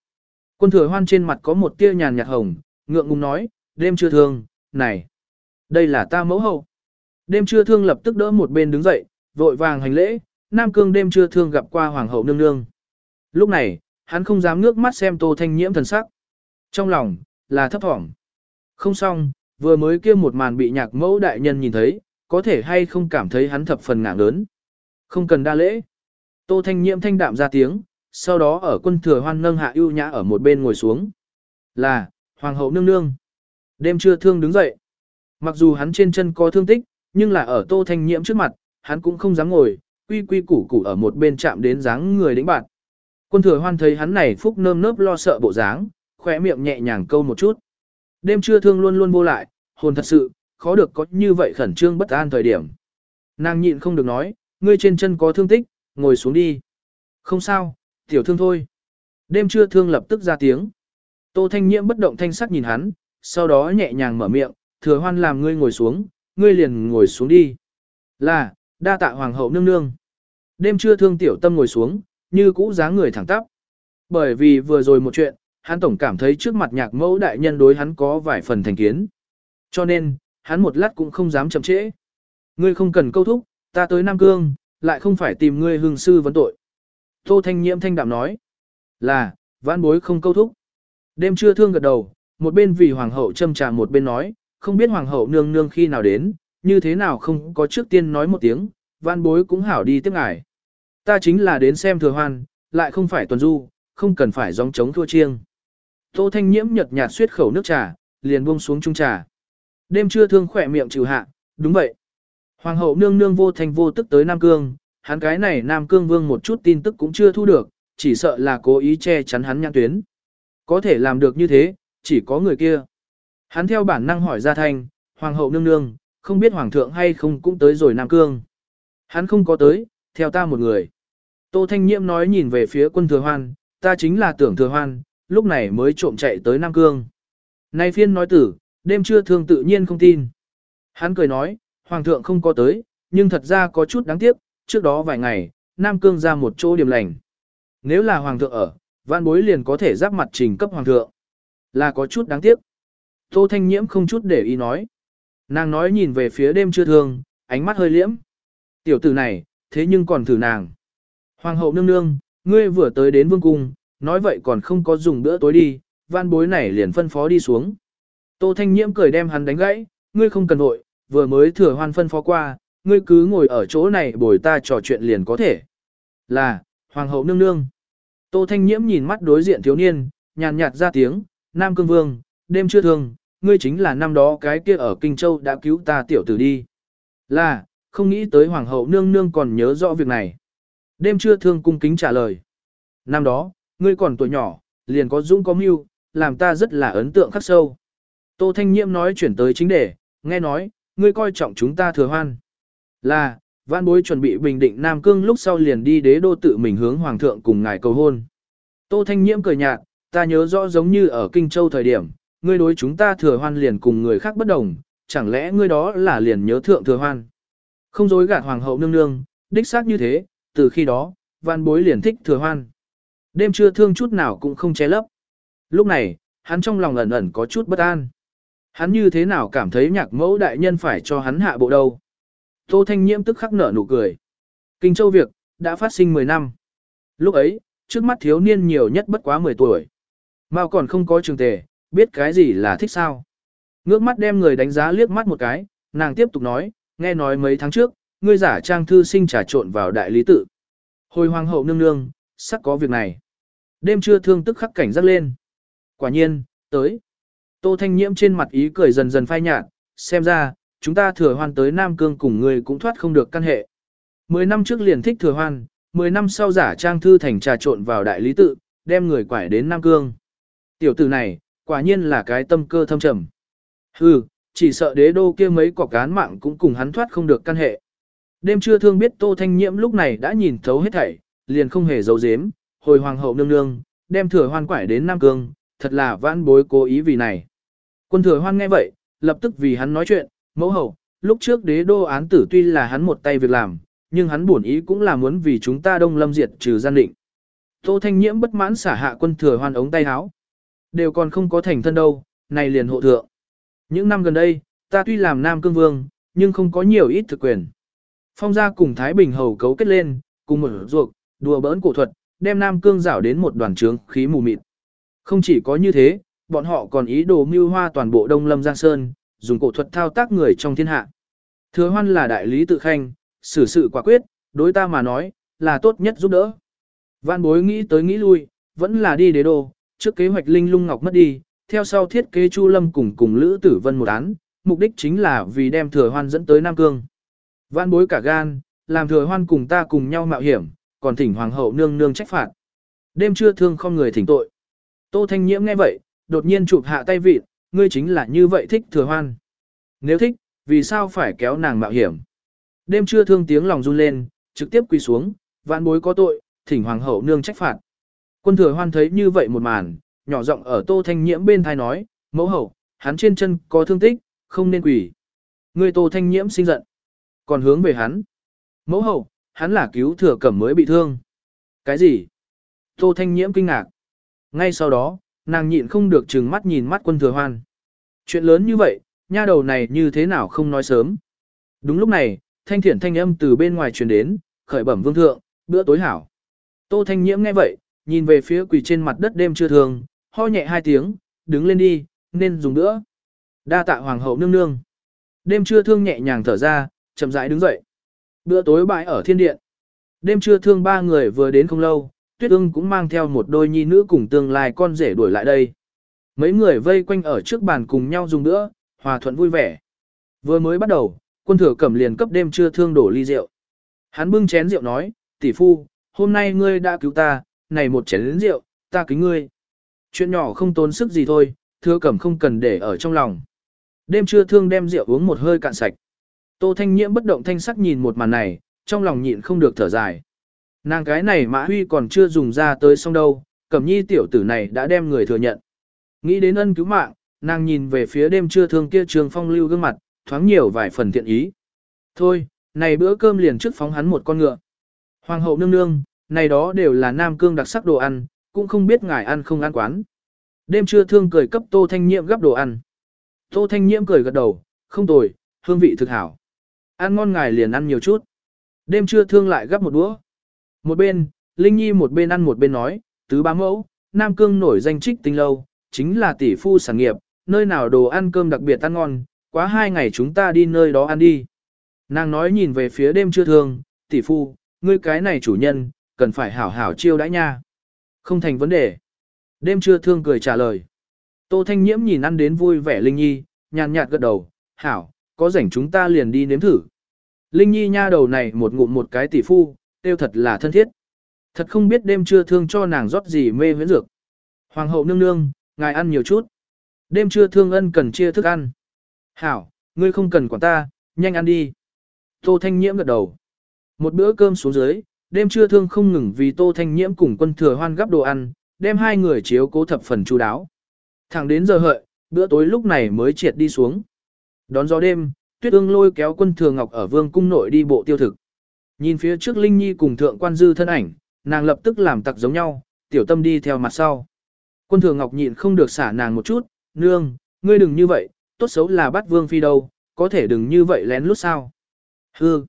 Quân thừa hoan trên mặt có một tia nhàn nhạt hồng, ngượng ngùng nói, đêm trưa thương, này. Đây là ta mẫu hậu. Đêm trưa thương lập tức đỡ một bên đứng dậy, vội vàng hành lễ, Nam Cương đêm trưa thương gặp qua Hoàng hậu nương nương. Lúc này, hắn không dám ngước mắt xem Tô Thanh Nhiễm thần sắc. Trong lòng, là thấp thỏm. Không xong, vừa mới kia một màn bị nhạc mẫu đại nhân nhìn thấy, có thể hay không cảm thấy hắn thập phần ngạng lớn. Không cần đa lễ. Tô Thanh Nhiễm thanh đạm ra tiếng, sau đó ở quân thừa hoan nâng hạ ưu nhã ở một bên ngồi xuống. Là, Hoàng hậu nương nương. Đêm trưa thương đứng dậy. Mặc dù hắn trên chân có thương tích, nhưng là ở Tô Thanh Nhiễm trước mặt, hắn cũng không dám ngồi, quy quy củ củ ở một bên chạm đến dáng người đánh bạn. Quân thừa hoan thấy hắn này phúc nơm nớp lo sợ bộ dáng, khỏe miệng nhẹ nhàng câu một chút. Đêm trưa thương luôn luôn vô lại, hồn thật sự, khó được có như vậy khẩn trương bất an thời điểm. Nàng nhịn không được nói, ngươi trên chân có thương tích, ngồi xuống đi. Không sao, tiểu thương thôi. Đêm trưa thương lập tức ra tiếng. Tô Thanh Nhiễm bất động thanh sắc nhìn hắn, sau đó nhẹ nhàng mở miệng, thừa hoan làm ngươi ngồi xuống, ngươi liền ngồi xuống đi. Là, đa tạ hoàng hậu nương nương. Đêm trưa thương tiểu tâm ngồi xuống, như cũ dáng người thẳng tắp. Bởi vì vừa rồi một chuyện, hắn tổng cảm thấy trước mặt nhạc mẫu đại nhân đối hắn có vài phần thành kiến. Cho nên, hắn một lát cũng không dám chậm trễ. Ngươi không cần câu thúc, ta tới Nam Cương, lại không phải tìm ngươi hương sư vấn tội. Tô Thanh Nhiễm thanh đạm nói, là, vãn bối không câu thúc. Đêm trưa thương gật đầu, một bên vì hoàng hậu châm trà một bên nói, không biết hoàng hậu nương nương khi nào đến, như thế nào không có trước tiên nói một tiếng, văn bối cũng hảo đi tiếp ngài. Ta chính là đến xem thừa hoan, lại không phải tuần du, không cần phải gióng trống thua chiêng. Tô Thanh Nhiễm nhật nhạt suyết khẩu nước trà, liền buông xuống chung trà. Đêm trưa thương khỏe miệng trừ hạ, đúng vậy. Hoàng hậu nương nương vô thành vô tức tới Nam Cương, hắn cái này Nam Cương Vương một chút tin tức cũng chưa thu được, chỉ sợ là cố ý che chắn hắn nhãn tuyến. Có thể làm được như thế, chỉ có người kia. Hắn theo bản năng hỏi ra thanh, Hoàng hậu nương nương, không biết Hoàng thượng hay không cũng tới rồi Nam Cương. Hắn không có tới, theo ta một người. Tô Thanh Nhiễm nói nhìn về phía quân thừa hoan, ta chính là tưởng thừa hoan, lúc này mới trộm chạy tới Nam Cương. Nay phiên nói tử, đêm trưa thường tự nhiên không tin. Hắn cười nói, Hoàng thượng không có tới, nhưng thật ra có chút đáng tiếc, trước đó vài ngày, Nam Cương ra một chỗ điểm lành. Nếu là Hoàng thượng ở, vạn bối liền có thể giáp mặt trình cấp Hoàng thượng. Là có chút đáng tiếc. Tô Thanh Nhiễm không chút để ý nói. Nàng nói nhìn về phía đêm chưa thương, ánh mắt hơi liễm. Tiểu tử này, thế nhưng còn thử nàng. Hoàng hậu nương nương, ngươi vừa tới đến vương cung, nói vậy còn không có dùng bữa tối đi, van bối này liền phân phó đi xuống. Tô Thanh Nhiễm cười đem hắn đánh gãy, ngươi không cần vội, vừa mới thừa hoan phân phó qua, ngươi cứ ngồi ở chỗ này bồi ta trò chuyện liền có thể. Là, Hoàng hậu nương nương. Tô Thanh Nhiễm nhìn mắt đối diện thiếu niên, nhàn nhạt ra tiếng, Nam Cương Vương, đêm chưa thương, ngươi chính là năm đó cái kia ở Kinh Châu đã cứu ta tiểu tử đi. Là, không nghĩ tới Hoàng hậu nương nương còn nhớ rõ việc này. Đêm trưa thương cung kính trả lời. Năm đó, ngươi còn tuổi nhỏ, liền có dũng có mưu, làm ta rất là ấn tượng khắc sâu. Tô Thanh Nhiễm nói chuyển tới chính đề, nghe nói, ngươi coi trọng chúng ta thừa hoan. Là, văn bối chuẩn bị bình định Nam Cương lúc sau liền đi đế đô tự mình hướng Hoàng thượng cùng ngài cầu hôn. Tô Thanh Nhiễm cười nhạt, ta nhớ rõ giống như ở Kinh Châu thời điểm, ngươi đối chúng ta thừa hoan liền cùng người khác bất đồng, chẳng lẽ ngươi đó là liền nhớ thượng thừa hoan. Không dối gạt Hoàng hậu nương nương, đích xác như thế, từ khi đó, văn bối liền thích thừa hoan. Đêm trưa thương chút nào cũng không che lấp. Lúc này, hắn trong lòng ẩn ẩn có chút bất an. Hắn như thế nào cảm thấy nhạc mẫu đại nhân phải cho hắn hạ bộ đâu. Tô Thanh Nhiễm tức khắc nở nụ cười. Kinh Châu việc, đã phát sinh 10 năm. Lúc ấy, trước mắt thiếu niên nhiều nhất bất quá 10 tuổi. Mao còn không có trường tề, biết cái gì là thích sao. Ngước mắt đem người đánh giá liếc mắt một cái, nàng tiếp tục nói, nghe nói mấy tháng trước, ngươi giả trang thư sinh trà trộn vào đại lý tự. Hồi hoàng hậu nương nương, sắc có việc này. Đêm trưa thương tức khắc cảnh giác lên. Quả nhiên, tới. Tô Thanh Nhiễm trên mặt ý cười dần dần phai nhạt, xem ra, chúng ta thừa hoan tới Nam Cương cùng ngươi cũng thoát không được căn hệ. Mười năm trước liền thích thừa hoan, mười năm sau giả trang thư thành trà trộn vào đại lý tự, đem người quải đến Nam Cương. Tiểu tử này, quả nhiên là cái tâm cơ thâm trầm. Hừ, chỉ sợ đế đô kia mấy cọc cán mạng cũng cùng hắn thoát không được căn hệ. Đêm trưa thương biết Tô Thanh Nhiễm lúc này đã nhìn thấu hết thảy, liền không hề giấu giếm, hồi hoàng hậu nương nương, đem thừa hoan quải đến Nam Cương, thật là vãn bối cố ý vì này. Quân thừa hoan nghe vậy, lập tức vì hắn nói chuyện, mẫu hậu, lúc trước đế đô án tử tuy là hắn một tay việc làm, nhưng hắn buồn ý cũng là muốn vì chúng ta đông lâm diệt trừ gian định. Tô Thanh Nhiễm bất mãn xả hạ quân thừa hoan ống tay áo. Đều còn không có thành thân đâu, này liền hộ thượng. Những năm gần đây, ta tuy làm Nam Cương Vương, nhưng không có nhiều ít thực quyền. Phong gia cùng Thái Bình Hầu cấu kết lên, cùng một ruột, đùa bỡn cổ thuật, đem Nam Cương rảo đến một đoàn trướng khí mù mịt. Không chỉ có như thế, bọn họ còn ý đồ mưu hoa toàn bộ Đông Lâm Giang Sơn, dùng cổ thuật thao tác người trong thiên hạ. Thừa hoan là đại lý tự khanh, xử sự quả quyết, đối ta mà nói, là tốt nhất giúp đỡ. Vạn bối nghĩ tới nghĩ lui, vẫn là đi đế đô, trước kế hoạch linh lung ngọc mất đi, theo sau thiết kế Chu Lâm cùng cùng Lữ Tử Vân một án, mục đích chính là vì đem thừa hoan dẫn tới Nam Cương. Vạn bối cả gan, làm thừa hoan cùng ta cùng nhau mạo hiểm, còn thỉnh hoàng hậu nương nương trách phạt. Đêm trưa thương không người thỉnh tội. Tô Thanh Nhiễm nghe vậy, đột nhiên chụp hạ tay vịt, ngươi chính là như vậy thích thừa hoan. Nếu thích, vì sao phải kéo nàng mạo hiểm? Đêm trưa thương tiếng lòng run lên, trực tiếp quỳ xuống, vạn bối có tội, thỉnh hoàng hậu nương trách phạt. Quân thừa hoan thấy như vậy một màn, nhỏ giọng ở tô thanh nhiễm bên thai nói, mẫu hậu, hắn trên chân có thương tích, không nên quỳ. Ngươi tô thanh nhiễm sinh giận, còn hướng về hắn. Mẫu hậu, hắn là cứu thừa cẩm mới bị thương. Cái gì? Tô thanh nhiễm kinh ngạc. Ngay sau đó, nàng nhịn không được trừng mắt nhìn mắt quân thừa hoan. Chuyện lớn như vậy, nha đầu này như thế nào không nói sớm. Đúng lúc này, thanh thiển thanh âm từ bên ngoài truyền đến, khởi bẩm vương thượng, bữa tối hảo. Tô thanh nhiễm nghe vậy, nhìn về phía quỳ trên mặt đất đêm chưa thường, ho nhẹ hai tiếng, đứng lên đi, nên dùng nữa. Đa tạ hoàng hậu nương nương. Đêm trưa thương nhẹ nhàng thở ra, chậm rãi đứng dậy. Bữa tối bãi ở thiên điện. Đêm trưa thương ba người vừa đến không lâu, tuyết ưng cũng mang theo một đôi nhi nữ cùng tương lai con rể đuổi lại đây. Mấy người vây quanh ở trước bàn cùng nhau dùng nữa, hòa thuận vui vẻ. Vừa mới bắt đầu, quân thừa cẩm liền cấp đêm trưa thương đổ ly rượu. Hắn bưng chén rượu nói, tỷ phu, hôm nay ngươi đã cứu ta, này một chén rượu, ta kính ngươi. Chuyện nhỏ không tốn sức gì thôi, thưa cẩm không cần để ở trong lòng. Đêm trưa thương đem rượu uống một hơi cạn sạch. Tô Thanh Nhiễm bất động thanh sắc nhìn một màn này, trong lòng nhịn không được thở dài. Nàng cái này Mã Huy còn chưa dùng ra tới xong đâu, Cẩm Nhi tiểu tử này đã đem người thừa nhận. Nghĩ đến ân cứu mạng, nàng nhìn về phía đêm trưa thương kia trường phong lưu gương mặt, thoáng nhiều vài phần thiện ý. Thôi, này bữa cơm liền trước phóng hắn một con ngựa. Hoàng hậu nương nương, này đó đều là nam cương đặc sắc đồ ăn, cũng không biết ngài ăn không ăn quán. Đêm trưa thương cười cấp Tô Thanh Nhiễm gấp đồ ăn. Tô Thanh Nhiễm cười gật đầu, không tồi, hương vị thực hảo. Ăn ngon ngài liền ăn nhiều chút. Đêm trưa thương lại gấp một đũa. Một bên, Linh Nhi một bên ăn một bên nói, tứ bá mẫu, Nam Cương nổi danh trích tinh lâu, chính là tỷ phu sản nghiệp, nơi nào đồ ăn cơm đặc biệt ăn ngon, quá hai ngày chúng ta đi nơi đó ăn đi. Nàng nói nhìn về phía đêm trưa thương, tỷ phu, ngươi cái này chủ nhân, cần phải hảo hảo chiêu đãi nha. Không thành vấn đề. Đêm trưa thương cười trả lời. Tô Thanh Nhiễm nhìn ăn đến vui vẻ Linh Nhi, nhàn nhạt gật đầu, hảo, có rảnh chúng ta liền đi nếm thử. Linh Nhi nha đầu này một ngụm một cái tỷ phu, tiêu thật là thân thiết. Thật không biết đêm trưa thương cho nàng rót gì mê huyễn dược. Hoàng hậu nương nương, ngài ăn nhiều chút. Đêm trưa thương ân cần chia thức ăn. Hảo, ngươi không cần quản ta, nhanh ăn đi. Tô Thanh Nhiễm gật đầu. Một bữa cơm xuống dưới, đêm trưa thương không ngừng vì Tô Thanh Nhiễm cùng quân thừa hoan gấp đồ ăn, đem hai người chiếu cố thập phần chu đáo. Thẳng đến giờ hợi, bữa tối lúc này mới triệt đi xuống. Đón gió đêm, Tuyết Ương lôi kéo quân thừa ngọc ở vương cung nội đi bộ tiêu thực. Nhìn phía trước Linh Nhi cùng thượng quan dư thân ảnh, nàng lập tức làm tặc giống nhau, tiểu tâm đi theo mặt sau. Quân thừa ngọc nhịn không được xả nàng một chút, nương, ngươi đừng như vậy, tốt xấu là bắt vương phi đâu, có thể đừng như vậy lén lút sao. Hư,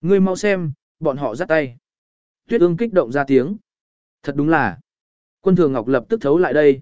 ngươi mau xem, bọn họ dắt tay. Tuyết ương kích động ra tiếng. Thật đúng là. Quân thường ngọc lập tức thấu lại đây.